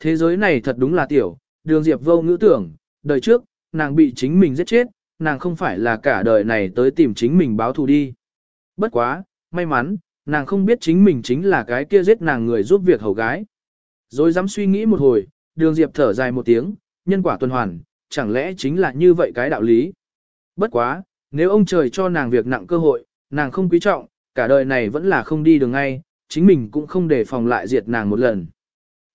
Thế giới này thật đúng là tiểu, đường Diệp vô ngữ tưởng, đời trước, nàng bị chính mình giết chết, nàng không phải là cả đời này tới tìm chính mình báo thù đi. Bất quá, may mắn, nàng không biết chính mình chính là cái kia giết nàng người giúp việc hầu gái. Rồi dám suy nghĩ một hồi, đường Diệp thở dài một tiếng, nhân quả tuần hoàn, chẳng lẽ chính là như vậy cái đạo lý. Bất quá, nếu ông trời cho nàng việc nặng cơ hội, nàng không quý trọng, cả đời này vẫn là không đi đường ngay, chính mình cũng không để phòng lại diệt nàng một lần.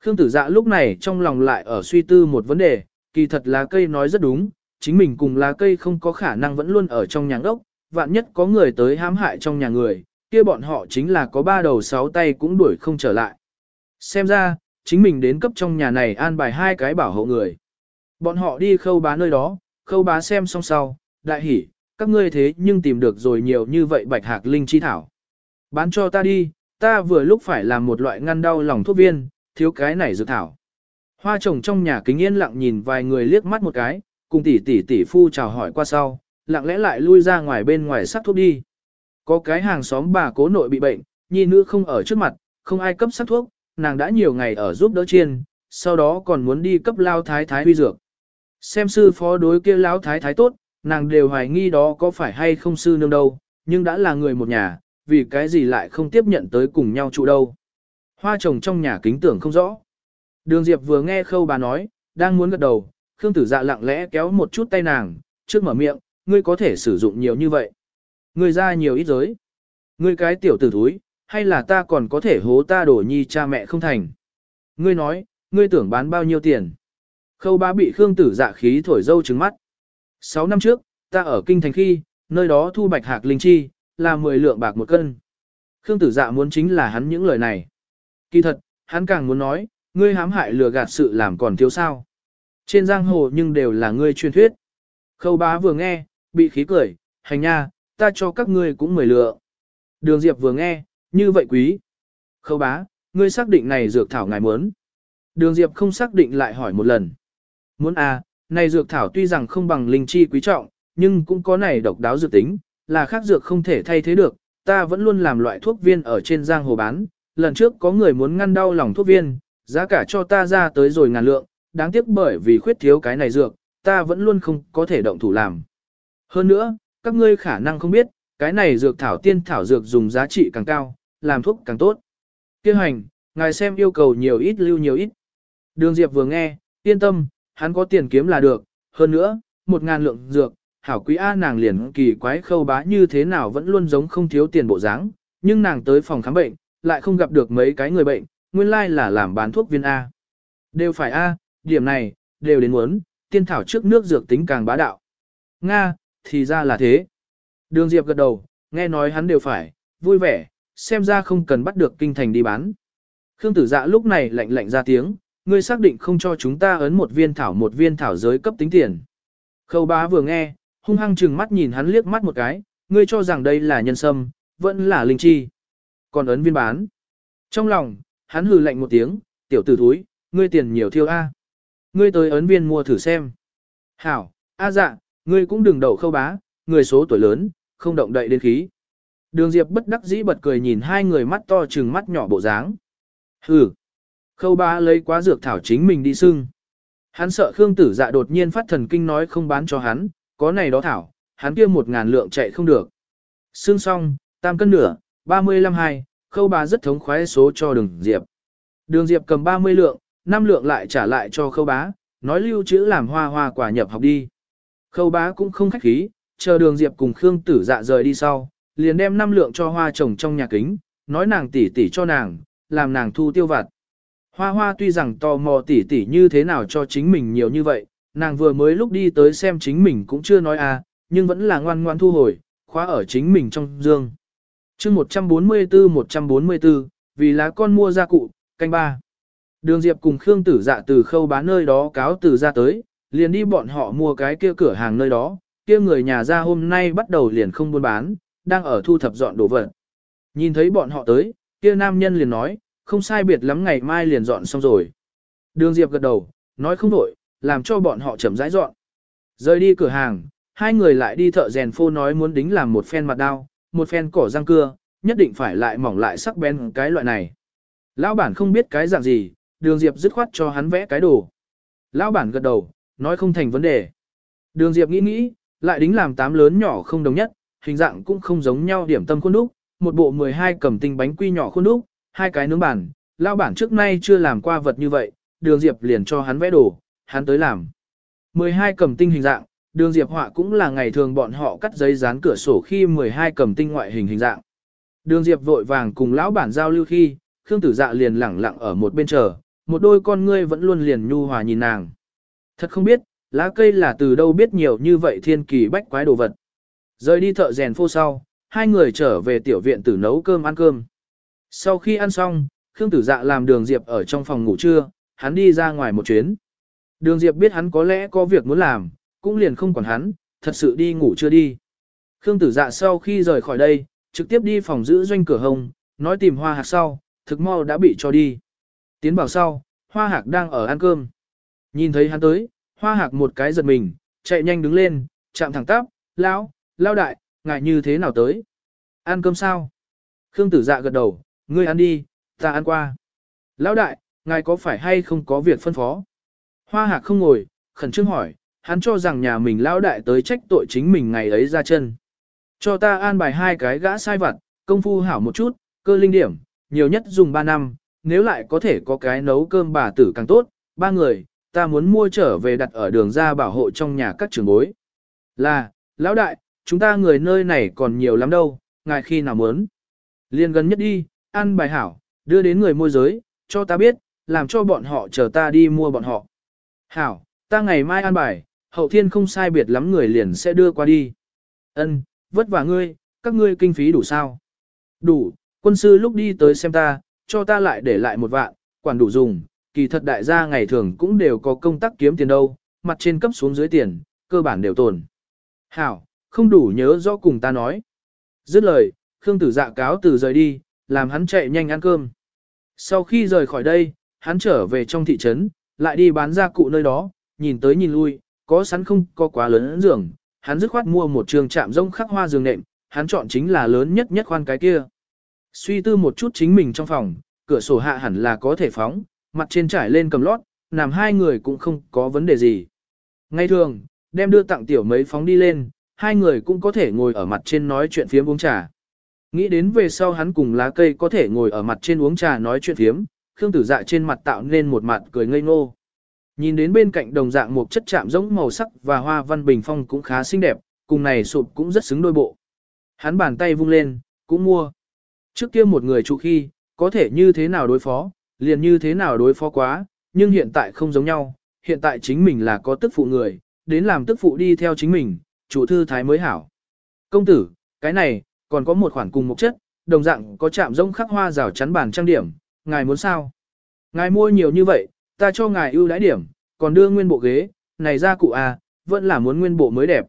Khương tử dạ lúc này trong lòng lại ở suy tư một vấn đề, kỳ thật lá cây nói rất đúng, chính mình cùng lá cây không có khả năng vẫn luôn ở trong nhà ốc, vạn nhất có người tới hãm hại trong nhà người, kia bọn họ chính là có ba đầu sáu tay cũng đuổi không trở lại. Xem ra, chính mình đến cấp trong nhà này an bài hai cái bảo hộ người. Bọn họ đi khâu bá nơi đó, khâu bá xem xong sau, đại hỉ, các ngươi thế nhưng tìm được rồi nhiều như vậy bạch hạc linh chi thảo. Bán cho ta đi, ta vừa lúc phải làm một loại ngăn đau lòng thuốc viên, thiếu cái này dược thảo. Hoa chồng trong nhà kính yên lặng nhìn vài người liếc mắt một cái, cùng tỷ tỷ tỷ phu chào hỏi qua sau, lặng lẽ lại lui ra ngoài bên ngoài sắc thuốc đi. Có cái hàng xóm bà cố nội bị bệnh, nhi nữ không ở trước mặt, không ai cấp sắc thuốc, nàng đã nhiều ngày ở giúp đỡ chiên, sau đó còn muốn đi cấp lao thái thái huy dược. Xem sư phó đối kia lão thái thái tốt, nàng đều hoài nghi đó có phải hay không sư nương đâu, nhưng đã là người một nhà, vì cái gì lại không tiếp nhận tới cùng nhau trụ đâu. Hoa trồng trong nhà kính tưởng không rõ. Đường Diệp vừa nghe khâu bà nói, đang muốn gật đầu, Khương Tử Dạ lặng lẽ kéo một chút tay nàng, trước mở miệng, ngươi có thể sử dụng nhiều như vậy. Ngươi ra nhiều ít giới. Ngươi cái tiểu tử thúi, hay là ta còn có thể hố ta đổ nhi cha mẹ không thành. Ngươi nói, ngươi tưởng bán bao nhiêu tiền. Khâu bá bị Khương Tử Dạ khí thổi dâu trứng mắt. Sáu năm trước, ta ở kinh thành khi, nơi đó thu bạch hạc linh chi, là 10 lượng bạc một cân. Khương Tử Dạ muốn chính là hắn những lời này. Kỳ thật, hắn càng muốn nói, ngươi hãm hại lừa gạt sự làm còn thiếu sao. Trên giang hồ nhưng đều là ngươi truyền thuyết. Khâu bá vừa nghe, bị khí cười, hành nha, ta cho các ngươi cũng mười lựa. Đường Diệp vừa nghe, như vậy quý. Khâu bá, ngươi xác định này dược thảo ngài muốn. Đường Diệp không xác định lại hỏi một lần. Muốn à, này dược thảo tuy rằng không bằng linh chi quý trọng, nhưng cũng có này độc đáo dược tính, là khác dược không thể thay thế được. Ta vẫn luôn làm loại thuốc viên ở trên giang hồ bán, lần trước có người muốn ngăn đau lòng thuốc viên, giá cả cho ta ra tới rồi ngàn lượng, đáng tiếc bởi vì khuyết thiếu cái này dược, ta vẫn luôn không có thể động thủ làm. Hơn nữa, các ngươi khả năng không biết, cái này dược thảo tiên thảo dược dùng giá trị càng cao, làm thuốc càng tốt. Kêu hành, ngài xem yêu cầu nhiều ít lưu nhiều ít. Đường Diệp vừa nghe, yên tâm, hắn có tiền kiếm là được, hơn nữa, một ngàn lượng dược, hảo quý A nàng liền kỳ quái khâu bá như thế nào vẫn luôn giống không thiếu tiền bộ dáng, nhưng nàng tới phòng khám bệnh, lại không gặp được mấy cái người bệnh, nguyên lai là làm bán thuốc viên A. Đều phải A, điểm này, đều đến muốn, tiên thảo trước nước dược tính càng bá đạo. Nga, thì ra là thế. Đường Diệp gật đầu, nghe nói hắn đều phải, vui vẻ, xem ra không cần bắt được kinh thành đi bán. Khương tử dạ lúc này lạnh lạnh ra tiếng, ngươi xác định không cho chúng ta ấn một viên thảo một viên thảo giới cấp tính tiền. Khâu bá vừa nghe, hung hăng chừng mắt nhìn hắn liếc mắt một cái, ngươi cho rằng đây là nhân sâm, vẫn là linh chi. Còn ấn viên bán. Trong lòng, hắn hừ lạnh một tiếng, tiểu tử thúi, ngươi tiền nhiều thiêu A. Ngươi tới ấn viên mua thử xem. Hảo, A dạ, ngươi cũng đừng đậu khâu bá, người số tuổi lớn, không động đậy đến khí. Đường Diệp bất đắc dĩ bật cười nhìn hai người mắt to trừng mắt nhỏ bộ dáng. Hừ. Khâu bá lấy quá dược thảo chính mình đi sưng. Hắn sợ Khương tử dạ đột nhiên phát thần kinh nói không bán cho hắn, có này đó thảo, hắn kia một ngàn lượng chạy không được. Sưng xong, tam cân nửa, 35 hai, khâu bá rất thống khoái số cho đường Diệp. Đường Diệp cầm 30 lượng, 5 lượng lại trả lại cho khâu bá, nói lưu trữ làm hoa hoa quả nhập học đi. Khâu bá cũng không khách khí, chờ đường Diệp cùng Khương tử dạ rời đi sau, liền đem 5 lượng cho hoa trồng trong nhà kính, nói nàng tỉ tỉ cho nàng, làm nàng thu tiêu vặt. Hoa hoa tuy rằng tò mò tỉ tỉ như thế nào cho chính mình nhiều như vậy, nàng vừa mới lúc đi tới xem chính mình cũng chưa nói à, nhưng vẫn là ngoan ngoan thu hồi, khóa ở chính mình trong dương chương 144-144, vì lá con mua gia cụ, canh ba. Đường Diệp cùng Khương Tử Dạ từ khâu bán nơi đó cáo từ ra tới, liền đi bọn họ mua cái kia cửa hàng nơi đó, kia người nhà ra hôm nay bắt đầu liền không buôn bán, đang ở thu thập dọn đồ vật. Nhìn thấy bọn họ tới, kia nam nhân liền nói, không sai biệt lắm ngày mai liền dọn xong rồi. Đường Diệp gật đầu, nói không đổi, làm cho bọn họ chậm rãi dọn. Rời đi cửa hàng, hai người lại đi thợ rèn phô nói muốn đính làm một phen mặt đao, một phen cỏ răng cưa, nhất định phải lại mỏng lại sắc bén cái loại này. Lão bản không biết cái dạng gì, đường diệp dứt khoát cho hắn vẽ cái đồ. Lão bản gật đầu, nói không thành vấn đề. Đường diệp nghĩ nghĩ, lại đính làm tám lớn nhỏ không đồng nhất, hình dạng cũng không giống nhau điểm tâm khuôn đúc, một bộ 12 cầm tinh bánh quy nhỏ khuôn đúc, hai cái nướng bản, lão bản trước nay chưa làm qua vật như vậy, đường diệp liền cho hắn vẽ đồ, hắn tới làm. 12 cầm tinh hình dạng, đường diệp họa cũng là ngày thường bọn họ cắt giấy dán cửa sổ khi 12 cầm tinh ngoại hình hình dạng. Đường diệp vội vàng cùng lão bản giao lưu khi, Khương tử dạ liền lẳng lặng ở một bên chờ, một đôi con ngươi vẫn luôn liền nhu hòa nhìn nàng. Thật không biết, lá cây là từ đâu biết nhiều như vậy thiên kỳ bách quái đồ vật. Rời đi thợ rèn phô sau, hai người trở về tiểu viện tử nấu cơm ăn cơm. Sau khi ăn xong, Khương Tử Dạ làm Đường Diệp ở trong phòng ngủ trưa, hắn đi ra ngoài một chuyến. Đường Diệp biết hắn có lẽ có việc muốn làm, cũng liền không quản hắn, thật sự đi ngủ chưa đi. Khương Tử Dạ sau khi rời khỏi đây, trực tiếp đi phòng giữ doanh cửa hồng, nói tìm hoa hạc sau, thực mau đã bị cho đi. Tiến vào sau, hoa hạc đang ở ăn cơm. Nhìn thấy hắn tới, hoa hạc một cái giật mình, chạy nhanh đứng lên, chạm thẳng tắp, lão, lão đại, ngại như thế nào tới? Ăn cơm sao? Khương tử dạ gật đầu, ngươi ăn đi, ta ăn qua. Lão đại, ngài có phải hay không có việc phân phó? Hoa hạc không ngồi, khẩn trương hỏi, hắn cho rằng nhà mình lão đại tới trách tội chính mình ngày ấy ra chân. Cho ta an bài hai cái gã sai vặt, công phu hảo một chút, cơ linh điểm, nhiều nhất dùng 3 năm, nếu lại có thể có cái nấu cơm bà tử càng tốt, ba người, ta muốn mua trở về đặt ở đường ra bảo hộ trong nhà các trường bối. Là, lão đại, chúng ta người nơi này còn nhiều lắm đâu, ngài khi nào muốn. Liên gần nhất đi, ăn bài hảo, đưa đến người môi giới, cho ta biết, làm cho bọn họ chờ ta đi mua bọn họ. Hảo, ta ngày mai ăn bài, hậu thiên không sai biệt lắm người liền sẽ đưa qua đi. Ân, vất vả ngươi, các ngươi kinh phí đủ sao? Đủ, quân sư lúc đi tới xem ta, cho ta lại để lại một vạn, quản đủ dùng, kỳ thật đại gia ngày thường cũng đều có công tác kiếm tiền đâu, mặt trên cấp xuống dưới tiền, cơ bản đều tồn. Hảo, không đủ nhớ rõ cùng ta nói. Dứt lời, Khương Tử dạ cáo từ rời đi, làm hắn chạy nhanh ăn cơm. Sau khi rời khỏi đây, hắn trở về trong thị trấn, lại đi bán gia cụ nơi đó, nhìn tới nhìn lui, có sẵn không có quá lớn giường, hắn dứt khoát mua một trường chạm rông khắc hoa giường nệm, hắn chọn chính là lớn nhất nhất khoan cái kia. Suy tư một chút chính mình trong phòng, cửa sổ hạ hẳn là có thể phóng, mặt trên trải lên cầm lót, nằm hai người cũng không có vấn đề gì. Ngay thường, đem đưa tặng tiểu mấy phóng đi lên, hai người cũng có thể ngồi ở mặt trên nói chuyện phiếm uống trà. Nghĩ đến về sau hắn cùng lá cây có thể ngồi ở mặt trên uống trà nói chuyện phiếm, Khương Tử Dạ trên mặt tạo nên một mặt cười ngây ngô. Nhìn đến bên cạnh đồng dạng một chất chạm giống màu sắc và hoa văn bình phong cũng khá xinh đẹp, cùng này sụp cũng rất xứng đôi bộ. Hắn bàn tay vung lên, cũng mua. Trước kia một người trụ khi, có thể như thế nào đối phó, liền như thế nào đối phó quá, nhưng hiện tại không giống nhau, hiện tại chính mình là có tức phụ người, đến làm tức phụ đi theo chính mình, chủ thư thái mới hảo. Công tử, cái này, còn có một khoản cùng một chất, đồng dạng có chạm rông khắc hoa rào chắn bàn trang điểm, ngài muốn sao? Ngài mua nhiều như vậy, ta cho ngài ưu đãi điểm, còn đưa nguyên bộ ghế, này ra cụ à, vẫn là muốn nguyên bộ mới đẹp.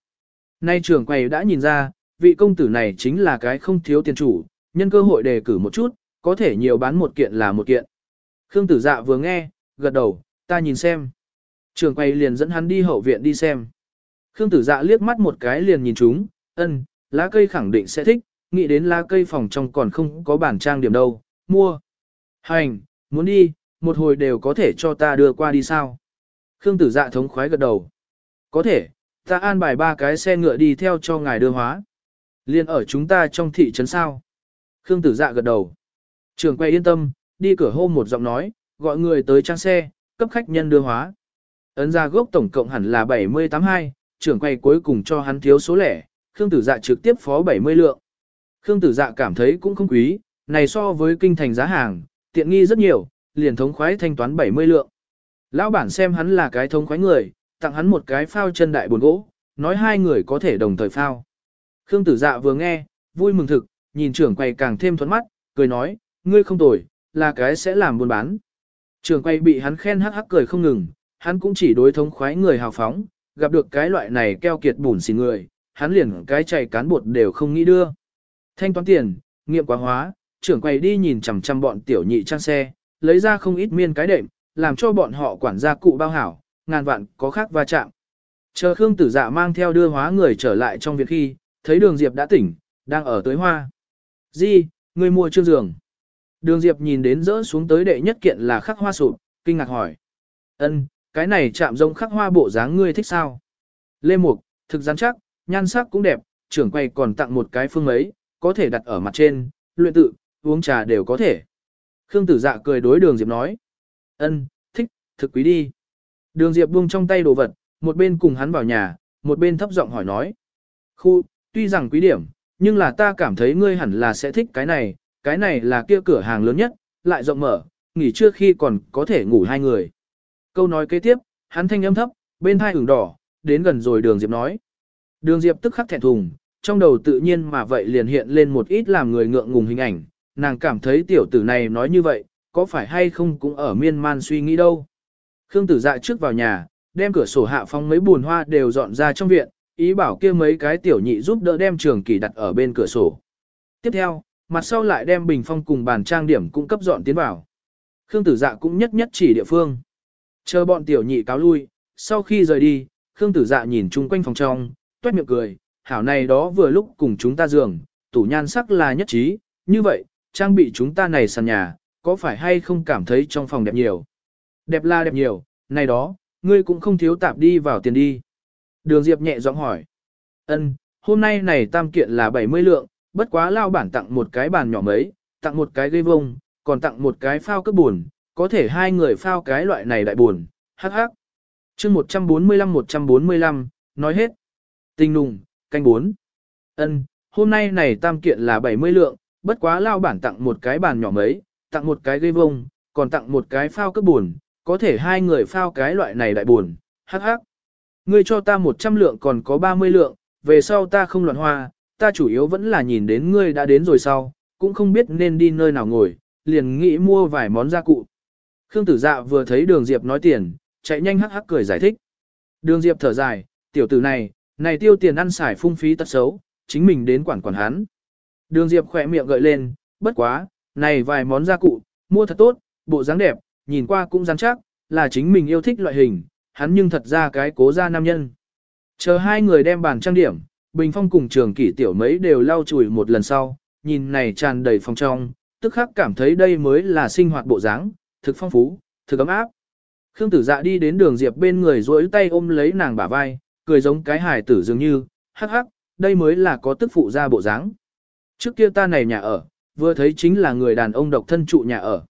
Nay trưởng quầy đã nhìn ra, vị công tử này chính là cái không thiếu tiền chủ, nhân cơ hội đề cử một chút, có thể nhiều bán một kiện là một kiện. Khương tử dạ vừa nghe, gật đầu, ta nhìn xem. Trường quay liền dẫn hắn đi hậu viện đi xem. Khương tử dạ liếc mắt một cái liền nhìn chúng, ân, lá cây khẳng định sẽ thích, nghĩ đến lá cây phòng trong còn không có bản trang điểm đâu, mua. Hành, muốn đi, một hồi đều có thể cho ta đưa qua đi sao. Khương tử dạ thống khoái gật đầu. Có thể, ta an bài ba cái xe ngựa đi theo cho ngài đưa hóa. Liên ở chúng ta trong thị trấn sao. Khương tử dạ gật đầu. Trường quay yên tâm, đi cửa hô một giọng nói, gọi người tới trang xe, cấp khách nhân đưa hóa. Ấn ra gốc tổng cộng hẳn là 782, trưởng quay cuối cùng cho hắn thiếu số lẻ, Khương tử dạ trực tiếp phó 70 lượng. Khương tử dạ cảm thấy cũng không quý, này so với kinh thành giá hàng, tiện nghi rất nhiều, liền thống khoái thanh toán 70 lượng. Lão bản xem hắn là cái thống khoái người, tặng hắn một cái phao chân đại buồn gỗ, nói hai người có thể đồng thời phao. Khương tử dạ vừa nghe, vui mừng thực, nhìn trưởng quầy càng thêm thuẫn mắt, cười nói, ngươi không tồi, là cái sẽ làm buôn bán. Trưởng quầy bị hắn khen hắc hắc cười không ngừng, hắn cũng chỉ đối thống khoái người hào phóng, gặp được cái loại này keo kiệt bùn xỉn người, hắn liền cái chạy cán bột đều không nghĩ đưa. Thanh toán tiền, nghiệm quá hóa, trưởng quầy đi nhìn chằm chằm bọn tiểu nhị trang xe, lấy ra không ít miên cái đệm, làm cho bọn họ quản gia cụ bao hảo, ngàn vạn có khác va chạm. Chờ Khương Tử Dạ mang theo đưa hóa người trở lại trong viện khi, thấy Đường Diệp đã tỉnh, đang ở tới hoa. Di, người mua trương giường. Đường Diệp nhìn đến rỡ xuống tới đệ nhất kiện là khắc hoa sụp, kinh ngạc hỏi. ân cái này chạm giống khắc hoa bộ dáng ngươi thích sao? Lê Mục, thực rắn chắc, nhan sắc cũng đẹp, trưởng quay còn tặng một cái phương ấy, có thể đặt ở mặt trên, luyện tự, uống trà đều có thể. Khương tử dạ cười đối đường Diệp nói. ân thích, thực quý đi. Đường Diệp buông trong tay đồ vật, một bên cùng hắn vào nhà, một bên thấp giọng hỏi nói. Khu, tuy rằng quý điểm, nhưng là ta cảm thấy ngươi hẳn là sẽ thích cái này, cái này là kia cửa hàng lớn nhất, lại rộng mở, nghỉ trưa khi còn có thể ngủ hai người. Câu nói kế tiếp, hắn thanh âm thấp, bên hai ửng đỏ, đến gần rồi đường Diệp nói. Đường Diệp tức khắc thẹn thùng, trong đầu tự nhiên mà vậy liền hiện lên một ít làm người ngượng ngùng hình ảnh, nàng cảm thấy tiểu tử này nói như vậy, có phải hay không cũng ở miên man suy nghĩ đâu. Khương tử dạ trước vào nhà, đem cửa sổ hạ phong mấy buồn hoa đều dọn ra trong viện, ý bảo kia mấy cái tiểu nhị giúp đỡ đem trường kỳ đặt ở bên cửa sổ. Tiếp theo, mặt sau lại đem bình phong cùng bàn trang điểm cung cấp dọn tiến vào. Khương tử dạ cũng nhất nhất chỉ địa phương. Chờ bọn tiểu nhị cáo lui, sau khi rời đi, Khương tử dạ nhìn chung quanh phòng trong, tuét miệng cười, hảo này đó vừa lúc cùng chúng ta giường, tủ nhan sắc là nhất trí, như vậy, trang bị chúng ta này sàn nhà, có phải hay không cảm thấy trong phòng đẹp nhiều? Đẹp là đẹp nhiều, này đó, ngươi cũng không thiếu tạp đi vào tiền đi. Đường Diệp nhẹ giọng hỏi. Ân, hôm nay này tam kiện là 70 lượng, bất quá lao bản tặng một cái bàn nhỏ mấy, tặng một cái gây vông, còn tặng một cái phao cấp buồn, có thể hai người phao cái loại này đại buồn, hắc hắc. chương 145-145, nói hết. Tinh nùng, canh bốn. Ân, hôm nay này tam kiện là 70 lượng, bất quá lao bản tặng một cái bàn nhỏ mấy, tặng một cái ghế vông, còn tặng một cái phao cất buồn, có thể hai người phao cái loại này đại buồn, hắc hắc. Ngươi cho ta 100 lượng còn có 30 lượng, về sau ta không loạn hoa, ta chủ yếu vẫn là nhìn đến ngươi đã đến rồi sau, cũng không biết nên đi nơi nào ngồi, liền nghĩ mua vài món gia cụ. Khương tử dạ vừa thấy đường Diệp nói tiền, chạy nhanh hắc hắc cười giải thích. Đường Diệp thở dài, tiểu tử này, này tiêu tiền ăn xài phung phí tật xấu, chính mình đến quản quản hắn. Đường Diệp khỏe miệng gợi lên, bất quá, này vài món gia cụ, mua thật tốt, bộ dáng đẹp, nhìn qua cũng rắn chắc, là chính mình yêu thích loại hình, hắn nhưng thật ra cái cố gia nam nhân. Chờ hai người đem bàn trang điểm, Bình Phong cùng trường kỷ tiểu mấy đều lau chùi một lần sau, nhìn này tràn đầy phòng trong, tức khắc cảm thấy đây mới là sinh hoạt bộ dáng, thực phong phú, thực ấm áp. Khương tử dạ đi đến đường Diệp bên người duỗi tay ôm lấy nàng bả vai, cười giống cái hài tử dường như, hắc hắc, đây mới là có tức phụ ra bộ dáng. Trước kia ta này nhà ở, vừa thấy chính là người đàn ông độc thân trụ nhà ở.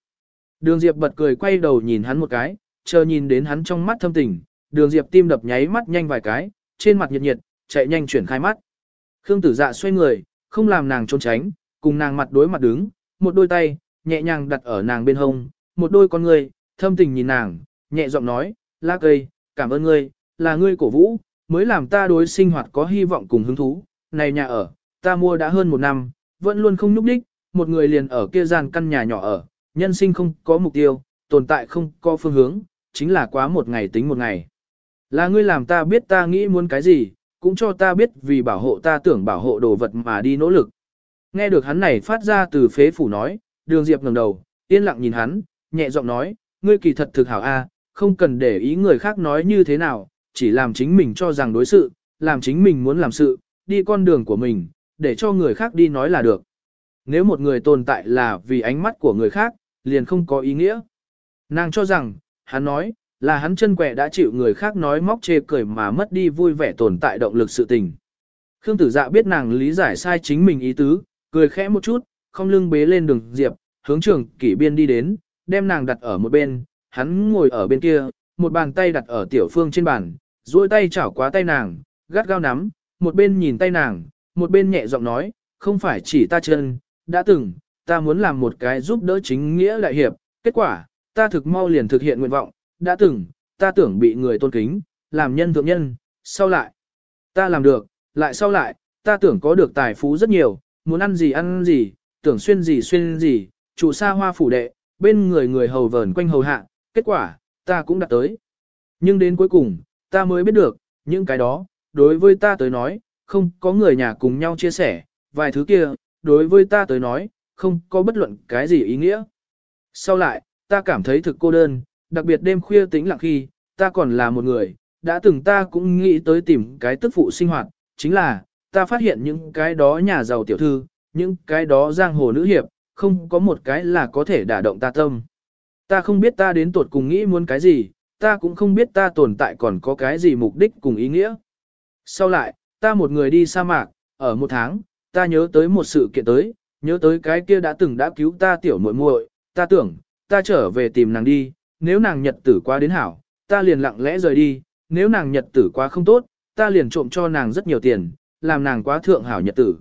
Đường Diệp bật cười quay đầu nhìn hắn một cái, chờ nhìn đến hắn trong mắt thâm tình, đường Diệp tim đập nháy mắt nhanh vài cái, trên mặt nhiệt nhiệt, chạy nhanh chuyển khai mắt. Khương tử dạ xoay người, không làm nàng trốn tránh, cùng nàng mặt đối mặt đứng, một đôi tay, nhẹ nhàng đặt ở nàng bên hông, một đôi con người, thâm tình nhìn nàng, nhẹ giọng nói, la cây, cảm ơn ngươi, là ngươi cổ vũ, mới làm ta đối sinh hoạt có hy vọng cùng hứng thú, này nhà ở, ta mua đã hơn một năm, vẫn luôn không nhúc đích, một người liền ở kia gian căn nhà nhỏ ở, nhân sinh không có mục tiêu, tồn tại không có phương hướng, chính là quá một ngày tính một ngày. Là ngươi làm ta biết ta nghĩ muốn cái gì, cũng cho ta biết vì bảo hộ ta tưởng bảo hộ đồ vật mà đi nỗ lực. Nghe được hắn này phát ra từ phế phủ nói, đường diệp ngẩng đầu, yên lặng nhìn hắn, nhẹ giọng nói, ngươi kỳ thật thực hảo a, không cần để ý người khác nói như thế nào, chỉ làm chính mình cho rằng đối sự, làm chính mình muốn làm sự, đi con đường của mình, để cho người khác đi nói là được. Nếu một người tồn tại là vì ánh mắt của người khác, liền không có ý nghĩa. Nàng cho rằng, hắn nói, là hắn chân quẹ đã chịu người khác nói móc chê cười mà mất đi vui vẻ tồn tại động lực sự tình. Khương tử dạ biết nàng lý giải sai chính mình ý tứ, cười khẽ một chút, không lưng bế lên đường diệp, hướng trường kỷ biên đi đến, đem nàng đặt ở một bên, hắn ngồi ở bên kia, một bàn tay đặt ở tiểu phương trên bàn, duỗi tay chảo quá tay nàng, gắt gao nắm, một bên nhìn tay nàng, một bên nhẹ giọng nói, không phải chỉ ta chân, đã từng, ta muốn làm một cái giúp đỡ chính nghĩa đại hiệp, kết quả, ta thực mau liền thực hiện nguyện vọng, đã từng, ta tưởng bị người tôn kính, làm nhân thượng nhân, sau lại, ta làm được, lại sau lại, ta tưởng có được tài phú rất nhiều, muốn ăn gì ăn gì, tưởng xuyên gì xuyên gì, trụ xa hoa phủ đệ, bên người người hầu vờn quanh hầu hạ, kết quả, ta cũng đạt tới. Nhưng đến cuối cùng, ta mới biết được, những cái đó, đối với ta tới nói, không có người nhà cùng nhau chia sẻ, vài thứ kia, đối với ta tới nói, không có bất luận cái gì ý nghĩa. Sau lại, ta cảm thấy thực cô đơn, đặc biệt đêm khuya tĩnh lặng khi, ta còn là một người, đã từng ta cũng nghĩ tới tìm cái tức phụ sinh hoạt, chính là, ta phát hiện những cái đó nhà giàu tiểu thư, những cái đó giang hồ nữ hiệp, không có một cái là có thể đả động ta tâm. Ta không biết ta đến tuột cùng nghĩ muốn cái gì, ta cũng không biết ta tồn tại còn có cái gì mục đích cùng ý nghĩa. Sau lại, ta một người đi sa mạc, ở một tháng, ta nhớ tới một sự kiện tới, nhớ tới cái kia đã từng đã cứu ta tiểu muội muội, ta tưởng, ta trở về tìm nàng đi, nếu nàng nhật tử quá đến hảo, ta liền lặng lẽ rời đi, nếu nàng nhật tử quá không tốt, ta liền trộm cho nàng rất nhiều tiền, làm nàng quá thượng hảo nhật tử.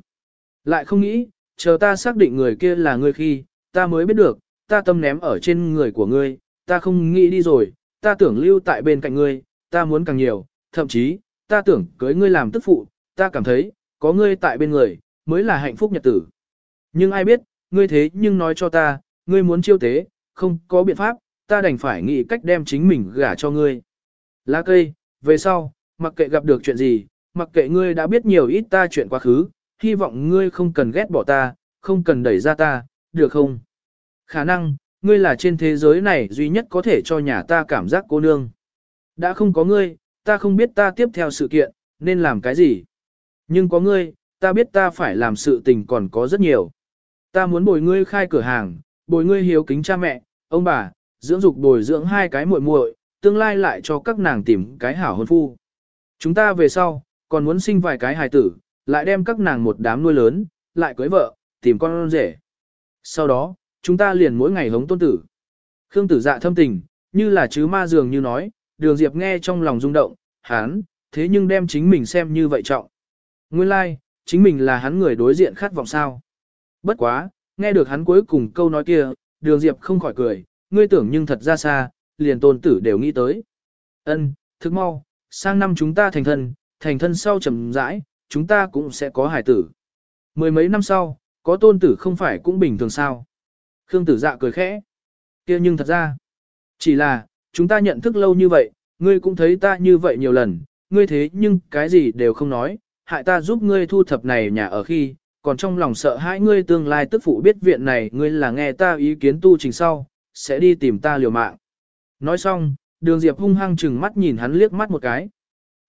Lại không nghĩ, chờ ta xác định người kia là ngươi khi, ta mới biết được, ta tâm ném ở trên người của ngươi, ta không nghĩ đi rồi, ta tưởng lưu tại bên cạnh ngươi, ta muốn càng nhiều, thậm chí, ta tưởng cưới ngươi làm tức phụ, ta cảm thấy, có ngươi tại bên người, mới là hạnh phúc nhật tử. Nhưng ai biết, ngươi thế nhưng nói cho ta, ngươi muốn chiêu tế, không có biện pháp, ta đành phải nghĩ cách đem chính mình gả cho ngươi. Lá cây, về sau, mặc kệ gặp được chuyện gì, mặc kệ ngươi đã biết nhiều ít ta chuyện quá khứ, hy vọng ngươi không cần ghét bỏ ta, không cần đẩy ra ta, được không? Khả năng, ngươi là trên thế giới này duy nhất có thể cho nhà ta cảm giác cô nương. Đã không có ngươi, ta không biết ta tiếp theo sự kiện, nên làm cái gì. Nhưng có ngươi, ta biết ta phải làm sự tình còn có rất nhiều. Ta muốn bồi ngươi khai cửa hàng, bồi ngươi hiếu kính cha mẹ, ông bà, dưỡng dục bồi dưỡng hai cái muội muội, tương lai lại cho các nàng tìm cái hảo hôn phu. Chúng ta về sau, còn muốn sinh vài cái hài tử, lại đem các nàng một đám nuôi lớn, lại cưới vợ, tìm con rể. Sau đó, chúng ta liền mỗi ngày hống tôn tử. Khương tử dạ thâm tình, như là chứ ma dường như nói, đường diệp nghe trong lòng rung động, hán, thế nhưng đem chính mình xem như vậy trọng. Nguyên lai, like, chính mình là hắn người đối diện khát vọng sao. Bất quá, nghe được hắn cuối cùng câu nói kia, đường diệp không khỏi cười, ngươi tưởng nhưng thật ra xa, liền tôn tử đều nghĩ tới. Ân, thức mau, sang năm chúng ta thành thân, thành thân sau chậm rãi, chúng ta cũng sẽ có hải tử. Mười mấy năm sau, có tôn tử không phải cũng bình thường sao. Khương tử dạ cười khẽ. kia nhưng thật ra, chỉ là, chúng ta nhận thức lâu như vậy, ngươi cũng thấy ta như vậy nhiều lần, ngươi thế nhưng cái gì đều không nói, hại ta giúp ngươi thu thập này nhà ở khi, còn trong lòng sợ hãi ngươi tương lai tức phụ biết viện này ngươi là nghe ta ý kiến tu trình sau, sẽ đi tìm ta liều mạng. Nói xong, đường Diệp hung hăng chừng mắt nhìn hắn liếc mắt một cái.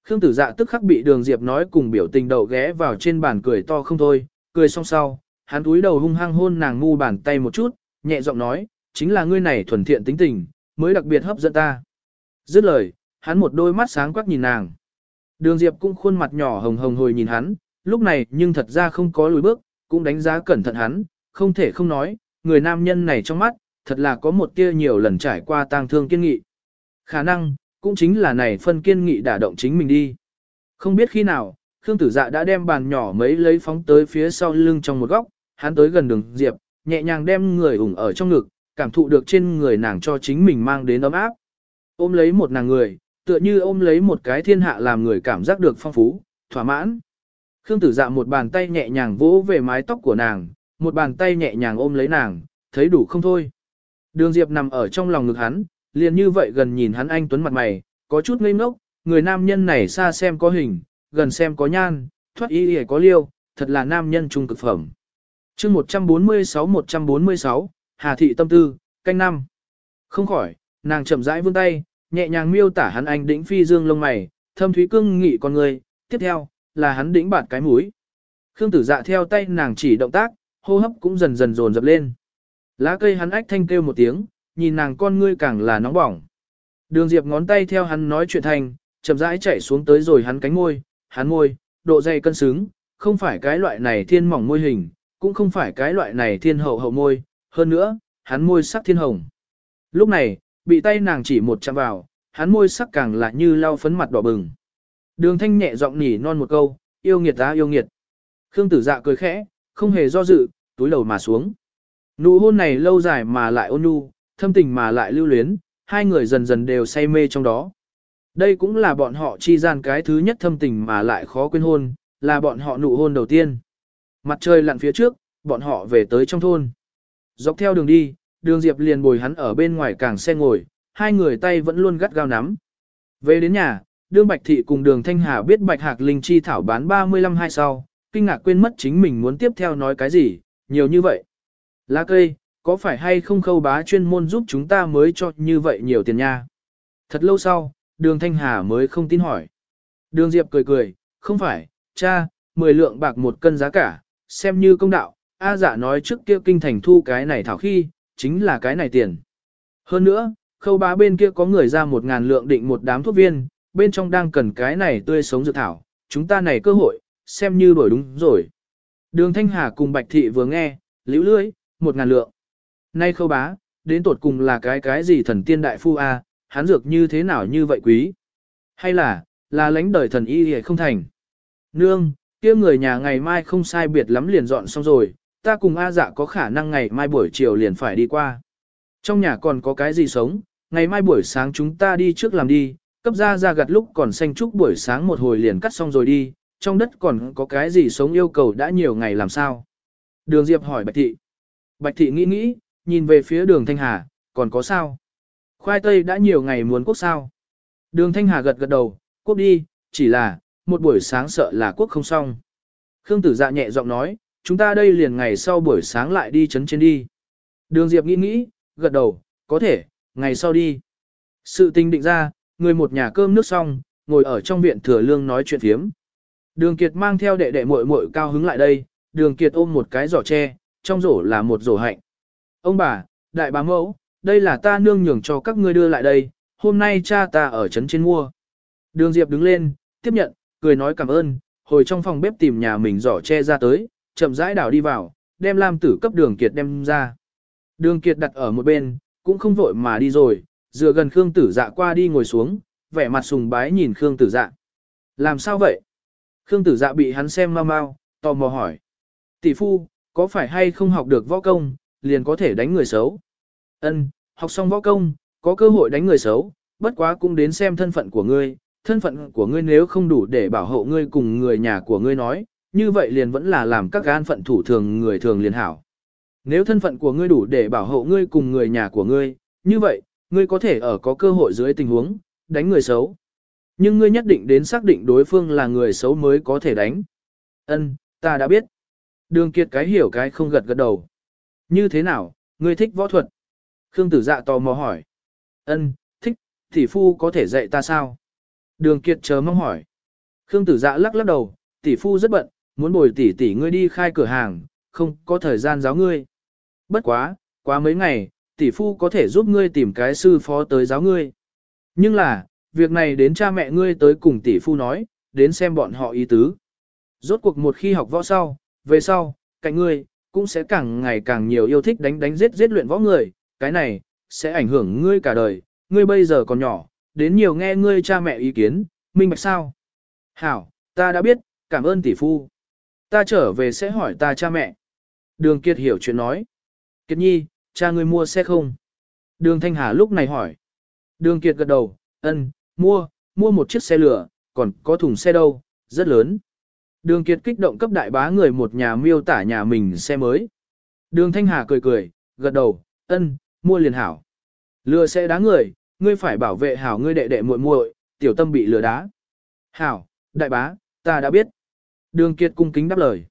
Khương tử dạ tức khắc bị đường Diệp nói cùng biểu tình đầu ghé vào trên bàn cười to không thôi, cười xong sau, hắn túi đầu hung hăng hôn nàng ngu bàn tay một chút, nhẹ giọng nói, chính là ngươi này thuần thiện tính tình, mới đặc biệt hấp dẫn ta. Dứt lời, hắn một đôi mắt sáng quắc nhìn nàng. Đường Diệp cũng khuôn mặt nhỏ hồng hồng hồi nhìn hắn, lúc này nhưng thật ra không có lùi bước, cũng đánh giá cẩn thận hắn, không thể không nói, người nam nhân này trong mắt, thật là có một tia nhiều lần trải qua tang thương kiên nghị. Khả năng, cũng chính là này phân kiên nghị đả động chính mình đi. Không biết khi nào, Khương Tử Dạ đã đem bàn nhỏ mấy lấy phóng tới phía sau lưng trong một góc, hắn tới gần đường Diệp, nhẹ nhàng đem người ủng ở trong ngực, cảm thụ được trên người nàng cho chính mình mang đến ấm áp. Ôm lấy một nàng người, tựa như ôm lấy một cái thiên hạ làm người cảm giác được phong phú, thỏa mãn. Khương tử dạ một bàn tay nhẹ nhàng vỗ về mái tóc của nàng, một bàn tay nhẹ nhàng ôm lấy nàng, thấy đủ không thôi. Đường Diệp nằm ở trong lòng ngực hắn, liền như vậy gần nhìn hắn anh tuấn mặt mày, có chút ngây ngốc, người nam nhân này xa xem có hình, gần xem có nhan, thoát ý hề có liêu, thật là nam nhân trung cực phẩm. chương 146-146, Hà Thị Tâm Tư, canh năm. Không khỏi, nàng chậm rãi vươn tay, nhẹ nhàng miêu tả hắn anh đĩnh phi dương lông mày, thâm thúy cương nghị con người, tiếp theo, là hắn đĩnh bạt cái mũi. Khương tử dạ theo tay nàng chỉ động tác, hô hấp cũng dần dần dồn dập lên. Lá cây hắn ách thanh kêu một tiếng, nhìn nàng con ngươi càng là nóng bỏng. Đường Diệp ngón tay theo hắn nói chuyện thành, chậm rãi chạy xuống tới rồi hắn cánh môi, hắn môi, độ dày cân xứng, không phải cái loại này thiên mỏng môi hình, cũng không phải cái loại này thiên hậu hậu môi, hơn nữa, hắn môi sắc thiên hồng. Lúc này, bị tay nàng chỉ một chạm vào, hắn môi sắc càng là như lau phấn mặt đỏ bừng. Đường thanh nhẹ giọng nỉ non một câu, yêu nghiệt ta yêu nghiệt. Khương tử dạ cười khẽ, không hề do dự, túi đầu mà xuống. Nụ hôn này lâu dài mà lại ôn nhu, thâm tình mà lại lưu luyến, hai người dần dần đều say mê trong đó. Đây cũng là bọn họ chi gian cái thứ nhất thâm tình mà lại khó quên hôn, là bọn họ nụ hôn đầu tiên. Mặt trời lặn phía trước, bọn họ về tới trong thôn. Dọc theo đường đi, đường Diệp liền bồi hắn ở bên ngoài càng xe ngồi, hai người tay vẫn luôn gắt gao nắm. Về đến nhà, đương Bạch Thị cùng đường Thanh Hà biết Bạch Hạc Linh chi thảo bán 35 hai sau, kinh ngạc quên mất chính mình muốn tiếp theo nói cái gì, nhiều như vậy. Lá cây, có phải hay không khâu bá chuyên môn giúp chúng ta mới cho như vậy nhiều tiền nha? Thật lâu sau, đường Thanh Hà mới không tin hỏi. Đường Diệp cười cười, không phải, cha, 10 lượng bạc một cân giá cả, xem như công đạo, A dạ nói trước kia kinh thành thu cái này thảo khi, chính là cái này tiền. Hơn nữa, khâu bá bên kia có người ra một ngàn lượng định một đám thuốc viên, bên trong đang cần cái này tươi sống dược thảo, chúng ta này cơ hội, xem như đổi đúng rồi. Đường Thanh Hà cùng Bạch Thị vừa nghe, liễu lưới, một ngàn lượng. Nay khâu bá, đến tột cùng là cái cái gì thần tiên đại phu a, hắn dược như thế nào như vậy quý? Hay là, là lãnh đời thần y hề không thành? Nương, kia người nhà ngày mai không sai biệt lắm liền dọn xong rồi, ta cùng A dạ có khả năng ngày mai buổi chiều liền phải đi qua. Trong nhà còn có cái gì sống, ngày mai buổi sáng chúng ta đi trước làm đi, cấp ra ra gặt lúc còn xanh trúc buổi sáng một hồi liền cắt xong rồi đi, trong đất còn có cái gì sống yêu cầu đã nhiều ngày làm sao. Đường Diệp hỏi Bạch Thị. Bạch Thị nghĩ nghĩ, nhìn về phía đường Thanh Hà, còn có sao? Khoai tây đã nhiều ngày muốn quốc sao? Đường Thanh Hà gật gật đầu, quốc đi, chỉ là, một buổi sáng sợ là quốc không xong. Khương Tử Dạ nhẹ giọng nói, chúng ta đây liền ngày sau buổi sáng lại đi chấn trên đi. Đường Diệp nghĩ nghĩ, gật đầu, có thể, ngày sau đi. Sự tình định ra, người một nhà cơm nước xong, ngồi ở trong viện thừa lương nói chuyện phiếm. Đường Kiệt mang theo đệ đệ muội muội cao hứng lại đây, Đường Kiệt ôm một cái giỏ tre, trong rổ là một rổ hạnh. Ông bà, đại bá mẫu, đây là ta nương nhường cho các ngươi đưa lại đây, hôm nay cha ta ở trấn trên mua. Đường Diệp đứng lên, tiếp nhận, cười nói cảm ơn, hồi trong phòng bếp tìm nhà mình giỏ tre ra tới, chậm rãi đảo đi vào, đem Lam tử cấp đường kiệt đem ra. Đường kiệt đặt ở một bên, cũng không vội mà đi rồi, dựa gần Khương tử dạ qua đi ngồi xuống, vẻ mặt sùng bái nhìn Khương tử dạ. Làm sao vậy? Khương tử dạ bị hắn xem mau mau, tò mò hỏi. Tỷ phu, có phải hay không học được võ công, liền có thể đánh người xấu? Ân, học xong võ công, có cơ hội đánh người xấu, bất quá cũng đến xem thân phận của ngươi, thân phận của ngươi nếu không đủ để bảo hộ ngươi cùng người nhà của ngươi nói, như vậy liền vẫn là làm các gan phận thủ thường người thường liền hảo. Nếu thân phận của ngươi đủ để bảo hộ ngươi cùng người nhà của ngươi, như vậy, ngươi có thể ở có cơ hội dưới tình huống, đánh người xấu. Nhưng ngươi nhất định đến xác định đối phương là người xấu mới có thể đánh. Ân, ta đã biết. Đường kiệt cái hiểu cái không gật gật đầu. Như thế nào, ngươi thích võ thuật? Khương tử dạ tò mò hỏi. Ân, thích, tỷ phu có thể dạy ta sao? Đường Kiệt chờ mong hỏi. Khương Tử Dạ lắc lắc đầu, tỷ phu rất bận, muốn bồi tỷ tỷ ngươi đi khai cửa hàng, không có thời gian giáo ngươi. Bất quá, quá mấy ngày, tỷ phu có thể giúp ngươi tìm cái sư phó tới giáo ngươi. Nhưng là, việc này đến cha mẹ ngươi tới cùng tỷ phu nói, đến xem bọn họ ý tứ. Rốt cuộc một khi học võ sau, về sau, cạnh ngươi, cũng sẽ càng ngày càng nhiều yêu thích đánh đánh giết giết luyện võ người, cái này, sẽ ảnh hưởng ngươi cả đời, ngươi bây giờ còn nhỏ, đến nhiều nghe ngươi cha mẹ ý kiến, minh bạch sao? Hảo, ta đã biết, cảm ơn tỷ phu. Ta trở về sẽ hỏi ta cha mẹ. Đường Kiệt hiểu chuyện nói. Kiệt nhi, cha ngươi mua xe không? Đường Thanh Hà lúc này hỏi. Đường Kiệt gật đầu, ân, mua, mua một chiếc xe lửa, còn có thùng xe đâu, rất lớn. Đường Kiệt kích động cấp đại bá người một nhà miêu tả nhà mình xe mới. Đường Thanh Hà cười cười, gật đầu, ân, mua liền hảo. Lừa xe đá người, ngươi phải bảo vệ hảo ngươi đệ đệ muội muội, tiểu tâm bị lừa đá. Hảo, đại bá, ta đã biết. Đường Kiệt cung kính đáp lời.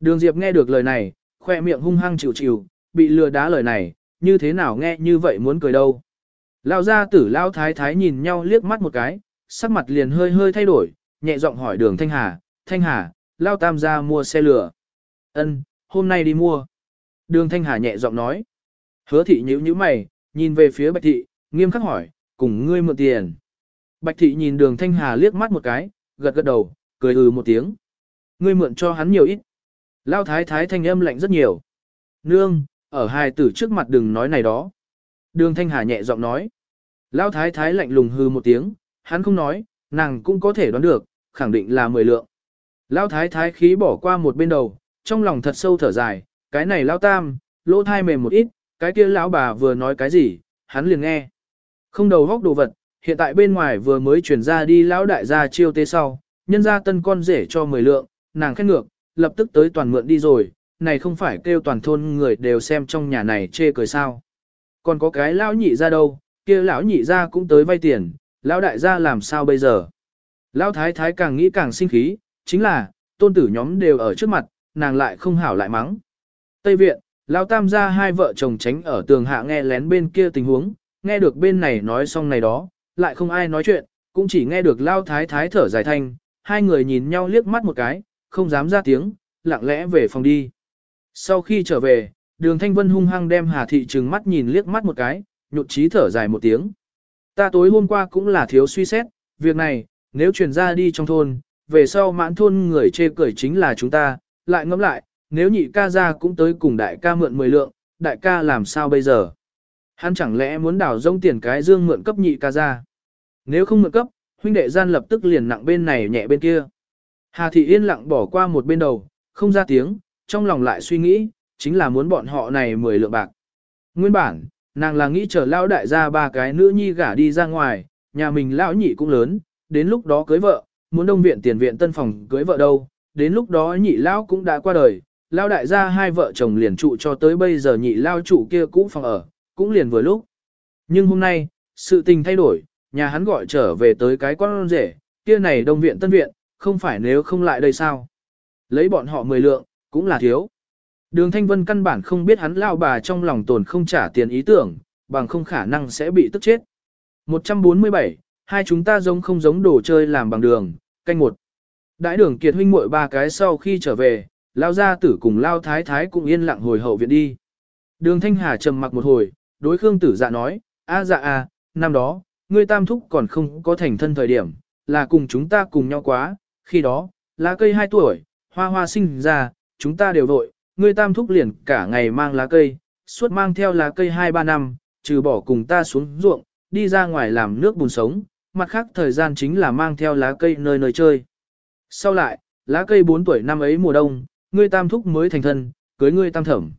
Đường Diệp nghe được lời này, khoe miệng hung hăng chịu chịu, bị lừa đá lời này, như thế nào nghe như vậy muốn cười đâu. Lao gia tử lao thái thái nhìn nhau liếc mắt một cái, sắc mặt liền hơi hơi thay đổi, nhẹ giọng hỏi đường Thanh Hà, Thanh Hà, lao tam gia mua xe lửa. Ân, hôm nay đi mua. Đường Thanh Hà nhẹ giọng nói. Hứa thị nhíu nhíu mày, nhìn về phía bạch thị, nghiêm khắc hỏi, cùng ngươi mượn tiền. Bạch thị nhìn đường Thanh Hà liếc mắt một cái, gật gật đầu, cười ừ một tiếng. Ngươi mượn cho hắn nhiều ít. Lao thái thái thanh âm lạnh rất nhiều. Nương, ở hai tử trước mặt đừng nói này đó. Đường Thanh Hà nhẹ giọng nói. Lao thái thái lạnh lùng hư một tiếng, hắn không nói, nàng cũng có thể đoán được, khẳng định là mười lượng. Lao thái thái khí bỏ qua một bên đầu, trong lòng thật sâu thở dài, cái này lao tam, lỗ thai mềm một ít, cái kia lão bà vừa nói cái gì, hắn liền nghe. Không đầu góc đồ vật, hiện tại bên ngoài vừa mới chuyển ra đi lão đại gia chiêu tế sau, nhân ra tân con rể cho 10 lượng, nàng khét ngược, lập tức tới toàn mượn đi rồi, này không phải kêu toàn thôn người đều xem trong nhà này chê cười sao. Còn có cái lão nhị ra đâu, kia lão nhị ra cũng tới vay tiền, lão đại gia làm sao bây giờ. Lão thái thái càng nghĩ càng sinh khí, chính là, tôn tử nhóm đều ở trước mặt, nàng lại không hảo lại mắng. Tây viện, lão tam gia hai vợ chồng tránh ở tường hạ nghe lén bên kia tình huống, nghe được bên này nói xong này đó, lại không ai nói chuyện, cũng chỉ nghe được lão thái thái thở dài thanh, hai người nhìn nhau liếc mắt một cái, không dám ra tiếng, lặng lẽ về phòng đi. Sau khi trở về, đường thanh vân hung hăng đem Hà Thị trừng mắt nhìn liếc mắt một cái, nhột trí thở dài một tiếng. Ta tối hôm qua cũng là thiếu suy xét, việc này, nếu truyền ra đi trong thôn, về sau mãn thôn người chê cười chính là chúng ta, lại ngẫm lại, nếu nhị ca ra cũng tới cùng đại ca mượn 10 lượng, đại ca làm sao bây giờ? Hắn chẳng lẽ muốn đảo rông tiền cái dương mượn cấp nhị ca ra? Nếu không mượn cấp, huynh đệ gian lập tức liền nặng bên này nhẹ bên kia. Hà thị yên lặng bỏ qua một bên đầu, không ra tiếng, trong lòng lại suy nghĩ, chính là muốn bọn họ này 10 lượng bạc. Nguyên bản, nàng là nghĩ chờ lão đại gia ba cái nữ nhi gả đi ra ngoài, nhà mình lão nhị cũng lớn, đến lúc đó cưới vợ, muốn đông viện tiền viện tân phòng cưới vợ đâu, đến lúc đó nhị lão cũng đã qua đời, lão đại gia hai vợ chồng liền trụ cho tới bây giờ nhị lão trụ kia cũ phòng ở, cũng liền vừa lúc. Nhưng hôm nay, sự tình thay đổi, nhà hắn gọi trở về tới cái con rể, kia này đông viện tân viện, không phải nếu không lại đây sao? Lấy bọn họ mười lượng, cũng là thiếu. Đường Thanh Vân căn bản không biết hắn lao bà trong lòng tồn không trả tiền ý tưởng, bằng không khả năng sẽ bị tức chết. 147, hai chúng ta giống không giống đồ chơi làm bằng đường, canh một. Đãi đường kiệt huynh muội ba cái sau khi trở về, lao gia tử cùng lao thái thái cũng yên lặng hồi hậu viện đi. Đường Thanh Hà trầm mặc một hồi, đối Khương tử dạ nói, a dạ a, năm đó, ngươi tam thúc còn không có thành thân thời điểm, là cùng chúng ta cùng nhau quá, khi đó, lá cây 2 tuổi, hoa hoa sinh ra, chúng ta đều vội, ngươi tam thúc liền cả ngày mang lá cây, suốt mang theo lá cây 2-3 năm, trừ bỏ cùng ta xuống ruộng, đi ra ngoài làm nước bùn sống, mặt khác thời gian chính là mang theo lá cây nơi nơi chơi. Sau lại, lá cây 4 tuổi năm ấy mùa đông, ngươi tam thúc mới thành thân, cưới ngươi tam thẩm.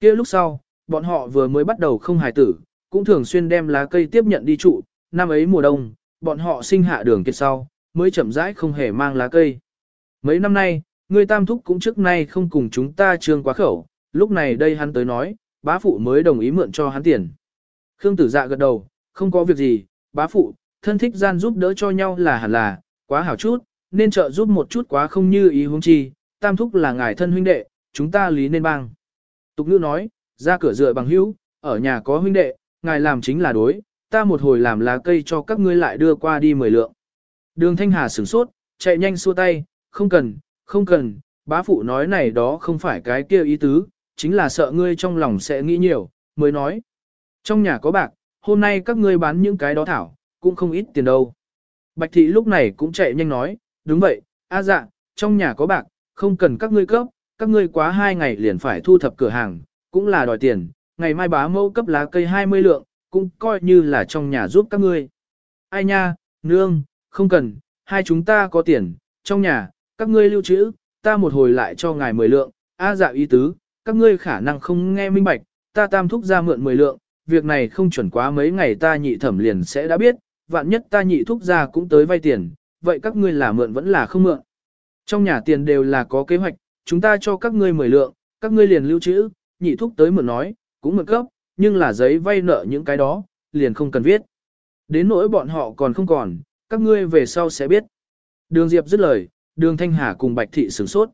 kia lúc sau, bọn họ vừa mới bắt đầu không hài tử, cũng thường xuyên đem lá cây tiếp nhận đi trụ, năm ấy mùa đông, bọn họ sinh hạ đường kiệt sau, mới chậm rãi không hề mang lá cây. Mấy năm nay, người tam thúc cũng trước nay không cùng chúng ta trương quá khẩu, lúc này đây hắn tới nói, bá phụ mới đồng ý mượn cho hắn tiền. Khương tử dạ gật đầu, không có việc gì, bá phụ, thân thích gian giúp đỡ cho nhau là hẳn là, quá hảo chút, nên trợ giúp một chút quá không như ý huống chi, tam thúc là ngài thân huynh đệ, chúng ta lý nên bang. Tục ngữ nói, ra cửa dựa bằng hữu, ở nhà có huynh đệ, ngài làm chính là đối, ta một hồi làm lá cây cho các ngươi lại đưa qua đi mười lượng. Đường Thanh Hà sửng sốt, chạy nhanh xua tay, không cần, không cần, bá phụ nói này đó không phải cái kia ý tứ, chính là sợ ngươi trong lòng sẽ nghĩ nhiều, mới nói. Trong nhà có bạc, hôm nay các ngươi bán những cái đó thảo, cũng không ít tiền đâu. Bạch thị lúc này cũng chạy nhanh nói, đúng vậy, a dạ, trong nhà có bạc, không cần các ngươi cấp, các ngươi quá hai ngày liền phải thu thập cửa hàng, cũng là đòi tiền, ngày mai bá mẫu cấp lá cây 20 lượng, cũng coi như là trong nhà giúp các ngươi. Ai nha, nương, không cần, hai chúng ta có tiền, trong nhà, các ngươi lưu trữ, ta một hồi lại cho ngài 10 lượng, a dạ ý tứ, các ngươi khả năng không nghe minh bạch, ta tam thúc ra mượn 10 lượng, việc này không chuẩn quá mấy ngày ta nhị thẩm liền sẽ đã biết, vạn nhất ta nhị thúc ra cũng tới vay tiền, vậy các ngươi là mượn vẫn là không mượn. Trong nhà tiền đều là có kế hoạch, chúng ta cho các ngươi 10 lượng, các ngươi liền lưu trữ, nhị thúc tới mượn nói, cũng mượn cấp, nhưng là giấy vay nợ những cái đó, liền không cần viết. Đến nỗi bọn họ còn không còn, các ngươi về sau sẽ biết. Đường Diệp dứt lời, đường Thanh Hà cùng Bạch Thị sửng sốt.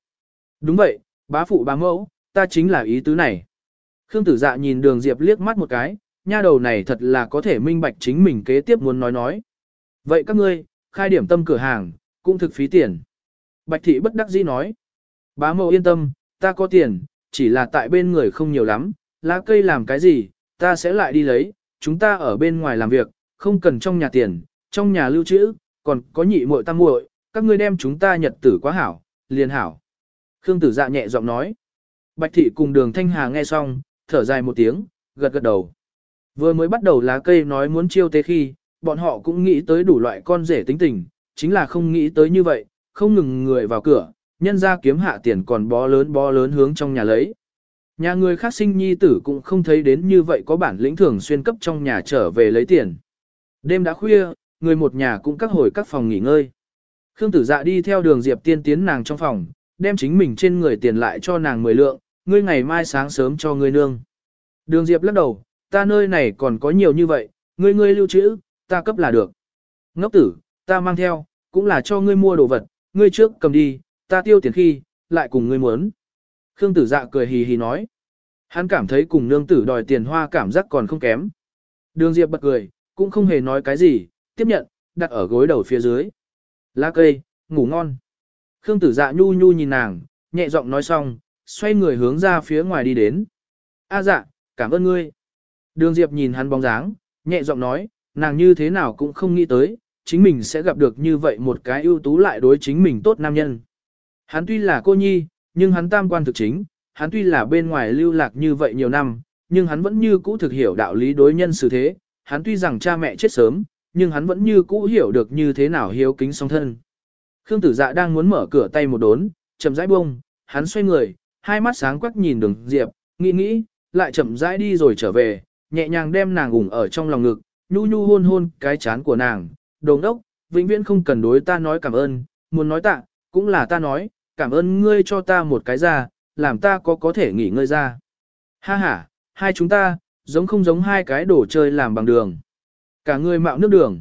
Đúng vậy, bá phụ bá mẫu, ta chính là ý tứ này. Khương tử dạ nhìn đường Diệp liếc mắt một cái, nha đầu này thật là có thể minh bạch chính mình kế tiếp muốn nói nói. Vậy các ngươi, khai điểm tâm cửa hàng, cũng thực phí tiền. Bạch Thị bất đắc dĩ nói. Bá mẫu yên tâm, ta có tiền, chỉ là tại bên người không nhiều lắm, lá cây làm cái gì, ta sẽ lại đi lấy, chúng ta ở bên ngoài làm việc, không cần trong nhà tiền, trong nhà lưu trữ, còn có nhị muội tam muội, các ngươi đem chúng ta nhật tử quá hảo, liền hảo. Khương tử dạ nhẹ giọng nói. Bạch thị cùng đường thanh hà nghe xong, thở dài một tiếng, gật gật đầu. Vừa mới bắt đầu lá cây nói muốn chiêu tế khi, bọn họ cũng nghĩ tới đủ loại con rể tính tình, chính là không nghĩ tới như vậy, không ngừng người vào cửa, nhân ra kiếm hạ tiền còn bó lớn bó lớn hướng trong nhà lấy. Nhà người khác sinh nhi tử cũng không thấy đến như vậy có bản lĩnh thường xuyên cấp trong nhà trở về lấy tiền. Đêm đã khuya, người một nhà cũng các hồi các phòng nghỉ ngơi. Khương tử dạ đi theo đường Diệp tiên tiến nàng trong phòng, đem chính mình trên người tiền lại cho nàng mười lượng, ngươi ngày mai sáng sớm cho ngươi nương. Đường Diệp lắc đầu, ta nơi này còn có nhiều như vậy, ngươi ngươi lưu trữ, ta cấp là được. Ngốc tử, ta mang theo, cũng là cho ngươi mua đồ vật, ngươi trước cầm đi, ta tiêu tiền khi, lại cùng ngươi muốn. Khương tử dạ cười hì hì nói. Hắn cảm thấy cùng nương tử đòi tiền hoa cảm giác còn không kém. Đường Diệp bật cười, cũng không hề nói cái gì, tiếp nhận, đặt ở gối đầu phía dưới. Lá cây, ngủ ngon. Khương tử dạ nhu nhu nhìn nàng, nhẹ giọng nói xong, xoay người hướng ra phía ngoài đi đến. A dạ, cảm ơn ngươi. Đường Diệp nhìn hắn bóng dáng, nhẹ giọng nói, nàng như thế nào cũng không nghĩ tới, chính mình sẽ gặp được như vậy một cái ưu tú lại đối chính mình tốt nam nhân. Hắn tuy là cô nhi, nhưng hắn tam quan thực chính, hắn tuy là bên ngoài lưu lạc như vậy nhiều năm, nhưng hắn vẫn như cũ thực hiểu đạo lý đối nhân xử thế, hắn tuy rằng cha mẹ chết sớm, nhưng hắn vẫn như cũ hiểu được như thế nào hiếu kính song thân. Khương tử dạ đang muốn mở cửa tay một đốn, chậm rãi bông, hắn xoay người, hai mắt sáng quắc nhìn đường Diệp, nghĩ nghĩ, lại chậm rãi đi rồi trở về, nhẹ nhàng đem nàng ủng ở trong lòng ngực, nhu nhu hôn hôn cái chán của nàng, đồng đốc, vĩnh viễn không cần đối ta nói cảm ơn, muốn nói tạ, cũng là ta nói, cảm ơn ngươi cho ta một cái ra, làm ta có có thể nghỉ ngơi ra. Ha ha, hai chúng ta, giống không giống hai cái đồ chơi làm bằng đường. Cả người mạo nước đường.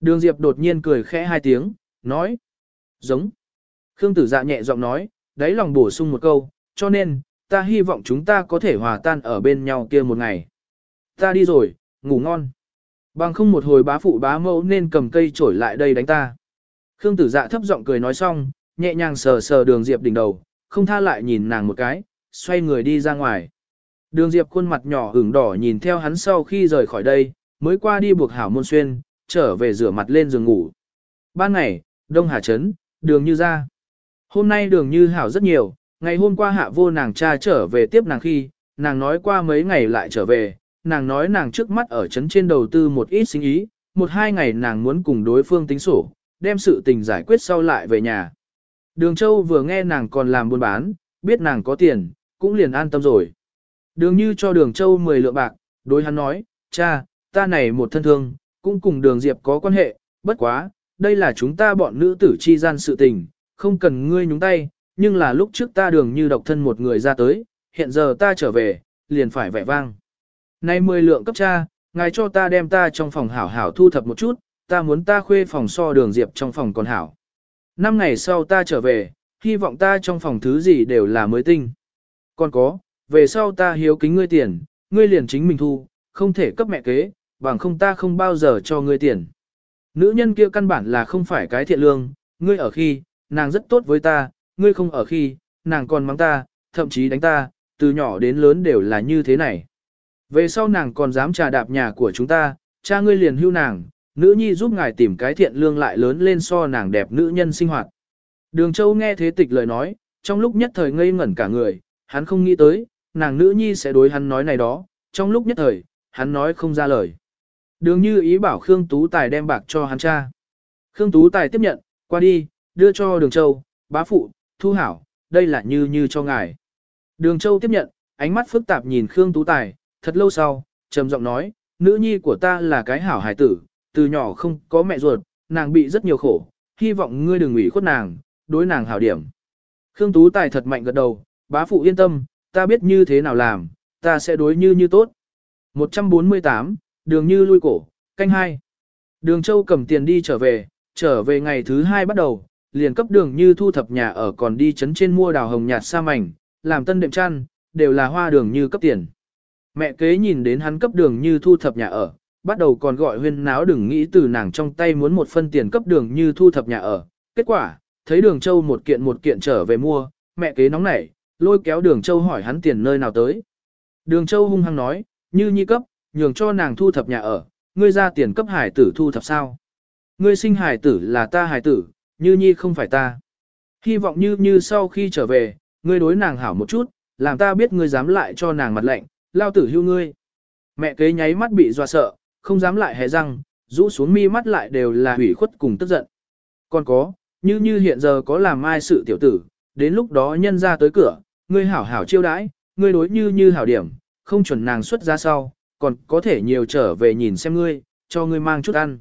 Đường Diệp đột nhiên cười khẽ hai tiếng, nói. Giống. Khương tử dạ nhẹ giọng nói, đáy lòng bổ sung một câu, cho nên, ta hy vọng chúng ta có thể hòa tan ở bên nhau kia một ngày. Ta đi rồi, ngủ ngon. Bằng không một hồi bá phụ bá mẫu nên cầm cây trổi lại đây đánh ta. Khương tử dạ thấp giọng cười nói xong, nhẹ nhàng sờ sờ đường Diệp đỉnh đầu, không tha lại nhìn nàng một cái, xoay người đi ra ngoài. Đường Diệp khuôn mặt nhỏ ửng đỏ nhìn theo hắn sau khi rời khỏi đây, mới qua đi buộc hảo môn xuyên, trở về rửa mặt lên giường ngủ. Ban ngày, Đông Hà Trấn, đường như ra. Hôm nay đường như hảo rất nhiều, ngày hôm qua hạ vô nàng cha trở về tiếp nàng khi, nàng nói qua mấy ngày lại trở về, nàng nói nàng trước mắt ở trấn trên đầu tư một ít sinh ý, một hai ngày nàng muốn cùng đối phương tính sổ, đem sự tình giải quyết sau lại về nhà. Đường Châu vừa nghe nàng còn làm buôn bán, biết nàng có tiền, cũng liền an tâm rồi. Đường như cho đường Châu 10 lượng bạc, đối hắn nói, cha, ta này một thân thương, cũng cùng đường Diệp có quan hệ, bất quá, đây là chúng ta bọn nữ tử chi gian sự tình, không cần ngươi nhúng tay, nhưng là lúc trước ta đường như độc thân một người ra tới, hiện giờ ta trở về, liền phải vẻ vang. Này 10 lượng cấp cha, ngài cho ta đem ta trong phòng hảo hảo thu thập một chút, ta muốn ta khuê phòng so đường Diệp trong phòng còn hảo. Năm ngày sau ta trở về, hy vọng ta trong phòng thứ gì đều là mới tinh. Còn có, về sau ta hiếu kính ngươi tiền, ngươi liền chính mình thu, không thể cấp mẹ kế, bằng không ta không bao giờ cho ngươi tiền. Nữ nhân kia căn bản là không phải cái thiện lương, ngươi ở khi, nàng rất tốt với ta, ngươi không ở khi, nàng còn mắng ta, thậm chí đánh ta, từ nhỏ đến lớn đều là như thế này. Về sau nàng còn dám trà đạp nhà của chúng ta, cha ngươi liền hưu nàng, nữ nhi giúp ngài tìm cái thiện lương lại lớn lên so nàng đẹp nữ nhân sinh hoạt. Đường Châu nghe thế tịch lời nói, trong lúc nhất thời ngây ngẩn cả người, hắn không nghĩ tới, nàng nữ nhi sẽ đối hắn nói này đó, trong lúc nhất thời, hắn nói không ra lời. Đường như ý bảo Khương Tú Tài đem bạc cho hắn cha. Khương Tú Tài tiếp nhận, qua đi, đưa cho Đường Châu, bá phụ, thu hảo, đây là như như cho ngài. Đường Châu tiếp nhận, ánh mắt phức tạp nhìn Khương Tú Tài, thật lâu sau, trầm giọng nói, nữ nhi của ta là cái hảo hải tử, từ nhỏ không có mẹ ruột, nàng bị rất nhiều khổ, hy vọng ngươi đừng ủy khuất nàng, đối nàng hảo điểm. Khương Tú Tài thật mạnh gật đầu, bá phụ yên tâm, ta biết như thế nào làm, ta sẽ đối như như tốt. 148, đường như lui cổ, canh hai. Đường Châu cầm tiền đi trở về, trở về ngày thứ hai bắt đầu, liền cấp đường như thu thập nhà ở còn đi chấn trên mua đào hồng nhạt sa mảnh, làm tân đệm chăn, đều là hoa đường như cấp tiền. Mẹ kế nhìn đến hắn cấp đường như thu thập nhà ở, bắt đầu còn gọi huyên náo đừng nghĩ từ nàng trong tay muốn một phân tiền cấp đường như thu thập nhà ở. Kết quả, thấy đường châu một kiện một kiện trở về mua, mẹ kế nóng nảy, lôi kéo đường châu hỏi hắn tiền nơi nào tới. Đường châu hung hăng nói, như nhi cấp, nhường cho nàng thu thập nhà ở, ngươi ra tiền cấp hải tử thu thập sao. Ngươi sinh hải tử là ta hải tử, như nhi không phải ta. Hy vọng như như sau khi trở về, ngươi đối nàng hảo một chút, làm ta biết ngươi dám lại cho nàng mặt lệnh, lao tử hưu ngươi. Mẹ kế nháy mắt bị dọa sợ, không dám lại hé răng, rũ xuống mi mắt lại đều là hủy khuất cùng tức giận. Còn có, như như hiện giờ có làm ai sự tiểu tử, đến lúc đó nhân ra tới cửa, ngươi hảo hảo chiêu đãi, ngươi đối như như hảo điểm, không chuẩn nàng xuất ra sau, còn có thể nhiều trở về nhìn xem ngươi, cho ngươi mang chút ăn.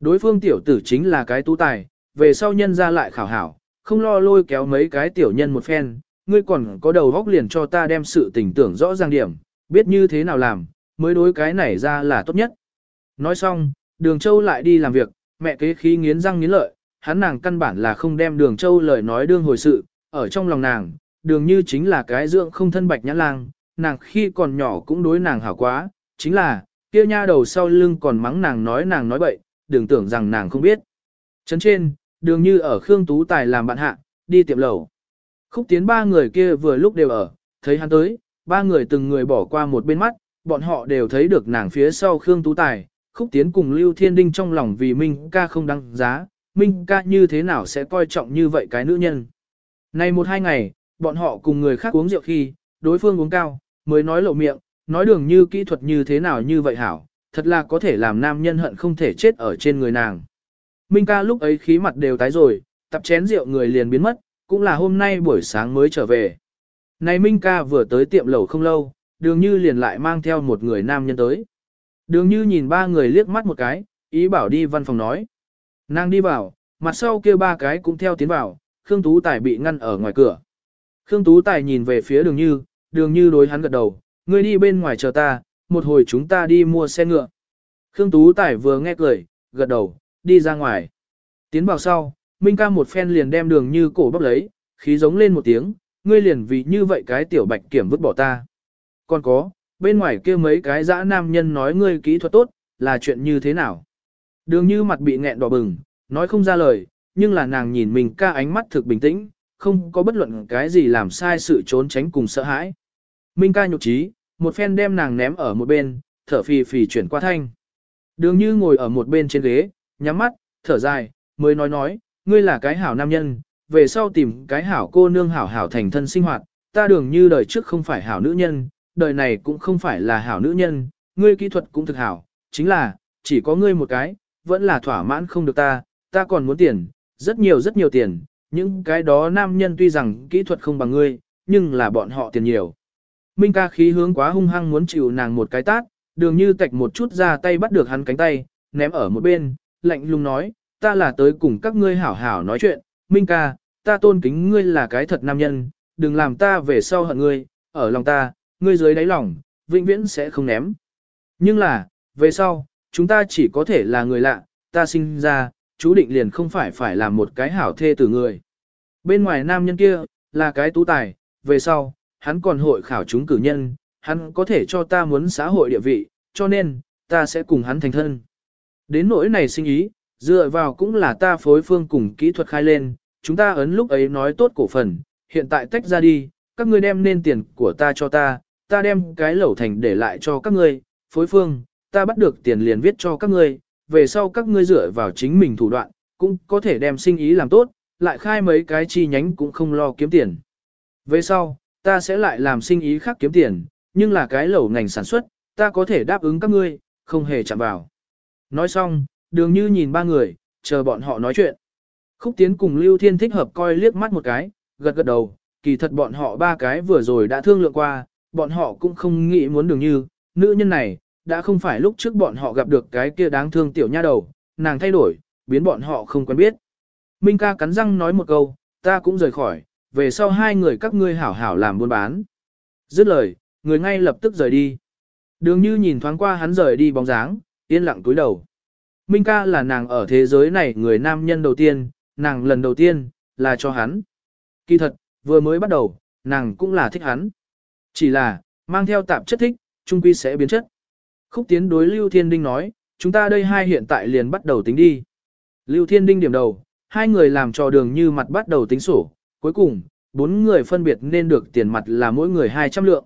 Đối phương tiểu tử chính là cái tú tài, về sau nhân ra lại khảo hảo, không lo lôi kéo mấy cái tiểu nhân một phen, ngươi còn có đầu góc liền cho ta đem sự tình tưởng rõ ràng điểm, biết như thế nào làm, mới đối cái này ra là tốt nhất. Nói xong, đường châu lại đi làm việc, mẹ kế khí nghiến răng nghiến lợi, hắn nàng căn bản là không đem đường châu lời nói đương hồi sự, ở trong lòng nàng, đường như chính là cái dưỡng không thân bạch nhã lang, nàng khi còn nhỏ cũng đối nàng hảo quá, chính là, kia nha đầu sau lưng còn mắng nàng nói nàng nói bậy, đừng tưởng rằng nàng không biết. Chấn trên, đường như ở Khương Tú Tài làm bạn hạ, đi tiệm lầu. Khúc tiến ba người kia vừa lúc đều ở, thấy hắn tới, ba người từng người bỏ qua một bên mắt, bọn họ đều thấy được nàng phía sau Khương Tú Tài, khúc tiến cùng Lưu Thiên Đinh trong lòng vì Minh ca không đăng giá, Minh ca như thế nào sẽ coi trọng như vậy cái nữ nhân. Nay một hai ngày, bọn họ cùng người khác uống rượu khi, đối phương uống cao, mới nói lộ miệng, nói đường như kỹ thuật như thế nào như vậy hảo, thật là có thể làm nam nhân hận không thể chết ở trên người nàng. Minh ca lúc ấy khí mặt đều tái rồi, tập chén rượu người liền biến mất, cũng là hôm nay buổi sáng mới trở về. Này Minh ca vừa tới tiệm lẩu không lâu, đường như liền lại mang theo một người nam nhân tới. Đường như nhìn ba người liếc mắt một cái, ý bảo đi văn phòng nói. Nàng đi vào, mặt sau kia ba cái cũng theo tiến vào, Khương Tú Tài bị ngăn ở ngoài cửa. Khương Tú Tài nhìn về phía đường như, đường như đối hắn gật đầu, ngươi đi bên ngoài chờ ta, một hồi chúng ta đi mua xe ngựa. Khương Tú Tài vừa nghe cười, gật đầu, đi ra ngoài. Tiến vào sau, Minh ca một phen liền đem đường như cổ bắp lấy, khí giống lên một tiếng, ngươi liền vì như vậy cái tiểu bạch kiểm vứt bỏ ta. Còn có, bên ngoài kia mấy cái dã nam nhân nói ngươi kỹ thuật tốt, là chuyện như thế nào? Đường như mặt bị nghẹn đỏ bừng, nói không ra lời, nhưng là nàng nhìn mình ca ánh mắt thực bình tĩnh, không có bất luận cái gì làm sai sự trốn tránh cùng sợ hãi. Minh ca nhục trí, một phen đem nàng ném ở một bên, thở phì phì chuyển qua thanh. Đường như ngồi ở một bên trên ghế, nhắm mắt, thở dài, mới nói nói, ngươi là cái hảo nam nhân, về sau tìm cái hảo cô nương hảo hảo thành thân sinh hoạt, ta đường như đời trước không phải hảo nữ nhân, đời này cũng không phải là hảo nữ nhân, ngươi kỹ thuật cũng thực hảo, chính là, chỉ có ngươi một cái, vẫn là thỏa mãn không được ta, ta còn muốn tiền, rất nhiều rất nhiều tiền, những cái đó nam nhân tuy rằng kỹ thuật không bằng ngươi, nhưng là bọn họ tiền nhiều. Minh ca khí hướng quá hung hăng muốn chịu nàng một cái tát, đường như tạch một chút ra tay bắt được hắn cánh tay, ném ở một bên, lạnh lùng nói, ta là tới cùng các ngươi hảo hảo nói chuyện, Minh ca, ta tôn kính ngươi là cái thật nam nhân, đừng làm ta về sau hận ngươi, ở lòng ta, ngươi dưới đáy lòng, vĩnh viễn sẽ không ném. Nhưng là, về sau, chúng ta chỉ có thể là người lạ, ta sinh ra, chú định liền không phải phải là một cái hảo thê tử người. Bên ngoài nam nhân kia, là cái tú tài, về sau, hắn còn hội khảo chúng cử nhân, hắn có thể cho ta muốn xã hội địa vị, cho nên, ta sẽ cùng hắn thành thân. Đến nỗi này sinh ý, dựa vào cũng là ta phối phương cùng kỹ thuật khai lên, chúng ta ấn lúc ấy nói tốt cổ phần, hiện tại tách ra đi, các ngươi đem nên tiền của ta cho ta, ta đem cái lẩu thành để lại cho các ngươi, phối phương, ta bắt được tiền liền viết cho các ngươi, về sau các ngươi dựa vào chính mình thủ đoạn, cũng có thể đem sinh ý làm tốt, lại khai mấy cái chi nhánh cũng không lo kiếm tiền. Về sau, ta sẽ lại làm sinh ý khác kiếm tiền, nhưng là cái lẩu ngành sản xuất, ta có thể đáp ứng các ngươi, không hề chạm vào. Nói xong, đường như nhìn ba người, chờ bọn họ nói chuyện. Khúc Tiến cùng Lưu Thiên thích hợp coi liếc mắt một cái, gật gật đầu, kỳ thật bọn họ ba cái vừa rồi đã thương lượng qua, bọn họ cũng không nghĩ muốn đường như, nữ nhân này, đã không phải lúc trước bọn họ gặp được cái kia đáng thương tiểu nha đầu, nàng thay đổi, biến bọn họ không quen biết. Minh ca cắn răng nói một câu, ta cũng rời khỏi, về sau hai người các ngươi hảo hảo làm buôn bán. Dứt lời, người ngay lập tức rời đi. Đường như nhìn thoáng qua hắn rời đi bóng dáng, yên lặng cúi đầu. Minh ca là nàng ở thế giới này người nam nhân đầu tiên, nàng lần đầu tiên, là cho hắn. Kỳ thật, vừa mới bắt đầu, nàng cũng là thích hắn. Chỉ là, mang theo tạp chất thích, trung quy sẽ biến chất. Khúc tiến đối Lưu Thiên Đinh nói, chúng ta đây hai hiện tại liền bắt đầu tính đi. Lưu Thiên Đinh điểm đầu, hai người làm trò đường như mặt bắt đầu tính sổ, cuối cùng, bốn người phân biệt nên được tiền mặt là mỗi người 200 lượng.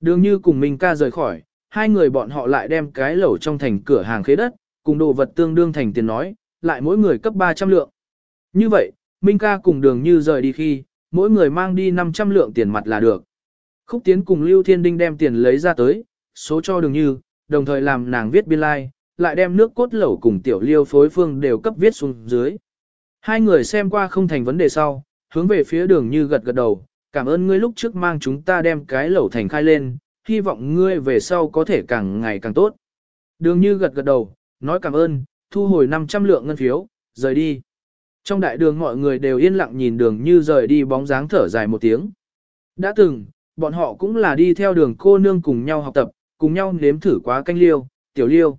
Đường như cùng Minh ca rời khỏi, hai người bọn họ lại đem cái lẩu trong thành cửa hàng khế đất, cùng đồ vật tương đương thành tiền nói, lại mỗi người cấp 300 lượng. Như vậy, Minh ca cùng đường như rời đi khi, mỗi người mang đi 500 lượng tiền mặt là được. Khúc Tiến cùng Lưu Thiên Đinh đem tiền lấy ra tới, số cho đường như, đồng thời làm nàng viết biên lai, like, lại đem nước cốt lẩu cùng tiểu liêu phối phương đều cấp viết xuống dưới. Hai người xem qua không thành vấn đề sau, hướng về phía đường như gật gật đầu, cảm ơn ngươi lúc trước mang chúng ta đem cái lẩu thành khai lên, hy vọng ngươi về sau có thể càng ngày càng tốt. Đường như gật gật đầu, nói cảm ơn, thu hồi 500 lượng ngân phiếu, rời đi. Trong đại đường mọi người đều yên lặng nhìn đường như rời đi bóng dáng thở dài một tiếng. Đã từng, bọn họ cũng là đi theo đường cô nương cùng nhau học tập, cùng nhau nếm thử quá canh liêu, tiểu liêu.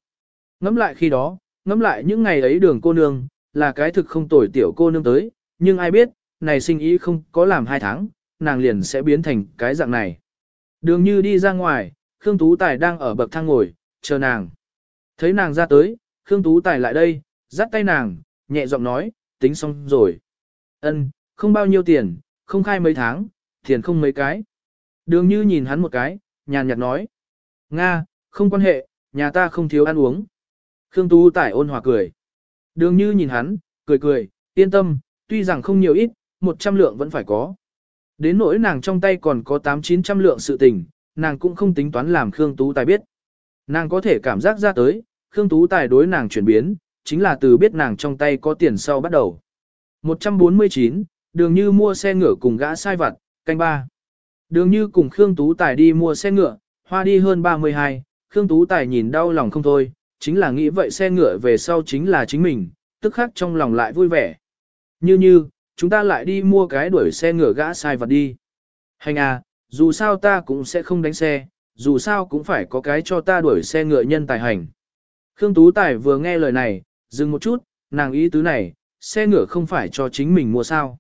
Ngắm lại khi đó, ngắm lại những ngày ấy đường cô nương, là cái thực không tồi tiểu cô nương tới, nhưng ai biết, này sinh ý không có làm hai tháng, nàng liền sẽ biến thành cái dạng này. Đường như đi ra ngoài, Khương Tú Tài đang ở bậc thang ngồi, chờ nàng. Thấy nàng ra tới, Khương Tú Tài lại đây, dắt tay nàng, nhẹ giọng nói, tính xong rồi. Ân, không bao nhiêu tiền, không khai mấy tháng, tiền không mấy cái. Đường như nhìn hắn một cái, nhàn nhạt nói. Nga, không quan hệ, nhà ta không thiếu ăn uống. Khương Tú Tài ôn hòa cười. Đường như nhìn hắn, cười cười, yên tâm, tuy rằng không nhiều ít, 100 lượng vẫn phải có. Đến nỗi nàng trong tay còn có 8-900 lượng sự tình, nàng cũng không tính toán làm Khương Tú Tài biết. Nàng có thể cảm giác ra tới, Khương Tú Tài đối nàng chuyển biến, chính là từ biết nàng trong tay có tiền sau bắt đầu. 149, đường như mua xe ngựa cùng gã sai vặt, canh ba. Đường như cùng Khương Tú Tài đi mua xe ngựa, hoa đi hơn 32, Khương Tú Tài nhìn đau lòng không thôi, chính là nghĩ vậy xe ngựa về sau chính là chính mình, tức khắc trong lòng lại vui vẻ. Như như, chúng ta lại đi mua cái đuổi xe ngựa gã sai vật đi. Hành à, dù sao ta cũng sẽ không đánh xe, dù sao cũng phải có cái cho ta đuổi xe ngựa nhân tài hành. Khương Tú Tài vừa nghe lời này, dừng một chút, nàng ý tứ này, xe ngựa không phải cho chính mình mua sao.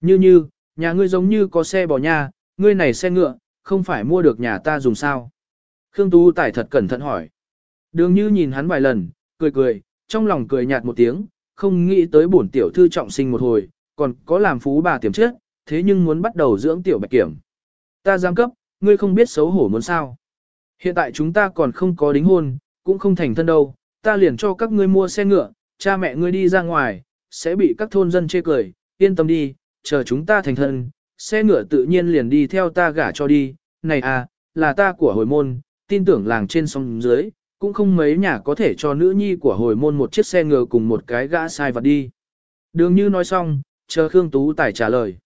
Như như, nhà ngươi giống như có xe bò nha, ngươi này xe ngựa, không phải mua được nhà ta dùng sao. Khương Tú Tài thật cẩn thận hỏi. Đường như nhìn hắn vài lần, cười cười, trong lòng cười nhạt một tiếng, không nghĩ tới bổn tiểu thư trọng sinh một hồi, còn có làm phú bà tiềm trước, thế nhưng muốn bắt đầu dưỡng tiểu bạch kiểm. Ta giam cấp, ngươi không biết xấu hổ muốn sao. Hiện tại chúng ta còn không có đính hôn, cũng không thành thân đâu, ta liền cho các ngươi mua xe ngựa, cha mẹ ngươi đi ra ngoài, sẽ bị các thôn dân chê cười, yên tâm đi, chờ chúng ta thành thân, xe ngựa tự nhiên liền đi theo ta gả cho đi, này à, là ta của hồi môn, tin tưởng làng trên sông dưới, cũng không mấy nhà có thể cho nữ nhi của hồi môn một chiếc xe ngựa cùng một cái gã sai vật đi. Đường như nói xong, chờ Khương Tú Tài trả lời.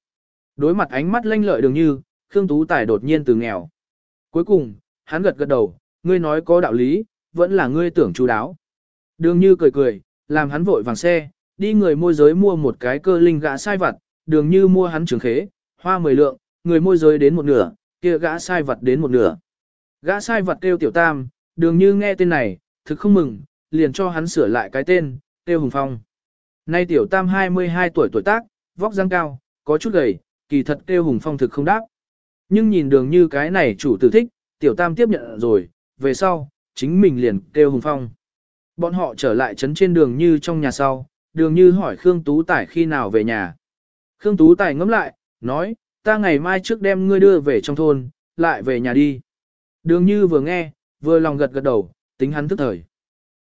Đối mặt ánh mắt lanh lợi đường như, Khương Tú Tài đột nhiên từ nghèo. Cuối cùng, hắn gật gật đầu, ngươi nói có đạo lý, vẫn là ngươi tưởng chú đáo. Đường như cười cười, làm hắn vội vàng xe, đi người môi giới mua một cái cơ linh gã sai vặt, đường như mua hắn trường khế, hoa mười lượng, người môi giới đến một nửa, kia gã sai vặt đến một nửa. Gã sai vặt kêu tiểu tam, đường như nghe tên này, thực không mừng, liền cho hắn sửa lại cái tên, kêu Hùng Phong. Nay tiểu tam 22 tuổi tuổi tác, vóc dáng cao, có chút gầy, kỳ thật kêu Hùng Phong thực không đáp. Nhưng nhìn đường như cái này chủ tử thích, tiểu tam tiếp nhận rồi, về sau, chính mình liền kêu Hùng Phong. Bọn họ trở lại trấn trên đường như trong nhà sau, đường như hỏi Khương Tú Tài khi nào về nhà. Khương Tú Tài ngẫm lại, nói, ta ngày mai trước đem ngươi đưa về trong thôn, lại về nhà đi. Đường như vừa nghe, vừa lòng gật gật đầu, tính hắn thức thời.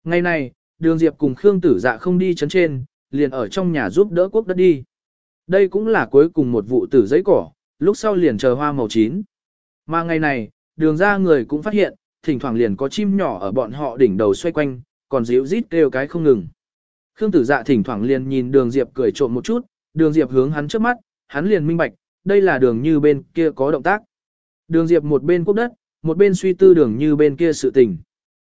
Ngày này, đường Diệp cùng Khương Tử Dạ không đi trấn trên, liền ở trong nhà giúp đỡ quốc đất đi. Đây cũng là cuối cùng một vụ tử giấy cỏ, lúc sau liền chờ hoa màu chín. Mà ngày này, đường ra người cũng phát hiện, thỉnh thoảng liền có chim nhỏ ở bọn họ đỉnh đầu xoay quanh, còn dịu rít kêu cái không ngừng. Khương Tử Dạ thỉnh thoảng liền nhìn đường Diệp cười trộm một chút, đường Diệp hướng hắn trước mắt, hắn liền minh bạch, đây là đường như bên kia có động tác. Đường Diệp một bên quốc đất, một bên suy tư đường như bên kia sự tình.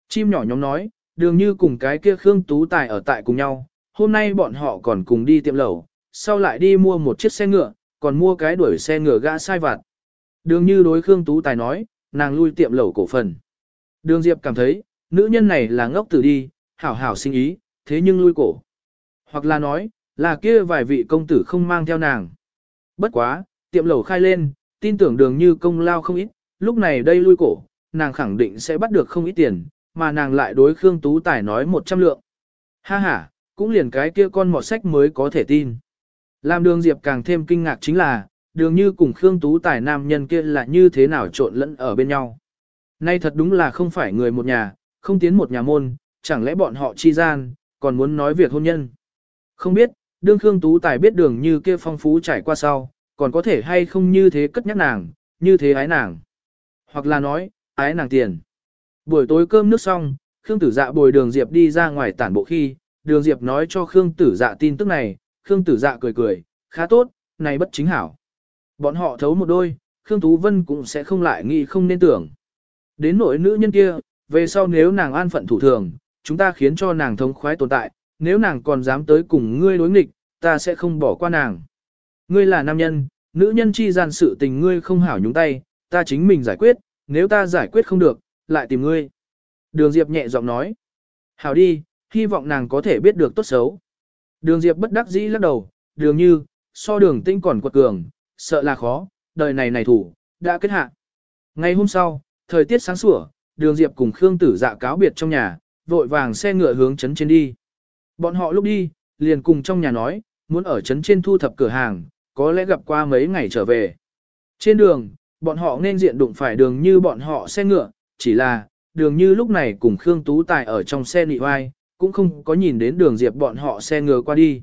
Chim nhỏ nhóm nói, đường như cùng cái kia Khương Tú Tài ở tại cùng nhau, hôm nay bọn họ còn cùng đi tiệm lẩu, sau lại đi mua một chiếc xe ngựa, còn mua cái đuổi xe ngựa gã sai vặt. Đường như đối Khương Tú Tài nói, nàng lui tiệm lẩu cổ phần. Đường Diệp cảm thấy, nữ nhân này là ngốc tử đi, hảo hảo sinh ý, thế nhưng lui cổ. Hoặc là nói, là kia vài vị công tử không mang theo nàng. Bất quá, tiệm lẩu khai lên, tin tưởng đường như công lao không ít, lúc này đây lui cổ, nàng khẳng định sẽ bắt được không ít tiền, mà nàng lại đối Khương Tú Tài nói 100 lượng. Ha ha, cũng liền cái kia con mọt sách mới có thể tin. Làm đường Diệp càng thêm kinh ngạc chính là, đường như cùng Khương Tú Tài nam nhân kia là như thế nào trộn lẫn ở bên nhau. Nay thật đúng là không phải người một nhà, không tiến một nhà môn, chẳng lẽ bọn họ chi gian, còn muốn nói việc hôn nhân. Không biết, đương Khương Tú Tài biết đường như kia phong phú trải qua sau, còn có thể hay không như thế cất nhắc nàng, như thế ái nàng. Hoặc là nói, ái nàng tiền. Buổi tối cơm nước xong, Khương Tử Dạ bồi đường Diệp đi ra ngoài tản bộ khi, đường Diệp nói cho Khương Tử Dạ tin tức này, Khương Tử Dạ cười cười, khá tốt, này bất chính hảo. Bọn họ thấu một đôi, Khương Tú Vân cũng sẽ không lại nghĩ không nên tưởng. Đến nỗi nữ nhân kia, về sau nếu nàng an phận thủ thường, chúng ta khiến cho nàng thống khoái tồn tại, nếu nàng còn dám tới cùng ngươi đối nghịch, ta sẽ không bỏ qua nàng. Ngươi là nam nhân, nữ nhân chi gian sự tình ngươi không hảo nhúng tay, ta chính mình giải quyết, nếu ta giải quyết không được, lại tìm ngươi. Đường Diệp nhẹ giọng nói. Hảo đi, hy vọng nàng có thể biết được tốt xấu. Đường Diệp bất đắc dĩ lắc đầu, đường như, so đường tinh còn quật cường, sợ là khó, đời này này thủ, đã kết hạ. Ngày hôm sau, thời tiết sáng sủa, đường Diệp cùng Khương Tử dạ cáo biệt trong nhà, vội vàng xe ngựa hướng chấn trên đi. Bọn họ lúc đi, liền cùng trong nhà nói, muốn ở chấn trên thu thập cửa hàng, có lẽ gặp qua mấy ngày trở về. Trên đường, bọn họ nên diện đụng phải đường như bọn họ xe ngựa, chỉ là, đường như lúc này cùng Khương Tú Tài ở trong xe nị oai, cũng không có nhìn đến đường Diệp bọn họ xe ngựa qua đi.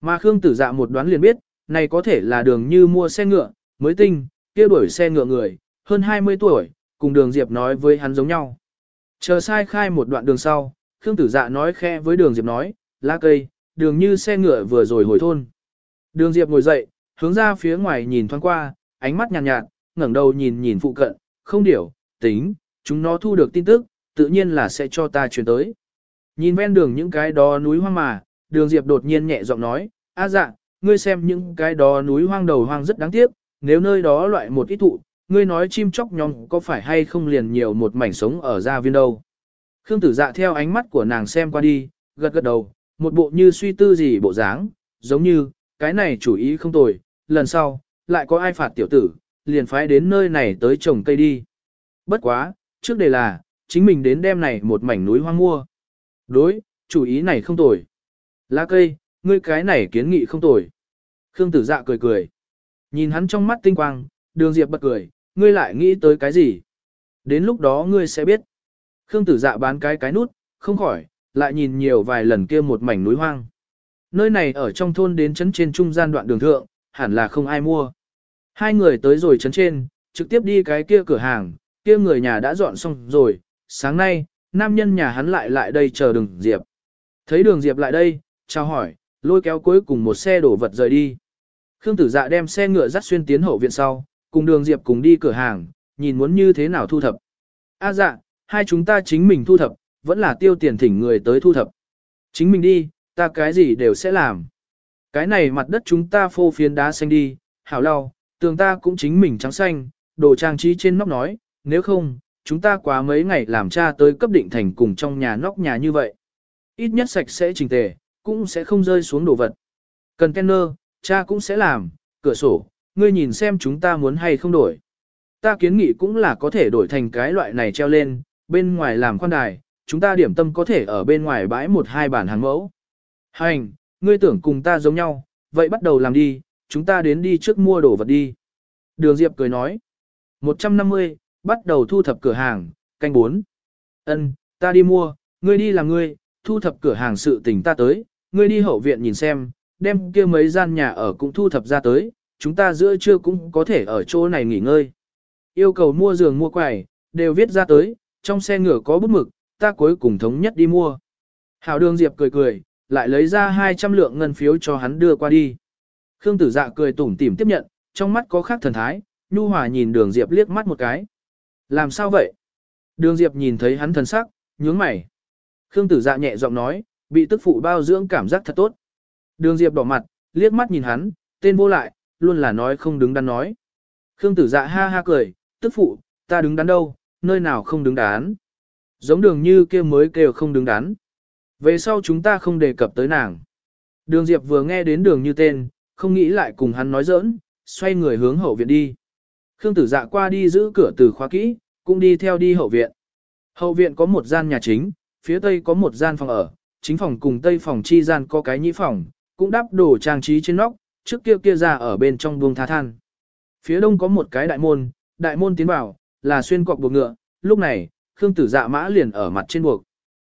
Mà Khương Tử Dạ một đoán liền biết, này có thể là đường như mua xe ngựa, mới tinh, kia đuổi xe ngựa người, hơn 20 tuổi, cùng đường Diệp nói với hắn giống nhau. Chờ sai khai một đoạn đường sau, Khương Tử Dạ nói khe với đường Diệp nói, lá cây, đường như xe ngựa vừa rồi hồi thôn. Đường Diệp ngồi dậy, hướng ra phía ngoài nhìn thoáng qua, ánh mắt nhàn nhạt, nhạt ngẩng đầu nhìn nhìn phụ cận, không điểu, tính, chúng nó thu được tin tức, tự nhiên là sẽ cho ta truyền tới. Nhìn ven đường những cái đó núi hoang mà, đường Diệp đột nhiên nhẹ giọng nói, a dạ, ngươi xem những cái đó núi hoang đầu hoang rất đáng tiếc, nếu nơi đó loại một ít thụ, ngươi nói chim chóc nhóm có phải hay không liền nhiều một mảnh sống ở gia viên đâu. Khương tử dạ theo ánh mắt của nàng xem qua đi, gật gật đầu, một bộ như suy tư gì bộ dáng, giống như, cái này chủ ý không tồi, lần sau, lại có ai phạt tiểu tử, liền phái đến nơi này tới trồng cây đi. Bất quá, trước đề là, chính mình đến đêm này một mảnh núi hoang mua. Đối, chủ ý này không tồi. Lá cây, ngươi cái này kiến nghị không tồi. Khương tử dạ cười cười. Nhìn hắn trong mắt tinh quang, đường diệp bật cười, ngươi lại nghĩ tới cái gì? Đến lúc đó ngươi sẽ biết. Khương tử dạ bán cái cái nút, không khỏi, lại nhìn nhiều vài lần kia một mảnh núi hoang. Nơi này ở trong thôn đến chấn trên trung gian đoạn đường thượng, hẳn là không ai mua. Hai người tới rồi chấn trên, trực tiếp đi cái kia cửa hàng, kia người nhà đã dọn xong rồi, sáng nay, nam nhân nhà hắn lại lại đây chờ đường Diệp. Thấy đường Diệp lại đây, chào hỏi, lôi kéo cuối cùng một xe đổ vật rời đi. Khương tử dạ đem xe ngựa dắt xuyên tiến hậu viện sau, cùng đường Diệp cùng đi cửa hàng, nhìn muốn như thế nào thu thập. A dạ, hai chúng ta chính mình thu thập, vẫn là tiêu tiền thỉnh người tới thu thập. Chính mình đi, ta cái gì đều sẽ làm. Cái này mặt đất chúng ta phô phiến đá xanh đi, hảo lau, tường ta cũng chính mình trắng xanh, đồ trang trí trên nóc nói, nếu không, chúng ta quá mấy ngày làm cha tới cấp định thành cùng trong nhà nóc nhà như vậy. Ít nhất sạch sẽ chỉnh tề, cũng sẽ không rơi xuống đồ vật. Cần Container, cha cũng sẽ làm, cửa sổ, ngươi nhìn xem chúng ta muốn hay không đổi. Ta kiến nghị cũng là có thể đổi thành cái loại này treo lên, bên ngoài làm khoan đài, chúng ta điểm tâm có thể ở bên ngoài bãi một hai bản hàng mẫu. Hành, ngươi tưởng cùng ta giống nhau, vậy bắt đầu làm đi, chúng ta đến đi trước mua đồ vật đi. Đường Diệp cười nói. 150, bắt đầu thu thập cửa hàng, canh bốn Ân, ta đi mua, ngươi đi làm ngươi, thu thập cửa hàng sự tình ta tới, ngươi đi hậu viện nhìn xem, đem kia mấy gian nhà ở cũng thu thập ra tới, chúng ta giữa trưa cũng có thể ở chỗ này nghỉ ngơi. Yêu cầu mua giường mua quầy, đều viết ra tới, trong xe ngựa có bút mực, ta cuối cùng thống nhất đi mua. Hảo đường Diệp cười cười, lại lấy ra 200 lượng ngân phiếu cho hắn đưa qua đi. Khương tử dạ cười tủm tỉm tiếp nhận, trong mắt có khác thần thái, nhu hòa nhìn đường Diệp liếc mắt một cái. Làm sao vậy? Đường Diệp nhìn thấy hắn thần sắc, nhướng mày. Khương tử dạ nhẹ giọng nói, bị tức phụ bao dưỡng cảm giác thật tốt. Đường Diệp đỏ mặt, liếc mắt nhìn hắn, tên vô lại, luôn là nói không đứng đắn nói. Khương tử dạ ha ha cười, tức phụ, ta đứng đắn đâu, nơi nào không đứng đắn. Giống đường như kia mới kêu không đứng đắn. Về sau chúng ta không đề cập tới nàng. Đường Diệp vừa nghe đến đường như tên, không nghĩ lại cùng hắn nói giỡn, xoay người hướng hậu viện đi. Khương tử dạ qua đi giữ cửa từ khóa kỹ, cũng đi theo đi hậu viện. Hậu viện có một gian nhà chính, phía tây có một gian phòng ở, chính phòng cùng tây phòng chi gian có cái nhĩ phòng, cũng đắp đồ trang trí trên nóc, trước kia kia ra ở bên trong buông tha than. Phía đông có một cái đại môn, đại môn tiến vào, là xuyên cọc buộc ngựa, lúc này, Khương tử dạ mã liền ở mặt trên buộc.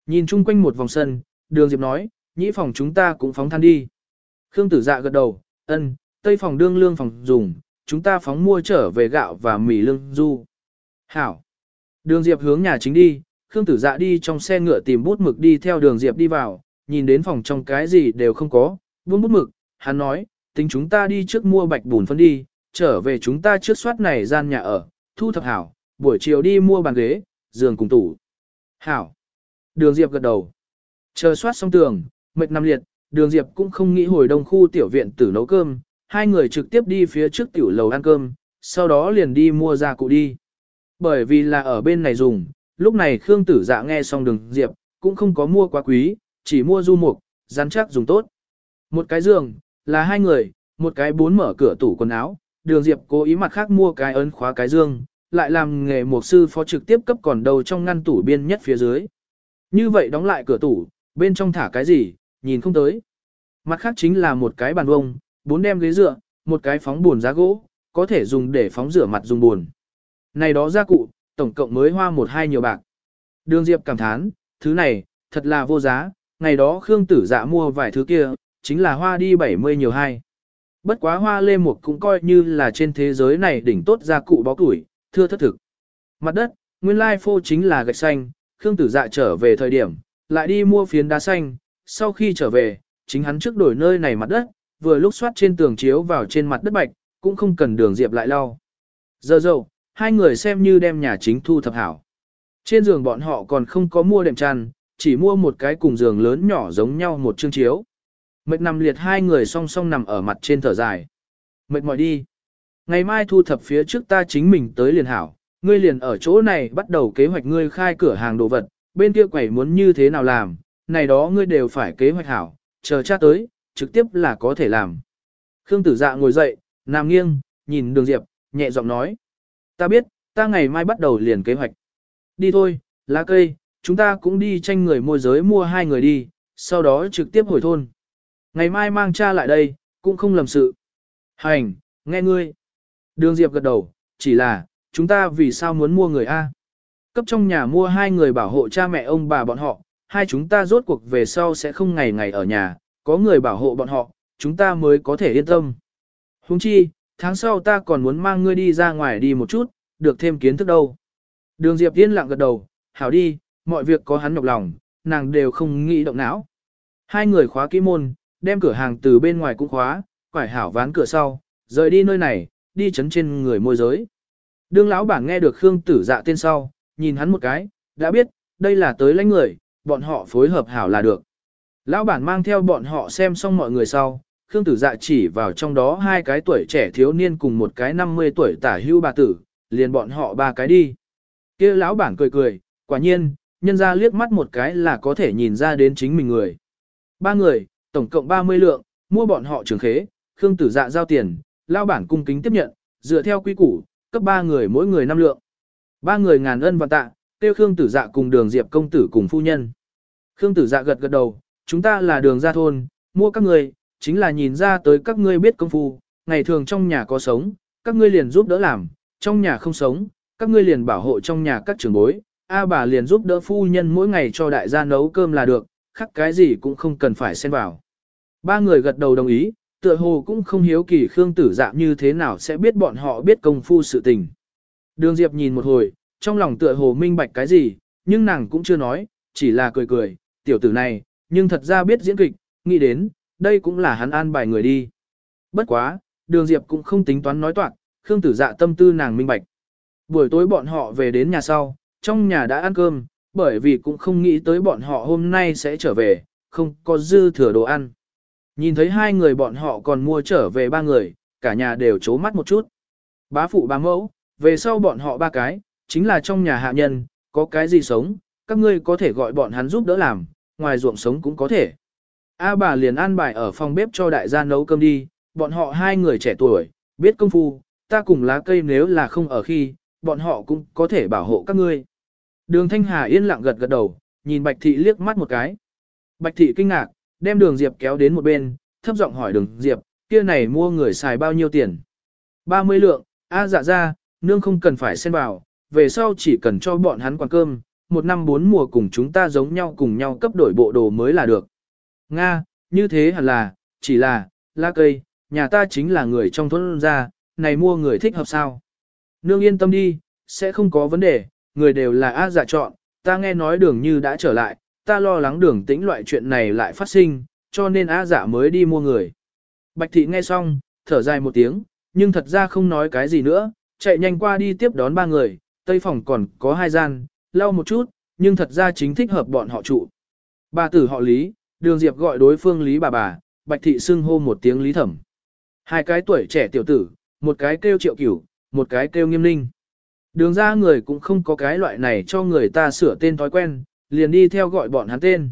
Nhìn chung quanh một vòng sân, đường Diệp nói, nhĩ phòng chúng ta cũng phóng than đi. Khương tử dạ gật đầu, ân, tây phòng đương lương phòng dùng, chúng ta phóng mua trở về gạo và mì lương du. Hảo. Đường Diệp hướng nhà chính đi, Khương tử dạ đi trong xe ngựa tìm bút mực đi theo đường Diệp đi vào, nhìn đến phòng trong cái gì đều không có, buông bút mực, hắn nói, tính chúng ta đi trước mua bạch bùn phân đi, trở về chúng ta trước soát này gian nhà ở, thu thập hảo, buổi chiều đi mua bàn ghế, giường cùng tủ. Hảo. Đường Diệp gật đầu. Chờ soát xong tường, mệt nằm liệt, đường Diệp cũng không nghĩ hồi đông khu tiểu viện tử nấu cơm, hai người trực tiếp đi phía trước tiểu lầu ăn cơm, sau đó liền đi mua gia cụ đi. Bởi vì là ở bên này dùng, lúc này Khương Tử Dạ nghe xong đường Diệp, cũng không có mua quá quý, chỉ mua du mục, rắn chắc dùng tốt. Một cái giường, là hai người, một cái bốn mở cửa tủ quần áo, đường Diệp cố ý mặt khác mua cái ấn khóa cái dương, lại làm nghề mục sư phó trực tiếp cấp còn đầu trong ngăn tủ biên nhất phía dưới. Như vậy đóng lại cửa tủ, bên trong thả cái gì, nhìn không tới. Mặt khác chính là một cái bàn vông, bốn đem ghế dựa, một cái phóng buồn giá gỗ, có thể dùng để phóng rửa mặt dùng buồn. Này đó gia cụ, tổng cộng mới hoa một hai nhiều bạc. Đường Diệp cảm thán, thứ này, thật là vô giá, ngày đó Khương Tử Dạ mua vài thứ kia, chính là hoa đi 70 nhiều hai. Bất quá hoa lê mục cũng coi như là trên thế giới này đỉnh tốt gia cụ bó tuổi, thưa thất thực. Mặt đất, nguyên lai phô chính là gạch xanh, Khương Tử Dạ trở về thời điểm, lại đi mua phiến đá xanh, sau khi trở về, chính hắn trước đổi nơi này mặt đất, vừa lúc soát trên tường chiếu vào trên mặt đất bạch, cũng không cần đường diệp lại lau. Giờ dầu, hai người xem như đem nhà chính thu thập hảo. Trên giường bọn họ còn không có mua đệm chăn, chỉ mua một cái cùng giường lớn nhỏ giống nhau một chương chiếu. Mệt nằm liệt hai người song song nằm ở mặt trên thở dài. Mệt mỏi đi. Ngày mai thu thập phía trước ta chính mình tới liền hảo, ngươi liền ở chỗ này bắt đầu kế hoạch ngươi khai cửa hàng đồ vật, bên kia quẩy muốn như thế nào làm, này đó ngươi đều phải kế hoạch hảo, chờ cha tới, trực tiếp là có thể làm. Khương tử dạ ngồi dậy, nằm nghiêng, nhìn đường diệp, nhẹ giọng nói. Ta biết, ta ngày mai bắt đầu liền kế hoạch. Đi thôi, lá cây, chúng ta cũng đi tranh người môi giới mua hai người đi, sau đó trực tiếp hồi thôn. Ngày mai mang cha lại đây, cũng không lầm sự. Hành, nghe ngươi. Đường Diệp gật đầu, chỉ là, chúng ta vì sao muốn mua người A? Cấp trong nhà mua hai người bảo hộ cha mẹ ông bà bọn họ, hai chúng ta rốt cuộc về sau sẽ không ngày ngày ở nhà, có người bảo hộ bọn họ, chúng ta mới có thể yên tâm. Huống chi, tháng sau ta còn muốn mang ngươi đi ra ngoài đi một chút, được thêm kiến thức đâu. Đường Diệp yên lặng gật đầu, hảo đi, mọi việc có hắn nhọc lòng, nàng đều không nghĩ động não. Hai người khóa kỹ môn, đem cửa hàng từ bên ngoài cũng khóa, quải hảo ván cửa sau, rời đi nơi này, đi chấn trên người môi giới. Đương lão bản nghe được Khương Tử Dạ tên sau, nhìn hắn một cái, đã biết, đây là tới lãnh người, bọn họ phối hợp hảo là được. Lão bản mang theo bọn họ xem xong mọi người sau, Khương Tử Dạ chỉ vào trong đó hai cái tuổi trẻ thiếu niên cùng một cái 50 tuổi tả hưu bà tử, liền bọn họ ba cái đi. kia lão bản cười cười, quả nhiên, nhân ra liếc mắt một cái là có thể nhìn ra đến chính mình người. Ba người, tổng cộng 30 lượng, mua bọn họ trường khế, Khương Tử Dạ giao tiền, lão bản cung kính tiếp nhận, dựa theo quy củ, cấp ba người mỗi người năm lượng. Ba người ngàn ân và tạ, tiêu Khương Tử Dạ cùng đường Diệp công tử cùng phu nhân. Khương Tử Dạ gật gật đầu, chúng ta là đường gia thôn, mua các ngươi chính là nhìn ra tới các ngươi biết công phu, ngày thường trong nhà có sống, các ngươi liền giúp đỡ làm, trong nhà không sống, các ngươi liền bảo hộ trong nhà các trưởng bối, A bà liền giúp đỡ phu nhân mỗi ngày cho đại gia nấu cơm là được, khắc cái gì cũng không cần phải xen vào. Ba người gật đầu đồng ý, tựa hồ cũng không hiếu kỳ Khương Tử Dạ như thế nào sẽ biết bọn họ biết công phu sự tình. Đường Diệp nhìn một hồi, trong lòng tựa hồ minh bạch cái gì, nhưng nàng cũng chưa nói, chỉ là cười cười, tiểu tử này, nhưng thật ra biết diễn kịch, nghĩ đến, đây cũng là hắn an bài người đi. Bất quá, đường Diệp cũng không tính toán nói toạc, Khương Tử Dạ tâm tư nàng minh bạch. Buổi tối bọn họ về đến nhà sau, trong nhà đã ăn cơm, bởi vì cũng không nghĩ tới bọn họ hôm nay sẽ trở về, không có dư thừa đồ ăn. Nhìn thấy hai người bọn họ còn mua trở về ba người, cả nhà đều chố mắt một chút. Bá phụ bá mẫu, về sau bọn họ ba cái, chính là trong nhà hạ nhân, có cái gì sống, các ngươi có thể gọi bọn hắn giúp đỡ làm, ngoài ruộng sống cũng có thể. A bà liền an bài ở phòng bếp cho đại gia nấu cơm đi, bọn họ hai người trẻ tuổi, biết công phu, ta cùng lá cây nếu là không ở khi, bọn họ cũng có thể bảo hộ các ngươi. Đường Thanh Hà yên lặng gật gật đầu, nhìn Bạch Thị liếc mắt một cái. Bạch Thị kinh ngạc, đem đường Diệp kéo đến một bên, thấp giọng hỏi đường Diệp, kia này mua người xài bao nhiêu tiền? 30 lượng, a dạ ra, nương không cần phải xen vào, về sau chỉ cần cho bọn hắn quản cơm, một năm bốn mùa cùng chúng ta giống nhau cùng nhau cấp đổi bộ đồ mới là được. Nga, như thế hẳn là, chỉ là, la cây, nhà ta chính là người trong thôn ra, này mua người thích hợp sao? Nương yên tâm đi, sẽ không có vấn đề, người đều là A giả chọn, ta nghe nói đường như đã trở lại, ta lo lắng đường tĩnh loại chuyện này lại phát sinh, cho nên A giả mới đi mua người. Bạch thị nghe xong, thở dài một tiếng, nhưng thật ra không nói cái gì nữa, chạy nhanh qua đi tiếp đón ba người, tây phòng còn có hai gian, lau một chút, nhưng thật ra chính thích hợp bọn họ trụ. Bà tử họ Lý, đường Diệp gọi đối phương Lý bà bà, Bạch thị xưng hô một tiếng Lý thẩm. Hai cái tuổi trẻ tiểu tử, một cái kêu triệu cửu, một cái kêu nghiêm ninh. Đường ra người cũng không có cái loại này cho người ta sửa tên thói quen, liền đi theo gọi bọn hắn tên.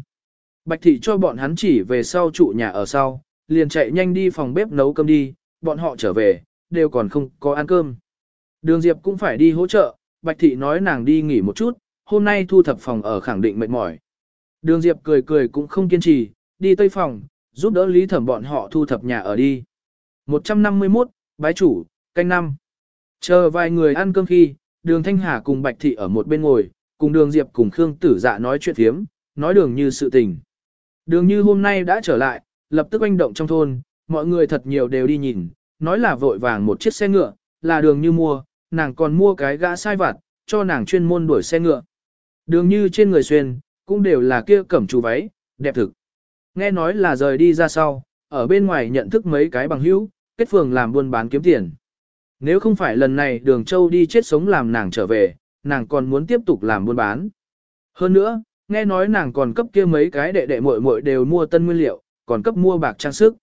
Bạch thị cho bọn hắn chỉ về sau trụ nhà ở sau, liền chạy nhanh đi phòng bếp nấu cơm đi, bọn họ trở về, đều còn không có ăn cơm. Đường Diệp cũng phải đi hỗ trợ, Bạch thị nói nàng đi nghỉ một chút, hôm nay thu thập phòng ở khẳng định mệt mỏi. Đường Diệp cười cười cũng không kiên trì, đi tây phòng, giúp đỡ Lý Thẩm bọn họ thu thập nhà ở đi. 151, bái chủ, canh năm. Chờ vài người ăn cơm khi, đường Thanh Hà cùng Bạch Thị ở một bên ngồi, cùng đường Diệp cùng Khương Tử Dạ nói chuyện thiếm, nói đường như sự tình. Đường như hôm nay đã trở lại, lập tức oanh động trong thôn, mọi người thật nhiều đều đi nhìn, nói là vội vàng một chiếc xe ngựa, là đường như mua, nàng còn mua cái gã sai vặt, cho nàng chuyên môn đuổi xe ngựa. Đường như trên người xuyên, cũng đều là kia cẩm chú váy, đẹp thực. Nghe nói là rời đi ra sau, ở bên ngoài nhận thức mấy cái bằng hữu, kết phường làm buôn bán kiếm tiền. Nếu không phải lần này đường châu đi chết sống làm nàng trở về, nàng còn muốn tiếp tục làm buôn bán. Hơn nữa, nghe nói nàng còn cấp kia mấy cái đệ đệ muội muội đều mua tân nguyên liệu, còn cấp mua bạc trang sức.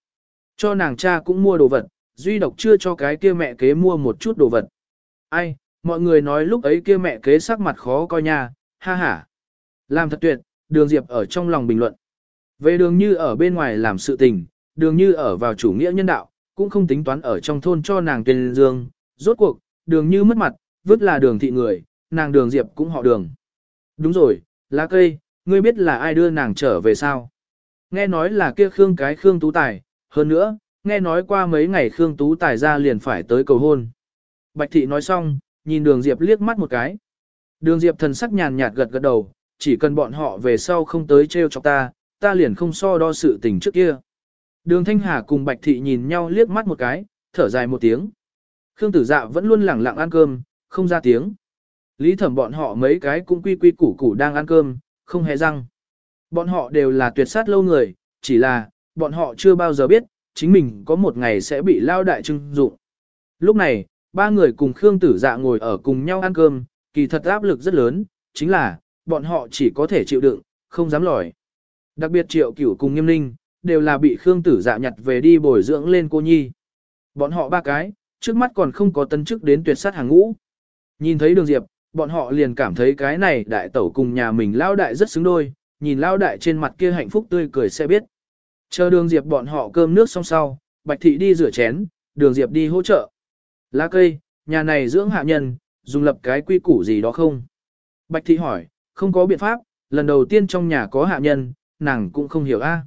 Cho nàng cha cũng mua đồ vật, duy độc chưa cho cái kia mẹ kế mua một chút đồ vật. Ai, mọi người nói lúc ấy kia mẹ kế sắc mặt khó coi nha, ha ha. Làm thật tuyệt, đường Diệp ở trong lòng bình luận. Về đường như ở bên ngoài làm sự tình, đường như ở vào chủ nghĩa nhân đạo, cũng không tính toán ở trong thôn cho nàng tiền dương. Rốt cuộc, đường như mất mặt, vứt là đường thị người, nàng đường Diệp cũng họ đường. Đúng rồi, lá cây, ngươi biết là ai đưa nàng trở về sao? Nghe nói là kia Khương cái Khương Tú Tài, hơn nữa, nghe nói qua mấy ngày Khương Tú Tài ra liền phải tới cầu hôn. Bạch thị nói xong, nhìn đường Diệp liếc mắt một cái. Đường Diệp thần sắc nhàn nhạt gật gật đầu, chỉ cần bọn họ về sau không tới trêu chọc ta, ta liền không so đo sự tình trước kia. Đường Thanh Hà cùng Bạch thị nhìn nhau liếc mắt một cái, thở dài một tiếng. Khương Tử Dạ vẫn luôn lẳng lặng ăn cơm, không ra tiếng. Lý thẩm bọn họ mấy cái cũng quy quy củ củ đang ăn cơm, không hề răng. Bọn họ đều là tuyệt sát lâu người, chỉ là, bọn họ chưa bao giờ biết, chính mình có một ngày sẽ bị lao đại trưng dụng. Lúc này, ba người cùng Khương Tử Dạ ngồi ở cùng nhau ăn cơm, kỳ thật áp lực rất lớn, chính là, bọn họ chỉ có thể chịu đựng, không dám lòi. Đặc biệt triệu cửu cùng nghiêm ninh, đều là bị Khương Tử Dạ nhặt về đi bồi dưỡng lên cô nhi. Bọn họ ba cái, trước mắt còn không có tân chức đến tuyệt sát hàng ngũ. Nhìn thấy đường diệp, bọn họ liền cảm thấy cái này đại tẩu cùng nhà mình lao đại rất xứng đôi, nhìn lao đại trên mặt kia hạnh phúc tươi cười sẽ biết. Chờ đường diệp bọn họ cơm nước xong sau, bạch thị đi rửa chén, đường diệp đi hỗ trợ. Lá cây, nhà này dưỡng hạ nhân, dùng lập cái quy củ gì đó không? Bạch thị hỏi, không có biện pháp, lần đầu tiên trong nhà có hạ nhân, nàng cũng không hiểu a.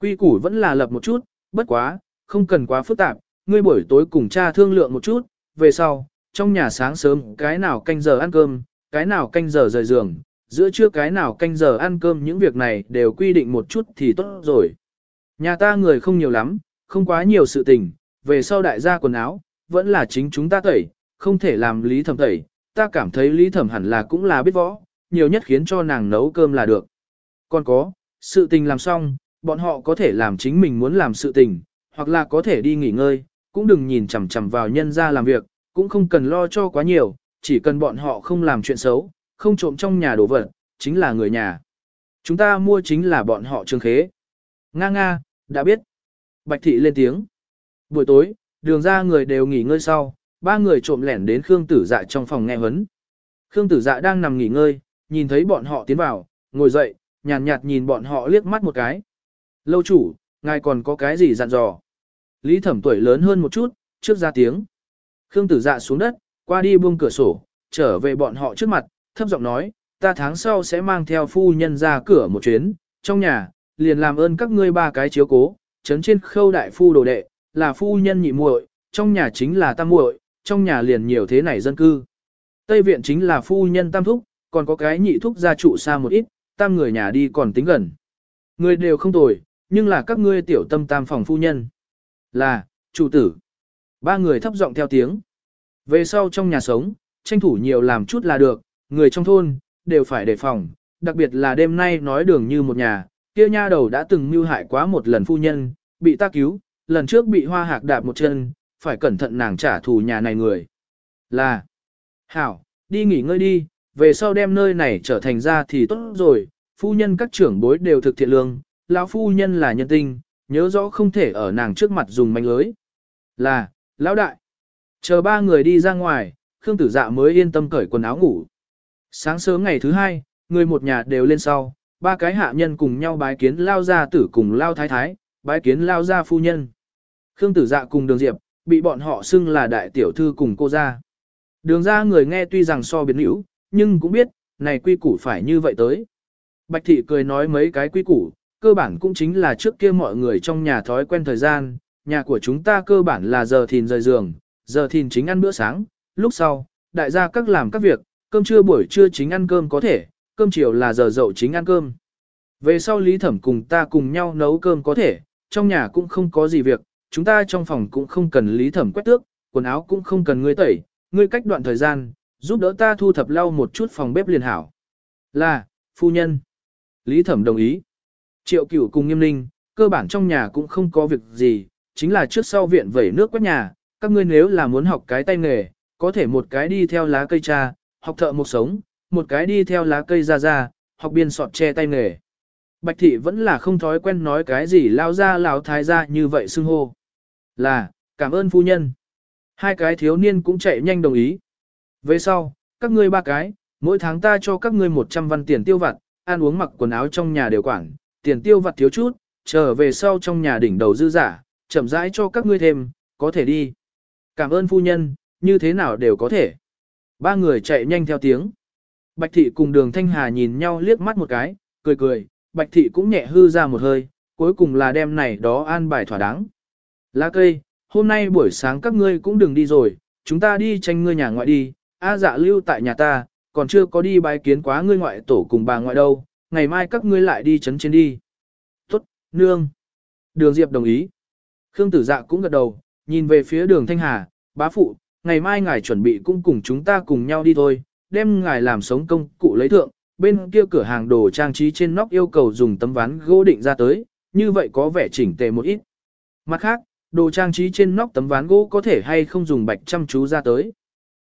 Quy củ vẫn là lập một chút, bất quá, không cần quá phức tạp, ngươi buổi tối cùng cha thương lượng một chút, về sau, trong nhà sáng sớm cái nào canh giờ ăn cơm, cái nào canh giờ rời giường, giữa trưa cái nào canh giờ ăn cơm những việc này đều quy định một chút thì tốt rồi. Nhà ta người không nhiều lắm, không quá nhiều sự tình, về sau đại gia quần áo, vẫn là chính chúng ta tẩy, không thể làm lý thẩm tẩy, ta cảm thấy lý thẩm hẳn là cũng là biết võ, nhiều nhất khiến cho nàng nấu cơm là được. Còn có, sự tình làm xong, bọn họ có thể làm chính mình muốn làm sự tình, hoặc là có thể đi nghỉ ngơi, cũng đừng nhìn chằm chằm vào nhân ra làm việc, cũng không cần lo cho quá nhiều, chỉ cần bọn họ không làm chuyện xấu, không trộm trong nhà đồ vật, chính là người nhà. Chúng ta mua chính là bọn họ trương khế. Nga nga, đã biết. Bạch thị lên tiếng. Buổi tối, đường ra người đều nghỉ ngơi sau, ba người trộm lẻn đến Khương Tử Dạ trong phòng nghe huấn. Khương Tử Dạ đang nằm nghỉ ngơi, nhìn thấy bọn họ tiến vào, ngồi dậy, nhàn nhạt, nhạt nhìn bọn họ liếc mắt một cái. Lâu chủ, ngài còn có cái gì dặn dò? Lý thẩm tuổi lớn hơn một chút, trước ra tiếng. Khương Tử Dạ xuống đất, qua đi buông cửa sổ, trở về bọn họ trước mặt, thấp giọng nói, ta tháng sau sẽ mang theo phu nhân ra cửa một chuyến, trong nhà, liền làm ơn các ngươi ba cái chiếu cố, chấn trên khâu đại phu đồ đệ, là phu nhân nhị muội, trong nhà chính là tam muội, trong nhà liền nhiều thế này dân cư. Tây viện chính là phu nhân tam thúc, còn có cái nhị thúc gia trụ xa một ít, tam người nhà đi còn tính gần. Người đều không tồi, nhưng là các ngươi tiểu tâm tam phòng phu nhân. Là, chủ tử. Ba người thấp giọng theo tiếng. Về sau trong nhà sống, tranh thủ nhiều làm chút là được, người trong thôn, đều phải đề phòng, đặc biệt là đêm nay nói đường như một nhà, kia nha đầu đã từng mưu hại quá một lần phu nhân, bị ta cứu, lần trước bị hoa hạc đạp một chân, phải cẩn thận nàng trả thù nhà này người. Là, hảo, đi nghỉ ngơi đi, về sau đem nơi này trở thành ra thì tốt rồi, phu nhân các trưởng bối đều thực thiện lương, lão phu nhân là nhân tinh, nhớ rõ không thể ở nàng trước mặt dùng manh lưới. Là, lão đại, chờ ba người đi ra ngoài, Khương Tử Dạ mới yên tâm cởi quần áo ngủ. Sáng sớm ngày thứ hai, người một nhà đều lên sau, ba cái hạ nhân cùng nhau bái kiến lao gia tử cùng lao thái thái, bái kiến lao gia phu nhân. Khương Tử Dạ cùng Đường Diệp, bị bọn họ xưng là đại tiểu thư cùng cô ra Đường ra người nghe tuy rằng so biến hữu, nhưng cũng biết, này quy củ phải như vậy tới. Bạch thị cười nói mấy cái quy củ, cơ bản cũng chính là trước kia mọi người trong nhà thói quen thời gian, nhà của chúng ta cơ bản là giờ thìn rời giường, giờ thìn chính ăn bữa sáng, lúc sau, đại gia các làm các việc, Cơm trưa buổi trưa chính ăn cơm có thể, cơm chiều là giờ dậu chính ăn cơm. Về sau Lý Thẩm cùng ta cùng nhau nấu cơm có thể, trong nhà cũng không có gì việc, chúng ta trong phòng cũng không cần Lý Thẩm quét tước, quần áo cũng không cần ngươi tẩy, ngươi cách đoạn thời gian, giúp đỡ ta thu thập lau một chút phòng bếp liền hảo. Là, phu nhân. Lý Thẩm đồng ý. Triệu cửu cùng nghiêm ninh, cơ bản trong nhà cũng không có việc gì, chính là trước sau viện vẩy nước quét nhà, các ngươi nếu là muốn học cái tay nghề, có thể một cái đi theo lá cây cha, học thợ một sống, một cái đi theo lá cây ra ra, học biên sọt che tay nghề. Bạch thị vẫn là không thói quen nói cái gì lao ra lao thái ra như vậy xưng hô. Là, cảm ơn phu nhân. Hai cái thiếu niên cũng chạy nhanh đồng ý. Về sau, các ngươi ba cái, mỗi tháng ta cho các ngươi 100 văn tiền tiêu vặt, ăn uống mặc quần áo trong nhà đều quản, tiền tiêu vặt thiếu chút, trở về sau trong nhà đỉnh đầu dư giả, chậm rãi cho các ngươi thêm, có thể đi. Cảm ơn phu nhân, như thế nào đều có thể. Ba người chạy nhanh theo tiếng. Bạch thị cùng đường Thanh Hà nhìn nhau liếc mắt một cái, cười cười, bạch thị cũng nhẹ hư ra một hơi, cuối cùng là đem này đó an bài thỏa đáng. Lá cây, hôm nay buổi sáng các ngươi cũng đừng đi rồi, chúng ta đi tranh ngươi nhà ngoại đi, A dạ lưu tại nhà ta, còn chưa có đi bái kiến quá ngươi ngoại tổ cùng bà ngoại đâu, ngày mai các ngươi lại đi chấn trên đi. Tốt, nương. Đường Diệp đồng ý. Khương tử dạ cũng gật đầu, nhìn về phía đường Thanh Hà, bá phụ, ngày mai ngài chuẩn bị cũng cùng chúng ta cùng nhau đi thôi, đem ngài làm sống công cụ lấy thượng, bên kia cửa hàng đồ trang trí trên nóc yêu cầu dùng tấm ván gỗ định ra tới, như vậy có vẻ chỉnh tề một ít. Mặt khác, đồ trang trí trên nóc tấm ván gỗ có thể hay không dùng bạch chăm chú ra tới.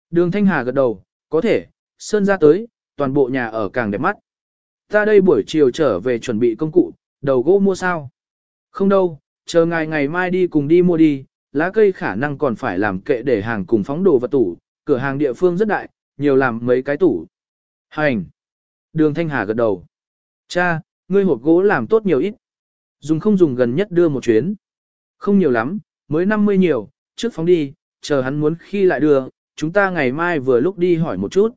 Đường Thanh Hà gật đầu, có thể, sơn ra tới, toàn bộ nhà ở càng đẹp mắt. Ta đây buổi chiều trở về chuẩn bị công cụ, đầu gỗ mua sao? Không đâu, chờ ngài ngày mai đi cùng đi mua đi, lá cây khả năng còn phải làm kệ để hàng cùng phóng đồ vật tủ, cửa hàng địa phương rất đại, nhiều làm mấy cái tủ. Hành! Đường Thanh Hà gật đầu. Cha, ngươi hộp gỗ làm tốt nhiều ít. Dùng không dùng gần nhất đưa một chuyến. Không nhiều lắm, mới 50 nhiều, trước phóng đi, chờ hắn muốn khi lại đưa, chúng ta ngày mai vừa lúc đi hỏi một chút.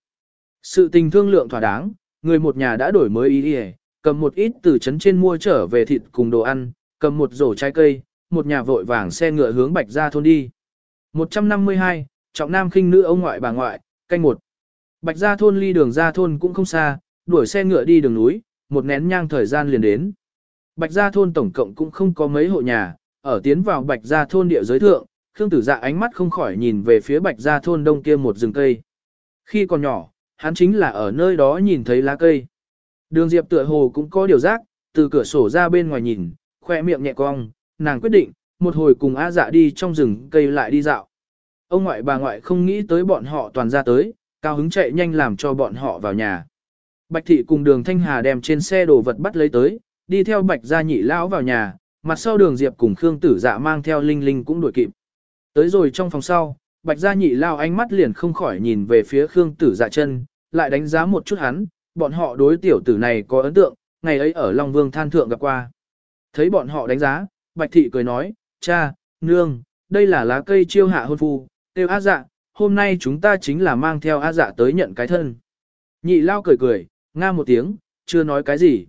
Sự tình thương lượng thỏa đáng, người một nhà đã đổi mới ý đi cầm một ít từ trấn trên mua trở về thịt cùng đồ ăn, cầm một rổ trái cây, một nhà vội vàng xe ngựa hướng Bạch Gia thôn đi. 152, trọng nam khinh nữ ông ngoại bà ngoại, canh một. Bạch Gia thôn ly đường Gia thôn cũng không xa, đuổi xe ngựa đi đường núi, một nén nhang thời gian liền đến. Bạch Gia thôn tổng cộng cũng không có mấy hộ nhà, ở tiến vào Bạch Gia thôn địa giới thượng, Khương Tử Dạ ánh mắt không khỏi nhìn về phía Bạch Gia thôn đông kia một rừng cây. Khi còn nhỏ, hắn chính là ở nơi đó nhìn thấy lá cây. Đường Diệp tựa hồ cũng có điều giác, từ cửa sổ ra bên ngoài nhìn, khoe miệng nhẹ cong, nàng quyết định, một hồi cùng A dạ đi trong rừng cây lại đi dạo. Ông ngoại bà ngoại không nghĩ tới bọn họ toàn ra tới, cao hứng chạy nhanh làm cho bọn họ vào nhà. Bạch thị cùng đường Thanh Hà đem trên xe đồ vật bắt lấy tới, đi theo bạch gia nhị lão vào nhà, mặt sau đường Diệp cùng Khương tử dạ mang theo Linh Linh cũng đuổi kịp. Tới rồi trong phòng sau, bạch gia nhị lao ánh mắt liền không khỏi nhìn về phía Khương tử dạ chân, lại đánh giá một chút hắn, bọn họ đối tiểu tử này có ấn tượng, ngày ấy ở Long Vương than thượng gặp qua. Thấy bọn họ đánh giá, bạch thị cười nói, cha, nương, đây là lá cây chiêu hạ hôn phu, tiêu á dạ, hôm nay chúng ta chính là mang theo á dạ tới nhận cái thân. Nhị lao cười cười, nga một tiếng, chưa nói cái gì.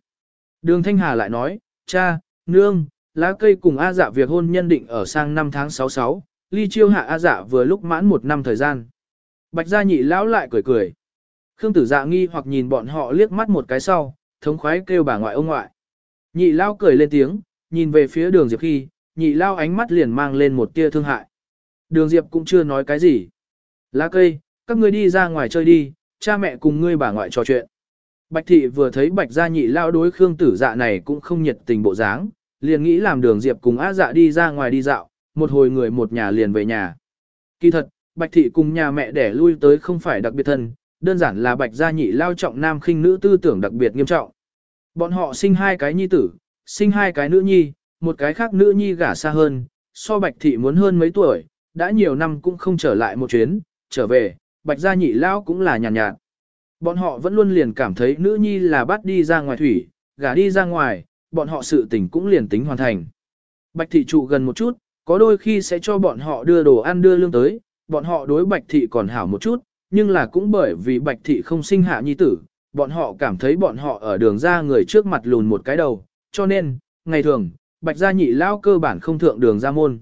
Đường Thanh Hà lại nói, cha, nương, lá cây cùng A dạ việc hôn nhân định ở sang năm tháng 66, ly chiêu hạ A dạ vừa lúc mãn một năm thời gian. Bạch gia nhị lão lại cười cười. Khương tử dạ nghi hoặc nhìn bọn họ liếc mắt một cái sau, thống khoái kêu bà ngoại ông ngoại. Nhị lão cười lên tiếng, nhìn về phía đường Diệp khi, nhị lão ánh mắt liền mang lên một tia thương hại. Đường Diệp cũng chưa nói cái gì. Lá cây, các ngươi đi ra ngoài chơi đi, cha mẹ cùng ngươi bà ngoại trò chuyện. Bạch thị vừa thấy bạch gia nhị lao đối Khương tử dạ này cũng không nhiệt tình bộ dáng, liền nghĩ làm đường diệp cùng á dạ đi ra ngoài đi dạo, một hồi người một nhà liền về nhà. Kỳ thật, bạch thị cùng nhà mẹ đẻ lui tới không phải đặc biệt thân, đơn giản là bạch gia nhị lao trọng nam khinh nữ tư tưởng đặc biệt nghiêm trọng. Bọn họ sinh hai cái nhi tử, sinh hai cái nữ nhi, một cái khác nữ nhi gả xa hơn, so bạch thị muốn hơn mấy tuổi, đã nhiều năm cũng không trở lại một chuyến, trở về, bạch gia nhị lao cũng là nhàn nhạt, nhạt. Bọn họ vẫn luôn liền cảm thấy nữ nhi là bắt đi ra ngoài thủy, gả đi ra ngoài, bọn họ sự tình cũng liền tính hoàn thành. Bạch thị trụ gần một chút, có đôi khi sẽ cho bọn họ đưa đồ ăn đưa lương tới, bọn họ đối bạch thị còn hảo một chút, nhưng là cũng bởi vì bạch thị không sinh hạ nhi tử, bọn họ cảm thấy bọn họ ở đường ra người trước mặt lùn một cái đầu, cho nên, ngày thường, bạch gia nhị lao cơ bản không thượng đường ra môn.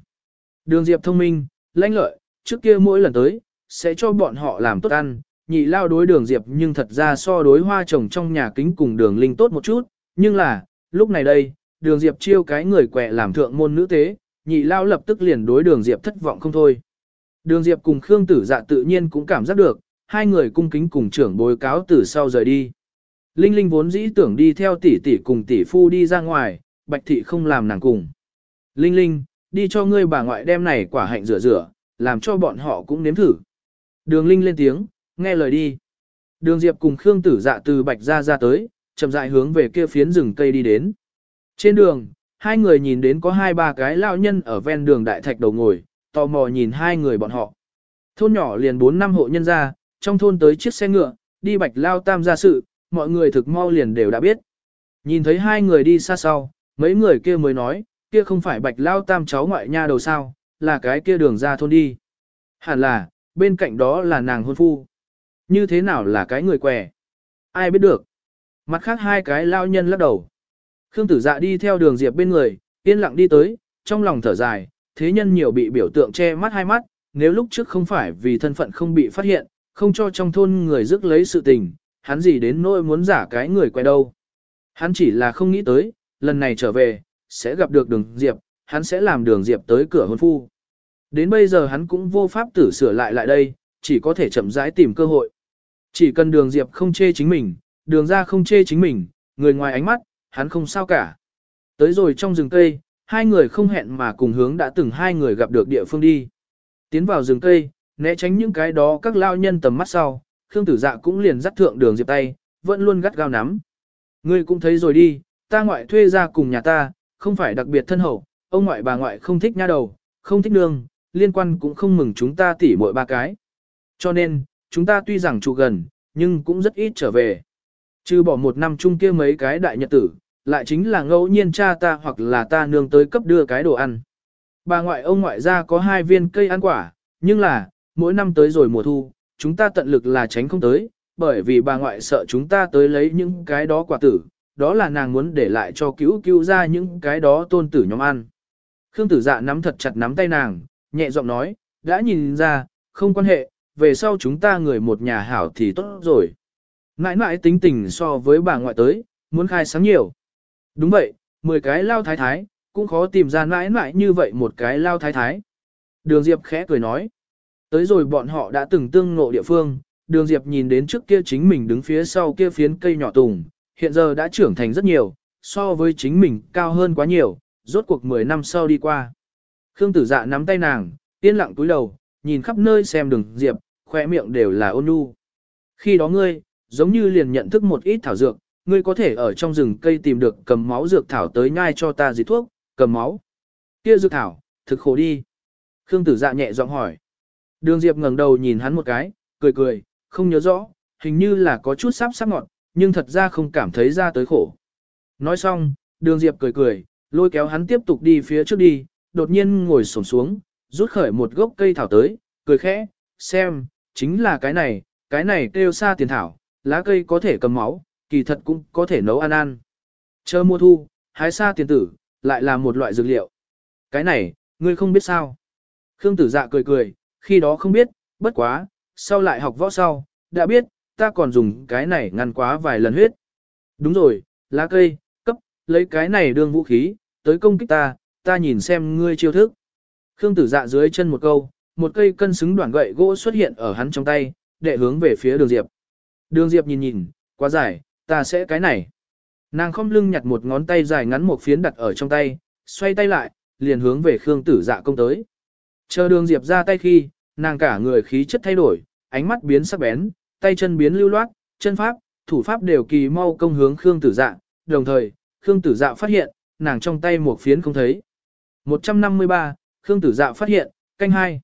Đường diệp thông minh, lãnh lợi, trước kia mỗi lần tới, sẽ cho bọn họ làm tốt ăn, nhị lao đối đường diệp nhưng thật ra so đối hoa trồng trong nhà kính cùng đường linh tốt một chút, nhưng là, lúc này đây, đường diệp chiêu cái người quẻ làm thượng môn nữ tế, nhị lao lập tức liền đối đường diệp thất vọng không thôi. Đường diệp cùng Khương tử dạ tự nhiên cũng cảm giác được, hai người cung kính cùng trưởng bối cáo từ sau rời đi. Linh Linh vốn dĩ tưởng đi theo tỷ tỷ cùng tỷ phu đi ra ngoài, Bạch Thị không làm nàng cùng. Linh Linh, đi cho ngươi bà ngoại đem này quả hạnh rửa rửa, làm cho bọn họ cũng nếm thử. Đường Linh lên tiếng, nghe lời đi. Đường Diệp cùng Khương Tử Dạ từ Bạch ra ra tới, chậm rãi hướng về kia phiến rừng cây đi đến. Trên đường, hai người nhìn đến có hai ba cái lao nhân ở ven đường đại thạch đầu ngồi, tò mò nhìn hai người bọn họ. Thôn nhỏ liền bốn năm hộ nhân ra, trong thôn tới chiếc xe ngựa, đi Bạch Lao Tam ra sự, mọi người thực mau liền đều đã biết. Nhìn thấy hai người đi xa sau, mấy người kia mới nói, kia không phải Bạch Lao Tam cháu ngoại nha đầu sao, là cái kia đường ra thôn đi. Hẳn là, bên cạnh đó là nàng hôn phu. Như thế nào là cái người què? Ai biết được? Mặt khác hai cái lao nhân lắc đầu. Khương tử dạ đi theo đường diệp bên người, yên lặng đi tới, trong lòng thở dài, thế nhân nhiều bị biểu tượng che mắt hai mắt, nếu lúc trước không phải vì thân phận không bị phát hiện, không cho trong thôn người rước lấy sự tình, hắn gì đến nỗi muốn giả cái người quay đâu. Hắn chỉ là không nghĩ tới, lần này trở về, sẽ gặp được đường diệp, hắn sẽ làm đường diệp tới cửa hôn phu. Đến bây giờ hắn cũng vô pháp tử sửa lại lại đây, chỉ có thể chậm rãi tìm cơ hội. Chỉ cần đường diệp không chê chính mình, đường ra không chê chính mình, người ngoài ánh mắt, hắn không sao cả. Tới rồi trong rừng cây, hai người không hẹn mà cùng hướng đã từng hai người gặp được địa phương đi. Tiến vào rừng cây, né tránh những cái đó các lao nhân tầm mắt sau, Khương Tử Dạ cũng liền dắt thượng đường diệp tay, vẫn luôn gắt gao nắm. Ngươi cũng thấy rồi đi, ta ngoại thuê ra cùng nhà ta, không phải đặc biệt thân hậu, ông ngoại bà ngoại không thích nha đầu, không thích nương, liên quan cũng không mừng chúng ta tỉ mỗi ba cái. Cho nên, chúng ta tuy rằng trụ gần, nhưng cũng rất ít trở về. Trừ bỏ một năm chung kia mấy cái đại nhật tử, lại chính là ngẫu nhiên cha ta hoặc là ta nương tới cấp đưa cái đồ ăn. Bà ngoại ông ngoại ra có hai viên cây ăn quả, nhưng là, mỗi năm tới rồi mùa thu, chúng ta tận lực là tránh không tới, bởi vì bà ngoại sợ chúng ta tới lấy những cái đó quả tử, đó là nàng muốn để lại cho cứu cứu ra những cái đó tôn tử nhóm ăn. Khương tử dạ nắm thật chặt nắm tay nàng, nhẹ giọng nói, đã nhìn ra, không quan hệ, về sau chúng ta người một nhà hảo thì tốt rồi. Ngãi mãi tính tình so với bà ngoại tới, muốn khai sáng nhiều. Đúng vậy, 10 cái lao thái thái, cũng khó tìm ra ngãi mãi như vậy một cái lao thái thái. Đường Diệp khẽ cười nói. Tới rồi bọn họ đã từng tương ngộ địa phương, đường Diệp nhìn đến trước kia chính mình đứng phía sau kia phiến cây nhỏ tùng, hiện giờ đã trưởng thành rất nhiều, so với chính mình cao hơn quá nhiều, rốt cuộc 10 năm sau đi qua. Khương tử dạ nắm tay nàng, yên lặng túi đầu, nhìn khắp nơi xem đường Diệp, khoe miệng đều là ôn nhu. Khi đó ngươi, giống như liền nhận thức một ít thảo dược, ngươi có thể ở trong rừng cây tìm được cầm máu dược thảo tới nhai cho ta gì thuốc, cầm máu. Kia dược thảo, thực khổ đi. Khương tử dạ nhẹ giọng hỏi. Đường Diệp ngẩng đầu nhìn hắn một cái, cười cười, không nhớ rõ, hình như là có chút sáp sắc ngọt, nhưng thật ra không cảm thấy ra tới khổ. Nói xong, đường Diệp cười cười, lôi kéo hắn tiếp tục đi phía trước đi, đột nhiên ngồi xổm xuống, rút khởi một gốc cây thảo tới, cười khẽ, xem, chính là cái này, cái này kêu xa tiền thảo, lá cây có thể cầm máu, kỳ thật cũng có thể nấu ăn ăn. Chờ mùa thu, hái xa tiền tử, lại là một loại dược liệu. Cái này, ngươi không biết sao. Khương tử dạ cười cười, khi đó không biết, bất quá, sau lại học võ sau, đã biết, ta còn dùng cái này ngăn quá vài lần huyết. Đúng rồi, lá cây, cấp, lấy cái này đương vũ khí, tới công kích ta, ta nhìn xem ngươi chiêu thức. Khương tử dạ dưới chân một câu, một cây cân xứng đoạn gậy gỗ xuất hiện ở hắn trong tay, đệ hướng về phía đường diệp. Đường diệp nhìn nhìn, quá dài, ta sẽ cái này. Nàng không lưng nhặt một ngón tay dài ngắn một phiến đặt ở trong tay, xoay tay lại, liền hướng về Khương tử dạ công tới. Chờ đường diệp ra tay khi, nàng cả người khí chất thay đổi, ánh mắt biến sắc bén, tay chân biến lưu loát, chân pháp, thủ pháp đều kỳ mau công hướng Khương tử dạ, đồng thời, Khương tử dạ phát hiện, nàng trong tay một phiến không thấy. 153, Khương tử dạ phát hiện, canh hai.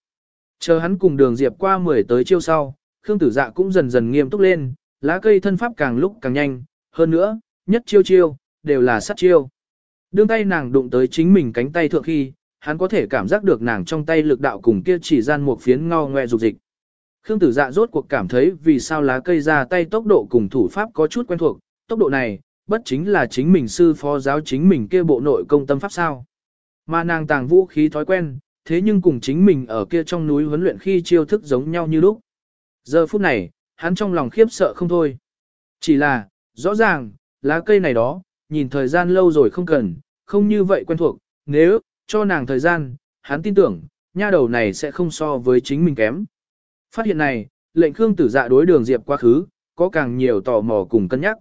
Chờ hắn cùng đường diệp qua 10 tới chiêu sau, Khương tử dạ cũng dần dần nghiêm túc lên, lá cây thân pháp càng lúc càng nhanh, hơn nữa, nhất chiêu chiêu, đều là sát chiêu. Đương tay nàng đụng tới chính mình cánh tay thượng khi, hắn có thể cảm giác được nàng trong tay lực đạo cùng kia chỉ gian một phiến ngao ngoe dục dịch. Khương tử dạ rốt cuộc cảm thấy vì sao lá cây ra tay tốc độ cùng thủ pháp có chút quen thuộc, tốc độ này, bất chính là chính mình sư phó giáo chính mình kia bộ nội công tâm pháp sao. Mà nàng tàng vũ khí thói quen, thế nhưng cùng chính mình ở kia trong núi huấn luyện khi chiêu thức giống nhau như lúc. Giờ phút này, hắn trong lòng khiếp sợ không thôi. Chỉ là, rõ ràng, lá cây này đó, nhìn thời gian lâu rồi không cần, không như vậy quen thuộc, nếu, cho nàng thời gian, hắn tin tưởng, nha đầu này sẽ không so với chính mình kém. Phát hiện này, lệnh Khương tử dạ đối đường Diệp quá khứ, có càng nhiều tò mò cùng cân nhắc.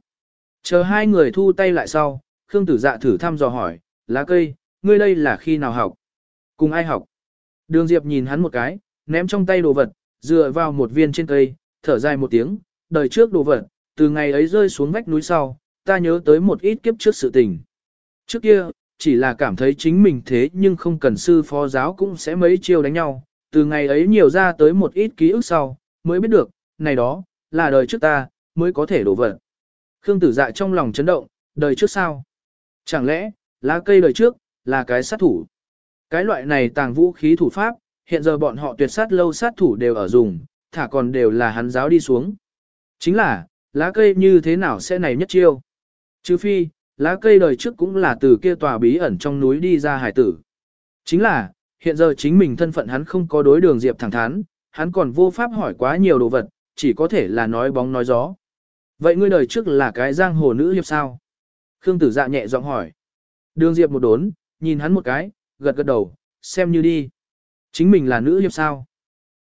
Chờ hai người thu tay lại sau, Khương tử dạ thử thăm dò hỏi, lá cây, ngươi đây là khi nào học? Cùng ai học? Đường Diệp nhìn hắn một cái, ném trong tay đồ vật, dựa vào một viên trên cây, thở dài một tiếng, đời trước đồ vật, từ ngày ấy rơi xuống vách núi sau, ta nhớ tới một ít kiếp trước sự tình. Trước kia, chỉ là cảm thấy chính mình thế nhưng không cần sư phó giáo cũng sẽ mấy chiêu đánh nhau, từ ngày ấy nhiều ra tới một ít ký ức sau, mới biết được, này đó, là đời trước ta, mới có thể đổ vật. Khương tử dạ trong lòng chấn động, đời trước sao? Chẳng lẽ, lá cây đời trước, là cái sát thủ? Cái loại này tàng vũ khí thủ pháp, hiện giờ bọn họ tuyệt sát lâu sát thủ đều ở dùng, thả còn đều là hắn giáo đi xuống. Chính là, lá cây như thế nào sẽ này nhất chiêu? Chứ phi, lá cây đời trước cũng là từ kia tòa bí ẩn trong núi đi ra hải tử. Chính là, hiện giờ chính mình thân phận hắn không có đối đường Diệp thẳng thắn, hắn còn vô pháp hỏi quá nhiều đồ vật, chỉ có thể là nói bóng nói gió. Vậy ngươi đời trước là cái giang hồ nữ hiệp sao? Khương tử dạ nhẹ giọng hỏi. Đường Diệp một đốn, nhìn hắn một cái, gật gật đầu, xem như đi. Chính mình là nữ hiệp sao?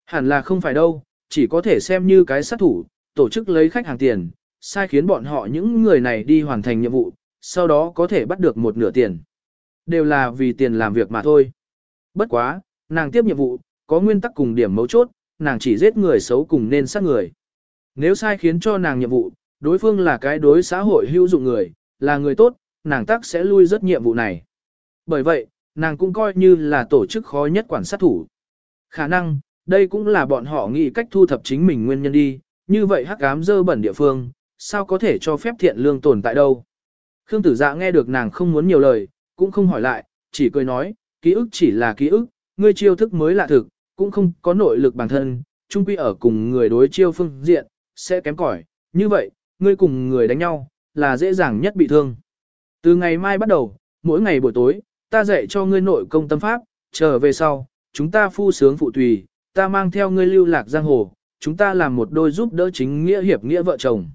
Hẳn là không phải đâu, chỉ có thể xem như cái sát thủ, tổ chức lấy khách hàng tiền, sai khiến bọn họ những người này đi hoàn thành nhiệm vụ, sau đó có thể bắt được một nửa tiền. Đều là vì tiền làm việc mà thôi. Bất quá, nàng tiếp nhiệm vụ, có nguyên tắc cùng điểm mấu chốt, nàng chỉ giết người xấu cùng nên sát người. Nếu sai khiến cho nàng nhiệm vụ, đối phương là cái đối xã hội hữu dụng người, là người tốt, nàng tắc sẽ lui rất nhiệm vụ này. Bởi vậy, nàng cũng coi như là tổ chức khó nhất quản sát thủ. Khả năng, đây cũng là bọn họ nghĩ cách thu thập chính mình nguyên nhân đi, như vậy hắc ám dơ bẩn địa phương, sao có thể cho phép thiện lương tồn tại đâu. Khương tử dạ nghe được nàng không muốn nhiều lời, cũng không hỏi lại, chỉ cười nói, ký ức chỉ là ký ức, ngươi chiêu thức mới là thực, cũng không có nội lực bản thân, chung quy ở cùng người đối chiêu phương diện, sẽ kém cỏi. Như vậy, ngươi cùng người đánh nhau, là dễ dàng nhất bị thương. Từ ngày mai bắt đầu, mỗi ngày buổi tối, ta dạy cho ngươi nội công tâm pháp, trở về sau, chúng ta phu sướng phụ tùy, ta mang theo ngươi lưu lạc giang hồ, chúng ta làm một đôi giúp đỡ chính nghĩa hiệp nghĩa vợ chồng.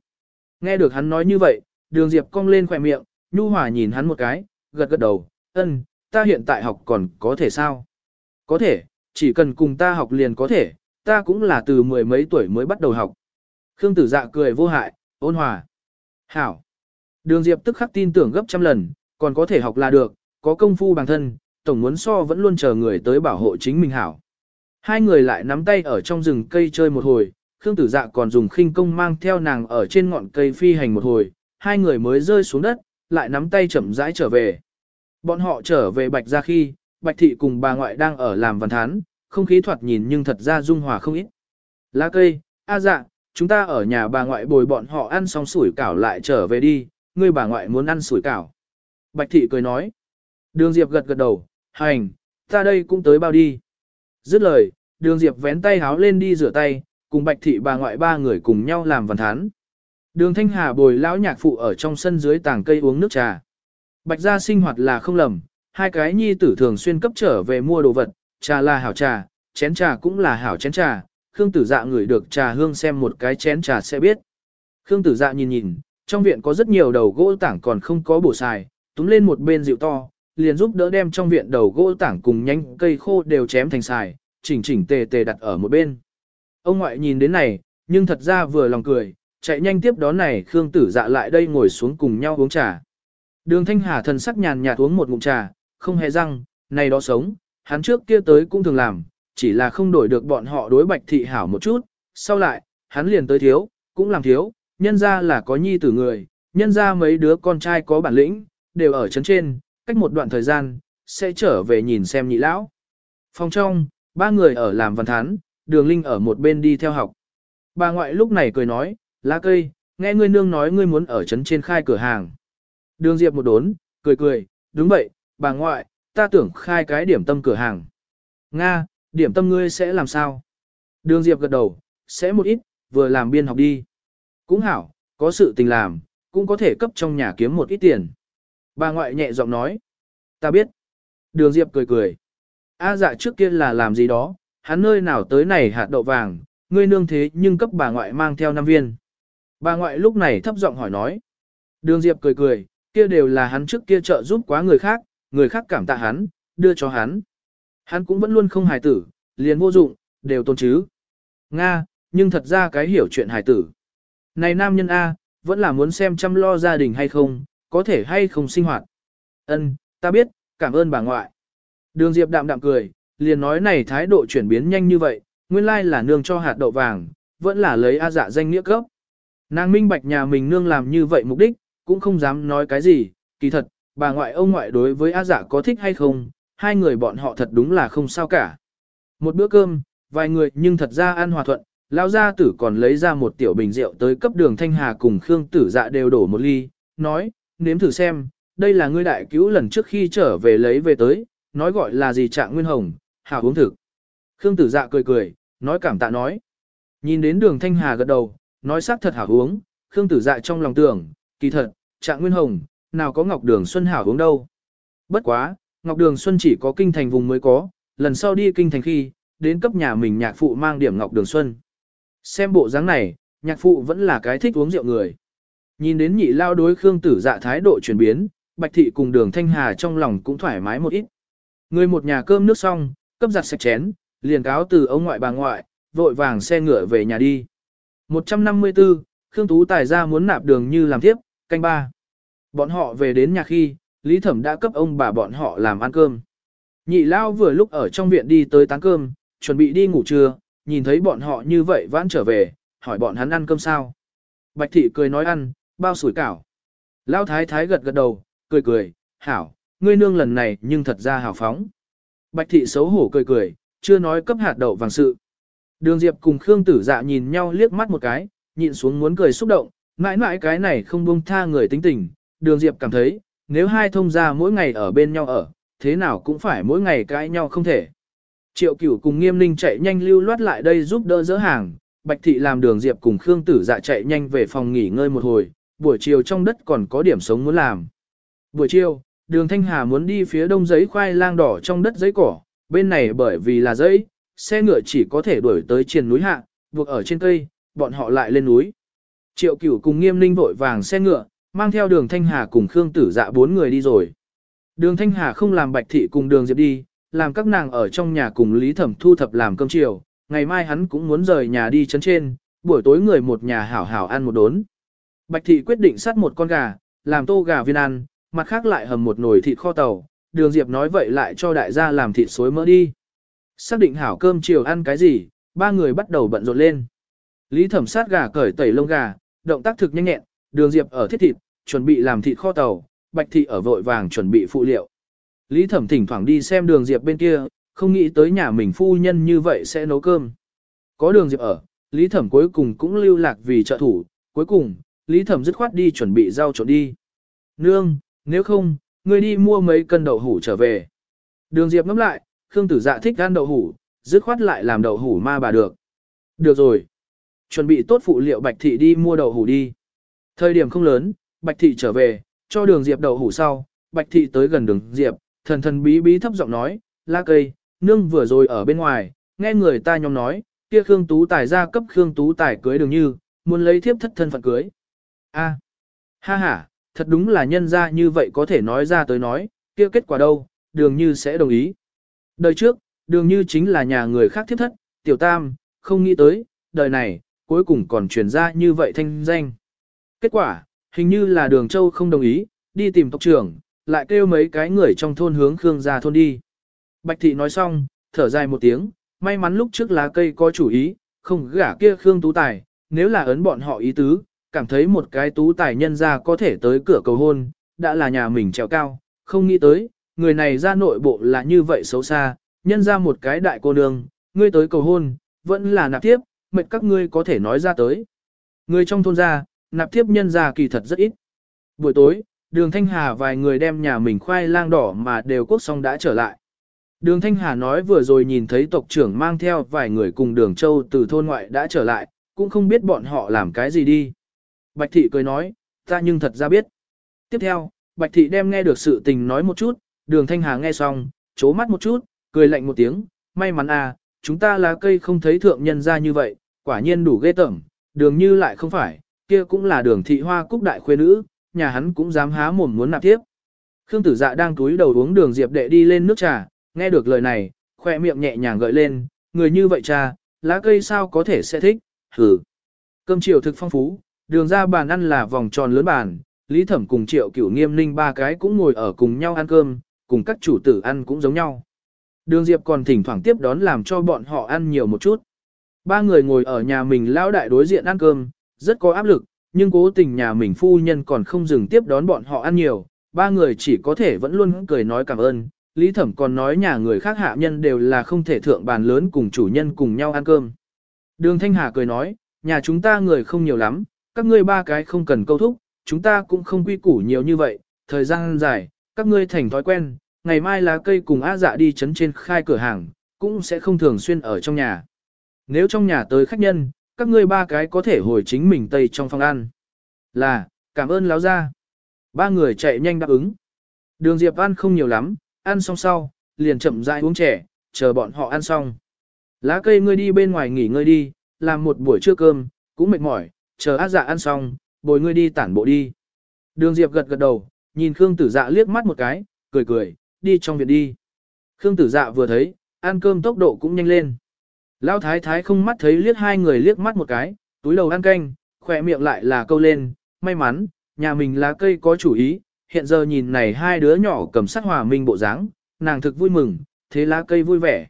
Nghe được hắn nói như vậy, đường diệp cong lên khỏe miệng, nhu hòa nhìn hắn một cái, gật gật đầu, ân, ta hiện tại học còn có thể sao? Có thể, chỉ cần cùng ta học liền có thể, ta cũng là từ mười mấy tuổi mới bắt đầu học. Khương tử dạ cười vô hại, ôn hòa. Hảo. Đường Diệp tức khắc tin tưởng gấp trăm lần, còn có thể học là được, có công phu bản thân, tổng muốn so vẫn luôn chờ người tới bảo hộ chính mình hảo. Hai người lại nắm tay ở trong rừng cây chơi một hồi, Khương Tử Dạ còn dùng khinh công mang theo nàng ở trên ngọn cây phi hành một hồi, hai người mới rơi xuống đất, lại nắm tay chậm rãi trở về. Bọn họ trở về Bạch ra khi, Bạch Thị cùng bà ngoại đang ở làm văn thán, không khí thoạt nhìn nhưng thật ra dung hòa không ít. Lá cây, a dạ, chúng ta ở nhà bà ngoại bồi bọn họ ăn xong sủi cảo lại trở về đi, ngươi bà ngoại muốn ăn sủi cảo. Bạch Thị cười nói. Đường Diệp gật gật đầu, hành, ta đây cũng tới bao đi. Dứt lời, đường Diệp vén tay háo lên đi rửa tay, cùng Bạch Thị bà ngoại ba người cùng nhau làm văn thán. Đường Thanh Hà bồi lão nhạc phụ ở trong sân dưới tảng cây uống nước trà. Bạch gia sinh hoạt là không lầm, hai cái nhi tử thường xuyên cấp trở về mua đồ vật, trà là hảo trà, chén trà cũng là hảo chén trà, Khương tử dạ ngửi được trà hương xem một cái chén trà sẽ biết. Khương tử dạ nhìn nhìn, trong viện có rất nhiều đầu gỗ tảng còn không có bổ xài, túm lên một bên rượu to, liền giúp đỡ đem trong viện đầu gỗ tảng cùng nhánh cây khô đều chém thành xài, chỉnh chỉnh tề tề đặt ở một bên. Ông ngoại nhìn đến này, nhưng thật ra vừa lòng cười, chạy nhanh tiếp đón này Khương tử dạ lại đây ngồi xuống cùng nhau uống trà. Đường Thanh Hà thần sắc nhàn nhạt uống một ngụm trà, không hề răng, này đó sống, hắn trước kia tới cũng thường làm, chỉ là không đổi được bọn họ đối bạch thị hảo một chút, sau lại, hắn liền tới thiếu, cũng làm thiếu, nhân ra là có nhi tử người, nhân ra mấy đứa con trai có bản lĩnh, đều ở chấn trên, cách một đoạn thời gian, sẽ trở về nhìn xem nhị lão. Phòng trong, ba người ở làm văn thán, đường linh ở một bên đi theo học. Bà ngoại lúc này cười nói, lá cây, nghe ngươi nương nói ngươi muốn ở trấn trên khai cửa hàng. Đường Diệp một đốn, cười cười, đúng vậy, bà ngoại, ta tưởng khai cái điểm tâm cửa hàng. Nga, điểm tâm ngươi sẽ làm sao? Đường Diệp gật đầu, sẽ một ít, vừa làm biên học đi. Cũng hảo, có sự tình làm, cũng có thể cấp trong nhà kiếm một ít tiền. Bà ngoại nhẹ giọng nói. Ta biết. Đường Diệp cười cười. A dạ trước kia là làm gì đó, hắn nơi nào tới này hạt đậu vàng, ngươi nương thế nhưng cấp bà ngoại mang theo năm viên. Bà ngoại lúc này thấp giọng hỏi nói. Đường Diệp cười cười, kia đều là hắn trước kia trợ giúp quá người khác, người khác cảm tạ hắn, đưa cho hắn. Hắn cũng vẫn luôn không hài tử, liền vô dụng, đều tôn chứ. Nga, nhưng thật ra cái hiểu chuyện hài tử. Này nam nhân A, vẫn là muốn xem chăm lo gia đình hay không, có thể hay không sinh hoạt. Ân, ta biết, cảm ơn bà ngoại. Đường Diệp đạm đạm cười, liền nói này thái độ chuyển biến nhanh như vậy, nguyên lai là nương cho hạt đậu vàng, vẫn là lấy A dạ danh nghĩa cấp. Nàng minh bạch nhà mình nương làm như vậy mục đích, cũng không dám nói cái gì, kỳ thật, bà ngoại ông ngoại đối với A dạ có thích hay không, hai người bọn họ thật đúng là không sao cả. Một bữa cơm, vài người nhưng thật ra ăn hòa thuận, lão gia tử còn lấy ra một tiểu bình rượu tới cấp đường thanh hà cùng Khương tử dạ đều đổ một ly, nói, nếm thử xem, đây là ngươi đại cứu lần trước khi trở về lấy về tới, nói gọi là gì trạng nguyên hồng, hảo uống thực. Khương tử dạ cười cười, nói cảm tạ nói. Nhìn đến đường thanh hà gật đầu, nói xác thật hảo uống, Khương tử dạ trong lòng tưởng, kỳ thật, trạng nguyên hồng, nào có ngọc đường xuân hảo uống đâu. Bất quá, ngọc đường xuân chỉ có kinh thành vùng mới có, lần sau đi kinh thành khi, đến cấp nhà mình nhạc phụ mang điểm ngọc đường xuân. Xem bộ dáng này, nhạc phụ vẫn là cái thích uống rượu người. Nhìn đến nhị lao đối Khương tử dạ thái độ chuyển biến, Bạch Thị cùng đường Thanh Hà trong lòng cũng thoải mái một ít. Người một nhà cơm nước xong, cấp giặt sạch chén, liền cáo từ ông ngoại bà ngoại, vội vàng xe ngựa về nhà đi. 154, Khương Tú Tài ra muốn nạp đường như làm tiếp, canh ba. Bọn họ về đến nhà khi, Lý Thẩm đã cấp ông bà bọn họ làm ăn cơm. Nhị lao vừa lúc ở trong viện đi tới tán cơm, chuẩn bị đi ngủ trưa, nhìn thấy bọn họ như vậy vãn trở về, hỏi bọn hắn ăn cơm sao. Bạch thị cười nói ăn, bao sủi cảo. Lao thái thái gật gật đầu, cười cười, hảo, ngươi nương lần này nhưng thật ra hảo phóng. Bạch thị xấu hổ cười cười, chưa nói cấp hạt đậu vàng sự. Đường Diệp cùng Khương Tử Dạ nhìn nhau liếc mắt một cái, nhịn xuống muốn cười xúc động, mãi mãi cái này không buông tha người tính tình. Đường Diệp cảm thấy, nếu hai thông gia mỗi ngày ở bên nhau ở, thế nào cũng phải mỗi ngày cãi nhau không thể. Triệu cửu cùng nghiêm ninh chạy nhanh lưu loát lại đây giúp đỡ dỡ hàng, Bạch Thị làm đường Diệp cùng Khương Tử Dạ chạy nhanh về phòng nghỉ ngơi một hồi, buổi chiều trong đất còn có điểm sống muốn làm. Buổi chiều, đường Thanh Hà muốn đi phía đông giấy khoai lang đỏ trong đất giấy cỏ, bên này bởi vì là giấy, xe ngựa chỉ có thể đuổi tới trên núi hạ, buộc ở trên cây, bọn họ lại lên núi. Triệu cửu cùng nghiêm ninh vội vàng xe ngựa, mang theo đường Thanh Hà cùng Khương Tử Dạ bốn người đi rồi. Đường Thanh Hà không làm Bạch Thị cùng đường Diệp đi, làm các nàng ở trong nhà cùng Lý Thẩm thu thập làm cơm chiều, ngày mai hắn cũng muốn rời nhà đi chấn trên, buổi tối người một nhà hảo hảo ăn một đốn. Bạch Thị quyết định sát một con gà, làm tô gà viên ăn, mặt khác lại hầm một nồi thịt kho tàu, đường Diệp nói vậy lại cho đại gia làm thịt xối mỡ đi. Xác định hảo cơm chiều ăn cái gì, ba người bắt đầu bận rộn lên. Lý Thẩm sát gà cởi tẩy lông gà, động tác thực nhanh nhẹn, đường Diệp ở thiết thịt, chuẩn bị làm thịt kho tàu, Bạch Thị ở vội vàng chuẩn bị phụ liệu. Lý Thẩm thỉnh thoảng đi xem đường Diệp bên kia, không nghĩ tới nhà mình phu nhân như vậy sẽ nấu cơm. Có đường Diệp ở, Lý Thẩm cuối cùng cũng lưu lạc vì trợ thủ, cuối cùng, Lý Thẩm dứt khoát đi chuẩn bị rau trộn đi. Nương, nếu không, ngươi đi mua mấy cân đậu hủ trở về. Đường Diệp ngắm lại, Khương Tử Dạ thích ăn đậu hủ, dứt khoát lại làm đậu hủ ma bà được. Được rồi. Chuẩn bị tốt phụ liệu Bạch Thị đi mua đậu hủ đi. Thời điểm không lớn, Bạch Thị trở về, cho đường Diệp đậu hủ sau, Bạch Thị tới gần đường Diệp, thần thần bí bí thấp giọng nói, la cây, nương vừa rồi ở bên ngoài, nghe người ta nhóm nói, kia Khương Tú Tài ra cấp Khương Tú Tài cưới đường như, muốn lấy thiếp thất thân phận cưới. A, ha ha, thật đúng là nhân ra như vậy có thể nói ra tới nói, kia kết quả đâu, đường như sẽ đồng ý. Đời trước, đường như chính là nhà người khác thiếp thất, tiểu tam, không nghĩ tới, đời này, cuối cùng còn truyền ra như vậy thanh danh. Kết quả, hình như là đường châu không đồng ý, đi tìm tộc trưởng, lại kêu mấy cái người trong thôn hướng Khương gia thôn đi. Bạch thị nói xong, thở dài một tiếng, may mắn lúc trước lá cây có chủ ý, không gả kia Khương tú tài, nếu là ấn bọn họ ý tứ, cảm thấy một cái tú tài nhân ra có thể tới cửa cầu hôn, đã là nhà mình trèo cao, không nghĩ tới, người này ra nội bộ là như vậy xấu xa, nhân ra một cái đại cô nương, ngươi tới cầu hôn, vẫn là nạp tiếp, mệnh các ngươi có thể nói ra tới. Người trong thôn ra, nạp tiếp nhân ra kỳ thật rất ít. Buổi tối, đường Thanh Hà vài người đem nhà mình khoai lang đỏ mà đều quốc xong đã trở lại. Đường Thanh Hà nói vừa rồi nhìn thấy tộc trưởng mang theo vài người cùng đường châu từ thôn ngoại đã trở lại, cũng không biết bọn họ làm cái gì đi. Bạch Thị cười nói, ta nhưng thật ra biết. Tiếp theo, Bạch Thị đem nghe được sự tình nói một chút, đường Thanh Hà nghe xong, chố mắt một chút, cười lạnh một tiếng, may mắn à, chúng ta là cây không thấy thượng nhân ra như vậy, quả nhiên đủ ghê tởm, đường như lại không phải, kia cũng là đường thị hoa cúc đại khuê nữ, nhà hắn cũng dám há mồm muốn nạp tiếp. Khương tử dạ đang túi đầu uống đường diệp đệ đi lên nước trà, nghe được lời này, khoe miệng nhẹ nhàng gợi lên, người như vậy cha, lá cây sao có thể sẽ thích, hừ. Cơm chiều thực phong phú, đường ra bàn ăn là vòng tròn lớn bàn, Lý Thẩm cùng Triệu Cửu Nghiêm Ninh ba cái cũng ngồi ở cùng nhau ăn cơm, cùng các chủ tử ăn cũng giống nhau. Đường Diệp còn thỉnh thoảng tiếp đón làm cho bọn họ ăn nhiều một chút. Ba người ngồi ở nhà mình lão đại đối diện ăn cơm, rất có áp lực, nhưng cố tình nhà mình phu nhân còn không dừng tiếp đón bọn họ ăn nhiều, ba người chỉ có thể vẫn luôn cười nói cảm ơn. Lý Thẩm còn nói nhà người khác hạ nhân đều là không thể thượng bàn lớn cùng chủ nhân cùng nhau ăn cơm. Đường Thanh Hà cười nói, nhà chúng ta người không nhiều lắm, các ngươi ba cái không cần câu thúc, chúng ta cũng không quy củ nhiều như vậy, thời gian dài, các ngươi thành thói quen, ngày mai lá cây cùng á dạ đi chấn trên khai cửa hàng, cũng sẽ không thường xuyên ở trong nhà. Nếu trong nhà tới khách nhân, các ngươi ba cái có thể hồi chính mình tây trong phòng ăn. Là, cảm ơn láo ra. Ba người chạy nhanh đáp ứng. Đường Diệp ăn không nhiều lắm, ăn xong sau, liền chậm rãi uống trẻ, chờ bọn họ ăn xong. Lá cây ngươi đi bên ngoài nghỉ ngơi đi, làm một buổi trưa cơm, cũng mệt mỏi, chờ ác dạ ăn xong, bồi ngươi đi tản bộ đi. Đường Diệp gật gật đầu, nhìn Khương Tử Dạ liếc mắt một cái, cười cười, đi trong viện đi. Khương Tử Dạ vừa thấy, ăn cơm tốc độ cũng nhanh lên. Lão thái thái không mắt thấy liếc hai người liếc mắt một cái, túi đầu ăn canh, khỏe miệng lại là câu lên, may mắn, nhà mình lá cây có chủ ý, hiện giờ nhìn này hai đứa nhỏ cầm sắc hòa minh bộ dáng, nàng thực vui mừng, thế lá cây vui vẻ.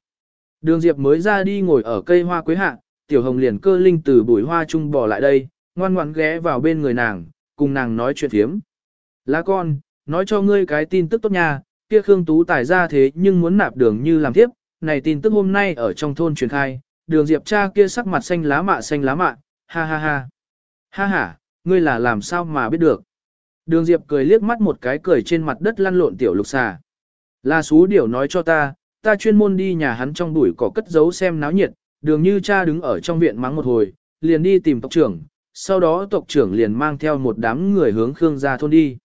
Đường Diệp mới ra đi ngồi ở cây hoa quế hạ, tiểu hồng liền cơ linh từ bụi hoa trung bò lại đây, ngoan ngoãn ghé vào bên người nàng, cùng nàng nói chuyện thiếm. Lá con, nói cho ngươi cái tin tức tốt nha, kia Khương Tú tài ra thế nhưng muốn nạp đường như làm tiếp, này tin tức hôm nay ở trong thôn truyền khai, đường diệp cha kia sắc mặt xanh lá mạ xanh lá mạ, ha ha ha. Ha ha, ngươi là làm sao mà biết được. Đường diệp cười liếc mắt một cái cười trên mặt đất lăn lộn tiểu lục xà. Là xú điểu nói cho ta, ta chuyên môn đi nhà hắn trong bụi cỏ cất giấu xem náo nhiệt, đường như cha đứng ở trong viện mắng một hồi, liền đi tìm tộc trưởng, sau đó tộc trưởng liền mang theo một đám người hướng Khương gia thôn đi.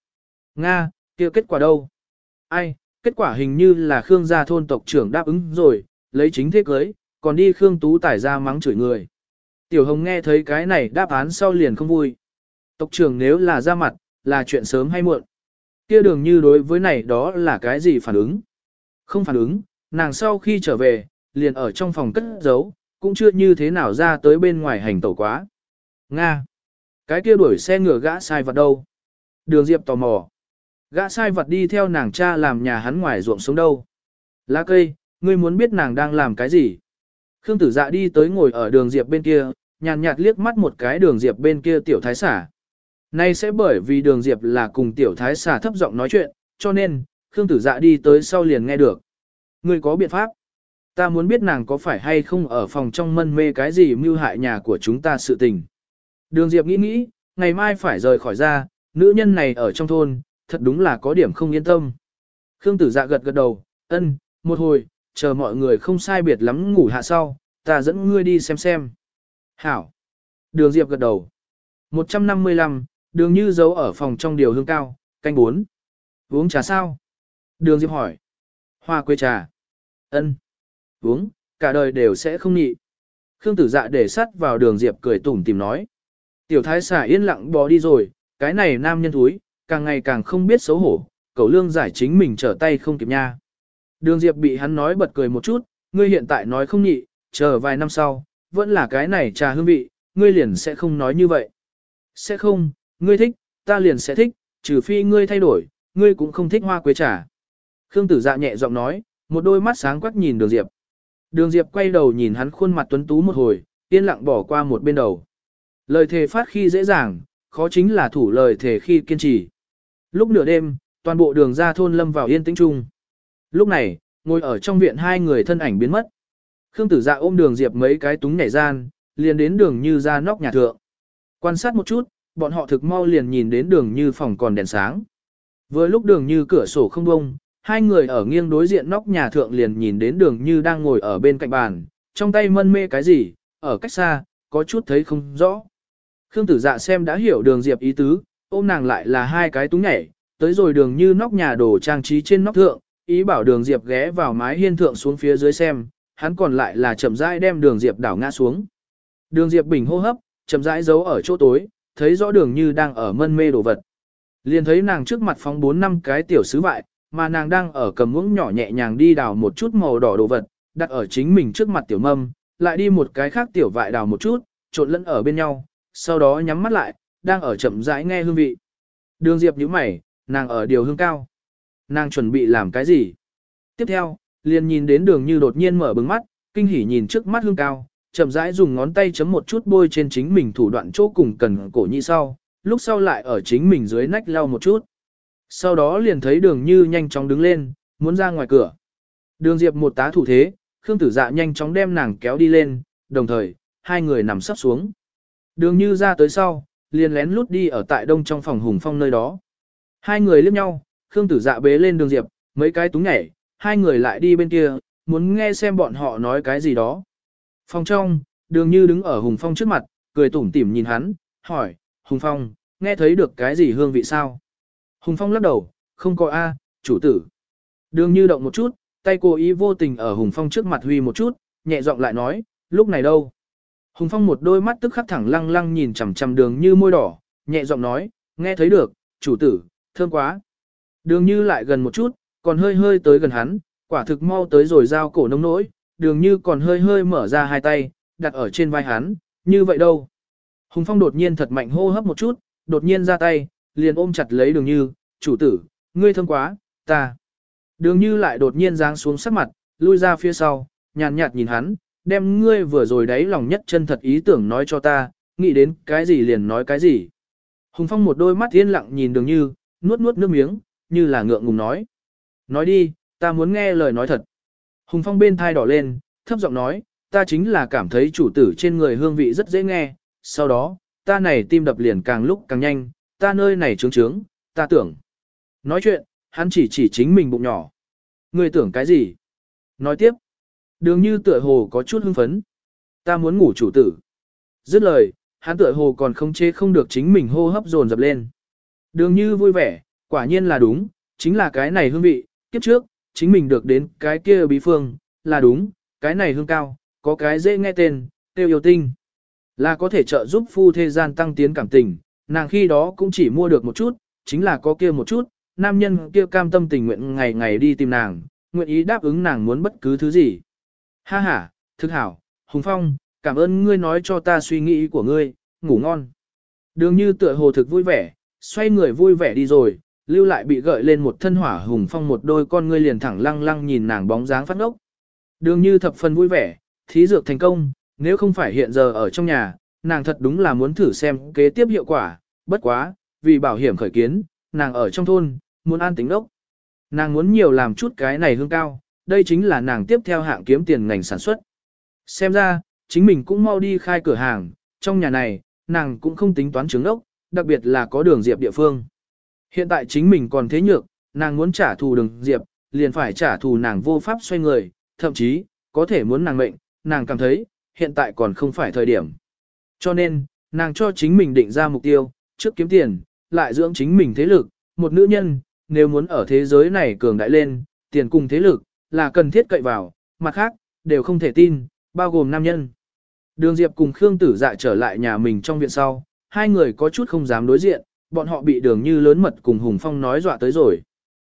Nga, kia kết quả đâu? Ai, kết quả hình như là Khương gia thôn tộc trưởng đáp ứng rồi, lấy chính thế cưới, còn đi Khương Tú tải ra mắng chửi người. Tiểu Hồng nghe thấy cái này đáp án sau liền không vui. Tộc trưởng nếu là ra mặt, là chuyện sớm hay muộn. Kia đường như đối với này đó là cái gì phản ứng? Không phản ứng, nàng sau khi trở về, liền ở trong phòng cất giấu, cũng chưa như thế nào ra tới bên ngoài hành tẩu quá. Nga! Cái kia đuổi xe ngựa gã sai vật đâu? Đường Diệp tò mò. Gã sai vật đi theo nàng cha làm nhà hắn ngoài ruộng sống đâu. Lá cây, ngươi muốn biết nàng đang làm cái gì? Khương tử dạ đi tới ngồi ở đường Diệp bên kia, nhàn nhạt liếc mắt một cái đường Diệp bên kia tiểu thái xả. Nay sẽ bởi vì đường Diệp là cùng tiểu thái xả thấp giọng nói chuyện, cho nên, Khương tử dạ đi tới sau liền nghe được. Ngươi có biện pháp? Ta muốn biết nàng có phải hay không ở phòng trong mân mê cái gì mưu hại nhà của chúng ta sự tình. Đường Diệp nghĩ nghĩ, ngày mai phải rời khỏi ra, nữ nhân này ở trong thôn, thật đúng là có điểm không yên tâm. Khương tử dạ gật gật đầu, ân, một hồi, chờ mọi người không sai biệt lắm ngủ hạ sau, ta dẫn ngươi đi xem xem. Hảo. Đường Diệp gật đầu. 155, đường như giấu ở phòng trong điều hương cao, canh 4. Uống trà sao? Đường Diệp hỏi. Hoa quế trà. ân Uống, cả đời đều sẽ không nhị. Khương tử dạ để sắt vào đường Diệp cười tủm tìm nói. Tiểu thái xà yên lặng bỏ đi rồi, cái này nam nhân thúi, càng ngày càng không biết xấu hổ, cậu lương giải chính mình trở tay không kịp nha. Đường Diệp bị hắn nói bật cười một chút, ngươi hiện tại nói không nhị, chờ vài năm sau, vẫn là cái này trà hương vị, ngươi liền sẽ không nói như vậy. Sẽ không, ngươi thích, ta liền sẽ thích, trừ phi ngươi thay đổi, ngươi cũng không thích hoa quế trà. Khương tử dạ nhẹ giọng nói, một đôi mắt sáng quắc nhìn đường Diệp. Đường Diệp quay đầu nhìn hắn khuôn mặt tuấn tú một hồi, yên lặng bỏ qua một bên đầu. Lời thề phát khi dễ dàng, khó chính là thủ lời thề khi kiên trì. Lúc nửa đêm, toàn bộ đường ra thôn lâm vào yên tĩnh chung. Lúc này, ngồi ở trong viện hai người thân ảnh biến mất. Khương tử dạ ôm đường Diệp mấy cái túng nhảy gian, liền đến đường như ra nóc nhà thượng. Quan sát một chút, bọn họ thực mau liền nhìn đến đường như phòng còn đèn sáng. Vừa lúc đường như cửa sổ không bông, hai người ở nghiêng đối diện nóc nhà thượng liền nhìn đến đường như đang ngồi ở bên cạnh bàn, trong tay mân mê cái gì, ở cách xa, có chút thấy không rõ. Khương tử dạ xem đã hiểu đường Diệp ý tứ, ôm nàng lại là hai cái túng nhảy, tới rồi đường như nóc nhà đổ trang trí trên nóc thượng, ý bảo đường Diệp ghé vào mái hiên thượng xuống phía dưới xem, hắn còn lại là chậm rãi đem đường Diệp đảo ngã xuống. Đường Diệp Bình hô hấp, chậm rãi giấu ở chỗ tối, thấy rõ đường như đang ở mân mê đồ vật. Liền thấy nàng trước mặt phóng 4 năm cái tiểu sứ vại, mà nàng đang ở cầm muỗng nhỏ nhẹ nhàng đi đào một chút màu đỏ đồ vật, đặt ở chính mình trước mặt tiểu mâm, lại đi một cái khác tiểu vại đào một chút, trộn lẫn ở bên nhau, sau đó nhắm mắt lại, đang ở chậm rãi nghe hương vị. Đường Diệp nhíu mày, nàng ở điều hương cao. Nàng chuẩn bị làm cái gì? Tiếp theo, liền nhìn đến đường như đột nhiên mở bừng mắt, kinh hỉ nhìn trước mắt hương cao, chậm rãi dùng ngón tay chấm một chút bôi trên chính mình thủ đoạn chỗ cùng cần cổ nhị sau, lúc sau lại ở chính mình dưới nách lau một chút. Sau đó liền thấy đường như nhanh chóng đứng lên, muốn ra ngoài cửa. Đường Diệp một tá thủ thế, Khương Tử Dạ nhanh chóng đem nàng kéo đi lên, đồng thời, hai người nằm sắp xuống. Đường như ra tới sau, liền lén lút đi ở tại đông trong phòng hùng phong nơi đó. Hai người liếc nhau, Khương Tử Dạ bế lên đường Diệp, mấy cái túng nhảy, hai người lại đi bên kia, muốn nghe xem bọn họ nói cái gì đó. Phòng trong, đường như đứng ở Hùng Phong trước mặt, cười tủm tỉm nhìn hắn, hỏi, Hùng Phong, nghe thấy được cái gì hương vị sao? Hùng Phong lắc đầu, không có A, chủ tử. Đường như động một chút, tay cô ý vô tình ở Hùng Phong trước mặt huy một chút, nhẹ giọng lại nói, lúc này đâu? Hùng Phong một đôi mắt tức khắc thẳng lăng lăng nhìn chằm chằm đường như môi đỏ, nhẹ giọng nói, nghe thấy được, chủ tử, thơm quá. Đường như lại gần một chút, còn hơi hơi tới gần hắn, quả thực mau tới rồi giao cổ nông nỗi, đường như còn hơi hơi mở ra hai tay, đặt ở trên vai hắn, như vậy đâu. Hùng Phong đột nhiên thật mạnh hô hấp một chút, đột nhiên ra tay, liền ôm chặt lấy đường như, chủ tử, ngươi thơm quá, ta. Đường như lại đột nhiên giáng xuống sắc mặt, lui ra phía sau, nhàn nhạt nhìn hắn, đem ngươi vừa rồi đấy lòng nhất chân thật ý tưởng nói cho ta, nghĩ đến cái gì liền nói cái gì. Hùng Phong một đôi mắt yên lặng nhìn đường như, nuốt nuốt nước miếng, như là ngượng ngùng nói. Nói đi, ta muốn nghe lời nói thật. Hùng Phong bên thai đỏ lên, thấp giọng nói, ta chính là cảm thấy chủ tử trên người hương vị rất dễ nghe, sau đó, ta này tim đập liền càng lúc càng nhanh, ta nơi này trướng trướng, ta tưởng. Nói chuyện, hắn chỉ chỉ chính mình bụng nhỏ. Ngươi tưởng cái gì? Nói tiếp. Đường như tựa hồ có chút hưng phấn. Ta muốn ngủ chủ tử. Dứt lời, hắn tựa hồ còn không chế không được chính mình hô hấp dồn dập lên. Đường như vui vẻ, quả nhiên là đúng, chính là cái này hương vị, kiếp trước, chính mình được đến cái kia bí phương, là đúng, cái này hương cao, có cái dễ nghe tên, tiêu yêu tinh. Là có thể trợ giúp phu thế gian tăng tiến cảm tình, nàng khi đó cũng chỉ mua được một chút, chính là có kia một chút, nam nhân kia cam tâm tình nguyện ngày ngày đi tìm nàng, nguyện ý đáp ứng nàng muốn bất cứ thứ gì. Ha ha, thực hảo, Hùng Phong, cảm ơn ngươi nói cho ta suy nghĩ của ngươi, ngủ ngon. Đường như tựa hồ thực vui vẻ, xoay người vui vẻ đi rồi, lưu lại bị gợi lên một thân hỏa Hùng Phong một đôi con ngươi liền thẳng lăng lăng nhìn nàng bóng dáng phát ngốc. Đường như thập phần vui vẻ, thí dược thành công, nếu không phải hiện giờ ở trong nhà, nàng thật đúng là muốn thử xem kế tiếp hiệu quả, bất quá, vì bảo hiểm khởi kiến, nàng ở trong thôn, muốn an tính đốc. Nàng muốn nhiều làm chút cái này hương cao, đây chính là nàng tiếp theo hạng kiếm tiền ngành sản xuất. Xem ra, chính mình cũng mau đi khai cửa hàng, trong nhà này, nàng cũng không tính toán chứng đốc, đặc biệt là có đường diệp địa phương. Hiện tại chính mình còn thế nhược, nàng muốn trả thù đường diệp, liền phải trả thù nàng vô pháp xoay người, thậm chí, có thể muốn nàng mệnh, nàng cảm thấy, hiện tại còn không phải thời điểm. Cho nên, nàng cho chính mình định ra mục tiêu, trước kiếm tiền, lại dưỡng chính mình thế lực, một nữ nhân, nếu muốn ở thế giới này cường đại lên, tiền cùng thế lực, là cần thiết cậy vào, mặt khác, đều không thể tin, bao gồm nam nhân. Đường Diệp cùng Khương Tử Dạ trở lại nhà mình trong viện sau, hai người có chút không dám đối diện, bọn họ bị đường như lớn mật cùng Hùng Phong nói dọa tới rồi.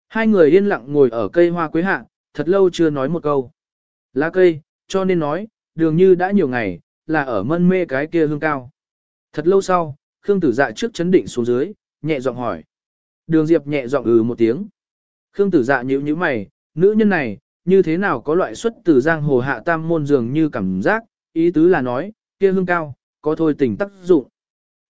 Hai người yên lặng ngồi ở cây hoa quế hạ, thật lâu chưa nói một câu. Lá cây, cho nên nói, đường như đã nhiều ngày, là ở mân mê cái kia hương cao. Thật lâu sau, Khương Tử Dạ trước chấn định xuống dưới, nhẹ giọng hỏi. Đường Diệp nhẹ giọng ừ một tiếng. Khương Tử Dạ nhíu nhíu mày, nữ nhân này, như thế nào có loại xuất từ giang hồ hạ tam môn dường như cảm giác, ý tứ là nói, kia hương cao, có thôi tình tác dụng.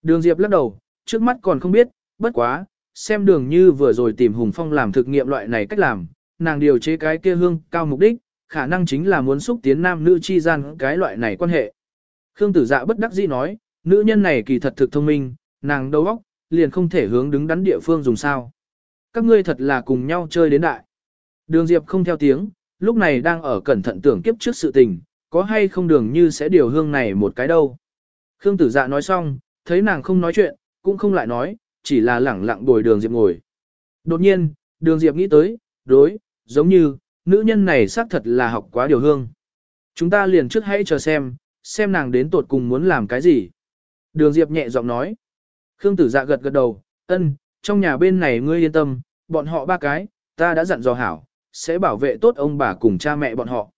Đường Diệp lắc đầu, trước mắt còn không biết, bất quá, xem đường như vừa rồi tìm Hùng Phong làm thực nghiệm loại này cách làm, nàng điều chế cái kia hương cao mục đích, khả năng chính là muốn xúc tiến nam nữ chi gian cái loại này quan hệ. Khương tử dạ bất đắc dĩ nói, nữ nhân này kỳ thật thực thông minh, nàng đầu óc, liền không thể hướng đứng đắn địa phương dùng sao. Các ngươi thật là cùng nhau chơi đến đại. Đường Diệp không theo tiếng, lúc này đang ở cẩn thận tưởng kiếp trước sự tình, có hay không đường như sẽ điều hương này một cái đâu. Khương tử dạ nói xong, thấy nàng không nói chuyện, cũng không lại nói, chỉ là lẳng lặng bồi đường Diệp ngồi. Đột nhiên, đường Diệp nghĩ tới, đối, giống như, nữ nhân này xác thật là học quá điều hương. Chúng ta liền trước hãy chờ xem, xem nàng đến tột cùng muốn làm cái gì. Đường Diệp nhẹ giọng nói. Khương tử dạ gật gật đầu, ân, trong nhà bên này ngươi yên tâm, bọn họ ba cái, ta đã dặn dò hảo, sẽ bảo vệ tốt ông bà cùng cha mẹ bọn họ.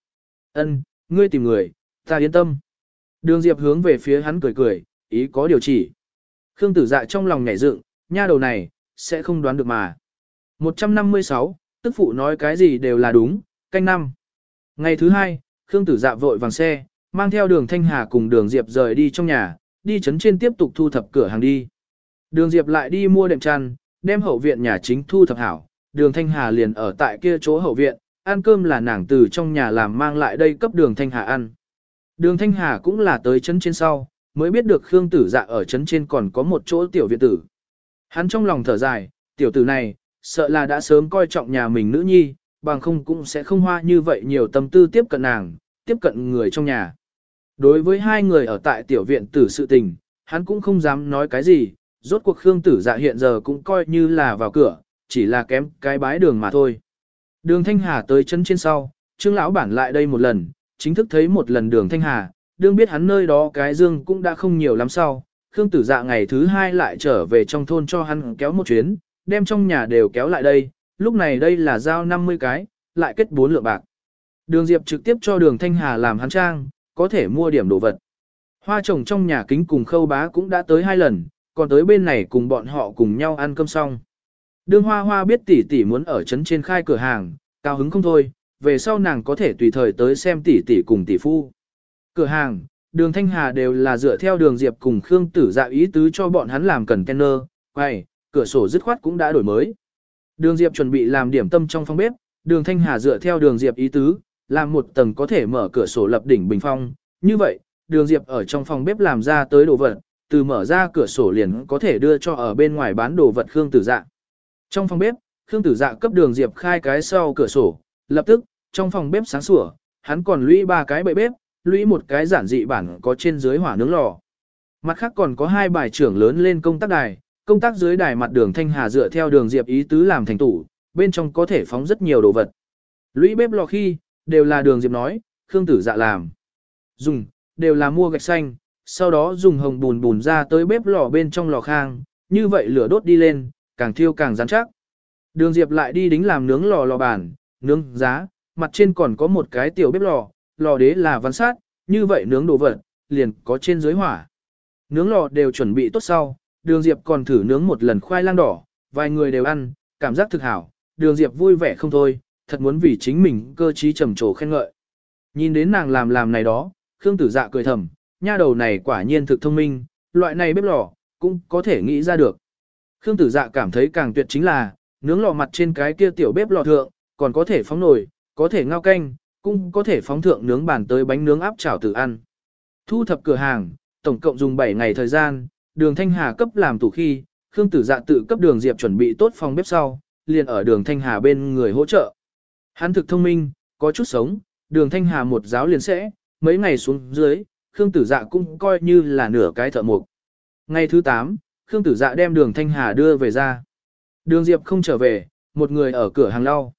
Ân, ngươi tìm người, ta yên tâm. Đường Diệp hướng về phía hắn cười cười, ý có điều chỉ. Khương tử dạ trong lòng nhảy dựng, nha đầu này, sẽ không đoán được mà. 156, tức phụ nói cái gì đều là đúng, canh năm. Ngày thứ hai, Khương tử dạ vội vàng xe, mang theo đường Thanh Hà cùng đường Diệp rời đi trong nhà, đi chấn trên tiếp tục thu thập cửa hàng đi. Đường Diệp lại đi mua đệm chăn, đem hậu viện nhà chính thu thập hảo, đường Thanh Hà liền ở tại kia chỗ hậu viện, ăn cơm là nàng từ trong nhà làm mang lại đây cấp đường Thanh Hà ăn. Đường Thanh Hà cũng là tới chấn trên sau, mới biết được Khương Tử Dạ ở chấn trên còn có một chỗ tiểu viện tử. Hắn trong lòng thở dài, tiểu tử này, sợ là đã sớm coi trọng nhà mình nữ nhi, bằng không cũng sẽ không hoa như vậy nhiều tâm tư tiếp cận nàng, tiếp cận người trong nhà. Đối với hai người ở tại tiểu viện tử sự tình, hắn cũng không dám nói cái gì, rốt cuộc Khương Tử Dạ hiện giờ cũng coi như là vào cửa, chỉ là kém cái bái đường mà thôi. Đường Thanh Hà tới chân trên sau, Trương lão bản lại đây một lần, chính thức thấy một lần Đường Thanh Hà, đương biết hắn nơi đó cái dương cũng đã không nhiều lắm sau, Khương Tử Dạ ngày thứ hai lại trở về trong thôn cho hắn kéo một chuyến, đem trong nhà đều kéo lại đây, lúc này đây là giao 50 cái, lại kết 4 lượng bạc. Đường Diệp trực tiếp cho Đường Thanh Hà làm hắn trang, có thể mua điểm đồ vật. Hoa trồng trong nhà kính cùng khâu bá cũng đã tới hai lần, còn tới bên này cùng bọn họ cùng nhau ăn cơm xong. đương Hoa Hoa biết tỷ tỷ muốn ở trấn trên khai cửa hàng, cao hứng không thôi, về sau nàng có thể tùy thời tới xem tỷ tỷ cùng tỷ phu. Cửa hàng, đường Thanh Hà đều là dựa theo đường Diệp cùng Khương Tử dạ ý tứ cho bọn hắn làm cần container, quay, cửa sổ dứt khoát cũng đã đổi mới. Đường Diệp chuẩn bị làm điểm tâm trong phòng bếp, đường Thanh Hà dựa theo đường Diệp ý tứ, làm một tầng có thể mở cửa sổ lập đỉnh bình phong. Như vậy, đường Diệp ở trong phòng bếp làm ra tới đồ vật, từ mở ra cửa sổ liền có thể đưa cho ở bên ngoài bán đồ vật Khương Tử Dạ. Trong phòng bếp, Khương Tử Dạ cấp đường Diệp khai cái sau cửa sổ, lập tức, trong phòng bếp sáng sủa, hắn còn lũy ba cái bệ bếp, lũy một cái giản dị bản có trên dưới hỏa nướng lò. Mặt khác còn có hai bài trưởng lớn lên công tác đài, công tác dưới đài mặt đường Thanh Hà dựa theo đường Diệp ý tứ làm thành tủ, bên trong có thể phóng rất nhiều đồ vật. Lũy bếp lò khi, đều là đường Diệp nói, Khương Tử Dạ làm. Dùng, đều là mua gạch xanh, sau đó dùng hồng bùn bùn ra tới bếp lò bên trong lò khang, như vậy lửa đốt đi lên, càng thiêu càng rắn chắc. Đường Diệp lại đi đính làm nướng lò lò bàn, nướng giá, mặt trên còn có một cái tiểu bếp lò, lò đế là văn sát, như vậy nướng đồ vật, liền có trên dưới hỏa. Nướng lò đều chuẩn bị tốt sau, đường Diệp còn thử nướng một lần khoai lang đỏ, vài người đều ăn, cảm giác thực hảo, đường Diệp vui vẻ không thôi, thật muốn vì chính mình cơ trí trầm trồ khen ngợi. Nhìn đến nàng làm làm này đó, Khương Tử Dạ cười thầm, nha đầu này quả nhiên thực thông minh, loại này bếp lò, cũng có thể nghĩ ra được. Khương Tử Dạ cảm thấy càng tuyệt chính là, nướng lò mặt trên cái kia tiểu bếp lò thượng, còn có thể phóng nồi, có thể ngao canh, cũng có thể phóng thượng nướng bàn tới bánh nướng áp chảo tự ăn. Thu thập cửa hàng, tổng cộng dùng 7 ngày thời gian, đường Thanh Hà cấp làm tủ khi, Khương Tử Dạ tự cấp đường Diệp chuẩn bị tốt phòng bếp sau, liền ở đường Thanh Hà bên người hỗ trợ. Hắn thực thông minh, có chút sống, đường Thanh Hà một giáo liền sẽ, mấy ngày xuống dưới, Khương Tử Dạ cũng coi như là nửa cái thợ mộc. Ngày thứ 8, Khương Tử Dạ đem đường Thanh Hà đưa về ra. Đường Diệp không trở về, một người ở cửa hàng lau.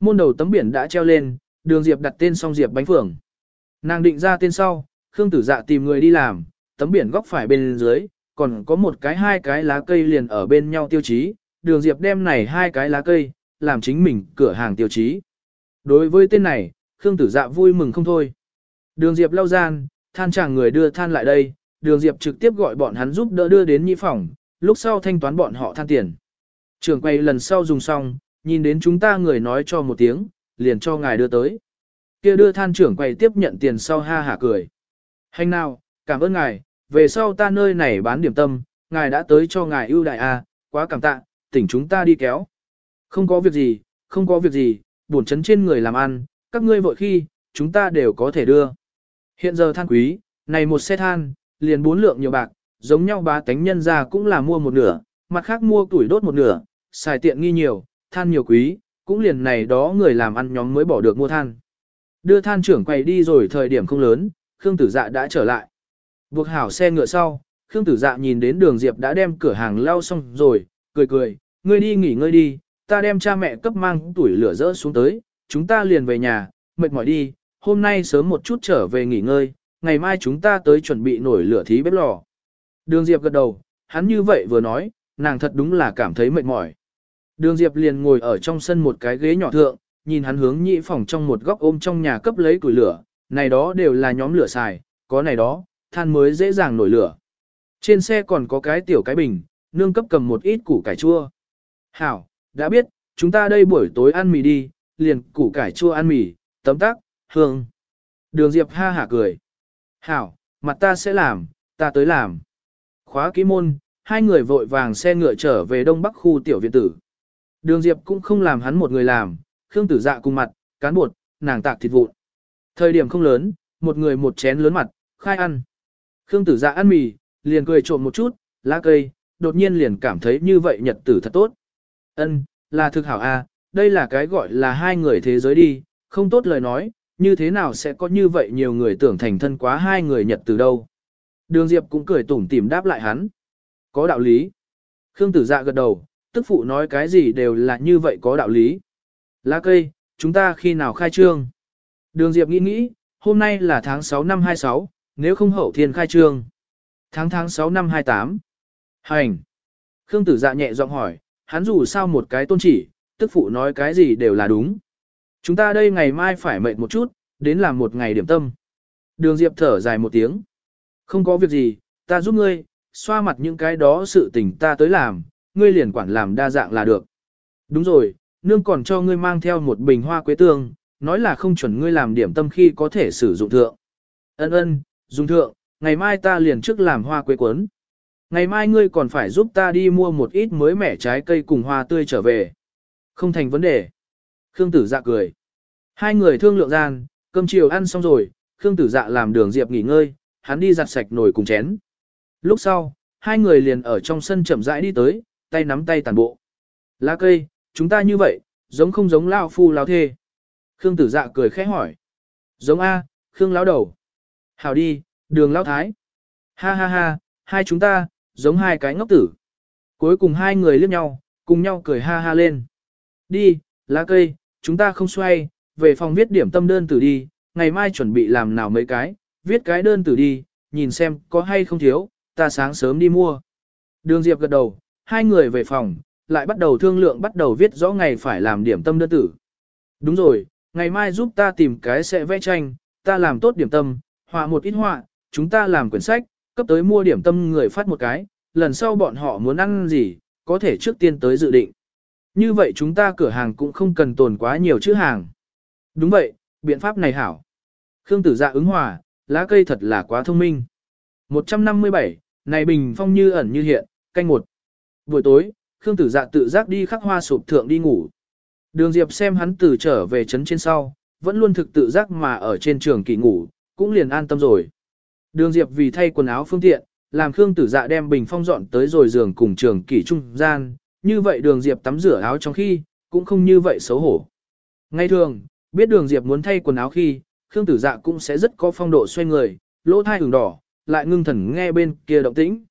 Môn đầu tấm biển đã treo lên, đường Diệp đặt tên song Diệp bánh phường. Nàng định ra tên sau, Khương Tử Dạ tìm người đi làm, tấm biển góc phải bên dưới, còn có một cái hai cái lá cây liền ở bên nhau tiêu chí, đường Diệp đem này hai cái lá cây, làm chính mình cửa hàng tiêu chí. Đối với tên này, Khương Tử Dạ vui mừng không thôi. Đường Diệp lau gian, than chàng người đưa than lại đây, đường Diệp trực tiếp gọi bọn hắn giúp đỡ đưa đến nhị phòng, lúc sau thanh toán bọn họ than tiền. Trường quay lần sau dùng xong, nhìn đến chúng ta người nói cho một tiếng, liền cho ngài đưa tới. kia đưa than trưởng quay tiếp nhận tiền sau ha hả cười. Hành nào, cảm ơn ngài, về sau ta nơi này bán điểm tâm, ngài đã tới cho ngài ưu đại a, à, quá cảm tạ, tỉnh chúng ta đi kéo. Không có việc gì, không có việc gì, buồn chấn trên người làm ăn, các ngươi vội khi, chúng ta đều có thể đưa. Hiện giờ than quý, này một xe than, liền bốn lượng nhiều bạc, giống nhau ba tánh nhân ra cũng là mua một nửa, mặt khác mua tuổi đốt một nửa, xài tiện nghi nhiều, than nhiều quý, cũng liền này đó người làm ăn nhóm mới bỏ được mua than. Đưa than trưởng quay đi rồi thời điểm không lớn, Khương Tử Dạ đã trở lại. Buộc hảo xe ngựa sau, Khương Tử Dạ nhìn đến đường Diệp đã đem cửa hàng lau xong rồi, cười cười, ngươi đi nghỉ ngơi đi, ta đem cha mẹ cấp mang tuổi lửa rỡ xuống tới, chúng ta liền về nhà, mệt mỏi đi, hôm nay sớm một chút trở về nghỉ ngơi, ngày mai chúng ta tới chuẩn bị nổi lửa thí bếp lò. Đường Diệp gật đầu, hắn như vậy vừa nói, nàng thật đúng là cảm thấy mệt mỏi. Đường Diệp liền ngồi ở trong sân một cái ghế nhỏ thượng, nhìn hắn hướng nhị phòng trong một góc ôm trong nhà cấp lấy củi lửa, này đó đều là nhóm lửa xài, có này đó, than mới dễ dàng nổi lửa. Trên xe còn có cái tiểu cái bình, nương cấp cầm một ít củ cải chua. Hảo, đã biết, chúng ta đây buổi tối ăn mì đi, liền củ cải chua ăn mì, tấm tắc, hương. Đường Diệp ha hả cười. Hảo, mặt ta sẽ làm, ta tới làm. Khóa ký môn, hai người vội vàng xe ngựa trở về đông bắc khu tiểu viện tử. Đường Diệp cũng không làm hắn một người làm, Khương Tử Dạ cùng mặt, cán bột, nàng tạc thịt vụn. Thời điểm không lớn, một người một chén lớn mặt, khai ăn. Khương Tử Dạ ăn mì, liền cười trộm một chút, lá cây, đột nhiên liền cảm thấy như vậy nhật tử thật tốt. Ân, là thực hảo a, đây là cái gọi là hai người thế giới đi, không tốt lời nói, như thế nào sẽ có như vậy nhiều người tưởng thành thân quá hai người nhật từ đâu. Đường Diệp cũng cười tủm tỉm đáp lại hắn. Có đạo lý. Khương Tử Dạ gật đầu, tức phụ nói cái gì đều là như vậy có đạo lý. Lá cây, chúng ta khi nào khai trương? Đường Diệp nghĩ nghĩ, hôm nay là tháng 6 năm 26, nếu không hậu thiên khai trương. Tháng tháng 6 năm 28. Hành. Khương Tử Dạ nhẹ giọng hỏi, hắn dù sao một cái tôn chỉ, tức phụ nói cái gì đều là đúng. Chúng ta đây ngày mai phải mệt một chút, đến làm một ngày điểm tâm. Đường Diệp thở dài một tiếng. Không có việc gì, ta giúp ngươi, xoa mặt những cái đó sự tình ta tới làm, ngươi liền quản làm đa dạng là được. Đúng rồi, nương còn cho ngươi mang theo một bình hoa quế tương, nói là không chuẩn ngươi làm điểm tâm khi có thể sử dụng thượng. Ân ân, dùng thượng, ngày mai ta liền trước làm hoa quế cuốn. Ngày mai ngươi còn phải giúp ta đi mua một ít mới mẻ trái cây cùng hoa tươi trở về. Không thành vấn đề. Khương tử dạ cười. Hai người thương lượng gian, cơm chiều ăn xong rồi, Khương tử dạ làm đường Diệp nghỉ ngơi, hắn đi giặt sạch nồi cùng chén. Lúc sau, hai người liền ở trong sân chậm rãi đi tới, tay nắm tay tàn bộ. Lá cây, chúng ta như vậy, giống không giống lao phu lao thê. Khương tử dạ cười khẽ hỏi. Giống A, Khương lão đầu. Hảo đi, đường lão thái. Ha ha ha, hai chúng ta, giống hai cái ngốc tử. Cuối cùng hai người liếc nhau, cùng nhau cười ha ha lên. Đi, lá cây, chúng ta không xoay, về phòng viết điểm tâm đơn tử đi, ngày mai chuẩn bị làm nào mấy cái, viết cái đơn tử đi, nhìn xem có hay không thiếu, ta sáng sớm đi mua. Đường Diệp gật đầu, hai người về phòng, lại bắt đầu thương lượng bắt đầu viết rõ ngày phải làm điểm tâm đơn tử. Đúng rồi, ngày mai giúp ta tìm cái sẽ vẽ tranh, ta làm tốt điểm tâm, họa một ít họa, chúng ta làm quyển sách, cấp tới mua điểm tâm người phát một cái, lần sau bọn họ muốn ăn gì, có thể trước tiên tới dự định. Như vậy chúng ta cửa hàng cũng không cần tồn quá nhiều chữ hàng. Đúng vậy, biện pháp này hảo. Khương tử dạ ứng hòa, lá cây thật là quá thông minh. 157, này bình phong như ẩn như hiện, canh một. Buổi tối, Khương tử dạ tự giác đi khắc hoa sụp thượng đi ngủ. Đường Diệp xem hắn từ trở về trấn trên sau, vẫn luôn thực tự giác mà ở trên trường kỳ ngủ, cũng liền an tâm rồi. Đường Diệp vì thay quần áo phương tiện, làm Khương tử dạ đem bình phong dọn tới rồi giường cùng trường kỷ trung gian, như vậy đường Diệp tắm rửa áo trong khi, cũng không như vậy xấu hổ. Ngay thường, biết đường Diệp muốn thay quần áo khi, Khương tử dạ cũng sẽ rất có phong độ xoay người, lỗ thai ửng đỏ, lại ngưng thần nghe bên kia động tĩnh.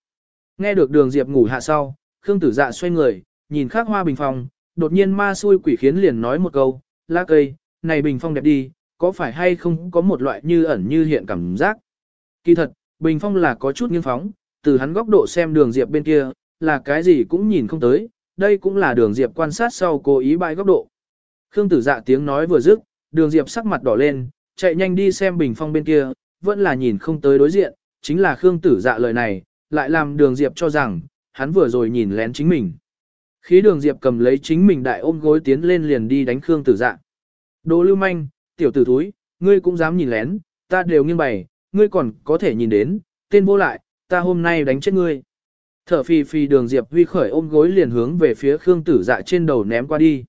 Nghe được đường Diệp ngủ hạ sau, Khương tử dạ xoay người, nhìn khác hoa bình phong, đột nhiên ma xui quỷ khiến liền nói một câu, lá cây, này bình phong đẹp đi, có phải hay không có một loại như ẩn như hiện cảm giác. Kỳ thật, bình phong là có chút nghiêng phóng, từ hắn góc độ xem đường Diệp bên kia, là cái gì cũng nhìn không tới, đây cũng là đường Diệp quan sát sau cố ý bãi góc độ. Khương tử dạ tiếng nói vừa dứt, đường Diệp sắc mặt đỏ lên, chạy nhanh đi xem bình phong bên kia, vẫn là nhìn không tới đối diện, chính là Khương tử dạ lời này, lại làm đường Diệp cho rằng, hắn vừa rồi nhìn lén chính mình. Khí đường Diệp cầm lấy chính mình đại ôm gối tiến lên liền đi đánh Khương tử dạ. Đồ lưu manh, tiểu tử thúi, ngươi cũng dám nhìn lén, ta đều nghiêng bày, ngươi còn có thể nhìn đến, tên vô lại, ta hôm nay đánh chết ngươi. Thở phì phì đường Diệp huy khởi ôm gối liền hướng về phía Khương tử dạ trên đầu ném qua đi.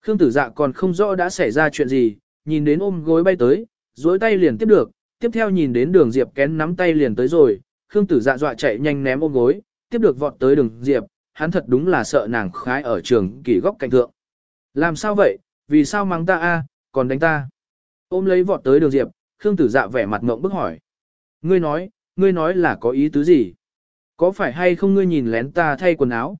Khương tử dạ còn không rõ đã xảy ra chuyện gì, nhìn đến ôm gối bay tới, duỗi tay liền tiếp được, tiếp theo nhìn đến đường Diệp kén nắm tay liền tới rồi, Khương tử dạ dọa chạy nhanh ném ôm gối, tiếp được vọt tới đường Diệp, hắn thật đúng là sợ nàng khái ở trường kỳ góc cạnh thượng. Làm sao vậy, vì sao mắng ta a, còn đánh ta? Ôm lấy vọt tới đường Diệp, Khương tử dạ vẻ mặt ngộng bức hỏi. Ngươi nói, ngươi nói là có ý tứ gì? Có phải hay không ngươi nhìn lén ta thay quần áo?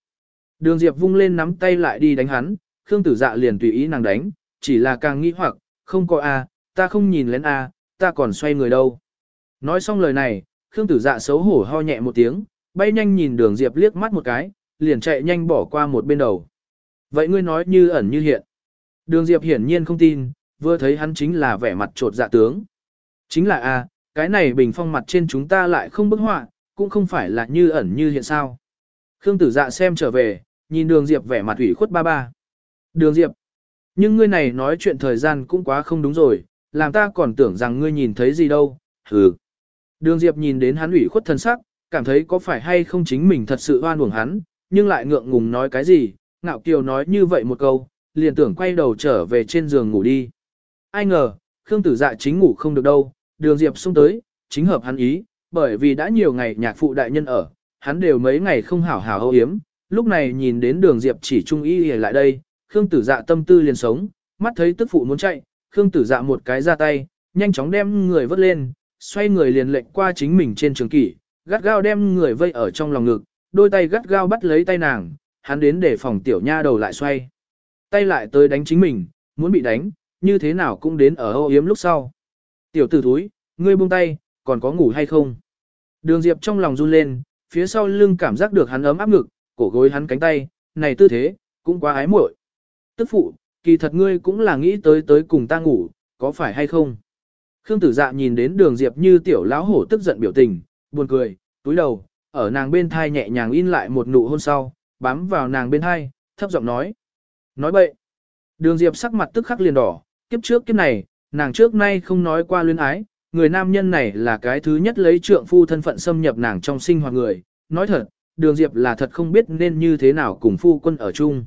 Đường Diệp vung lên nắm tay lại đi đánh hắn, Khương tử dạ liền tùy ý nàng đánh, chỉ là càng nghĩ hoặc, không có a, ta không nhìn lén a, ta còn xoay người đâu. Nói xong lời này, Khương tử dạ xấu hổ ho nhẹ một tiếng, bay nhanh nhìn đường Diệp liếc mắt một cái, liền chạy nhanh bỏ qua một bên đầu. Vậy ngươi nói như ẩn như hiện. Đường Diệp hiển nhiên không tin, vừa thấy hắn chính là vẻ mặt trột dạ tướng. Chính là a, cái này bình phong mặt trên chúng ta lại không bức họa, cũng không phải là như ẩn như hiện sao. Khương tử dạ xem trở về, nhìn đường Diệp vẻ mặt ủy khuất ba ba. Đường Diệp, nhưng ngươi này nói chuyện thời gian cũng quá không đúng rồi, làm ta còn tưởng rằng ngươi nhìn thấy gì đâu, hừ. Đường Diệp nhìn đến hắn ủy khuất thân sắc, cảm thấy có phải hay không chính mình thật sự oan uổng hắn, nhưng lại ngượng ngùng nói cái gì, ngạo kiều nói như vậy một câu, liền tưởng quay đầu trở về trên giường ngủ đi. Ai ngờ, Khương tử dạ chính ngủ không được đâu, đường Diệp xung tới, chính hợp hắn ý, bởi vì đã nhiều ngày nhạc phụ đại nhân ở, hắn đều mấy ngày không hảo hảo hâu hiếm, lúc này nhìn đến đường Diệp chỉ trung ý lại đây, Khương tử dạ tâm tư liền sống, mắt thấy tức phụ muốn chạy, Khương tử dạ một cái ra tay, nhanh chóng đem người vớt lên, xoay người liền lệnh qua chính mình trên trường kỷ, gắt gao đem người vây ở trong lòng ngực, đôi tay gắt gao bắt lấy tay nàng, hắn đến để phòng tiểu nha đầu lại xoay. Tay lại tới đánh chính mình, muốn bị đánh, như thế nào cũng đến ở hô yếm lúc sau. Tiểu tử thúi, ngươi buông tay, còn có ngủ hay không? Đường Diệp trong lòng run lên, phía sau lưng cảm giác được hắn ấm áp ngực, cổ gối hắn cánh tay, này tư thế, cũng quá ái muội. Tức phụ, kỳ thật ngươi cũng là nghĩ tới tới cùng ta ngủ, có phải hay không? Khương tử dạ nhìn đến đường Diệp như tiểu lão hổ tức giận biểu tình, buồn cười, túi đầu, ở nàng bên thai nhẹ nhàng in lại một nụ hôn sau, bám vào nàng bên thai, thấp giọng nói. Nói bậy. Đường Diệp sắc mặt tức khắc liền đỏ, kiếp trước kiếp này, nàng trước nay không nói qua luyến ái, người nam nhân này là cái thứ nhất lấy trượng phu thân phận xâm nhập nàng trong sinh hoạt người. Nói thật, đường Diệp là thật không biết nên như thế nào cùng phu quân ở chung.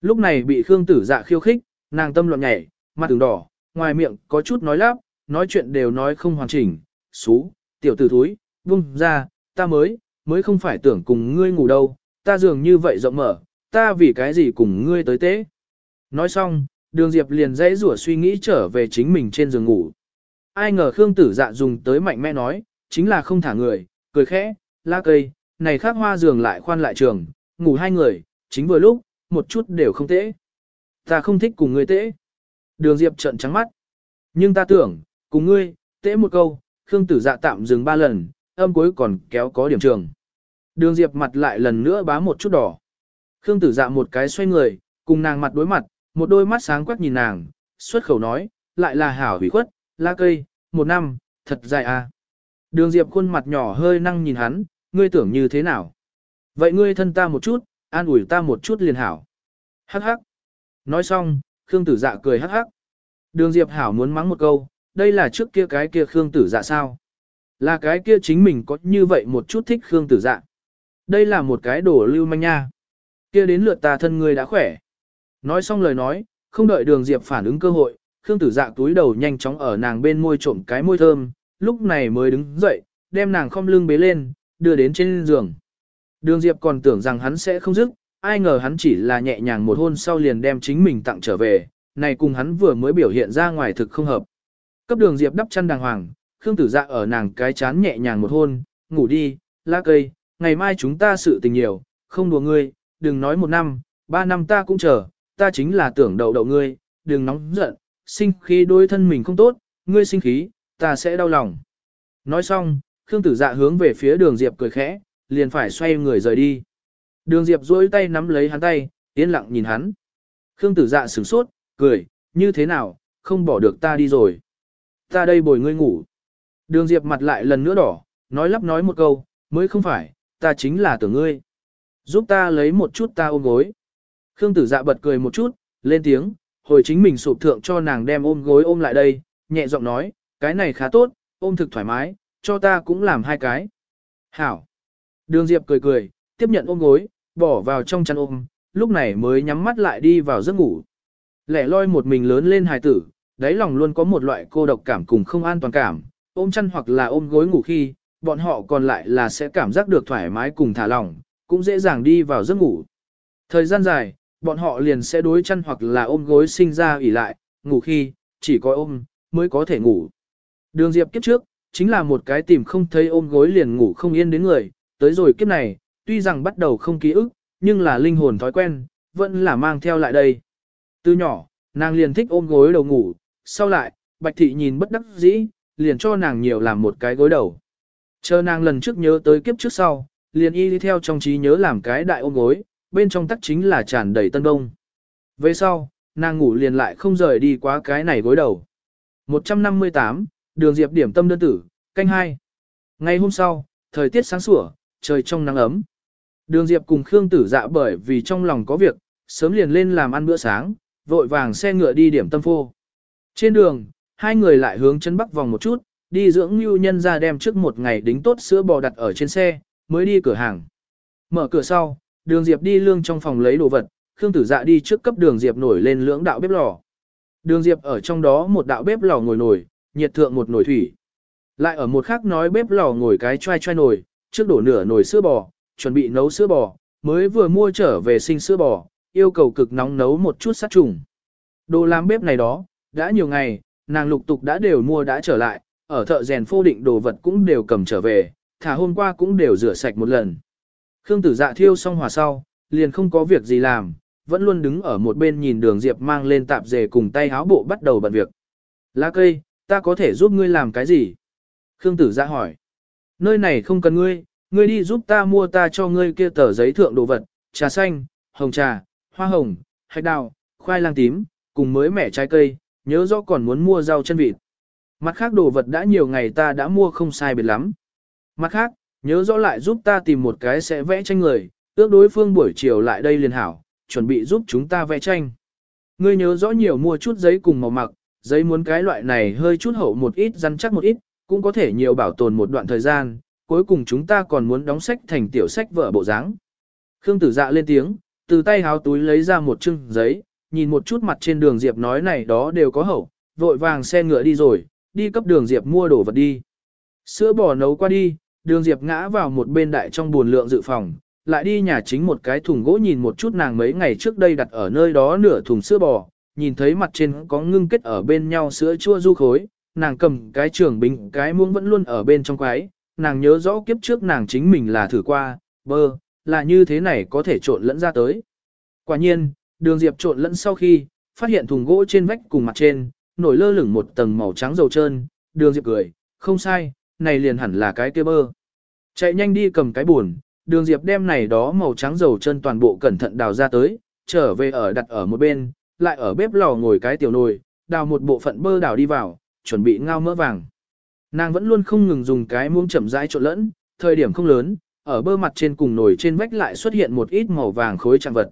Lúc này bị Khương tử dạ khiêu khích, nàng tâm loạn nhảy, mặt tường đỏ, ngoài miệng có chút nói lắp, nói chuyện đều nói không hoàn chỉnh, xú, tiểu tử thúi, vung ra, ta mới, mới không phải tưởng cùng ngươi ngủ đâu, ta dường như vậy rộng mở, ta vì cái gì cùng ngươi tới tế. Nói xong, đường Diệp liền dãy rủa suy nghĩ trở về chính mình trên giường ngủ. Ai ngờ Khương tử dạ dùng tới mạnh mẽ nói, chính là không thả người, cười khẽ, la cây, này khác hoa giường lại khoan lại trường, ngủ hai người, chính vừa lúc, một chút đều không tễ. Ta không thích cùng ngươi tễ. Đường Diệp trận trắng mắt. Nhưng ta tưởng, cùng ngươi, tễ một câu, Khương tử dạ tạm dừng ba lần, âm cuối còn kéo có điểm trường. Đường Diệp mặt lại lần nữa bá một chút đỏ. Khương tử dạ một cái xoay người, cùng nàng mặt đối mặt, một đôi mắt sáng quắc nhìn nàng, xuất khẩu nói, lại là hảo hủy khuất, la cây, một năm, thật dài à. Đường Diệp khuôn mặt nhỏ hơi năng nhìn hắn, ngươi tưởng như thế nào? Vậy ngươi thân ta một chút, an ủi ta một chút liền hảo. Hắc hắc. Nói xong, Khương tử dạ cười hắc hắc. Đường Diệp hảo muốn mắng một câu, đây là trước kia cái kia Khương tử dạ sao? Là cái kia chính mình có như vậy một chút thích Khương tử dạ. Đây là một cái đồ lưu manh nha. Kia đến lượt ta thân ngươi đã khỏe. Nói xong lời nói, không đợi đường Diệp phản ứng cơ hội, Khương tử dạ túi đầu nhanh chóng ở nàng bên môi trộm cái môi thơm, lúc này mới đứng dậy, đem nàng không lưng bế lên, đưa đến trên giường. Đường Diệp còn tưởng rằng hắn sẽ không dứt, ai ngờ hắn chỉ là nhẹ nhàng một hôn sau liền đem chính mình tặng trở về, này cùng hắn vừa mới biểu hiện ra ngoài thực không hợp. Cấp đường Diệp đắp chăn đàng hoàng, Khương tử dạ ở nàng cái chán nhẹ nhàng một hôn, ngủ đi, lá cây, ngày mai chúng ta sự tình nhiều, không đùa ngươi, đừng nói một năm, ba năm ta cũng chờ, ta chính là tưởng đậu đậu ngươi, đừng nóng giận, sinh khí đôi thân mình không tốt, ngươi sinh khí, ta sẽ đau lòng. Nói xong, Khương tử dạ hướng về phía đường Diệp cười khẽ, liền phải xoay người rời đi. Đường Diệp duỗi tay nắm lấy hắn tay, yên lặng nhìn hắn. Khương tử dạ sửng sốt, cười, như thế nào, không bỏ được ta đi rồi. Ta đây bồi ngươi ngủ. Đường Diệp mặt lại lần nữa đỏ, nói lắp nói một câu, mới không phải, ta chính là tưởng ngươi. Giúp ta lấy một chút ta ôm gối. Khương tử dạ bật cười một chút, lên tiếng, hồi chính mình sụp thượng cho nàng đem ôm gối ôm lại đây, nhẹ giọng nói, cái này khá tốt, ôm thực thoải mái, cho ta cũng làm hai cái. Hảo. Đường Diệp cười cười, tiếp nhận ôm gối, bỏ vào trong chăn ôm, lúc này mới nhắm mắt lại đi vào giấc ngủ. Lẻ loi một mình lớn lên hài tử, đáy lòng luôn có một loại cô độc cảm cùng không an toàn cảm, ôm chăn hoặc là ôm gối ngủ khi, bọn họ còn lại là sẽ cảm giác được thoải mái cùng thả lỏng, cũng dễ dàng đi vào giấc ngủ. Thời gian dài, bọn họ liền sẽ đối chăn hoặc là ôm gối sinh ra ủy lại, ngủ khi, chỉ có ôm, mới có thể ngủ. Đường Diệp kiếp trước, chính là một cái tìm không thấy ôm gối liền ngủ không yên đến người, tới rồi kiếp này, tuy rằng bắt đầu không ký ức, nhưng là linh hồn thói quen, vẫn là mang theo lại đây. Từ nhỏ, nàng liền thích ôm gối đầu ngủ, sau lại, Bạch Thị nhìn bất đắc dĩ, liền cho nàng nhiều làm một cái gối đầu. Chờ nàng lần trước nhớ tới kiếp trước sau, liền y đi theo trong trí nhớ làm cái đại ôm gối, bên trong tắc chính là tràn đầy tân đông. Về sau, nàng ngủ liền lại không rời đi quá cái này gối đầu. 158, đường diệp điểm tâm đơn tử, canh hai. Ngày hôm sau, thời tiết sáng sủa, trời trong nắng ấm. Đường diệp cùng Khương tử dạ bởi vì trong lòng có việc, sớm liền lên làm ăn bữa sáng, vội vàng xe ngựa đi điểm tâm phô. Trên đường, hai người lại hướng chân bắc vòng một chút, đi dưỡng như nhân ra đem trước một ngày đính tốt sữa bò đặt ở trên xe, mới đi cửa hàng. Mở cửa sau, đường Diệp đi lương trong phòng lấy đồ vật, Khương Tử Dạ đi trước cấp đường Diệp nổi lên lưỡng đạo bếp lò. Đường Diệp ở trong đó một đạo bếp lò ngồi nổi, nhiệt thượng một nồi thủy. Lại ở một khác nói bếp lò ngồi cái choai choai nồi, trước đổ nửa nồi sữa bò, chuẩn bị nấu sữa bò, mới vừa mua trở về sinh sữa bò, yêu cầu cực nóng nấu một chút sát trùng. Đồ làm bếp này đó, đã nhiều ngày, nàng lục tục đã đều mua đã trở lại, ở thợ rèn phô định đồ vật cũng đều cầm trở về, thả hôm qua cũng đều rửa sạch một lần. Khương tử dạ thiêu xong hòa sau, liền không có việc gì làm, vẫn luôn đứng ở một bên nhìn đường Diệp mang lên tạp dề cùng tay áo bộ bắt đầu bận việc. Lá cây, ta có thể giúp ngươi làm cái gì? Khương tử dạ hỏi. Nơi này không cần ngươi, ngươi đi giúp ta mua ta cho ngươi kia tờ giấy thượng đồ vật, trà xanh, hồng trà, hoa hồng, hạch đào, khoai lang tím, cùng mới mẻ trái cây, nhớ rõ còn muốn mua rau chân vịt. Mặt khác đồ vật đã nhiều ngày ta đã mua không sai biệt lắm. Mặt khác, nhớ rõ lại giúp ta tìm một cái sẽ vẽ tranh người, ước đối phương buổi chiều lại đây liền hảo, chuẩn bị giúp chúng ta vẽ tranh. Ngươi nhớ rõ nhiều mua chút giấy cùng màu mặc, giấy muốn cái loại này hơi chút hậu một ít rắn chắc một ít, cũng có thể nhiều bảo tồn một đoạn thời gian, cuối cùng chúng ta còn muốn đóng sách thành tiểu sách vở bộ dáng. Khương tử dạ lên tiếng, từ tay háo túi lấy ra một chưng giấy, nhìn một chút mặt trên đường Diệp nói này đó đều có hậu, vội vàng xe ngựa đi rồi, đi cấp đường Diệp mua đồ vật đi. Sữa bò nấu qua đi, đường Diệp ngã vào một bên đại trong buồn lượng dự phòng, lại đi nhà chính một cái thùng gỗ nhìn một chút nàng mấy ngày trước đây đặt ở nơi đó nửa thùng sữa bò, nhìn thấy mặt trên có ngưng kết ở bên nhau sữa chua du khối, nàng cầm cái trường bình cái muỗng vẫn luôn ở bên trong quái, nàng nhớ rõ kiếp trước nàng chính mình là thử qua, bơ, là như thế này có thể trộn lẫn ra tới. Quả nhiên, đường Diệp trộn lẫn sau khi, phát hiện thùng gỗ trên vách cùng mặt trên, nổi lơ lửng một tầng màu trắng dầu trơn, đường Diệp cười, không sai, này liền hẳn là cái kia bơ. Chạy nhanh đi cầm cái buồn, đường Diệp đem này đó màu trắng dầu chân toàn bộ cẩn thận đào ra tới, trở về ở đặt ở một bên, lại ở bếp lò ngồi cái tiểu nồi, đào một bộ phận bơ đào đi vào, chuẩn bị ngao mỡ vàng. Nàng vẫn luôn không ngừng dùng cái muỗng chậm rãi trộn lẫn, thời điểm không lớn, ở bơ mặt trên cùng nồi trên vách lại xuất hiện một ít màu vàng khối trạng vật.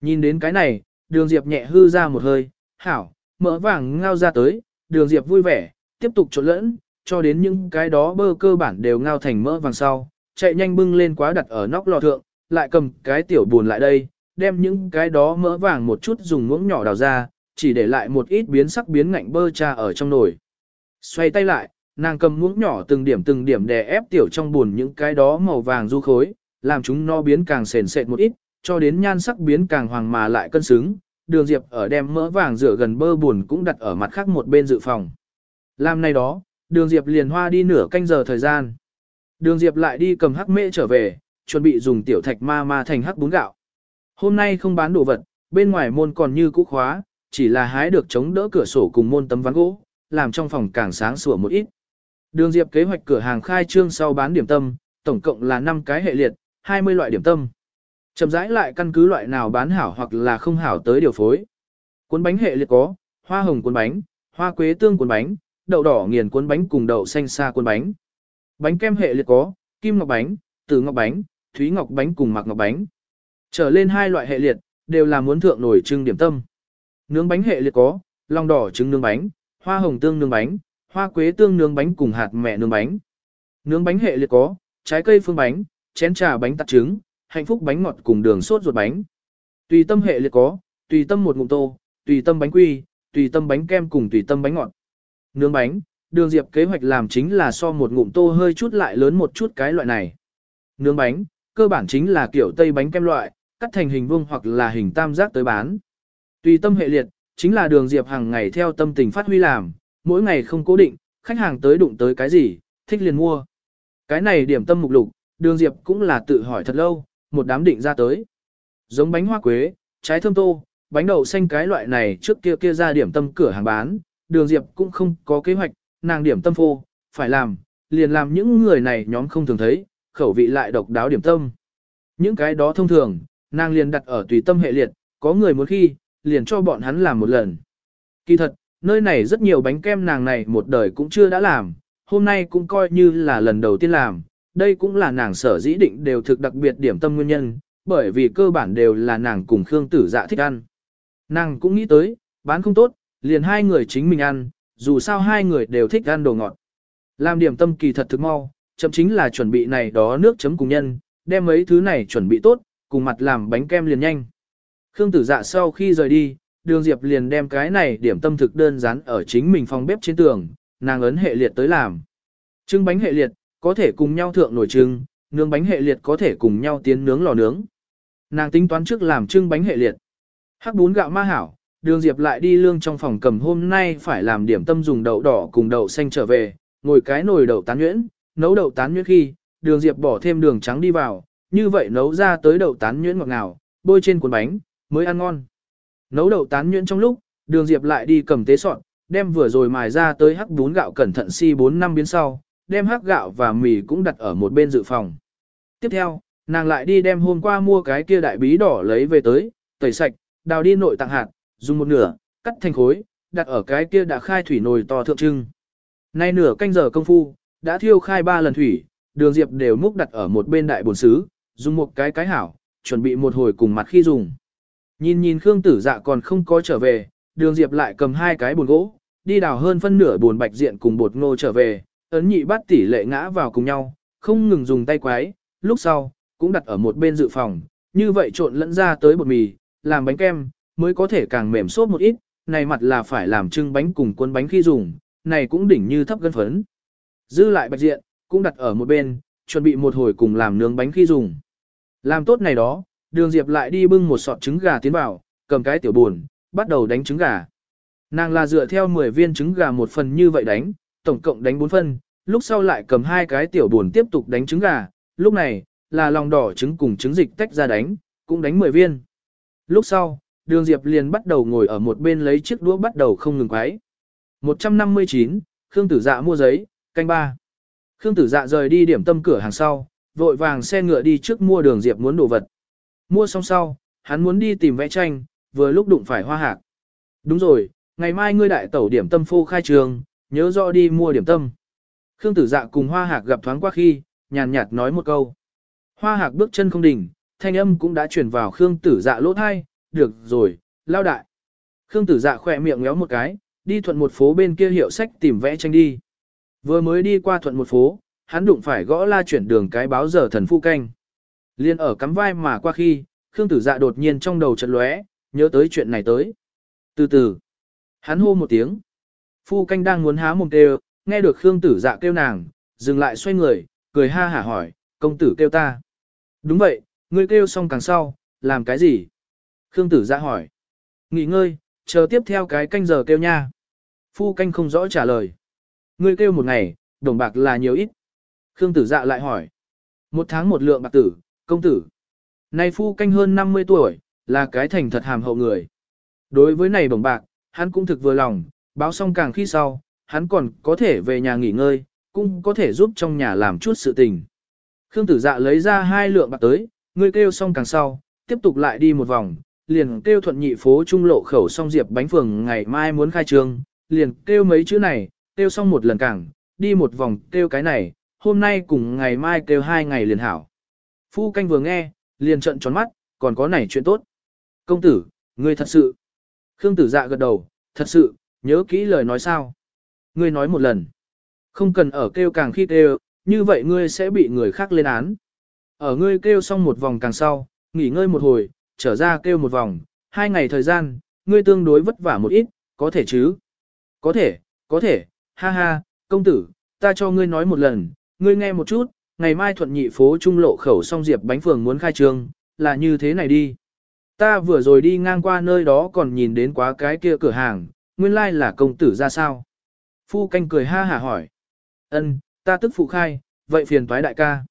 Nhìn đến cái này, đường Diệp nhẹ hư ra một hơi, hảo, mỡ vàng ngao ra tới, đường Diệp vui vẻ, tiếp tục trộn lẫn, cho đến những cái đó bơ cơ bản đều ngao thành mỡ vàng sau, chạy nhanh bưng lên quá đặt ở nóc lò thượng, lại cầm cái tiểu buồn lại đây, đem những cái đó mỡ vàng một chút dùng muỗng nhỏ đào ra, chỉ để lại một ít biến sắc biến ngạnh bơ cha ở trong nồi. Xoay tay lại, nàng cầm muỗng nhỏ từng điểm từng điểm đè ép tiểu trong buồn những cái đó màu vàng du khối, làm chúng no biến càng sền sệt một ít, cho đến nhan sắc biến càng hoàng mà lại cân xứng. Đường Diệp ở đem mỡ vàng rửa gần bơ buồn cũng đặt ở mặt khác một bên dự phòng. Làm này đó, đường Diệp liền hoa đi nửa canh giờ thời gian. Đường Diệp lại đi cầm hắc mễ trở về, chuẩn bị dùng tiểu thạch ma ma thành hắc bún gạo. Hôm nay không bán đồ vật, bên ngoài môn còn như cũ khóa, chỉ là hái được chống đỡ cửa sổ cùng môn tấm ván gỗ, làm trong phòng càng sáng sủa một ít. Đường Diệp kế hoạch cửa hàng khai trương sau bán điểm tâm, tổng cộng là 5 cái hệ liệt, 20 loại điểm tâm. Chậm rãi lại căn cứ loại nào bán hảo hoặc là không hảo tới điều phối. Cuốn bánh hệ liệt có, hoa hồng cuốn bánh, hoa quế tương cuốn bánh, đậu đỏ nghiền cuốn bánh cùng đậu xanh xa cuốn bánh. Bánh kem hệ liệt có, kim ngọc bánh, tử ngọc bánh, thúy ngọc bánh cùng mạc ngọc bánh. Trở lên hai loại hệ liệt, đều là muốn thượng nổi trưng điểm tâm. Nướng bánh hệ liệt có, lòng đỏ trứng nướng bánh, hoa hồng tương nướng bánh, hoa quế tương nướng bánh cùng hạt mẹ nướng bánh. Nướng bánh hệ liệt có, trái cây phương bánh, chén trà bánh tạt trứng, hạnh phúc bánh ngọt cùng đường sốt ruột bánh. Tùy tâm hệ liệt có, tùy tâm một ngụm tô, tùy tâm bánh quy, tùy tâm bánh kem cùng tùy tâm bánh ngọt. Nướng bánh, đường diệp kế hoạch làm chính là so một ngụm tô hơi chút lại lớn một chút cái loại này. Nướng bánh, cơ bản chính là kiểu tây bánh kem loại, cắt thành hình vuông hoặc là hình tam giác tới bán. Tùy tâm hệ liệt, chính là đường diệp hàng ngày theo tâm tình phát huy làm, mỗi ngày không cố định, khách hàng tới đụng tới cái gì, thích liền mua. Cái này điểm tâm mục lục, đường diệp cũng là tự hỏi thật lâu, một đám định ra tới. Giống bánh hoa quế, trái thơm tô, bánh đậu xanh cái loại này trước kia kia ra điểm tâm cửa hàng bán, đường diệp cũng không có kế hoạch, nàng điểm tâm phô, phải làm, liền làm những người này nhóm không thường thấy, khẩu vị lại độc đáo điểm tâm. Những cái đó thông thường, nàng liền đặt ở tùy tâm hệ liệt, có người muốn khi, liền cho bọn hắn làm một lần. Kỳ thật, nơi này rất nhiều bánh kem nàng này một đời cũng chưa đã làm, hôm nay cũng coi như là lần đầu tiên làm, đây cũng là nàng sở dĩ định đều thực đặc biệt điểm tâm nguyên nhân, bởi vì cơ bản đều là nàng cùng Khương Tử Dạ thích ăn. Nàng cũng nghĩ tới, bán không tốt, liền hai người chính mình ăn, dù sao hai người đều thích ăn đồ ngọt. Làm điểm tâm kỳ thật thực mau, chậm chính là chuẩn bị này đó nước chấm cùng nhân, đem mấy thứ này chuẩn bị tốt, cùng mặt làm bánh kem liền nhanh. Khương Tử Dạ sau khi rời đi, Đường Diệp liền đem cái này điểm tâm thực đơn giản ở chính mình phòng bếp trên tường, nàng ấn hệ liệt tới làm. Trưng bánh hệ liệt, có thể cùng nhau thượng nổi trưng, nướng bánh hệ liệt có thể cùng nhau tiến nướng lò nướng. Nàng tính toán trước làm trưng bánh hệ liệt. Hắc bún gạo ma hảo, đường diệp lại đi lương trong phòng cầm hôm nay phải làm điểm tâm dùng đậu đỏ cùng đậu xanh trở về, ngồi cái nồi đậu tán nhuyễn, nấu đậu tán nhuyễn khi, đường diệp bỏ thêm đường trắng đi vào, như vậy nấu ra tới đậu tán nhuyễn ngọt ngào, bôi trên cuốn bánh, mới ăn ngon. Nấu đậu tán nhuyễn trong lúc, đường diệp lại đi cầm tế sọn, đem vừa rồi mài ra tới hắc bún gạo cẩn thận si 4 năm biến sau, đem hắc gạo và mì cũng đặt ở một bên dự phòng. Tiếp theo, nàng lại đi đem hôm qua mua cái kia đại bí đỏ lấy về tới, tẩy sạch, đào đi nội tạng hạt, dùng một nửa, cắt thành khối, đặt ở cái kia đã khai thủy nồi to thượng trưng. Nay nửa canh giờ công phu, đã thiêu khai ba lần thủy, đường diệp đều múc đặt ở một bên đại bồn xứ, dùng một cái cái hảo, chuẩn bị một hồi cùng mặt khi dùng. Nhìn nhìn Khương tử dạ còn không có trở về, đường diệp lại cầm hai cái bồn gỗ, đi đào hơn phân nửa bồn bạch diện cùng bột ngô trở về, ấn nhị bắt tỷ lệ ngã vào cùng nhau, không ngừng dùng tay quái, lúc sau, cũng đặt ở một bên dự phòng, như vậy trộn lẫn ra tới bột mì, làm bánh kem, mới có thể càng mềm xốp một ít, này mặt là phải làm trưng bánh cùng cuốn bánh khi dùng, này cũng đỉnh như thấp gân phấn. Dư lại bạch diện, cũng đặt ở một bên, chuẩn bị một hồi cùng làm nướng bánh khi dùng. Làm tốt này đó, đường diệp lại đi bưng một sọt trứng gà tiến vào, cầm cái tiểu buồn, bắt đầu đánh trứng gà. Nàng là dựa theo 10 viên trứng gà một phần như vậy đánh, tổng cộng đánh 4 phân, lúc sau lại cầm hai cái tiểu buồn tiếp tục đánh trứng gà, lúc này, là lòng đỏ trứng cùng trứng dịch tách ra đánh, cũng đánh 10 viên. Lúc sau, đường Diệp liền bắt đầu ngồi ở một bên lấy chiếc đũa bắt đầu không ngừng quấy. 159, Khương Tử Dạ mua giấy, canh ba. Khương Tử Dạ rời đi điểm tâm cửa hàng sau, vội vàng xe ngựa đi trước mua đường Diệp muốn đồ vật. Mua xong sau, hắn muốn đi tìm vẽ tranh, vừa lúc đụng phải hoa hạc. Đúng rồi, ngày mai ngươi đại tẩu điểm tâm phô khai trường, nhớ rõ đi mua điểm tâm. Khương tử dạ cùng hoa hạc gặp thoáng qua khi, nhàn nhạt nói một câu. Hoa hạc bước chân không đỉnh, thanh âm cũng đã chuyển vào Khương tử dạ lỗ thai, được rồi, lao đại. Khương tử dạ khỏe miệng ngéo một cái, đi thuận một phố bên kia hiệu sách tìm vẽ tranh đi. Vừa mới đi qua thuận một phố, hắn đụng phải gõ la chuyển đường cái báo giờ thần phu canh. Liên ở cắm vai mà qua khi, Khương tử dạ đột nhiên trong đầu chợt lóe, nhớ tới chuyện này tới. Từ từ, hắn hô một tiếng. Phu canh đang muốn há mồm kêu, nghe được Khương tử dạ kêu nàng, dừng lại xoay người, cười ha hả hỏi, công tử kêu ta. Đúng vậy, ngươi kêu xong càng sau, làm cái gì? Khương tử dạ hỏi. Nghỉ ngơi, chờ tiếp theo cái canh giờ kêu nha. Phu canh không rõ trả lời. Ngươi kêu một ngày, đồng bạc là nhiều ít. Khương tử dạ lại hỏi. Một tháng một lượng bạc tử, công tử. Này phu canh hơn 50 tuổi, là cái thành thật hàm hậu người. Đối với này đồng bạc, hắn cũng thực vừa lòng, báo xong càng khi sau, hắn còn có thể về nhà nghỉ ngơi, cũng có thể giúp trong nhà làm chút sự tình. Khương tử dạ lấy ra hai lượng bạc tới, ngươi kêu xong càng sau, tiếp tục lại đi một vòng, liền kêu thuận nhị phố trung lộ khẩu xong diệp bánh phường ngày mai muốn khai trương, liền kêu mấy chữ này, kêu xong một lần cảng, đi một vòng kêu cái này, hôm nay cùng ngày mai kêu hai ngày liền hảo. Phu canh vừa nghe, liền trận tròn mắt, còn có này chuyện tốt. Công tử, ngươi thật sự. Khương tử dạ gật đầu, thật sự, nhớ kỹ lời nói sao. Ngươi nói một lần. Không cần ở kêu càng khi kêu, như vậy ngươi sẽ bị người khác lên án. Ở ngươi kêu xong một vòng càng sau, nghỉ ngơi một hồi, trở ra kêu một vòng, hai ngày thời gian, ngươi tương đối vất vả một ít, có thể chứ? Có thể, có thể, ha ha, công tử, ta cho ngươi nói một lần, ngươi nghe một chút, ngày mai thuận nhị phố trung lộ khẩu song diệp bánh phường muốn khai trương, là như thế này đi. Ta vừa rồi đi ngang qua nơi đó còn nhìn đến quá cái kia cửa hàng, nguyên lai like là công tử ra sao. Phu canh cười ha hả hỏi. ân ta tức phụ khai, vậy phiền toái đại ca.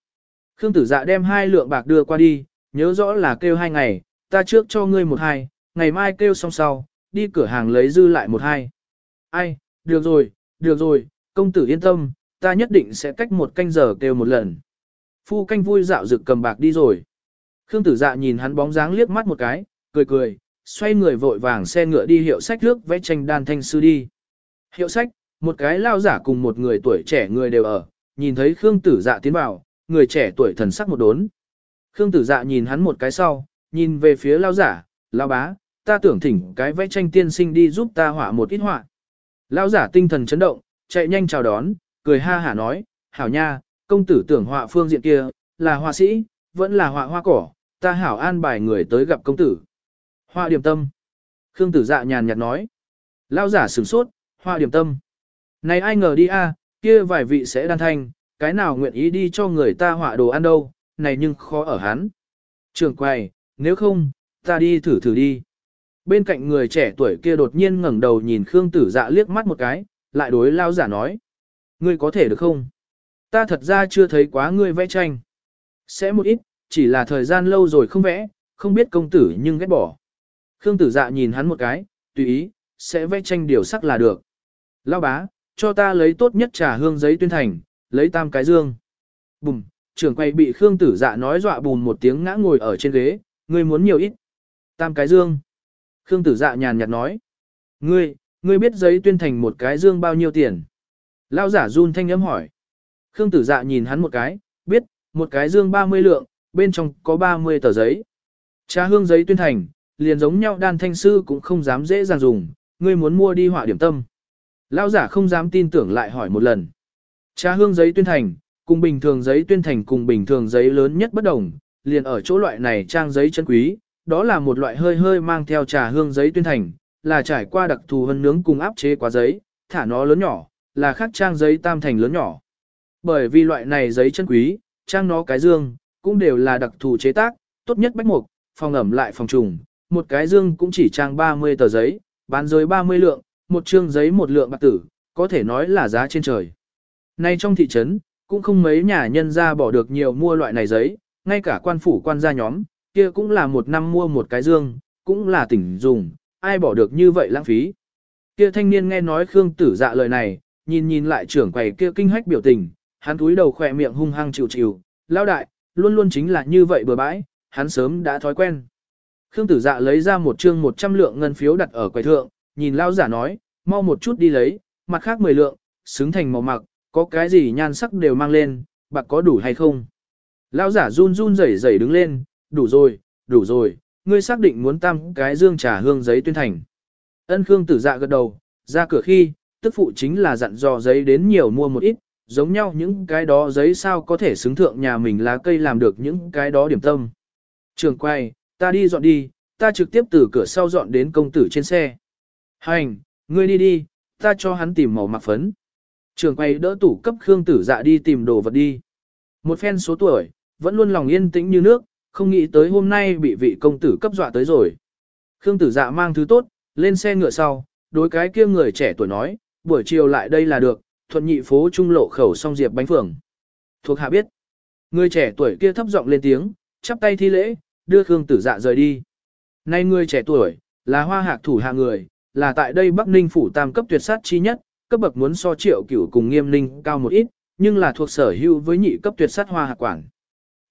Khương tử dạ đem hai lượng bạc đưa qua đi, nhớ rõ là kêu hai ngày, ta trước cho ngươi một hai, ngày mai kêu xong sau, đi cửa hàng lấy dư lại một hai. Ai, được rồi, được rồi, công tử yên tâm, ta nhất định sẽ cách một canh giờ kêu một lần. Phu canh vui dạo dực cầm bạc đi rồi. Khương tử dạ nhìn hắn bóng dáng liếc mắt một cái, cười cười, xoay người vội vàng xe ngựa đi hiệu sách nước vẽ tranh đan thanh sư đi. Hiệu sách, một cái lao giả cùng một người tuổi trẻ người đều ở, nhìn thấy Khương tử dạ tiến vào, người trẻ tuổi thần sắc một đốn. Khương tử dạ nhìn hắn một cái sau, nhìn về phía lao giả, lao bá, ta tưởng thỉnh cái vẽ tranh tiên sinh đi giúp ta họa một ít họa. Lao giả tinh thần chấn động, chạy nhanh chào đón, cười ha hả nói, hảo nha, công tử tưởng họa phương diện kia, là họa sĩ, vẫn là họa hoa cỏ, ta hảo an bài người tới gặp công tử. Họa điểm tâm. Khương tử dạ nhàn nhạt nói. Lao giả sửng sốt, họa điểm tâm. Này ai ngờ đi a, kia vài vị sẽ đan thanh, cái nào nguyện ý đi cho người ta họa đồ ăn đâu, này nhưng khó ở hắn. Trường quầy, nếu không, ta đi thử thử đi. Bên cạnh người trẻ tuổi kia đột nhiên ngẩng đầu nhìn Khương tử dạ liếc mắt một cái, lại đối lao giả nói. Ngươi có thể được không? Ta thật ra chưa thấy quá ngươi vẽ tranh. Sẽ một ít, chỉ là thời gian lâu rồi không vẽ, không biết công tử nhưng ghét bỏ. Khương tử dạ nhìn hắn một cái, tùy ý, sẽ vẽ tranh điều sắc là được. Lao bá, cho ta lấy tốt nhất trà hương giấy tuyên thành, lấy tam cái dương. Bùm, trưởng quay bị Khương tử dạ nói dọa bùm một tiếng ngã ngồi ở trên ghế, ngươi muốn nhiều ít. Tam cái dương. Khương tử dạ nhàn nhạt nói. Ngươi, ngươi biết giấy tuyên thành một cái dương bao nhiêu tiền? Lao giả run thanh âm hỏi. Khương tử dạ nhìn hắn một cái, biết, một cái dương 30 lượng, bên trong có 30 tờ giấy. Trà hương giấy tuyên thành, liền giống nhau đan thanh sư cũng không dám dễ dàng dùng, ngươi muốn mua đi họa điểm tâm. Lao giả không dám tin tưởng lại hỏi một lần. Trà hương giấy tuyên thành, cùng bình thường giấy tuyên thành cùng bình thường giấy lớn nhất bất đồng, liền ở chỗ loại này trang giấy chân quý, đó là một loại hơi hơi mang theo trà hương giấy tuyên thành, là trải qua đặc thù hơn nướng cùng áp chế quá giấy, thả nó lớn nhỏ, là khác trang giấy tam thành lớn nhỏ. Bởi vì loại này giấy chân quý, trang nó cái dương, cũng đều là đặc thù chế tác, tốt nhất bách mục, phòng ẩm lại phòng trùng, một cái dương cũng chỉ trang 30 tờ giấy, bán giới 30 lượng, một trương giấy một lượng bạc tử, có thể nói là giá trên trời. Nay trong thị trấn, cũng không mấy nhà nhân ra bỏ được nhiều mua loại này giấy, ngay cả quan phủ quan gia nhóm, kia cũng là một năm mua một cái dương, cũng là tỉnh dùng, ai bỏ được như vậy lãng phí. Kia thanh niên nghe nói Khương tử dạ lời này, nhìn nhìn lại trưởng quầy kia kinh hách biểu tình, hắn túi đầu khỏe miệng hung hăng chịu chịu, lao đại, luôn luôn chính là như vậy bừa bãi, hắn sớm đã thói quen. Khương tử dạ lấy ra một chương 100 lượng ngân phiếu đặt ở quầy thượng, nhìn lao giả nói, mau một chút đi lấy, mặt khác 10 lượng, xứng thành màu mặc, có cái gì nhan sắc đều mang lên, bạc có đủ hay không lão giả run run rẩy rẩy đứng lên, đủ rồi, đủ rồi, ngươi xác định muốn tam cái dương trà hương giấy tuyên thành. Ân Khương tử dạ gật đầu, ra cửa khi, tức phụ chính là dặn dò giấy đến nhiều mua một ít, giống nhau những cái đó giấy sao có thể xứng thượng nhà mình lá cây làm được những cái đó điểm tâm. Trường quay, ta đi dọn đi, ta trực tiếp từ cửa sau dọn đến công tử trên xe. Hành, ngươi đi đi, ta cho hắn tìm màu mặc phấn. Trường quay đỡ tủ cấp Khương tử dạ đi tìm đồ vật đi. Một phen số tuổi, vẫn luôn lòng yên tĩnh như nước, không nghĩ tới hôm nay bị vị công tử cấp dọa tới rồi. Khương tử dạ mang thứ tốt, lên xe ngựa sau, đối cái kia người trẻ tuổi nói, buổi chiều lại đây là được, thuận nhị phố trung lộ khẩu song diệp bánh phường. Thuộc hạ biết. Người trẻ tuổi kia thấp giọng lên tiếng, chắp tay thi lễ, đưa Khương tử dạ rời đi. Nay người trẻ tuổi, là hoa hạc thủ hạ người, là tại đây Bắc Ninh phủ tam cấp tuyệt sát chi nhất, cấp bậc muốn so triệu cửu cùng nghiêm ninh cao một ít, nhưng là thuộc sở hữu với nhị cấp tuyệt sát hoa hạc quản.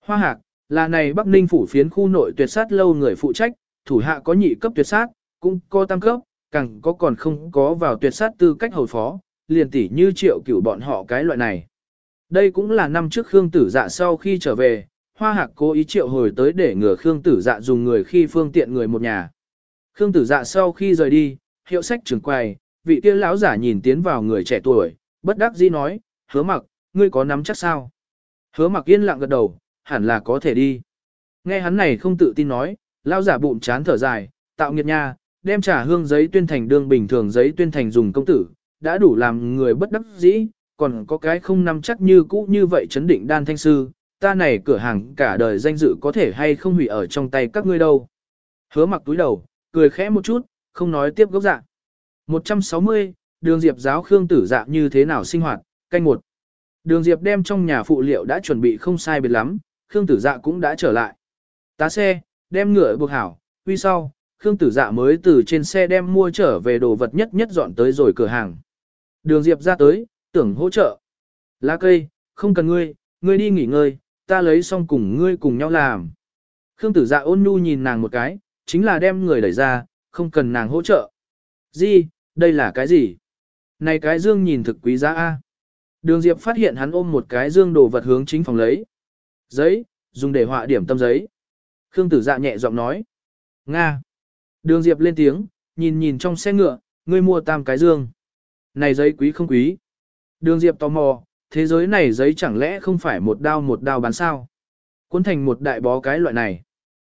Hoa hạc, là này Bắc Ninh phủ phiến khu nội tuyệt sát lâu người phụ trách, thủ hạ có nhị cấp tuyệt sát, cũng có tam cấp, càng có còn không có vào tuyệt sát tư cách hồi phó, liền tỉ như triệu cửu bọn họ cái loại này. Đây cũng là năm trước Khương Tử Dạ sau khi trở về, Hoa Hạc cố ý triệu hồi tới để ngừa Khương Tử Dạ dùng người khi phương tiện người một nhà. Khương Tử Dạ sau khi rời đi, hiệu sách trường quay, vị kia lão giả nhìn tiến vào người trẻ tuổi, bất đắc dĩ nói, hứa mặc, ngươi có nắm chắc sao? Hứa mặc yên lặng gật đầu, hẳn là có thể đi. Nghe hắn này không tự tin nói, lão giả bụng chán thở dài, tạo nghiệt nha, đem trả hương giấy tuyên thành đương bình thường giấy tuyên thành dùng công tử, đã đủ làm người bất đắc dĩ, còn có cái không nắm chắc như cũ như vậy chấn định đan thanh sư, ta này cửa hàng cả đời danh dự có thể hay không hủy ở trong tay các ngươi đâu. Hứa mặc túi đầu, cười khẽ một chút, không nói tiếp gốc dạ. 160, đường diệp giáo khương tử dạ như thế nào sinh hoạt, canh một. Đường diệp đem trong nhà phụ liệu đã chuẩn bị không sai biệt lắm, khương tử dạ cũng đã trở lại. Tá xe, đem ngựa buộc hảo, huy sau, khương tử dạ mới từ trên xe đem mua trở về đồ vật nhất nhất dọn tới rồi cửa hàng. Đường Diệp ra tới, tưởng hỗ trợ. Lá cây, không cần ngươi, ngươi đi nghỉ ngơi, ta lấy xong cùng ngươi cùng nhau làm. Khương tử dạ ôn nhu nhìn nàng một cái, chính là đem người đẩy ra, không cần nàng hỗ trợ. Gì, đây là cái gì? Này cái dương nhìn thực quý giá A. Đường Diệp phát hiện hắn ôm một cái dương đồ vật hướng chính phòng lấy. Giấy, dùng để họa điểm tâm giấy. Khương tử dạ nhẹ giọng nói. Nga. Đường Diệp lên tiếng, nhìn nhìn trong xe ngựa, ngươi mua tam cái dương. Này giấy quý không quý. Đường Diệp tò mò, thế giới này giấy chẳng lẽ không phải một đao một đao bán sao? Cuốn thành một đại bó cái loại này.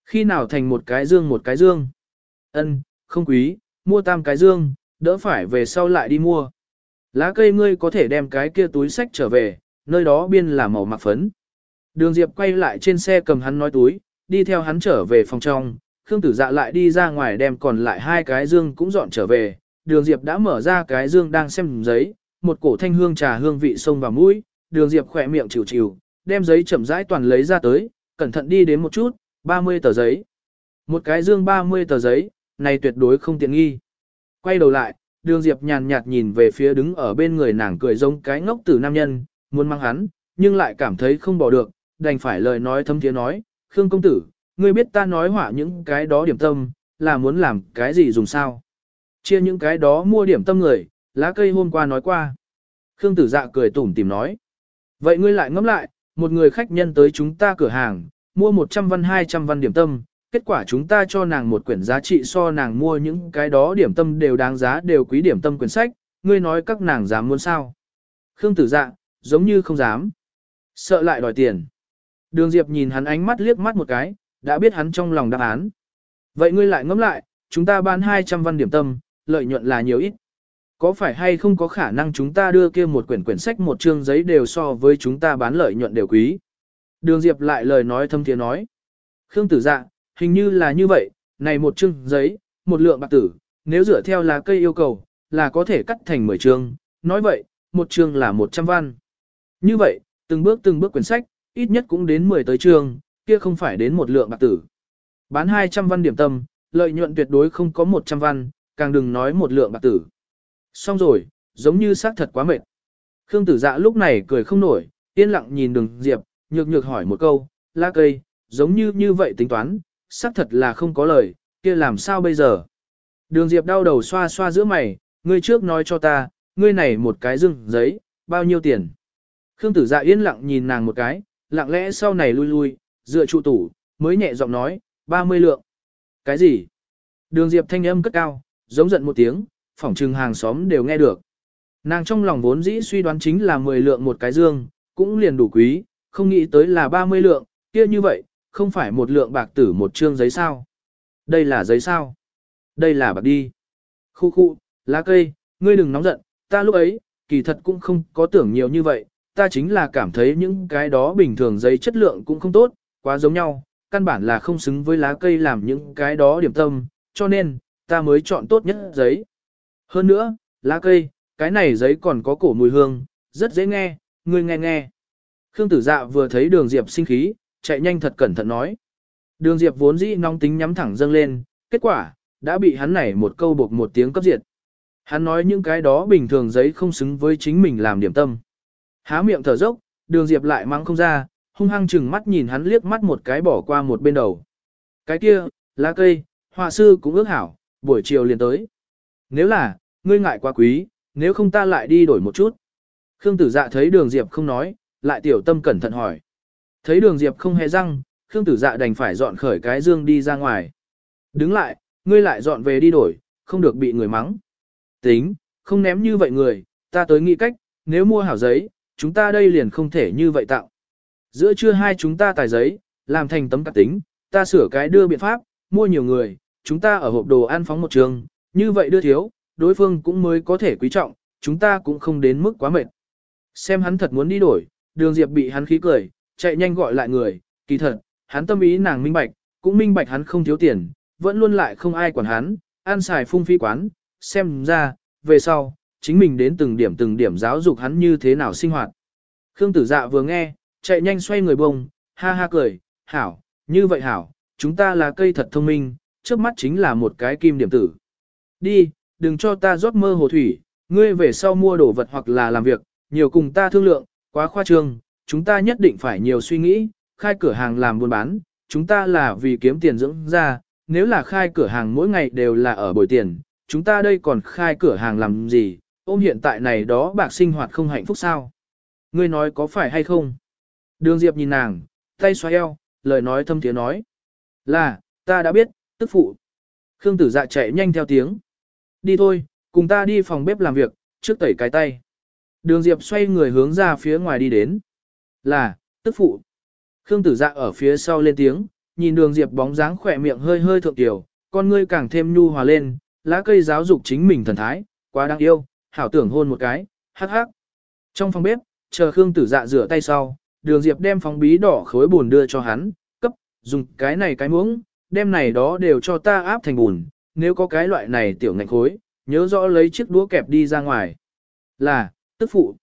Khi nào thành một cái dương một cái dương? Ân, không quý, mua tam cái dương, đỡ phải về sau lại đi mua. Lá cây ngươi có thể đem cái kia túi sách trở về, nơi đó biên là màu mạc phấn. Đường Diệp quay lại trên xe cầm hắn nói túi, đi theo hắn trở về phòng trong, Khương Tử Dạ lại đi ra ngoài đem còn lại hai cái dương cũng dọn trở về. Đường Diệp đã mở ra cái dương đang xem giấy, một cổ thanh hương trà hương vị sông vào mũi, Đường Diệp khỏe miệng chịu chịu, đem giấy chậm rãi toàn lấy ra tới, cẩn thận đi đến một chút, 30 tờ giấy. Một cái dương 30 tờ giấy, này tuyệt đối không tiện nghi. Quay đầu lại, Đường Diệp nhàn nhạt nhìn về phía đứng ở bên người nàng cười giống cái ngốc tử nam nhân, muốn mang hắn, nhưng lại cảm thấy không bỏ được, đành phải lời nói thâm thiế nói, Khương công tử, ngươi biết ta nói hỏa những cái đó điểm tâm, là muốn làm cái gì dùng sao? Chia những cái đó mua điểm tâm người, lá cây hôm qua nói qua. Khương tử dạ cười tủm tìm nói. Vậy ngươi lại ngẫm lại, một người khách nhân tới chúng ta cửa hàng, mua 100 văn 200 văn điểm tâm, kết quả chúng ta cho nàng một quyển giá trị so nàng mua những cái đó điểm tâm đều đáng giá đều quý điểm tâm quyển sách, ngươi nói các nàng dám muốn sao? Khương tử dạ, giống như không dám. Sợ lại đòi tiền. Đường Diệp nhìn hắn ánh mắt liếc mắt một cái, đã biết hắn trong lòng đáp án. Vậy ngươi lại ngẫm lại, chúng ta bán 200 văn điểm tâm, lợi nhuận là nhiều ít. Có phải hay không có khả năng chúng ta đưa kia một quyển quyển sách một chương giấy đều so với chúng ta bán lợi nhuận đều quý. Đường Diệp lại lời nói thâm thiế nói. Khương tử dạ, hình như là như vậy, này một chương giấy, một lượng bạc tử, nếu dựa theo là cây yêu cầu, là có thể cắt thành 10 chương, nói vậy, một chương là 100 văn. Như vậy, từng bước từng bước quyển sách, ít nhất cũng đến 10 tới trường, kia không phải đến một lượng bạc tử. Bán 200 văn điểm tâm, lợi nhuận tuyệt đối không có 100 văn, càng đừng nói một lượng bạc tử. Xong rồi, giống như xác thật quá mệt. Khương tử dạ lúc này cười không nổi, yên lặng nhìn đường Diệp, nhược nhược hỏi một câu, la cây, giống như như vậy tính toán, xác thật là không có lời, kia làm sao bây giờ? Đường Diệp đau đầu xoa xoa giữa mày, ngươi trước nói cho ta, ngươi này một cái rừng giấy, bao nhiêu tiền? Khương tử dạ yên lặng nhìn nàng một cái, lặng lẽ sau này lui lui, dựa trụ tủ, mới nhẹ giọng nói, 30 lượng. Cái gì? Đường Diệp thanh âm cất cao, giống giận một tiếng, phỏng trừng hàng xóm đều nghe được. Nàng trong lòng vốn dĩ suy đoán chính là 10 lượng một cái dương, cũng liền đủ quý, không nghĩ tới là 30 lượng, kia như vậy, không phải một lượng bạc tử một trương giấy sao. Đây là giấy sao? Đây là bạc đi. Khu khu, lá cây, ngươi đừng nóng giận, ta lúc ấy, kỳ thật cũng không có tưởng nhiều như vậy, ta chính là cảm thấy những cái đó bình thường giấy chất lượng cũng không tốt, quá giống nhau, căn bản là không xứng với lá cây làm những cái đó điểm tâm, cho nên, ta mới chọn tốt nhất giấy. Hơn nữa, lá cây, cái này giấy còn có cổ mùi hương, rất dễ nghe, ngươi nghe nghe. Khương tử dạ vừa thấy đường Diệp sinh khí, chạy nhanh thật cẩn thận nói. Đường Diệp vốn dĩ nóng tính nhắm thẳng dâng lên, kết quả, đã bị hắn này một câu buộc một tiếng cấp diệt. Hắn nói những cái đó bình thường giấy không xứng với chính mình làm điểm tâm. Há miệng thở dốc, đường Diệp lại mắng không ra, hung hăng chừng mắt nhìn hắn liếc mắt một cái bỏ qua một bên đầu. Cái kia, lá cây, họa sư cũng ước hảo, buổi chiều liền tới. Nếu là, ngươi ngại quá quý, nếu không ta lại đi đổi một chút. Khương tử dạ thấy đường Diệp không nói, lại tiểu tâm cẩn thận hỏi. Thấy đường Diệp không hề răng, Khương tử dạ đành phải dọn khởi cái dương đi ra ngoài. Đứng lại, ngươi lại dọn về đi đổi, không được bị người mắng. Tính, không ném như vậy người, ta tới nghĩ cách, nếu mua hảo giấy, chúng ta đây liền không thể như vậy tạo. Giữa trưa hai chúng ta tài giấy, làm thành tấm cắt tính, ta sửa cái đưa biện pháp, mua nhiều người, chúng ta ở hộp đồ ăn phóng một trường, như vậy đưa thiếu, đối phương cũng mới có thể quý trọng, chúng ta cũng không đến mức quá mệt. Xem hắn thật muốn đi đổi, đường diệp bị hắn khí cười, chạy nhanh gọi lại người, kỳ thật, hắn tâm ý nàng minh bạch, cũng minh bạch hắn không thiếu tiền, vẫn luôn lại không ai quản hắn, ăn xài phung phí quán, xem ra, về sau, chính mình đến từng điểm từng điểm giáo dục hắn như thế nào sinh hoạt. Khương tử dạ vừa nghe, chạy nhanh xoay người bông, ha ha cười, hảo, như vậy hảo, chúng ta là cây thật thông minh, trước mắt chính là một cái kim điểm tử. Đi, đừng cho ta rót mơ hồ thủy, ngươi về sau mua đồ vật hoặc là làm việc, nhiều cùng ta thương lượng, quá khoa trương, chúng ta nhất định phải nhiều suy nghĩ, khai cửa hàng làm buôn bán, chúng ta là vì kiếm tiền dưỡng ra, nếu là khai cửa hàng mỗi ngày đều là ở bồi tiền, chúng ta đây còn khai cửa hàng làm gì, ôm hiện tại này đó bạc sinh hoạt không hạnh phúc sao? Ngươi nói có phải hay không? Đường Diệp nhìn nàng, tay xoay eo, lời nói thâm tiếng nói. Là, ta đã biết, tức phụ. Khương tử dạ chạy nhanh theo tiếng. Đi thôi, cùng ta đi phòng bếp làm việc, trước tẩy cái tay. Đường Diệp xoay người hướng ra phía ngoài đi đến. Là, tức phụ. Khương tử dạ ở phía sau lên tiếng, nhìn đường Diệp bóng dáng khỏe miệng hơi hơi thượng tiểu, con ngươi càng thêm nhu hòa lên, lá cây giáo dục chính mình thần thái, quá đáng yêu, hảo tưởng hôn một cái, hắc hắc. Trong phòng bếp, chờ Khương tử dạ rửa tay sau, đường Diệp đem phóng bí đỏ khối bùn đưa cho hắn, cấp, dùng cái này cái muỗng, đem này đó đều cho ta áp thành bùn, nếu có cái loại này tiểu ngạnh khối, nhớ rõ lấy chiếc đũa kẹp đi ra ngoài. Là, tức phụ.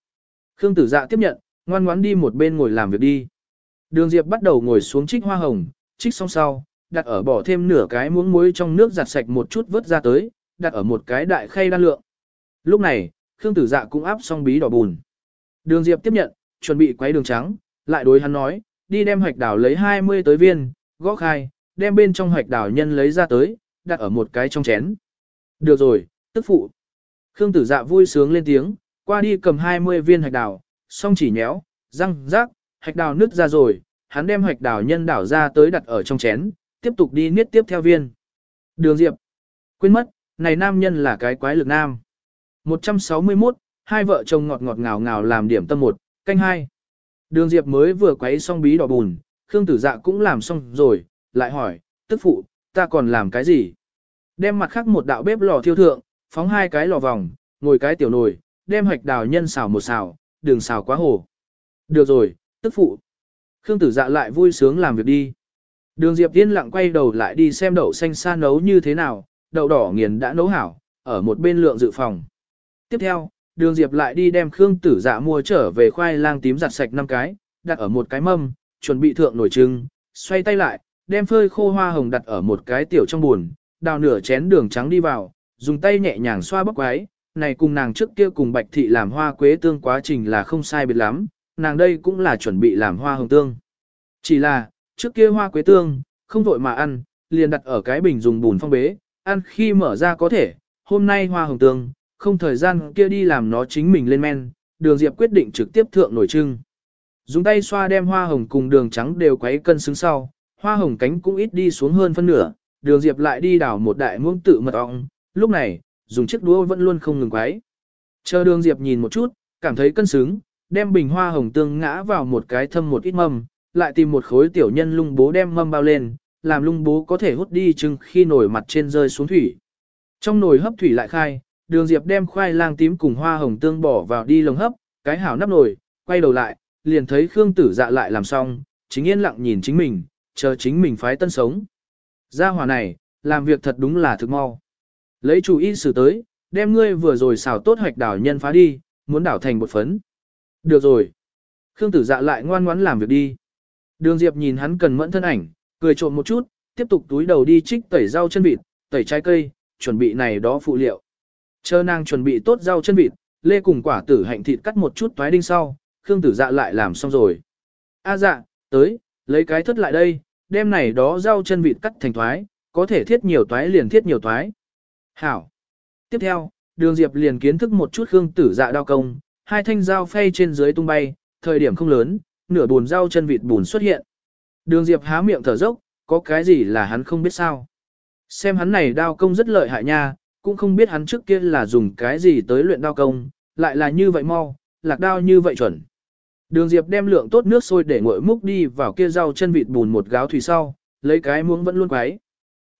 Khương tử dạ tiếp nhận, ngoan ngoãn đi một bên ngồi làm việc đi. Đường Diệp bắt đầu ngồi xuống trích hoa hồng, trích xong sau, đặt ở bỏ thêm nửa cái muỗng muối trong nước giặt sạch một chút vớt ra tới, đặt ở một cái đại khay đan lượng. Lúc này, Khương tử dạ cũng áp xong bí đỏ bùn. Đường Diệp tiếp nhận, chuẩn bị quấy đường trắng, lại đối hắn nói, đi đem hoạch đảo lấy 20 tới viên, gõ khai, đem bên trong hoạch đảo nhân lấy ra tới, đặt ở một cái trong chén. Được rồi, tức phụ. Khương tử dạ vui sướng lên tiếng, qua đi cầm 20 viên hạch đào, xong chỉ nhéo, răng, rác, hạch đào nứt ra rồi, hắn đem hạch đào nhân đảo ra tới đặt ở trong chén, tiếp tục đi niết tiếp theo viên. Đường Diệp. Quên mất, này nam nhân là cái quái lực nam. 161, hai vợ chồng ngọt ngọt ngào ngào làm điểm tâm một, canh hai. Đường Diệp mới vừa quấy xong bí đỏ bùn, Khương Tử Dạ cũng làm xong rồi, lại hỏi, tức phụ, ta còn làm cái gì? Đem mặt khác một đạo bếp lò thiêu thượng, phóng hai cái lò vòng, ngồi cái tiểu nồi, đem hạch đào nhân xào một xào, đường xào quá hồ. Được rồi, tức phụ. Khương tử dạ lại vui sướng làm việc đi. Đường Diệp Tiên lặng quay đầu lại đi xem đậu xanh xa nấu như thế nào, đậu đỏ nghiền đã nấu hảo, ở một bên lượng dự phòng. Tiếp theo, đường Diệp lại đi đem Khương tử dạ mua trở về khoai lang tím giặt sạch 5 cái, đặt ở một cái mâm, chuẩn bị thượng nồi trưng, xoay tay lại, đem phơi khô hoa hồng đặt ở một cái tiểu trong buồn, đào nửa chén đường trắng đi vào, dùng tay nhẹ nhàng xoa bóc quái, này cùng nàng trước kia cùng bạch thị làm hoa quế tương quá trình là không sai biệt lắm, nàng đây cũng là chuẩn bị làm hoa hồng tương. Chỉ là, trước kia hoa quế tương, không vội mà ăn, liền đặt ở cái bình dùng bùn phong bế, ăn khi mở ra có thể, hôm nay hoa hồng tương, không thời gian kia đi làm nó chính mình lên men, đường diệp quyết định trực tiếp thượng nổi trưng. Dùng tay xoa đem hoa hồng cùng đường trắng đều quấy cân xứng sau, hoa hồng cánh cũng ít đi xuống hơn phân nửa, đường diệp lại đi đảo một đại muỗng tự mật ong, lúc này, dùng chiếc đũa vẫn luôn không ngừng quấy. Chờ đường diệp nhìn một chút, cảm thấy cân xứng, đem bình hoa hồng tương ngã vào một cái thâm một ít mâm, lại tìm một khối tiểu nhân lung bố đem mâm bao lên, làm lung bố có thể hút đi chừng khi nổi mặt trên rơi xuống thủy. Trong nồi hấp thủy lại khai, đường diệp đem khoai lang tím cùng hoa hồng tương bỏ vào đi lồng hấp, cái hảo nắp nồi, quay đầu lại, liền thấy Khương tử dạ lại làm xong, chính yên lặng nhìn chính mình, chờ chính mình phái tân sống. Gia hỏa này, làm việc thật đúng là thực mau. Lấy chủ ý xử tới, đem ngươi vừa rồi xào tốt hoạch đảo nhân phá đi, muốn đảo thành bột phấn. Được rồi. Khương tử dạ lại ngoan ngoãn làm việc đi. Đường Diệp nhìn hắn cần mẫn thân ảnh, cười trộm một chút, tiếp tục túi đầu đi trích tẩy rau chân vịt, tẩy trái cây, chuẩn bị này đó phụ liệu. Chờ nàng chuẩn bị tốt rau chân vịt, lê cùng quả tử hạnh thịt cắt một chút toái đinh sau, Khương tử dạ lại làm xong rồi. A dạ, tới, lấy cái thất lại đây, đem này đó rau chân vịt cắt thành thoái, có thể thiết nhiều toái liền thiết nhiều toái. Hảo. Tiếp theo, đường diệp liền kiến thức một chút khương tử dạ đao công, hai thanh dao phay trên dưới tung bay, thời điểm không lớn, nửa buồn rau chân vịt bùn xuất hiện. Đường diệp há miệng thở dốc, có cái gì là hắn không biết sao. Xem hắn này đao công rất lợi hại nha, cũng không biết hắn trước kia là dùng cái gì tới luyện đao công, lại là như vậy mau, lạc đao như vậy chuẩn. Đường Diệp đem lượng tốt nước sôi để nguội múc đi vào kia rau chân vịt bùn một gáo thủy sau, lấy cái muỗng vẫn luôn quấy.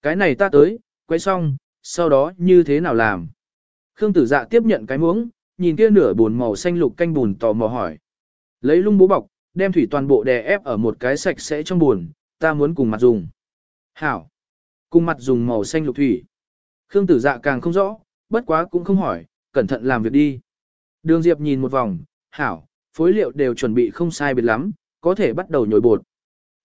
Cái này ta tới, quấy xong, sau đó như thế nào làm? Khương tử dạ tiếp nhận cái muỗng, nhìn kia nửa bùn màu xanh lục canh bùn tò mò hỏi. Lấy lung bố bọc, đem thủy toàn bộ đè ép ở một cái sạch sẽ trong bùn, ta muốn cùng mặt dùng. Hảo. Cùng mặt dùng màu xanh lục thủy. Khương tử dạ càng không rõ, bất quá cũng không hỏi, cẩn thận làm việc đi. Đường Diệp nhìn một vòng, hảo, phối liệu đều chuẩn bị không sai biệt lắm, có thể bắt đầu nhồi bột.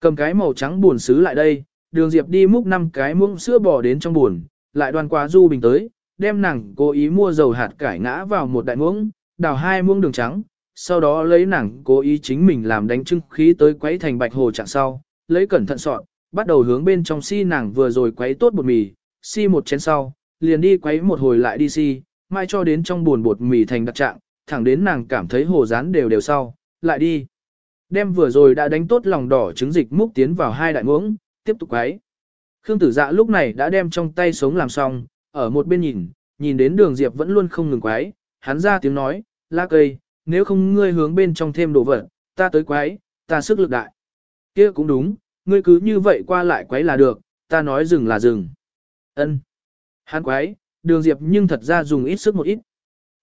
Cầm cái màu trắng buồn xứ lại đây, đường Diệp đi múc năm cái muỗng sữa bò đến trong buồn, lại đoan qua du bình tới, đem nàng cố ý mua dầu hạt cải ngã vào một đại muỗng, đào hai muỗng đường trắng, sau đó lấy nàng cố ý chính mình làm đánh trưng khí tới quấy thành bạch hồ trạng sau, lấy cẩn thận sọn, bắt đầu hướng bên trong si nàng vừa rồi quấy tốt bột mì, si một chén sau, liền đi quấy một hồi lại đi si, mai cho đến trong buồn bột mì thành đặc trạng, thẳng đến nàng cảm thấy hồ rán đều đều sau, lại đi. Đem vừa rồi đã đánh tốt lòng đỏ trứng dịch múc tiến vào hai đại muỗng, tiếp tục quấy. Khương tử dạ lúc này đã đem trong tay sống làm xong, ở một bên nhìn, nhìn đến đường diệp vẫn luôn không ngừng quấy, hắn ra tiếng nói, la cây, nếu không ngươi hướng bên trong thêm đồ vật, ta tới quấy, ta sức lực đại. kia cũng đúng, ngươi cứ như vậy qua lại quấy là được, ta nói dừng là dừng ân Hắn quấy, đường diệp nhưng thật ra dùng ít sức một ít.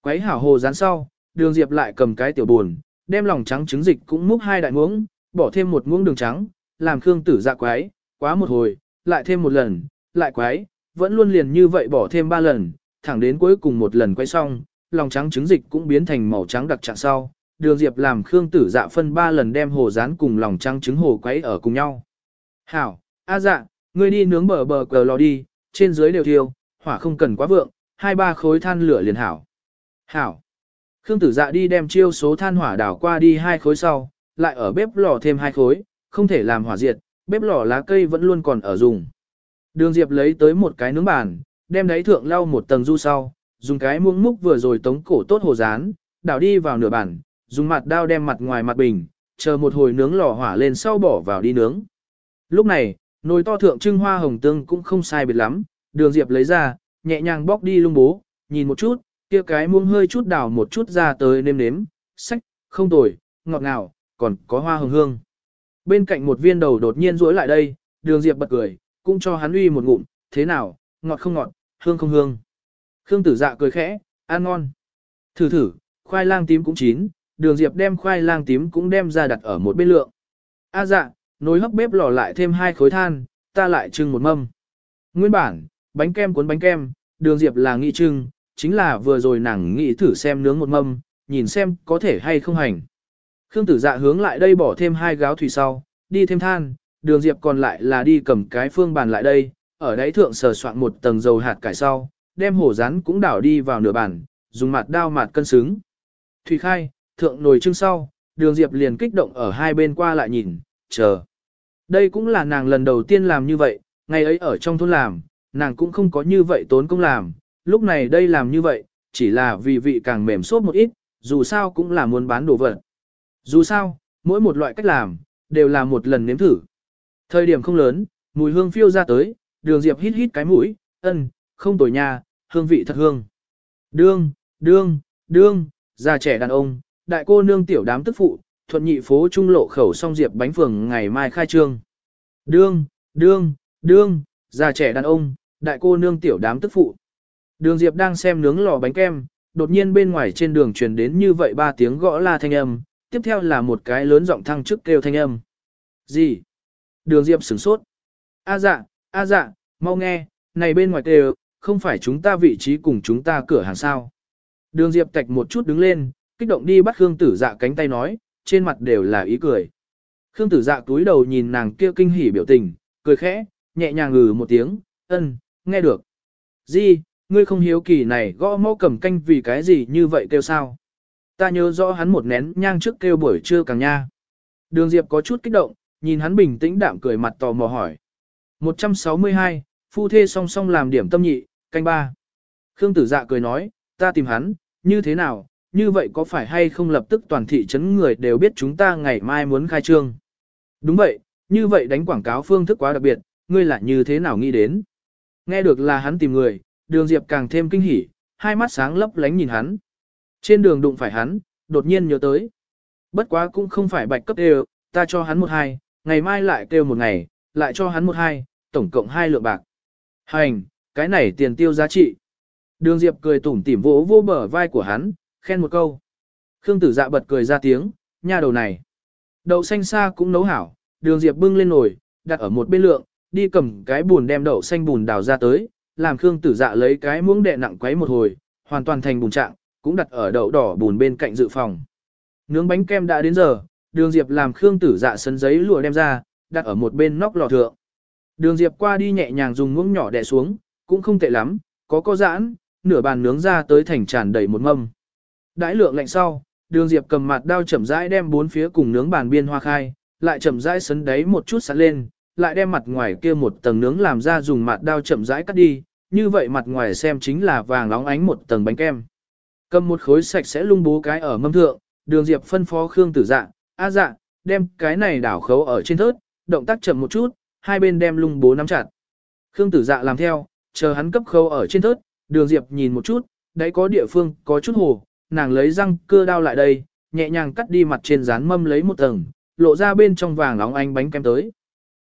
Quấy hảo hồ rán sau, đường diệp lại cầm cái tiểu buồn, đem lòng trắng trứng dịch cũng múc hai đại muỗng, bỏ thêm một muỗng đường trắng, làm Khương tử dạ quấy, quá một hồi, lại thêm một lần, lại quấy, vẫn luôn liền như vậy bỏ thêm ba lần, thẳng đến cuối cùng một lần quay xong, lòng trắng trứng dịch cũng biến thành màu trắng đặc trạng sau. Đường Diệp làm Khương Tử Dạ phân ba lần đem hồ rán cùng lòng trắng trứng hồ quấy ở cùng nhau. Hảo, A dạ, ngươi đi nướng bờ bờ cờ lò đi, trên dưới đều thiêu, hỏa không cần quá vượng, hai ba khối than lửa liền hảo. Hảo. Khương Tử Dạ đi đem chiêu số than hỏa đảo qua đi hai khối sau, lại ở bếp lò thêm hai khối, không thể làm hỏa diệt, bếp lò lá cây vẫn luôn còn ở dùng. Đường Diệp lấy tới một cái nướng bàn, đem đáy thượng lau một tầng du sau, dùng cái muỗng múc vừa rồi tống cổ tốt hồ rán, đảo đi vào nửa bàn, dùng mặt đao đem mặt ngoài mặt bình, chờ một hồi nướng lò hỏa lên sau bỏ vào đi nướng. Lúc này, nồi to thượng trưng hoa hồng tương cũng không sai biệt lắm, đường Diệp lấy ra, nhẹ nhàng bóc đi lung bố, nhìn một chút, kia cái muông hơi chút đảo một chút ra tới nêm nếm, sách, không tồi, ngọt ngào, còn có hoa hồng hương. Bên cạnh một viên đầu đột nhiên rối lại đây, đường Diệp bật cười, cũng cho hắn uy một ngụm, thế nào, ngọt không ngọt, hương không hương. Khương tử dạ cười khẽ, ăn ngon. Thử thử, khoai lang tím cũng chín, đường Diệp đem khoai lang tím cũng đem ra đặt ở một bên lượng. A dạ, nồi hấp bếp lò lại thêm hai khối than, ta lại trưng một mâm. Nguyên bản, bánh kem cuốn bánh kem, đường Diệp là nghị trưng, chính là vừa rồi nàng nghĩ thử xem nướng một mâm, nhìn xem có thể hay không hành. Khương tử dạ hướng lại đây bỏ thêm hai gáo thủy sau, đi thêm than, đường Diệp còn lại là đi cầm cái phương bàn lại đây, ở đáy thượng sờ soạn một tầng dầu hạt cải sau, đem hổ rán cũng đảo đi vào nửa bàn, dùng mặt đao mặt cân xứng. Thủy khai, thượng nồi trưng sau, đường Diệp liền kích động ở hai bên qua lại nhìn, chờ. Đây cũng là nàng lần đầu tiên làm như vậy, ngày ấy ở trong thôn làm, nàng cũng không có như vậy tốn công làm, lúc này đây làm như vậy, chỉ là vì vị càng mềm xốp một ít, dù sao cũng là muốn bán đồ vật. Dù sao, mỗi một loại cách làm, đều là một lần nếm thử. Thời điểm không lớn, mùi hương phiêu ra tới, đường diệp hít hít cái mũi, ân, không tồi nha, hương vị thật hương. Đương, đương, đương, già trẻ đàn ông, đại cô nương tiểu đám tức phụ, thuận nhị phố trung lộ khẩu song diệp bánh phường ngày mai khai trương. Đương, đương, đương, già trẻ đàn ông, đại cô nương tiểu đám tức phụ. Đường diệp đang xem nướng lò bánh kem, đột nhiên bên ngoài trên đường truyền đến như vậy ba tiếng gõ la thanh âm, tiếp theo là một cái lớn giọng thăng chức kêu thanh âm. Gì? Đường diệp sửng sốt. A dạ, a dạ, mau nghe, này bên ngoài kêu, không phải chúng ta vị trí cùng chúng ta cửa hàng sao. Đường Diệp tạch một chút đứng lên, kích động đi bắt Khương Tử Dạ cánh tay nói, trên mặt đều là ý cười. Khương Tử Dạ túi đầu nhìn nàng kia kinh hỉ biểu tình, cười khẽ, nhẹ nhàng ngừ một tiếng, ân, nghe được. Di, ngươi không hiếu kỳ này gõ mõ cầm canh vì cái gì như vậy kêu sao? Ta nhớ rõ hắn một nén nhang trước kêu buổi trưa càng nha. Đường Diệp có chút kích động, nhìn hắn bình tĩnh đạm cười mặt tò mò hỏi. 162, phu thê song song làm điểm tâm nhị, canh ba. Khương tử dạ cười nói, ta tìm hắn, như thế nào, như vậy có phải hay không lập tức toàn thị trấn người đều biết chúng ta ngày mai muốn khai trương. Đúng vậy, như vậy đánh quảng cáo phương thức quá đặc biệt, ngươi lại như thế nào nghĩ đến. Nghe được là hắn tìm người, đường diệp càng thêm kinh hỉ, hai mắt sáng lấp lánh nhìn hắn. Trên đường đụng phải hắn, đột nhiên nhớ tới. Bất quá cũng không phải bạch cấp đều, ta cho hắn một hai, ngày mai lại kêu một ngày, lại cho hắn một hai, tổng cộng hai lượng bạc. Hành, cái này tiền tiêu giá trị. Đường Diệp cười tủm tỉm vỗ vô bờ vai của hắn, khen một câu. Khương tử dạ bật cười ra tiếng, nha đầu này. Đậu xanh xa cũng nấu hảo, đường Diệp bưng lên nồi, đặt ở một bên lượng, đi cầm cái bùn đem đậu xanh bùn đào ra tới, làm Khương tử dạ lấy cái muỗng đệ nặng quấy một hồi, hoàn toàn thành bùn trạng, cũng đặt ở đậu đỏ bùn bên cạnh dự phòng. Nướng bánh kem đã đến giờ, đường Diệp làm Khương tử dạ sấn giấy lụa đem ra, đặt ở một bên nóc lò thượng. Đường Diệp qua đi nhẹ nhàng dùng muỗng nhỏ đè xuống, cũng không tệ lắm, có có giãn, nửa bàn nướng ra tới thành tràn đầy một mâm. Đãi lượng lạnh sau, đường diệp cầm mặt đao chậm rãi đem bốn phía cùng nướng bàn biên hoa khai, lại chậm rãi sấn đáy một chút sẵn lên, lại đem mặt ngoài kia một tầng nướng làm ra dùng mặt đao chậm rãi cắt đi, như vậy mặt ngoài xem chính là vàng óng ánh một tầng bánh kem. Cầm một khối sạch sẽ lung bố cái ở mâm thượng, đường diệp phân phó Khương tử dạ, a dạ, đem cái này đảo khấu ở trên thớt, động tác chậm một chút, hai bên đem lung bố nắm chặt. Khương tử dạ làm theo, chờ hắn cấp khâu ở trên thớt, đường diệp nhìn một chút, đấy có địa phương có chút hồ, nàng lấy răng cưa đao lại đây, nhẹ nhàng cắt đi mặt trên rán mâm lấy một tầng, lộ ra bên trong vàng óng ánh bánh kem tới.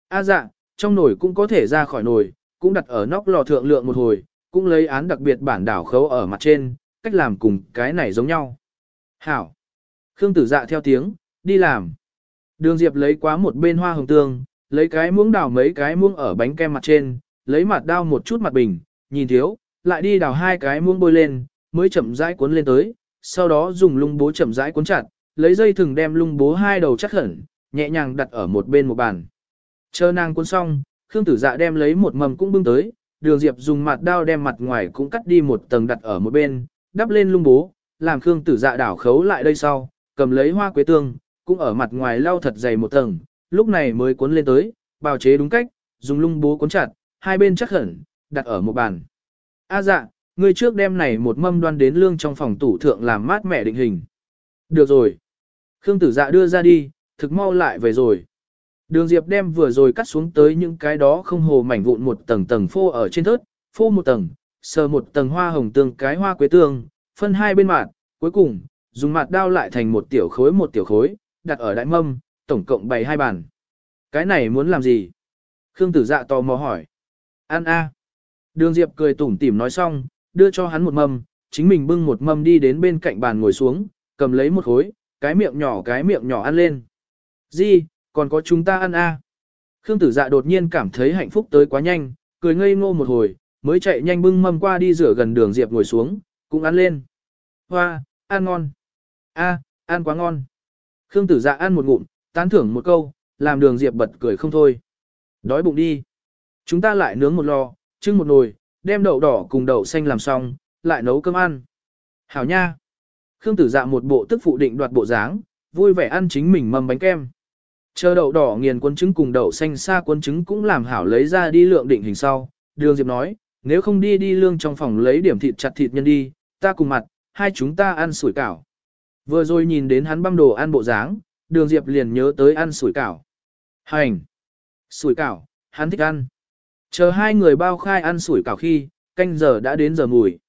A dạ, trong nồi cũng có thể ra khỏi nồi, cũng đặt ở nóc lò thượng lượng một hồi, cũng lấy án đặc biệt bản đảo khấu ở mặt trên, cách làm cùng cái này giống nhau. Hảo. Khương tử dạ theo tiếng, đi làm. Đường Diệp lấy quá một bên hoa hồng tương, lấy cái muỗng đào mấy cái muỗng ở bánh kem mặt trên, lấy mặt đao một chút mặt bình, nhìn thiếu, lại đi đào hai cái muỗng bôi lên, mới chậm rãi cuốn lên tới, sau đó dùng lung bố chậm rãi cuốn chặt, lấy dây thừng đem lung bố hai đầu chắc hẳn, nhẹ nhàng đặt ở một bên một bàn. Chờ nàng cuốn xong, Khương Tử Dạ đem lấy một mầm cũng bưng tới, Đường Diệp dùng mặt đao đem mặt ngoài cũng cắt đi một tầng đặt ở một bên, đắp lên lung bố, làm Khương Tử Dạ đảo khấu lại đây sau, cầm lấy hoa quế tương, cũng ở mặt ngoài lau thật dày một tầng, lúc này mới cuốn lên tới, bào chế đúng cách, dùng lung bố cuốn chặt, hai bên chắc hẳn, đặt ở một bàn. A dạ, Ngươi trước đem này một mâm đoan đến lương trong phòng tủ thượng làm mát mẻ định hình. Được rồi. Khương tử dạ đưa ra đi, thực mau lại về rồi. Đường Diệp đem vừa rồi cắt xuống tới những cái đó không hồ mảnh vụn một tầng tầng phô ở trên thớt, phô một tầng, sờ một tầng hoa hồng tương cái hoa quế tương, phân hai bên mặt, cuối cùng, dùng mặt đao lại thành một tiểu khối một tiểu khối, đặt ở đại mâm, tổng cộng bày hai bàn. Cái này muốn làm gì? Khương tử dạ tò mò hỏi. Ăn a. Đường Diệp cười tủm tỉm nói xong, đưa cho hắn một mâm, chính mình bưng một mâm đi đến bên cạnh bàn ngồi xuống, cầm lấy một khối, cái miệng nhỏ cái miệng nhỏ ăn lên. Gì, còn có chúng ta ăn a? Khương tử dạ đột nhiên cảm thấy hạnh phúc tới quá nhanh, cười ngây ngô một hồi, mới chạy nhanh bưng mâm qua đi rửa gần đường Diệp ngồi xuống, cũng ăn lên. Hoa, ăn ngon. A, ăn quá ngon. Khương tử dạ ăn một ngụm, tán thưởng một câu, làm đường Diệp bật cười không thôi. Đói bụng đi. Chúng ta lại nướng một lò, trưng một nồi, đem đậu đỏ cùng đậu xanh làm xong, lại nấu cơm ăn. Hảo nha. Khương tử dạ một bộ tức phụ định đoạt bộ dáng, vui vẻ ăn chính mình mâm bánh kem. Chờ đậu đỏ nghiền quân trứng cùng đậu xanh xa quân trứng cũng làm hảo lấy ra đi lượng định hình sau. Đường Diệp nói, nếu không đi đi lương trong phòng lấy điểm thịt chặt thịt nhân đi, ta cùng mặt, hai chúng ta ăn sủi cảo. Vừa rồi nhìn đến hắn băm đồ ăn bộ dáng, đường Diệp liền nhớ tới ăn sủi cảo. Hành! Sủi cảo, hắn thích ăn. Chờ hai người bao khai ăn sủi cảo khi, canh giờ đã đến giờ mùi.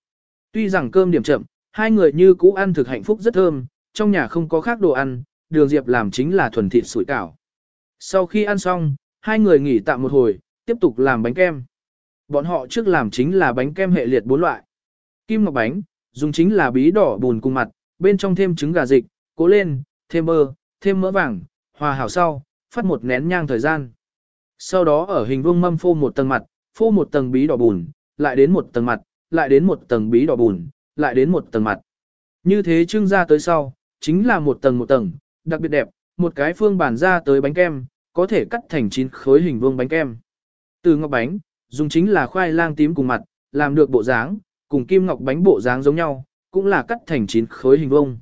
Tuy rằng cơm điểm chậm, hai người như cũ ăn thực hạnh phúc rất thơm, trong nhà không có khác đồ ăn, đường Diệp làm chính là thuần thịt sủi cảo. Sau khi ăn xong, hai người nghỉ tạm một hồi, tiếp tục làm bánh kem. Bọn họ trước làm chính là bánh kem hệ liệt bốn loại. Kim ngọc bánh, dùng chính là bí đỏ bùn cùng mặt, bên trong thêm trứng gà dịch, cố lên, thêm bơ, thêm mỡ vàng, hòa hảo sau, phát một nén nhang thời gian. Sau đó ở hình vuông mâm phô một tầng mặt, phô một tầng bí đỏ bùn, lại đến một tầng mặt, lại đến một tầng bí đỏ bùn, lại đến một tầng mặt. Như thế trưng ra tới sau, chính là một tầng một tầng, đặc biệt đẹp, một cái phương bản ra tới bánh kem, có thể cắt thành chín khối hình vuông bánh kem. Từ ngọc bánh, dùng chính là khoai lang tím cùng mặt, làm được bộ dáng, cùng kim ngọc bánh bộ dáng giống nhau, cũng là cắt thành chín khối hình vuông.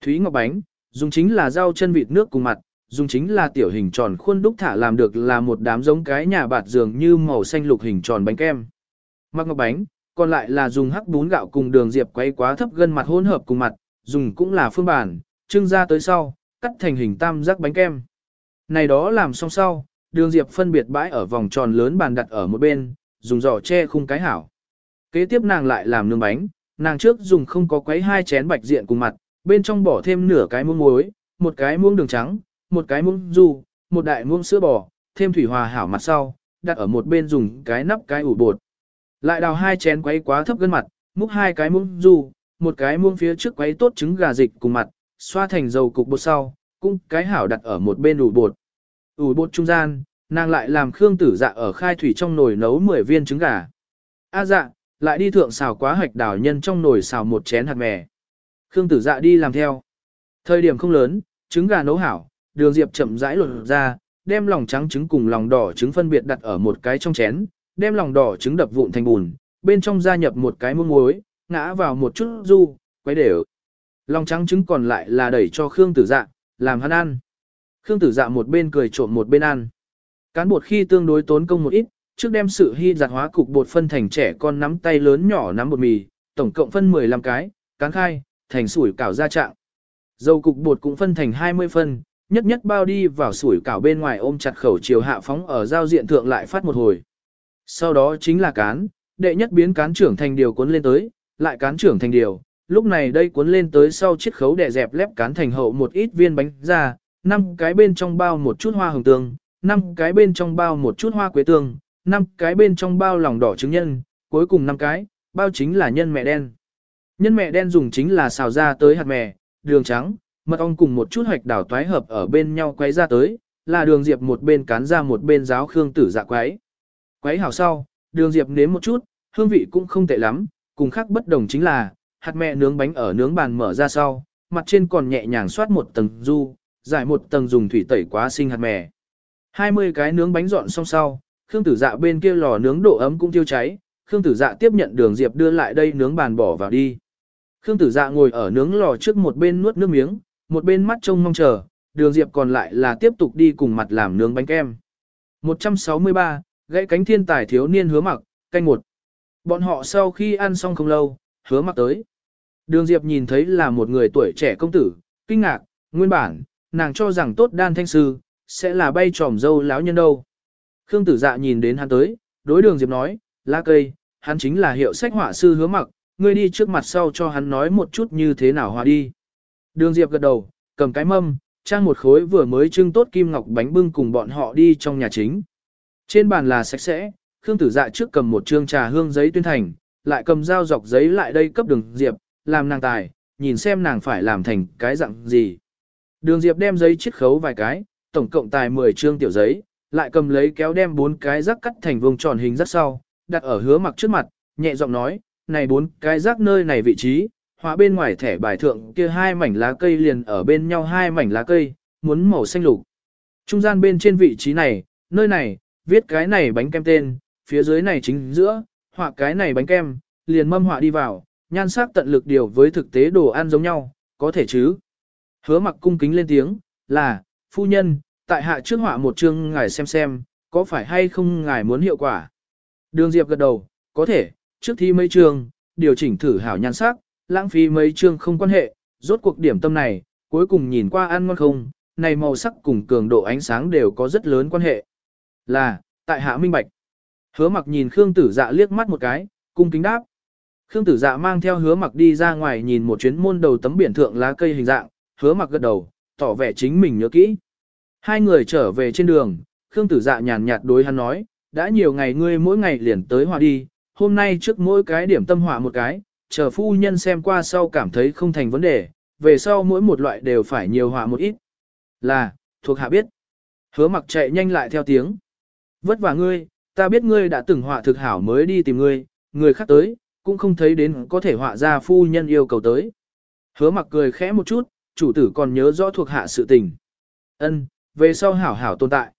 Thúy ngọc bánh, dùng chính là rau chân vịt nước cùng mặt, dùng chính là tiểu hình tròn khuôn đúc thả làm được là một đám giống cái nhà bạt dường như màu xanh lục hình tròn bánh kem. Mặc ngọc bánh, còn lại là dùng hắc bún gạo cùng đường diệp quay quá thấp gân mặt hỗn hợp cùng mặt, dùng cũng là phương bản, trưng ra tới sau, cắt thành hình tam giác bánh kem. Này đó làm xong sau, đường diệp phân biệt bãi ở vòng tròn lớn bàn đặt ở một bên, dùng giỏ che khung cái hảo. Kế tiếp nàng lại làm nướng bánh, nàng trước dùng không có quấy hai chén bạch diện cùng mặt, bên trong bỏ thêm nửa cái muỗng muối, một cái muỗng đường trắng, một cái muỗng du, một đại muỗng sữa bò, thêm thủy hòa hảo mặt sau, đặt ở một bên dùng cái nắp cái ủ bột. Lại đào hai chén quấy quá thấp gân mặt, múc hai cái muỗng du, một cái muỗng phía trước quấy tốt trứng gà dịch cùng mặt, xoa thành dầu cục bột sau, cũng cái hảo đặt ở một bên ủ bột. Ủ bột trung gian, nàng lại làm khương tử dạ ở khai thủy trong nồi nấu 10 viên trứng gà. A dạ, lại đi thượng xào quá hạch đảo nhân trong nồi xào một chén hạt mè. Khương tử dạ đi làm theo. Thời điểm không lớn, trứng gà nấu hảo, đường diệp chậm rãi lột ra, đem lòng trắng trứng cùng lòng đỏ trứng phân biệt đặt ở một cái trong chén, đem lòng đỏ trứng đập vụn thành bùn, bên trong gia nhập một cái muối muối, ngã vào một chút du, quấy đều. Lòng trắng trứng còn lại là đẩy cho Khương Tử Dạ, làm hắn ăn. Khương Tử Dạ một bên cười trộm một bên ăn. Cán bột khi tương đối tốn công một ít, trước đem sự hy giặt hóa cục bột phân thành trẻ con nắm tay lớn nhỏ nắm bột mì, tổng cộng phân 15 cái, cán khai, thành sủi cảo ra trạng. Dầu cục bột cũng phân thành 20 phân, nhất nhất bao đi vào sủi cảo bên ngoài ôm chặt khẩu chiều hạ phóng ở giao diện thượng lại phát một hồi. Sau đó chính là cán, đệ nhất biến cán trưởng thành điều cuốn lên tới, lại cán trưởng thành điều, lúc này đây cuốn lên tới sau chiếc khấu đè dẹp lép cán thành hậu một ít viên bánh ra, năm cái bên trong bao một chút hoa hồng tương, năm cái bên trong bao một chút hoa quế tương, năm cái bên trong bao lòng đỏ trứng nhân, cuối cùng năm cái, bao chính là nhân mẹ đen. Nhân mẹ đen dùng chính là xào ra tới hạt mè, đường trắng, mật ong cùng một chút hoạch đảo toái hợp ở bên nhau quấy ra tới, là đường diệp một bên cán ra một bên giáo khương tử dạ quấy. Quấy hảo sau, đường diệp nếm một chút, hương vị cũng không tệ lắm, cùng khác bất đồng chính là, hạt mẹ nướng bánh ở nướng bàn mở ra sau, mặt trên còn nhẹ nhàng xoát một tầng du, giải một tầng dùng thủy tẩy quá sinh hạt mè. 20 cái nướng bánh dọn xong sau, Khương Tử Dạ bên kia lò nướng độ ấm cũng tiêu cháy, Khương Tử Dạ tiếp nhận đường diệp đưa lại đây nướng bàn bỏ vào đi. Khương Tử Dạ ngồi ở nướng lò trước một bên nuốt nước miếng, một bên mắt trông mong chờ, đường diệp còn lại là tiếp tục đi cùng mặt làm nướng bánh kem. 163, gãy cánh thiên tài thiếu niên hứa mặc, canh một. Bọn họ sau khi ăn xong không lâu, hứa mặc tới. Đường diệp nhìn thấy là một người tuổi trẻ công tử, kinh ngạc, nguyên bản, nàng cho rằng tốt đan thanh sư, sẽ là bay tròm dâu láo nhân đâu. Khương tử dạ nhìn đến hắn tới, đối đường diệp nói, lá cây, hắn chính là hiệu sách họa sư hứa mặc, ngươi đi trước mặt sau cho hắn nói một chút như thế nào hòa đi. Đường Diệp gật đầu, cầm cái mâm, trang một khối vừa mới trưng tốt kim ngọc bánh bưng cùng bọn họ đi trong nhà chính. Trên bàn là sạch sẽ, Khương Tử Dạ trước cầm một trương trà hương giấy tuyên thành, lại cầm dao dọc giấy lại đây cấp Đường Diệp, làm nàng tài, nhìn xem nàng phải làm thành cái dạng gì. Đường Diệp đem giấy chiết khấu vài cái, tổng cộng tài 10 trương tiểu giấy, lại cầm lấy kéo đem bốn cái rắc cắt thành vuông tròn hình rất sau, đặt ở hứa mặc trước mặt, nhẹ giọng nói, này bốn cái rác nơi này vị trí, hóa bên ngoài thẻ bài thượng kia hai mảnh lá cây liền ở bên nhau hai mảnh lá cây, muốn màu xanh lục. Trung gian bên trên vị trí này, nơi này, viết cái này bánh kem tên, phía dưới này chính giữa, họa cái này bánh kem, liền mâm họa đi vào, nhan sắc tận lực điều với thực tế đồ ăn giống nhau, có thể chứ. Hứa mặc cung kính lên tiếng, là, phu nhân, tại hạ trước họa một chương ngài xem xem, có phải hay không ngài muốn hiệu quả. Đường Diệp gật đầu, có thể, trước thi mấy chương, điều chỉnh thử hảo nhan sắc, lãng phí mấy chương không quan hệ, rốt cuộc điểm tâm này, cuối cùng nhìn qua ăn ngon không, này màu sắc cùng cường độ ánh sáng đều có rất lớn quan hệ. Là, tại hạ minh bạch. Hứa mặc nhìn Khương tử dạ liếc mắt một cái, cung kính đáp. Khương tử dạ mang theo hứa mặc đi ra ngoài nhìn một chuyến môn đầu tấm biển thượng lá cây hình dạng, hứa mặc gật đầu, tỏ vẻ chính mình nhớ kỹ. Hai người trở về trên đường, Khương tử dạ nhàn nhạt đối hắn nói, đã nhiều ngày ngươi mỗi ngày liền tới hòa đi, hôm nay trước mỗi cái điểm tâm hỏa một cái, chờ phu nhân xem qua sau cảm thấy không thành vấn đề, về sau mỗi một loại đều phải nhiều họa một ít. Là, thuộc hạ biết. Hứa mặc chạy nhanh lại theo tiếng. Vất vả ngươi, ta biết ngươi đã từng họa thực hảo mới đi tìm ngươi, người khác tới, cũng không thấy đến có thể họa ra phu nhân yêu cầu tới. Hứa mặc cười khẽ một chút, chủ tử còn nhớ rõ thuộc hạ sự tình. Ân, về sau hảo hảo tồn tại.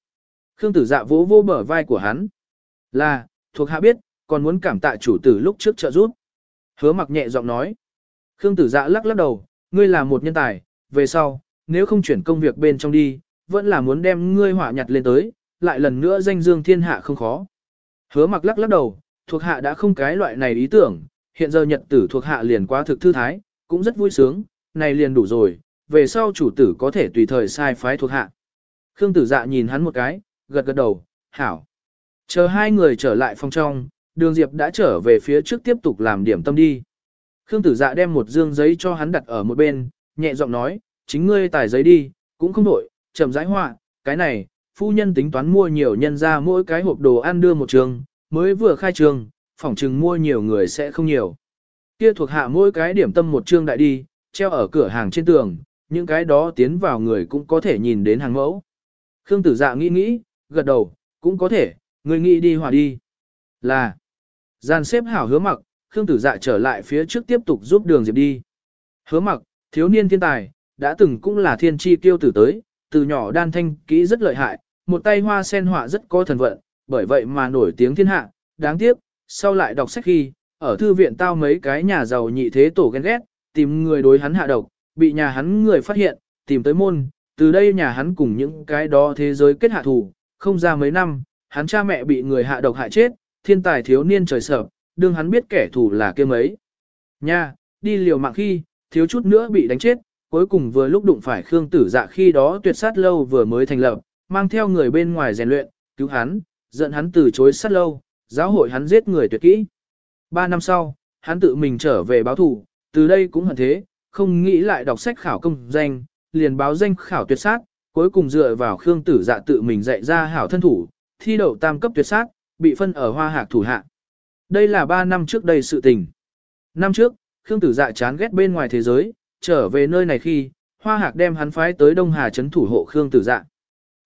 Khương tử dạ vỗ vô bờ vai của hắn. Là, thuộc hạ biết, còn muốn cảm tạ chủ tử lúc trước trợ giúp. Hứa mặc nhẹ giọng nói. Khương tử dạ lắc lắc đầu, ngươi là một nhân tài, về sau, nếu không chuyển công việc bên trong đi, vẫn là muốn đem ngươi hỏa nhặt lên tới, lại lần nữa danh dương thiên hạ không khó. Hứa mặc lắc lắc đầu, thuộc hạ đã không cái loại này ý tưởng, hiện giờ nhật tử thuộc hạ liền quá thực thư thái, cũng rất vui sướng, này liền đủ rồi, về sau chủ tử có thể tùy thời sai phái thuộc hạ. Khương tử dạ nhìn hắn một cái, gật gật đầu, hảo. Chờ hai người trở lại phòng trong, đường Diệp đã trở về phía trước tiếp tục làm điểm tâm đi. Khương tử dạ đem một dương giấy cho hắn đặt ở một bên, nhẹ giọng nói, chính ngươi tải giấy đi, cũng không đổi, chậm rãi họa, cái này, phu nhân tính toán mua nhiều nhân ra mỗi cái hộp đồ ăn đưa một trường, mới vừa khai trường, phỏng chừng mua nhiều người sẽ không nhiều. Kia thuộc hạ mỗi cái điểm tâm một trương đại đi, treo ở cửa hàng trên tường, những cái đó tiến vào người cũng có thể nhìn đến hàng mẫu. Khương tử dạ nghĩ nghĩ, gật đầu, cũng có thể, người nghĩ đi hòa đi. Là, gian xếp hảo hứa mặc, Khương tử dạ trở lại phía trước tiếp tục giúp đường Diệp đi. Hứa mặc, thiếu niên thiên tài, đã từng cũng là thiên tri tiêu tử tới, từ nhỏ đan thanh kỹ rất lợi hại, một tay hoa sen họa rất có thần vận, bởi vậy mà nổi tiếng thiên hạ, đáng tiếc, sau lại đọc sách khi, ở thư viện tao mấy cái nhà giàu nhị thế tổ ghen ghét, tìm người đối hắn hạ độc, bị nhà hắn người phát hiện, tìm tới môn, từ đây nhà hắn cùng những cái đó thế giới kết hạ thủ, không ra mấy năm, hắn cha mẹ bị người hạ độc hại chết, thiên tài thiếu niên trời sợ, đương hắn biết kẻ thù là kia mấy. Nha, đi liều mạng khi, thiếu chút nữa bị đánh chết, cuối cùng vừa lúc đụng phải Khương Tử Dạ khi đó tuyệt sát lâu vừa mới thành lập, mang theo người bên ngoài rèn luyện, cứu hắn, giận hắn từ chối sát lâu, giáo hội hắn giết người tuyệt kỹ. Ba năm sau, hắn tự mình trở về báo thủ, từ đây cũng hận thế, không nghĩ lại đọc sách khảo công danh, liền báo danh khảo tuyệt sát, cuối cùng dựa vào Khương Tử Dạ tự mình dạy ra hảo thân thủ, thi đậu tam cấp tuyệt sát, bị phân ở hoa hạc thủ hạ. Đây là ba năm trước đây sự tình. Năm trước, Khương Tử Dạ chán ghét bên ngoài thế giới, trở về nơi này khi, hoa hạc đem hắn phái tới Đông Hà trấn thủ hộ Khương Tử Dạ.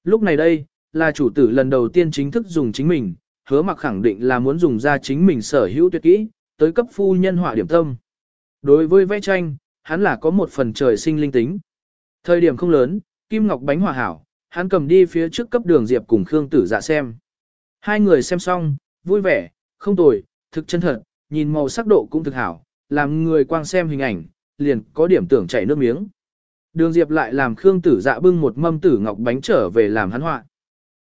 Lúc này đây, là chủ tử lần đầu tiên chính thức dùng chính mình, hứa mặc khẳng định là muốn dùng ra chính mình sở hữu tuyệt kỹ, tới cấp phu nhân hỏa điểm tâm. Đối với vẽ tranh, hắn là có một phần trời sinh linh tính. Thời điểm không lớn, Kim Ngọc bánh hòa hảo, hắn cầm đi phía trước cấp đường Diệp cùng Khương Tử Dạ xem. Hai người xem xong, vui vẻ, không tồi, thực chân thật, nhìn màu sắc độ cũng thực hảo, làm người quang xem hình ảnh, liền có điểm tưởng chảy nước miếng. Đường Diệp lại làm Khương Tử Dạ bưng một mâm tử ngọc bánh trở về làm hắn họa.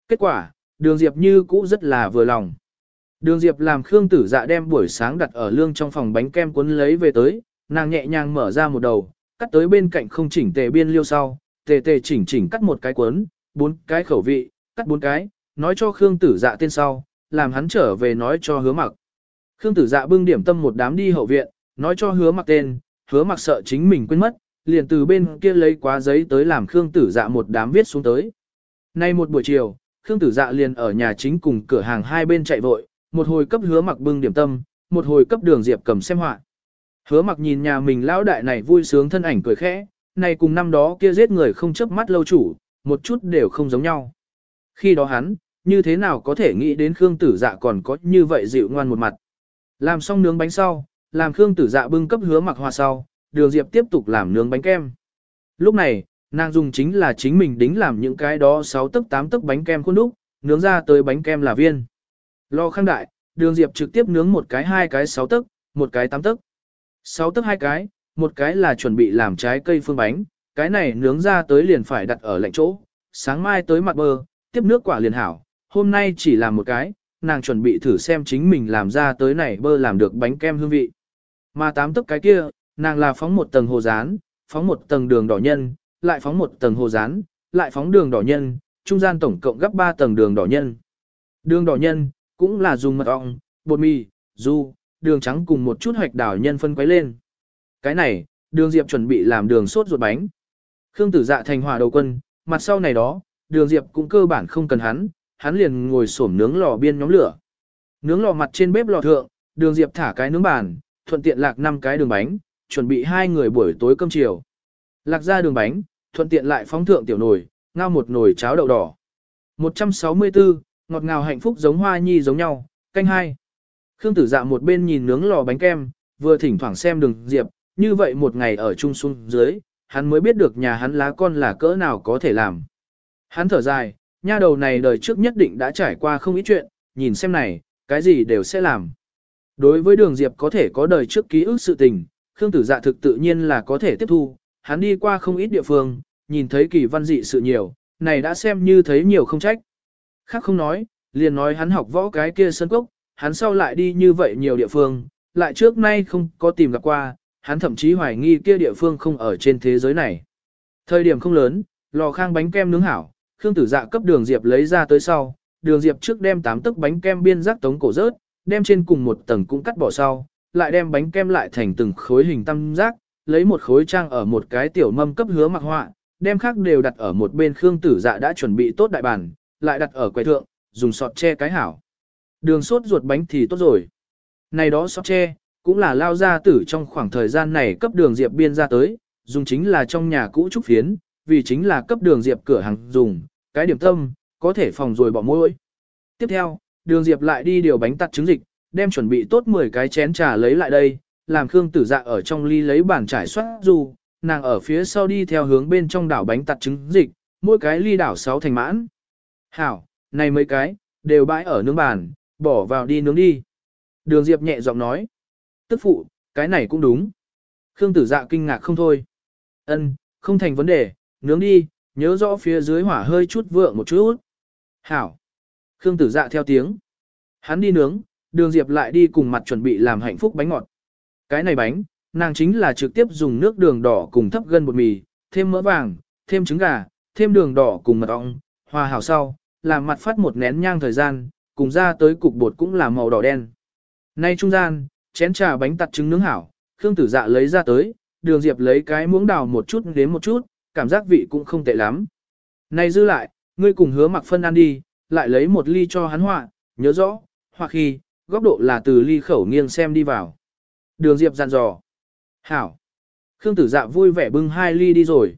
Kết quả, Đường Diệp như cũ rất là vừa lòng. Đường Diệp làm Khương Tử Dạ đem buổi sáng đặt ở lương trong phòng bánh kem cuốn lấy về tới, nàng nhẹ nhàng mở ra một đầu, cắt tới bên cạnh không chỉnh tề biên liêu sau, tề tề chỉnh chỉnh cắt một cái cuốn, bốn cái khẩu vị, cắt bốn cái, nói cho Khương Tử Dạ tên sau, làm hắn trở về nói cho hứa mặc. Khương Tử Dạ bưng điểm tâm một đám đi hậu viện, nói cho hứa mặc tên, hứa mặc sợ chính mình quên mất, liền từ bên kia lấy quá giấy tới làm Khương Tử Dạ một đám viết xuống tới. Nay một buổi chiều, Khương Tử Dạ liền ở nhà chính cùng cửa hàng hai bên chạy vội, một hồi cấp hứa mặc bưng điểm tâm, một hồi cấp đường diệp cầm xem họa. Hứa mặc nhìn nhà mình lão đại này vui sướng thân ảnh cười khẽ, này cùng năm đó kia giết người không chớp mắt lâu chủ, một chút đều không giống nhau. Khi đó hắn, như thế nào có thể nghĩ đến Khương Tử Dạ còn có như vậy dịu ngoan một mặt. Làm xong nướng bánh sau, làm Khương Tử Dạ bưng cấp hứa mặc hoa sau, Đường Diệp tiếp tục làm nướng bánh kem. Lúc này, nàng dùng chính là chính mình đính làm những cái đó 6 tấc 8 tấc bánh kem khuôn đúc, nướng ra tới bánh kem là viên. lo khang đại, Đường Diệp trực tiếp nướng một cái hai cái 6 tấc, một cái 8 tấc. 6 tấc hai cái, một cái là chuẩn bị làm trái cây phương bánh, cái này nướng ra tới liền phải đặt ở lạnh chỗ, sáng mai tới mặt bờ tiếp nước quả liền hảo, hôm nay chỉ làm một cái, nàng chuẩn bị thử xem chính mình làm ra tới này bơ làm được bánh kem hương vị. Mà tám tấc cái kia, nàng là phóng một tầng hồ rán, phóng một tầng đường đỏ nhân, lại phóng một tầng hồ rán, lại phóng đường đỏ nhân, trung gian tổng cộng gấp 3 tầng đường đỏ nhân. Đường đỏ nhân, cũng là dùng mật ong, bột mì, du, đường trắng cùng một chút hoạch đảo nhân phân quấy lên. Cái này, đường diệp chuẩn bị làm đường sốt ruột bánh. Khương tử dạ thành hỏa đầu quân, mặt sau này đó, đường diệp cũng cơ bản không cần hắn, hắn liền ngồi xổm nướng lò biên nhóm lửa. Nướng lò mặt trên bếp lò thượng, đường diệp thả cái nướng bàn, thuận tiện lạc năm cái đường bánh, chuẩn bị hai người buổi tối cơm chiều. Lạc ra đường bánh, thuận tiện lại phóng thượng tiểu nồi, ngao một nồi cháo đậu đỏ. 164, ngọt ngào hạnh phúc giống hoa nhi giống nhau, canh hai. Khương tử dạ một bên nhìn nướng lò bánh kem, vừa thỉnh thoảng xem đường diệp, như vậy một ngày ở chung xuống dưới, hắn mới biết được nhà hắn lá con là cỡ nào có thể làm. Hắn thở dài, nha đầu này đời trước nhất định đã trải qua không ít chuyện, nhìn xem này, cái gì đều sẽ làm. Đối với đường diệp có thể có đời trước ký ức sự tình, Khương tử dạ thực tự nhiên là có thể tiếp thu, hắn đi qua không ít địa phương, nhìn thấy kỳ văn dị sự nhiều, này đã xem như thấy nhiều không trách. Khác không nói, liền nói hắn học võ cái kia sân cốc, hắn sau lại đi như vậy nhiều địa phương, lại trước nay không có tìm gặp qua, hắn thậm chí hoài nghi kia địa phương không ở trên thế giới này. Thời điểm không lớn, lò khang bánh kem nướng hảo, Khương Tử Dạ cấp Đường Diệp lấy ra tới sau, Đường Diệp trước đem 8 tấc bánh kem biên rắc tống cổ rớt, đem trên cùng một tầng cũng cắt bỏ sau, lại đem bánh kem lại thành từng khối hình tam giác, lấy một khối trang ở một cái tiểu mâm cấp hứa mặc họa, đem khác đều đặt ở một bên Khương Tử Dạ đã chuẩn bị tốt đại bàn, lại đặt ở quầy thượng, dùng sọt che cái hảo. Đường sốt ruột bánh thì tốt rồi. Này đó sọt che, cũng là lao ra tử trong khoảng thời gian này cấp đường diệp biên ra tới, dùng chính là trong nhà cũ trúc phiến, vì chính là cấp đường diệp cửa hàng dùng, cái điểm tâm, có thể phòng rồi bỏ mũi. Tiếp theo, đường diệp lại đi điều bánh tặt trứng dịch, đem chuẩn bị tốt 10 cái chén trà lấy lại đây, làm Khương Tử Dạ ở trong ly lấy bàn trải xoát dù, nàng ở phía sau đi theo hướng bên trong đảo bánh tặt trứng dịch, mỗi cái ly đảo 6 thành mãn. Hảo, này mấy cái, đều bãi ở nướng bàn, bỏ vào đi nướng đi. Đường Diệp nhẹ giọng nói. Tức phụ, cái này cũng đúng. Khương Tử Dạ kinh ngạc không thôi. Ân, không thành vấn đề, nướng đi, nhớ rõ phía dưới hỏa hơi chút vượng một chút. Hảo. Khương tử dạ theo tiếng. Hắn đi nướng, đường diệp lại đi cùng mặt chuẩn bị làm hạnh phúc bánh ngọt. Cái này bánh, nàng chính là trực tiếp dùng nước đường đỏ cùng thấp gân bột mì, thêm mỡ vàng, thêm trứng gà, thêm đường đỏ cùng mật ong, hòa hảo sau, làm mặt phát một nén nhang thời gian, cùng ra tới cục bột cũng là màu đỏ đen. Nay trung gian, chén trà bánh tặt trứng nướng hảo, Khương Tử Dạ lấy ra tới, Đường Diệp lấy cái muỗng đào một chút đến một chút, cảm giác vị cũng không tệ lắm. Này dư lại, ngươi cùng hứa mặc phân ăn đi, lại lấy một ly cho hắn họa, nhớ rõ, hoặc khi, góc độ là từ ly khẩu nghiêng xem đi vào. Đường Diệp dặn dò. Hảo. Khương Tử Dạ vui vẻ bưng hai ly đi rồi.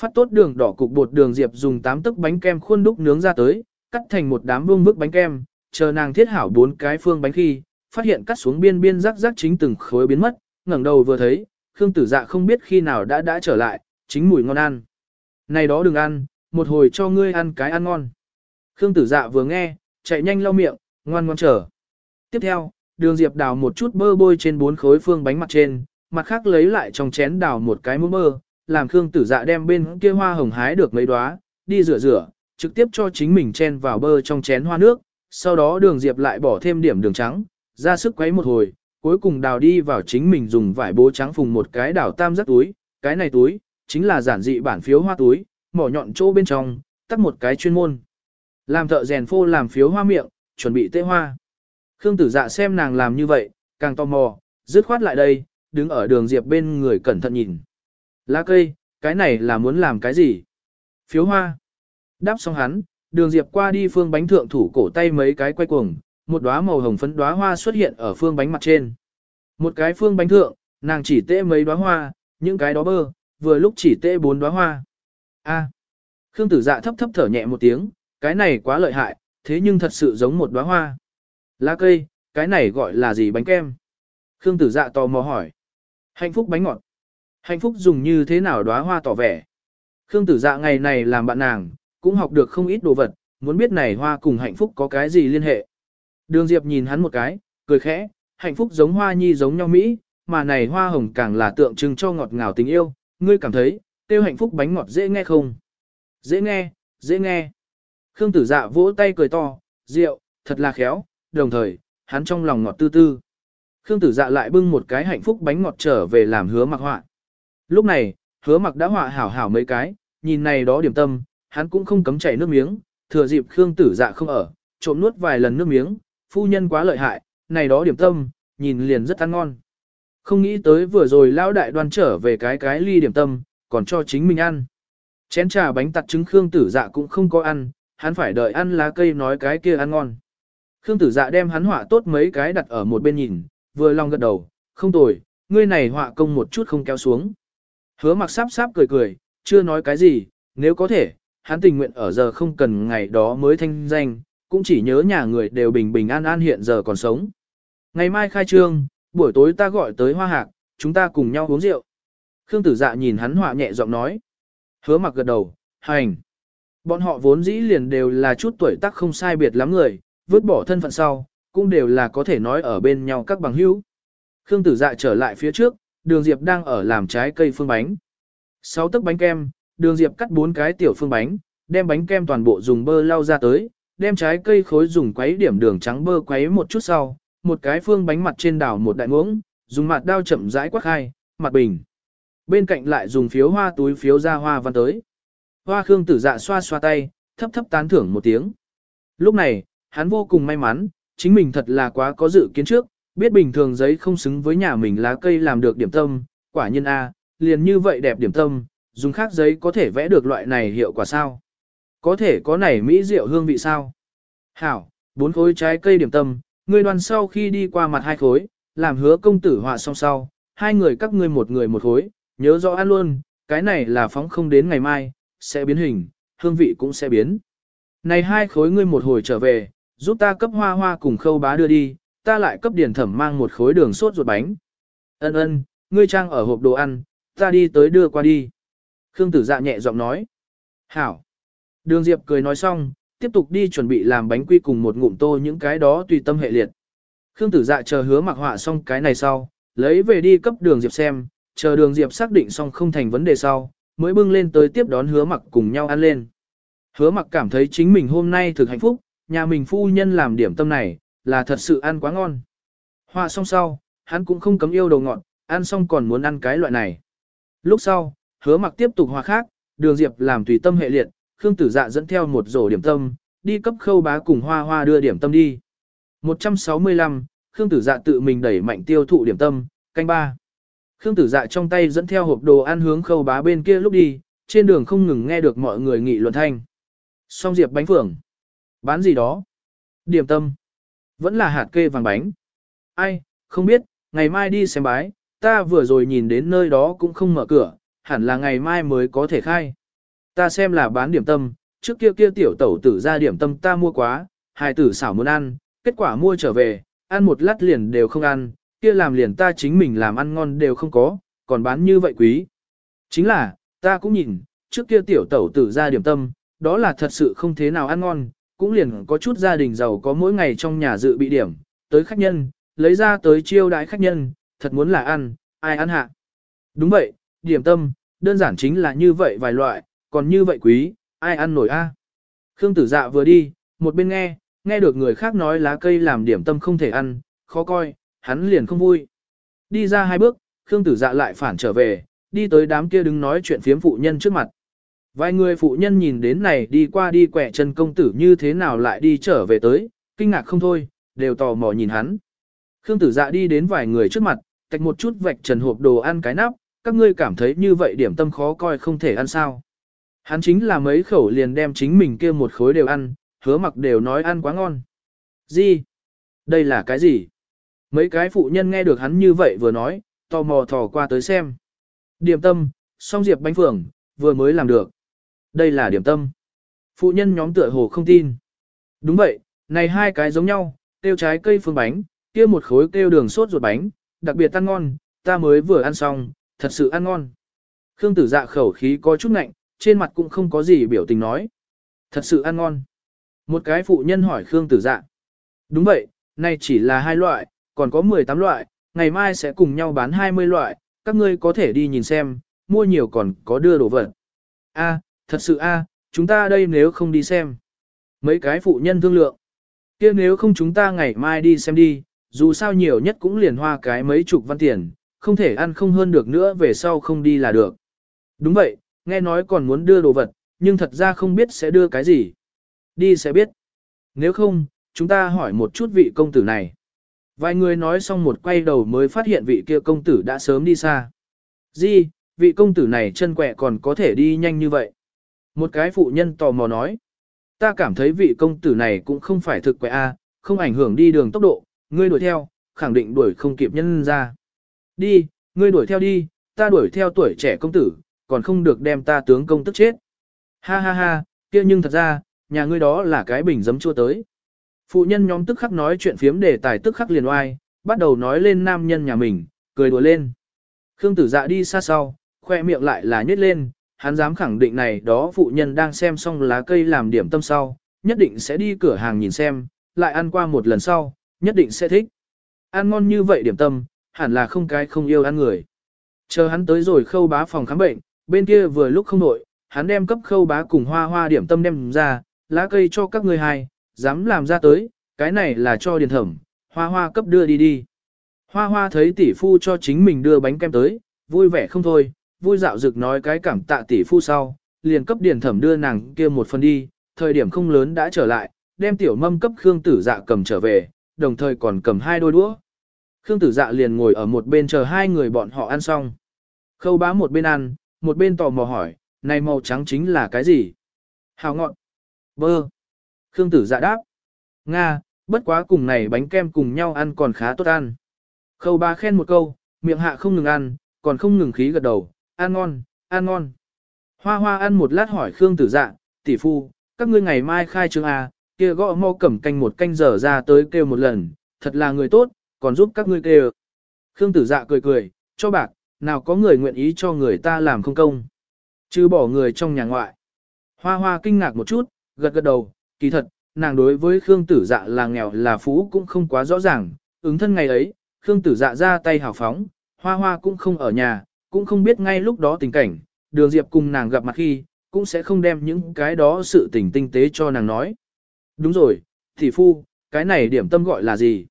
Phát tốt đường đỏ cục bột đường Diệp dùng 8 tấc bánh kem khuôn đúc nướng ra tới, cắt thành một đám vương bức bánh kem, chờ nàng thiết hảo bốn cái phương bánh khi, phát hiện cắt xuống biên biên rắc rắc chính từng khối biến mất, ngẩng đầu vừa thấy, Khương Tử Dạ không biết khi nào đã đã trở lại, chính mùi ngon ăn. Này đó đừng ăn, một hồi cho ngươi ăn cái ăn ngon. Khương Tử Dạ vừa nghe, chạy nhanh lau miệng, ngoan ngoan trở. Tiếp theo, đường Diệp đào một chút bơ bôi trên bốn khối phương bánh mặt trên, mặt khác lấy lại trong chén đào một cái muỗng bơ, làm Khương Tử Dạ đem bên kia hoa hồng hái được mấy đóa, đi rửa rửa, trực tiếp cho chính mình chen vào bơ trong chén hoa nước, sau đó đường Diệp lại bỏ thêm điểm đường trắng, ra sức quấy một hồi, cuối cùng đào đi vào chính mình dùng vải bố trắng phùng một cái đảo tam giác túi, cái này túi, chính là giản dị bản phiếu hoa túi, mỏ nhọn chỗ bên trong, tắt một cái chuyên môn. Làm thợ rèn phô làm phiếu hoa miệng, chuẩn bị tê hoa. Khương tử dạ xem nàng làm như vậy, càng tò mò, dứt khoát lại đây, đứng ở đường diệp bên người cẩn thận nhìn. Lá cây, cái này là muốn làm cái gì? Phiếu hoa. Đáp xong hắn, đường diệp qua đi phương bánh thượng thủ cổ tay mấy cái quay cuồng, một đóa màu hồng phấn đóa hoa xuất hiện ở phương bánh mặt trên. Một cái phương bánh thượng, nàng chỉ tê mấy đóa hoa, những cái đó bơ, vừa lúc chỉ tễ bốn đóa hoa. A. Khương Tử Dạ thấp thấp thở nhẹ một tiếng, cái này quá lợi hại, thế nhưng thật sự giống một đóa hoa. Lá cây, cái này gọi là gì bánh kem? Khương Tử Dạ tò mò hỏi. Hạnh phúc bánh ngọt. Hạnh phúc dùng như thế nào đóa hoa tỏ vẻ. Khương Tử Dạ ngày này làm bạn nàng, cũng học được không ít đồ vật, muốn biết này hoa cùng hạnh phúc có cái gì liên hệ. Đường Diệp nhìn hắn một cái, cười khẽ, hạnh phúc giống hoa nhi giống nhau Mỹ, mà này hoa hồng càng là tượng trưng cho ngọt ngào tình yêu, ngươi cảm thấy, tiêu hạnh phúc bánh ngọt dễ nghe không? Dễ nghe, dễ nghe. Khương tử dạ vỗ tay cười to, rượu, thật là khéo, đồng thời, hắn trong lòng ngọt tư tư. Khương tử dạ lại bưng một cái hạnh phúc bánh ngọt trở về làm hứa mặc họa. Lúc này, hứa mặc đã họa hảo hảo mấy cái, nhìn này đó điểm tâm, hắn cũng không cấm chảy nước miếng, thừa dịp Khương tử dạ không ở, trộm nuốt vài lần nước miếng, phu nhân quá lợi hại, này đó điểm tâm, nhìn liền rất ăn ngon. Không nghĩ tới vừa rồi lão đại đoan trở về cái cái ly điểm tâm, còn cho chính mình ăn. Chén trà bánh tặt trứng Khương tử dạ cũng không có ăn, hắn phải đợi ăn lá cây nói cái kia ăn ngon. Khương tử dạ đem hắn họa tốt mấy cái đặt ở một bên nhìn, vừa lòng gật đầu, không tồi, ngươi này họa công một chút không kéo xuống. Hứa mặc sáp sáp cười cười, chưa nói cái gì, nếu có thể, hắn tình nguyện ở giờ không cần ngày đó mới thanh danh, cũng chỉ nhớ nhà người đều bình bình an an hiện giờ còn sống. Ngày mai khai trương, buổi tối ta gọi tới hoa hạc, chúng ta cùng nhau uống rượu. Khương tử dạ nhìn hắn họa nhẹ giọng nói. Hứa mặc gật đầu, hành. Bọn họ vốn dĩ liền đều là chút tuổi tác không sai biệt lắm người, vứt bỏ thân phận sau, cũng đều là có thể nói ở bên nhau các bằng hữu. Khương tử dạ trở lại phía trước, đường diệp đang ở làm trái cây phương bánh. Sáu tấc bánh kem, đường diệp cắt bốn cái tiểu phương bánh, đem bánh kem toàn bộ dùng bơ lau ra tới, đem trái cây khối dùng quấy điểm đường trắng bơ quấy một chút sau, một cái phương bánh mặt trên đảo một đại muỗng, dùng mặt đao chậm rãi quắc hai, mặt bình. Bên cạnh lại dùng phiếu hoa túi phiếu ra hoa văn tới. Hoa Khương tử dạ xoa xoa tay, thấp thấp tán thưởng một tiếng. Lúc này, hắn vô cùng may mắn, chính mình thật là quá có dự kiến trước, biết bình thường giấy không xứng với nhà mình lá cây làm được điểm tâm, quả nhiên A, liền như vậy đẹp điểm tâm, dùng khác giấy có thể vẽ được loại này hiệu quả sao. Có thể có này mỹ rượu hương vị sao? Hảo, bốn khối trái cây điểm tâm, người đoàn sau khi đi qua mặt hai khối, làm hứa công tử họa xong sau, hai người các ngươi một người một khối, nhớ rõ ăn luôn, cái này là phóng không đến ngày mai, sẽ biến hình, hương vị cũng sẽ biến. Này hai khối ngươi một hồi trở về, giúp ta cấp hoa hoa cùng khâu bá đưa đi, ta lại cấp điển thẩm mang một khối đường sốt ruột bánh. Ân ân, ngươi trang ở hộp đồ ăn, ta đi tới đưa qua đi. Khương tử dạ nhẹ giọng nói. Hảo. Đường Diệp cười nói xong, tiếp tục đi chuẩn bị làm bánh quy cùng một ngụm tô những cái đó tùy tâm hệ liệt. Khương tử dạ chờ hứa mặc họa xong cái này sau, lấy về đi cấp đường Diệp xem, chờ đường Diệp xác định xong không thành vấn đề sau, mới bưng lên tới tiếp đón hứa mặc cùng nhau ăn lên. Hứa mặc cảm thấy chính mình hôm nay thực hạnh phúc, nhà mình phu nhân làm điểm tâm này, là thật sự ăn quá ngon. họa xong sau, hắn cũng không cấm yêu đồ ngọt, ăn xong còn muốn ăn cái loại này. Lúc sau, hứa mặc tiếp tục hòa khác, đường diệp làm tùy tâm hệ liệt, Khương Tử Dạ dẫn theo một rổ điểm tâm, đi cấp khâu bá cùng hoa hoa đưa điểm tâm đi. 165, Khương Tử Dạ tự mình đẩy mạnh tiêu thụ điểm tâm, canh ba. Khương Tử Dạ trong tay dẫn theo hộp đồ ăn hướng khâu bá bên kia lúc đi, trên đường không ngừng nghe được mọi người nghị luận thanh. Song diệp bánh phưởng, Bán gì đó? Điểm tâm. Vẫn là hạt kê vàng bánh. Ai, không biết, ngày mai đi xem bái, ta vừa rồi nhìn đến nơi đó cũng không mở cửa, hẳn là ngày mai mới có thể khai. Ta xem là bán điểm tâm, trước kia kia tiểu tẩu tử ra điểm tâm ta mua quá, hai tử xảo muốn ăn, kết quả mua trở về, ăn một lát liền đều không ăn, kia làm liền ta chính mình làm ăn ngon đều không có, còn bán như vậy quý. Chính là, ta cũng nhìn, trước kia tiểu tẩu tử ra điểm tâm, đó là thật sự không thế nào ăn ngon, cũng liền có chút gia đình giàu có mỗi ngày trong nhà dự bị điểm, tới khách nhân, lấy ra tới chiêu đãi khách nhân, thật muốn là ăn, ai ăn hạ. Đúng vậy, điểm tâm, đơn giản chính là như vậy vài loại, còn như vậy quý, ai ăn nổi a? Khương tử dạ vừa đi, một bên nghe, nghe được người khác nói lá cây làm điểm tâm không thể ăn, khó coi, hắn liền không vui. Đi ra hai bước, Khương tử dạ lại phản trở về, đi tới đám kia đứng nói chuyện phiếm phụ nhân trước mặt. Vài người phụ nhân nhìn đến này đi qua đi quẻ chân công tử như thế nào lại đi trở về tới, kinh ngạc không thôi, đều tò mò nhìn hắn. Khương tử dạ đi đến vài người trước mặt, tạch một chút vạch trần hộp đồ ăn cái nắp, các ngươi cảm thấy như vậy điểm tâm khó coi không thể ăn sao. Hắn chính là mấy khẩu liền đem chính mình kia một khối đều ăn, hứa mặc đều nói ăn quá ngon. Gì? Đây là cái gì? Mấy cái phụ nhân nghe được hắn như vậy vừa nói, tò mò thò qua tới xem. Điểm tâm, song diệp bánh phưởng, vừa mới làm được. Đây là điểm tâm. Phụ nhân nhóm tựa hồ không tin. Đúng vậy, này hai cái giống nhau, tiêu trái cây phương bánh, kia một khối tiêu đường sốt ruột bánh, đặc biệt ăn ngon, ta mới vừa ăn xong, thật sự ăn ngon. Khương tử dạ khẩu khí có chút nạnh, trên mặt cũng không có gì biểu tình nói. Thật sự ăn ngon. Một cái phụ nhân hỏi Khương tử dạ. Đúng vậy, nay chỉ là hai loại, còn có 18 loại, ngày mai sẽ cùng nhau bán 20 loại, các ngươi có thể đi nhìn xem, mua nhiều còn có đưa đồ vật. A, thật sự a, chúng ta đây nếu không đi xem. Mấy cái phụ nhân thương lượng. kia nếu không chúng ta ngày mai đi xem đi, dù sao nhiều nhất cũng liền hoa cái mấy chục văn tiền, không thể ăn không hơn được nữa về sau không đi là được. Đúng vậy, nghe nói còn muốn đưa đồ vật, nhưng thật ra không biết sẽ đưa cái gì. Đi sẽ biết. Nếu không, chúng ta hỏi một chút vị công tử này. Vài người nói xong một quay đầu mới phát hiện vị kia công tử đã sớm đi xa. Di, vị công tử này chân quẹ còn có thể đi nhanh như vậy. Một cái phụ nhân tò mò nói. Ta cảm thấy vị công tử này cũng không phải thực quẹ A, không ảnh hưởng đi đường tốc độ, ngươi đuổi theo, khẳng định đuổi không kịp nhân ra. Đi, ngươi đuổi theo đi, ta đuổi theo tuổi trẻ công tử, còn không được đem ta tướng công tức chết. Ha ha ha, kia nhưng thật ra, nhà ngươi đó là cái bình giấm chua tới. Phụ nhân nhóm tức khắc nói chuyện phiếm đề tài tức khắc liền oai, bắt đầu nói lên nam nhân nhà mình, cười đùa lên. Khương tử dạ đi xa sau, khoe miệng lại là nhếch lên, hắn dám khẳng định này đó phụ nhân đang xem xong lá cây làm điểm tâm sau, nhất định sẽ đi cửa hàng nhìn xem, lại ăn qua một lần sau, nhất định sẽ thích. Ăn ngon như vậy điểm tâm, hẳn là không cái không yêu ăn người. Chờ hắn tới rồi khâu bá phòng khám bệnh, bên kia vừa lúc không nội, hắn đem cấp khâu bá cùng hoa hoa điểm tâm đem ra, lá cây cho các người hai, dám làm ra tới, cái này là cho điền thẩm, hoa hoa cấp đưa đi đi. Hoa hoa thấy tỷ phu cho chính mình đưa bánh kem tới, vui vẻ không thôi, vui dạo dực nói cái cảm tạ tỷ phu sau, liền cấp điền thẩm đưa nàng kia một phần đi, thời điểm không lớn đã trở lại, đem tiểu mâm cấp Khương tử dạ cầm trở về, đồng thời còn cầm hai đôi đũa. Khương tử dạ liền ngồi ở một bên chờ hai người bọn họ ăn xong. Khâu bá một bên ăn, một bên tò mò hỏi, này màu trắng chính là cái gì? Hào ngọn. Bơ. Khương tử dạ đáp. Nga, bất quá cùng này bánh kem cùng nhau ăn còn khá tốt ăn. Khâu ba khen một câu, miệng hạ không ngừng ăn, còn không ngừng khí gật đầu, ăn ngon, ăn ngon. Hoa hoa ăn một lát hỏi Khương tử dạ, tỷ phu, các ngươi ngày mai khai trương A, kia gõ mau cẩm canh một canh giờ ra tới kêu một lần, thật là người tốt, còn giúp các ngươi kêu. Khương tử dạ cười cười, cho bạc, nào có người nguyện ý cho người ta làm không công. Chứ bỏ người trong nhà ngoại. Hoa hoa kinh ngạc một chút, gật gật đầu, kỳ thật, nàng đối với Khương tử dạ là nghèo là phú cũng không quá rõ ràng, ứng thân ngày ấy, Khương tử dạ ra tay hào phóng, hoa hoa cũng không ở nhà, cũng không biết ngay lúc đó tình cảnh, đường Diệp cùng nàng gặp mặt khi, cũng sẽ không đem những cái đó sự tình tinh tế cho nàng nói. Đúng rồi, thị phu, cái này điểm tâm gọi là gì?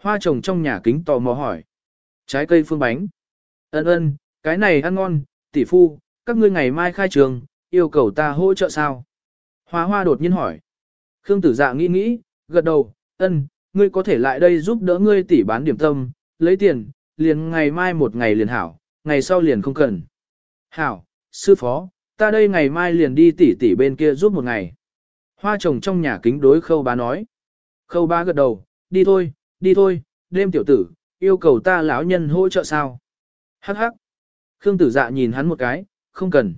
Hoa trồng trong nhà kính tò mò hỏi. Trái cây phương bánh. Ân ân, cái này ăn ngon, tỷ phu, các ngươi ngày mai khai trường, yêu cầu ta hỗ trợ sao? Hoa hoa đột nhiên hỏi. Khương tử dạ nghĩ nghĩ, gật đầu, ân, ngươi có thể lại đây giúp đỡ ngươi tỷ bán điểm tâm, lấy tiền, liền ngày mai một ngày liền hảo, ngày sau liền không cần. Hảo, sư phó, ta đây ngày mai liền đi tỷ tỷ bên kia giúp một ngày. Hoa trồng trong nhà kính đối khâu bá nói. Khâu bá gật đầu, đi thôi, đi thôi, đêm tiểu tử, yêu cầu ta lão nhân hỗ trợ sao? Hắc hắc. Khương tử dạ nhìn hắn một cái, không cần.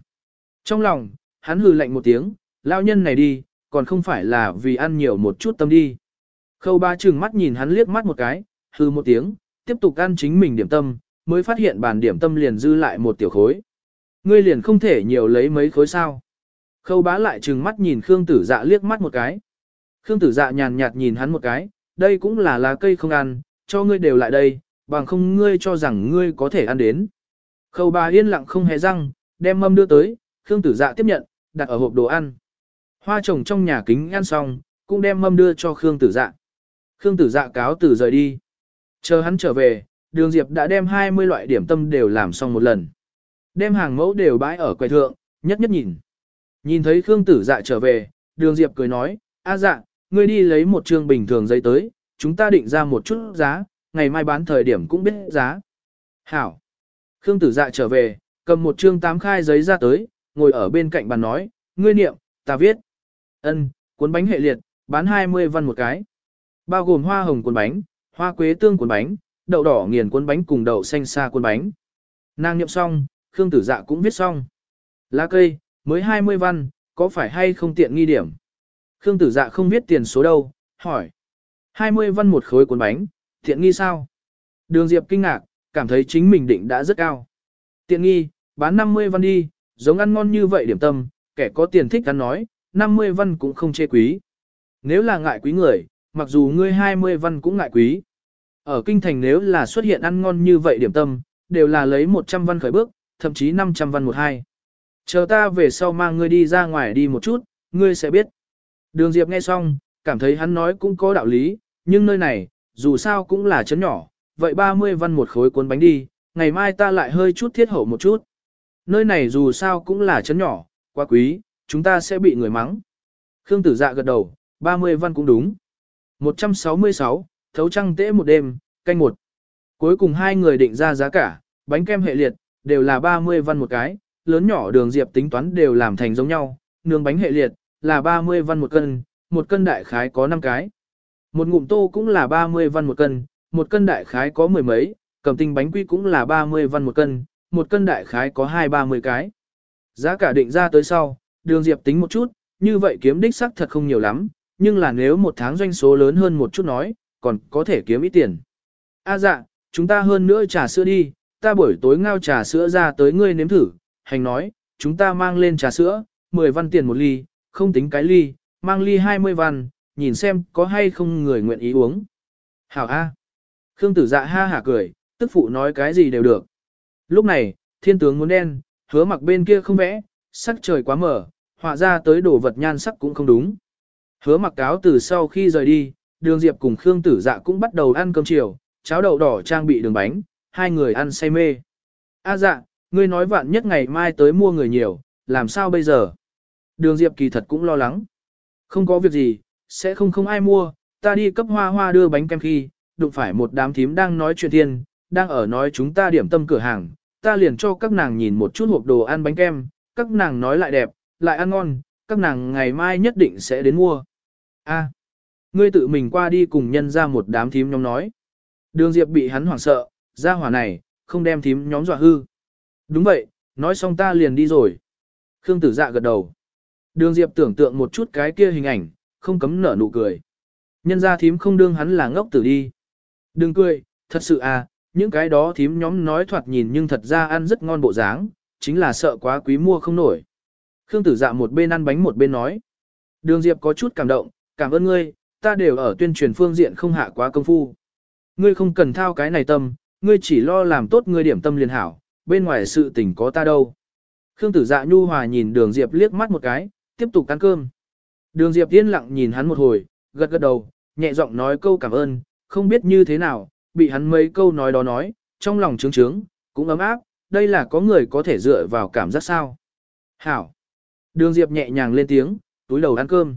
Trong lòng, hắn hừ lạnh một tiếng, lão nhân này đi, còn không phải là vì ăn nhiều một chút tâm đi. Khâu ba trừng mắt nhìn hắn liếc mắt một cái, hừ một tiếng, tiếp tục ăn chính mình điểm tâm, mới phát hiện bàn điểm tâm liền dư lại một tiểu khối. Ngươi liền không thể nhiều lấy mấy khối sao. Khâu bá lại trừng mắt nhìn Khương tử dạ liếc mắt một cái. Khương tử dạ nhàn nhạt nhìn hắn một cái, đây cũng là lá cây không ăn, cho ngươi đều lại đây, bằng không ngươi cho rằng ngươi có thể ăn đến. Khâu bà yên lặng không hề răng, đem mâm đưa tới, Khương tử dạ tiếp nhận, đặt ở hộp đồ ăn. Hoa trồng trong nhà kính ăn xong, cũng đem mâm đưa cho Khương tử dạ. Khương tử dạ cáo từ rời đi. Chờ hắn trở về, đường Diệp đã đem 20 loại điểm tâm đều làm xong một lần. Đem hàng mẫu đều bãi ở quầy thượng, nhất nhất nhìn. Nhìn thấy Khương tử dạ trở về, đường Diệp cười nói, a dạ, ngươi đi lấy một trương bình thường giấy tới, chúng ta định ra một chút giá, ngày mai bán thời điểm cũng biết giá. Hảo. Khương tử dạ trở về, cầm một trương tám khai giấy ra tới, ngồi ở bên cạnh bàn nói, ngươi niệm, ta viết. Ân, cuốn bánh hệ liệt, bán 20 văn một cái. Bao gồm hoa hồng cuốn bánh, hoa quế tương cuốn bánh, đậu đỏ nghiền cuốn bánh cùng đậu xanh xa cuốn bánh. Nàng niệm xong, Khương tử dạ cũng viết xong. Lá cây, mới 20 văn, có phải hay không tiện nghi điểm? Khương tử dạ không biết tiền số đâu, hỏi. 20 văn một khối cuốn bánh, tiện nghi sao? Đường Diệp kinh ngạc, cảm thấy chính mình định đã rất cao. Tiện nghi, bán 50 văn đi, giống ăn ngon như vậy điểm tâm, kẻ có tiền thích ăn nói, 50 văn cũng không chê quý. Nếu là ngại quý người, mặc dù ngươi 20 văn cũng ngại quý. Ở kinh thành nếu là xuất hiện ăn ngon như vậy điểm tâm, đều là lấy 100 văn khởi bước, thậm chí 500 văn một hai. Chờ ta về sau mang ngươi đi ra ngoài đi một chút, ngươi sẽ biết. Đường Diệp nghe xong, cảm thấy hắn nói cũng có đạo lý, nhưng nơi này, dù sao cũng là chấn nhỏ, vậy 30 văn một khối cuốn bánh đi, ngày mai ta lại hơi chút thiết hậu một chút. Nơi này dù sao cũng là chấn nhỏ, quá quý, chúng ta sẽ bị người mắng. Khương tử dạ gật đầu, 30 văn cũng đúng. 166, thấu trăng tễ một đêm, canh một. Cuối cùng hai người định ra giá cả, bánh kem hệ liệt, đều là 30 văn một cái, lớn nhỏ đường diệp tính toán đều làm thành giống nhau, nướng bánh hệ liệt, là 30 văn một cân, một cân đại khái có 5 cái. Một ngụm tô cũng là 30 văn một cân, một cân đại khái có mười mấy, cầm tinh bánh quy cũng là 30 văn một cân, một cân đại khái có hai ba mươi cái. Giá cả định ra tới sau, đường diệp tính một chút, như vậy kiếm đích sắc thật không nhiều lắm, nhưng là nếu một tháng doanh số lớn hơn một chút nói, còn có thể kiếm ít tiền. A dạ, chúng ta hơn nữa trà sữa đi, ta buổi tối ngao trà sữa ra tới ngươi nếm thử, hành nói, chúng ta mang lên trà sữa, 10 văn tiền một ly, không tính cái ly, mang ly 20 văn, nhìn xem có hay không người nguyện ý uống. Hảo A. Khương tử dạ ha hả cười, tức phụ nói cái gì đều được. Lúc này, thiên tướng muốn đen, hứa mặc bên kia không vẽ, sắc trời quá mở, họa ra tới đồ vật nhan sắc cũng không đúng. Hứa mặc cáo từ sau khi rời đi, đường diệp cùng Khương tử dạ cũng bắt đầu ăn cơm chiều, cháo đậu đỏ trang bị đường bánh, hai người ăn say mê. A dạ, ngươi nói vạn nhất ngày mai tới mua người nhiều, làm sao bây giờ? Đường diệp kỳ thật cũng lo lắng. Không có việc gì, sẽ không không ai mua, ta đi cấp hoa hoa đưa bánh kem khi, đụng phải một đám thím đang nói chuyện thiên, đang ở nói chúng ta điểm tâm cửa hàng, ta liền cho các nàng nhìn một chút hộp đồ ăn bánh kem, các nàng nói lại đẹp, lại ăn ngon, các nàng ngày mai nhất định sẽ đến mua. A, ngươi tự mình qua đi cùng nhân ra một đám thím nhóm nói. Đường Diệp bị hắn hoảng sợ, ra hỏa này, không đem thím nhóm dọa hư. Đúng vậy, nói xong ta liền đi rồi. Khương tử dạ gật đầu. Đường Diệp tưởng tượng một chút cái kia hình ảnh, không cấm nở nụ cười. Nhân ra thím không đương hắn là ngốc tử đi. Đừng cười, thật sự à, những cái đó thím nhóm nói thoạt nhìn nhưng thật ra ăn rất ngon bộ dáng, chính là sợ quá quý mua không nổi. Khương tử dạ một bên ăn bánh một bên nói. Đường Diệp có chút cảm động, cảm ơn ngươi, ta đều ở tuyên truyền phương diện không hạ quá công phu. Ngươi không cần thao cái này tâm, ngươi chỉ lo làm tốt ngươi điểm tâm liền hảo, bên ngoài sự tình có ta đâu. Khương tử dạ nhu hòa nhìn đường Diệp liếc mắt một cái, tiếp tục ăn cơm. Đường Diệp yên lặng nhìn hắn một hồi, gật gật đầu, nhẹ giọng nói câu cảm ơn, không biết như thế nào, bị hắn mấy câu nói đó nói, trong lòng trướng trướng, cũng ấm áp, đây là có người có thể dựa vào cảm giác sao. Hảo. Đường Diệp nhẹ nhàng lên tiếng, túi đầu ăn cơm.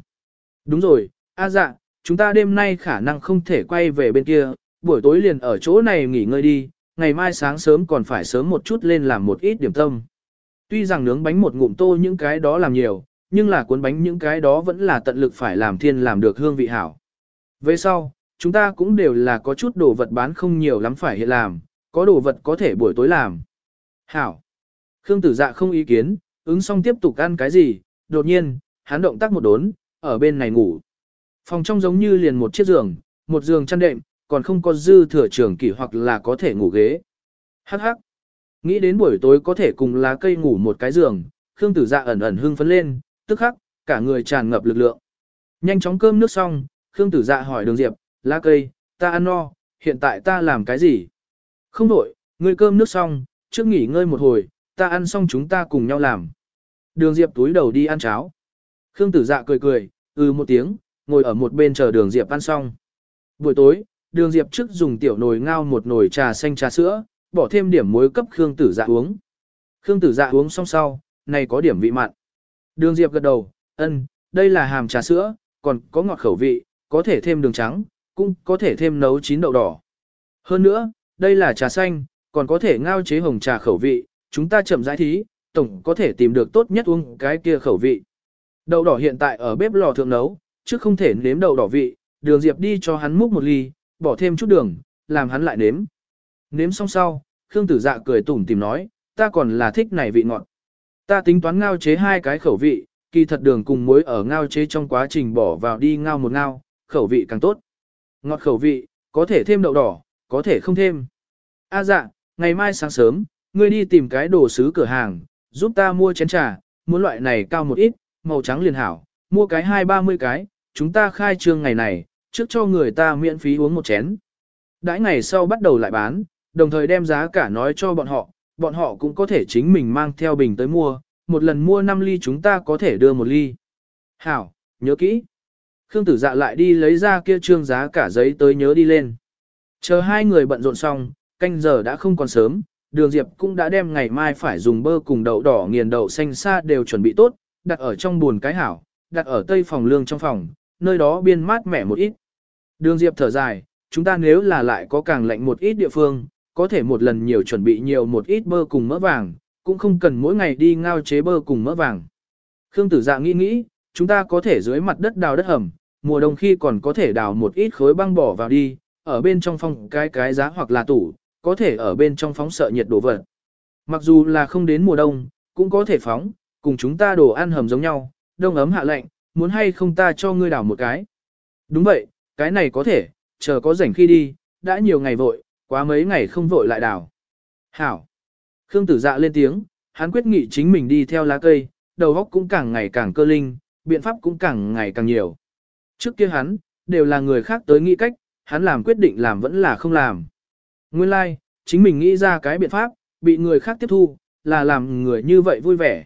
Đúng rồi, a dạ, chúng ta đêm nay khả năng không thể quay về bên kia, buổi tối liền ở chỗ này nghỉ ngơi đi, ngày mai sáng sớm còn phải sớm một chút lên làm một ít điểm tâm. Tuy rằng nướng bánh một ngụm tô những cái đó làm nhiều, nhưng là cuốn bánh những cái đó vẫn là tận lực phải làm thiên làm được hương vị hảo. Về sau, chúng ta cũng đều là có chút đồ vật bán không nhiều lắm phải hiện làm, có đồ vật có thể buổi tối làm. Hảo. Khương tử dạ không ý kiến, ứng xong tiếp tục ăn cái gì, đột nhiên, hắn động tác một đốn, ở bên này ngủ. Phòng trong giống như liền một chiếc giường, một giường chăn đệm, còn không có dư thừa trường kỷ hoặc là có thể ngủ ghế. Hắc hắc. Nghĩ đến buổi tối có thể cùng lá cây ngủ một cái giường, Khương Tử Dạ ẩn ẩn hưng phấn lên, tức khắc, cả người tràn ngập lực lượng. Nhanh chóng cơm nước xong, Khương Tử Dạ hỏi Đường Diệp, lá cây, ta ăn no, hiện tại ta làm cái gì? Không đổi, ngươi cơm nước xong, trước nghỉ ngơi một hồi, ta ăn xong chúng ta cùng nhau làm. Đường Diệp túi đầu đi ăn cháo. Khương Tử Dạ cười cười, ừ một tiếng, ngồi ở một bên chờ Đường Diệp ăn xong. Buổi tối, Đường Diệp trước dùng tiểu nồi ngao một nồi trà xanh trà sữa, bỏ thêm điểm muối cấp Khương Tử Dạ uống. Khương Tử Dạ uống xong sau, này có điểm vị mặn. Đường Diệp gật đầu, ân, đây là hàm trà sữa, còn có ngọt khẩu vị, có thể thêm đường trắng, cũng có thể thêm nấu chín đậu đỏ. Hơn nữa, đây là trà xanh, còn có thể ngao chế hồng trà khẩu vị, chúng ta chậm rãi thí, tổng có thể tìm được tốt nhất uống cái kia khẩu vị. Đậu đỏ hiện tại ở bếp lò thượng nấu, chứ không thể nếm đậu đỏ vị, đường Diệp đi cho hắn múc một ly, bỏ thêm chút đường, làm hắn lại nếm. Nếm xong sau, Khương Tử Dạ cười tủm tìm nói, ta còn là thích này vị ngọt. Ta tính toán ngao chế hai cái khẩu vị, kỳ thật đường cùng muối ở ngao chế trong quá trình bỏ vào đi ngao một ngao, khẩu vị càng tốt. Ngọt khẩu vị, có thể thêm đậu đỏ, có thể không thêm. A à dạ, ngày mai sáng sớm, ngươi đi tìm cái đồ sứ cửa hàng, giúp ta mua chén trà, muốn loại này cao một ít, màu trắng liền hảo, mua cái hai ba mươi cái, chúng ta khai trương ngày này, trước cho người ta miễn phí uống một chén. Đãi ngày sau bắt đầu lại bán, đồng thời đem giá cả nói cho bọn họ, bọn họ cũng có thể chính mình mang theo bình tới mua, một lần mua 5 ly chúng ta có thể đưa một ly. Hảo, nhớ kỹ. Khương tử dạ lại đi lấy ra kia trương giá cả giấy tới nhớ đi lên. Chờ hai người bận rộn xong, canh giờ đã không còn sớm, đường diệp cũng đã đem ngày mai phải dùng bơ cùng đậu đỏ nghiền đậu xanh xa đều chuẩn bị tốt, đặt ở trong buồn cái hảo, đặt ở tây phòng lương trong phòng, nơi đó biên mát mẻ một ít. Đường diệp thở dài, chúng ta nếu là lại có càng lạnh một ít địa phương, có thể một lần nhiều chuẩn bị nhiều một ít bơ cùng mỡ vàng, cũng không cần mỗi ngày đi ngao chế bơ cùng mỡ vàng. Khương tử dạ nghĩ nghĩ, chúng ta có thể dưới mặt đất đào đất hầm, mùa đông khi còn có thể đào một ít khối băng bỏ vào đi, ở bên trong phong cái cái giá hoặc là tủ, có thể ở bên trong phóng sợ nhiệt độ vật. Mặc dù là không đến mùa đông, cũng có thể phóng, cùng chúng ta đồ ăn hầm giống nhau, đông ấm hạ lạnh, muốn hay không ta cho ngươi đào một cái. Đúng vậy, cái này có thể, chờ có rảnh khi đi, đã nhiều ngày vội, quá mấy ngày không vội lại đào. Hảo. Khương tử dạ lên tiếng, hắn quyết nghị chính mình đi theo lá cây, đầu óc cũng càng ngày càng cơ linh, biện pháp cũng càng ngày càng nhiều. Trước kia hắn, đều là người khác tới nghĩ cách, hắn làm quyết định làm vẫn là không làm. Nguyên lai, like, chính mình nghĩ ra cái biện pháp, bị người khác tiếp thu, là làm người như vậy vui vẻ.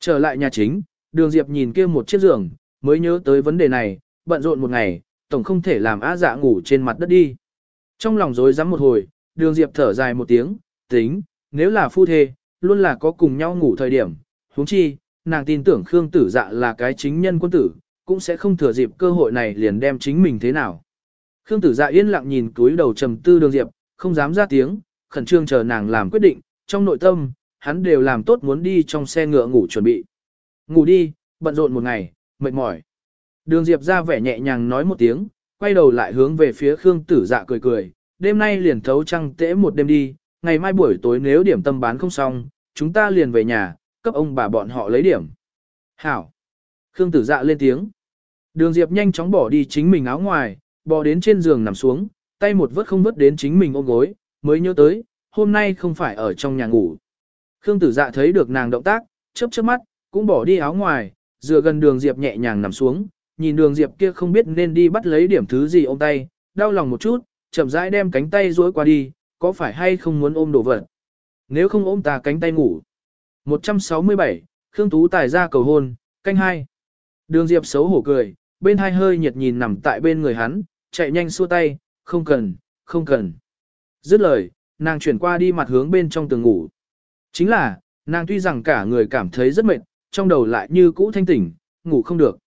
Trở lại nhà chính, đường Diệp nhìn kia một chiếc giường, mới nhớ tới vấn đề này, bận rộn một ngày, tổng không thể làm á dạ ngủ trên mặt đất đi. Trong lòng rối rắm một hồi, đường Diệp thở dài một tiếng, tính, nếu là phu thê, luôn là có cùng nhau ngủ thời điểm, huống chi, nàng tin tưởng Khương Tử Dạ là cái chính nhân quân tử, cũng sẽ không thừa dịp cơ hội này liền đem chính mình thế nào. Khương Tử Dạ yên lặng nhìn túi đầu trầm tư đường Diệp, không dám ra tiếng, khẩn trương chờ nàng làm quyết định, trong nội tâm, hắn đều làm tốt muốn đi trong xe ngựa ngủ chuẩn bị. Ngủ đi, bận rộn một ngày, mệt mỏi. Đường Diệp ra vẻ nhẹ nhàng nói một tiếng, quay đầu lại hướng về phía Khương Tử Dạ cười cười, đêm nay liền thấu trăng tễ một đêm đi, ngày mai buổi tối nếu điểm tâm bán không xong, chúng ta liền về nhà, cấp ông bà bọn họ lấy điểm. Hảo. Khương Tử Dạ lên tiếng. Đường Diệp nhanh chóng bỏ đi chính mình áo ngoài, bò đến trên giường nằm xuống, tay một vớt không vớt đến chính mình ôm gối, mới nhớ tới, hôm nay không phải ở trong nhà ngủ. Khương Tử Dạ thấy được nàng động tác, chớp chớp mắt, cũng bỏ đi áo ngoài, dựa gần đường Diệp nhẹ nhàng nằm xuống, nhìn đường Diệp kia không biết nên đi bắt lấy điểm thứ gì ôm tay, đau lòng một chút, chậm rãi đem cánh tay duỗi qua đi, có phải hay không muốn ôm đồ vật. nếu không ôm ta cánh tay ngủ. 167, Khương Tú Tài ra cầu hôn, canh hai. Đường Diệp xấu hổ cười, bên hai hơi nhiệt nhìn nằm tại bên người hắn, chạy nhanh xua tay, không cần, không cần. Dứt lời, nàng chuyển qua đi mặt hướng bên trong tường ngủ. Chính là, nàng tuy rằng cả người cảm thấy rất mệt, trong đầu lại như cũ thanh tỉnh, ngủ không được.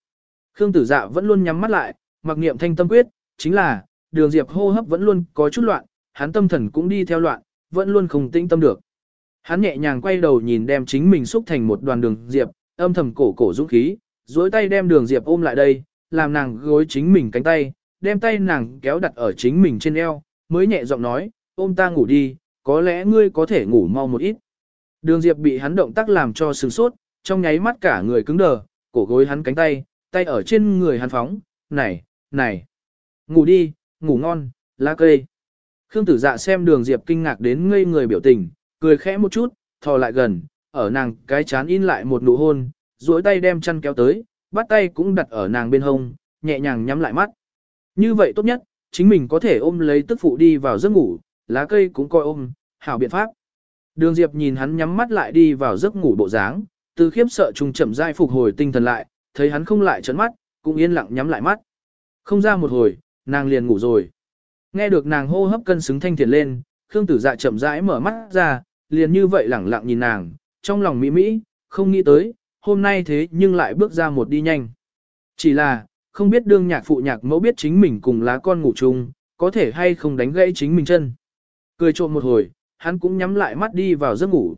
Khương tử dạ vẫn luôn nhắm mắt lại, mặc niệm thanh tâm quyết, chính là, đường diệp hô hấp vẫn luôn có chút loạn, hắn tâm thần cũng đi theo loạn, vẫn luôn không tĩnh tâm được. Hắn nhẹ nhàng quay đầu nhìn đem chính mình xúc thành một đoàn đường diệp, âm thầm cổ cổ dũng khí, duỗi tay đem đường diệp ôm lại đây, làm nàng gối chính mình cánh tay, đem tay nàng kéo đặt ở chính mình trên eo, mới nhẹ giọng nói, ôm ta ngủ đi, có lẽ ngươi có thể ngủ mau một ít. Đường diệp bị hắn động tác làm cho sừng sốt, trong nháy mắt cả người cứng đờ, cổ gối hắn cánh tay, tay ở trên người hắn phóng, này, này, ngủ đi, ngủ ngon, lá cây. Khương tử dạ xem đường diệp kinh ngạc đến ngây người biểu tình, cười khẽ một chút, thò lại gần, ở nàng cái chán in lại một nụ hôn, duỗi tay đem chăn kéo tới, bắt tay cũng đặt ở nàng bên hông, nhẹ nhàng nhắm lại mắt. Như vậy tốt nhất, chính mình có thể ôm lấy tức phụ đi vào giấc ngủ, lá cây cũng coi ôm, hảo biện pháp. Đường Diệp nhìn hắn nhắm mắt lại đi vào giấc ngủ bộ dáng, từ khiếp sợ trùng chậm rãi phục hồi tinh thần lại, thấy hắn không lại trấn mắt, cũng yên lặng nhắm lại mắt. Không ra một hồi, nàng liền ngủ rồi. Nghe được nàng hô hấp cân xứng thanh thiền lên, Khương Tử Dạ chậm rãi mở mắt ra, liền như vậy lẳng lặng nhìn nàng, trong lòng mỹ mỹ, không nghĩ tới, hôm nay thế nhưng lại bước ra một đi nhanh. Chỉ là, không biết đương nhạc phụ nhạc mẫu biết chính mình cùng lá con ngủ chung, có thể hay không đánh gãy chính mình chân. Cười trộm một hồi, hắn cũng nhắm lại mắt đi vào giấc ngủ.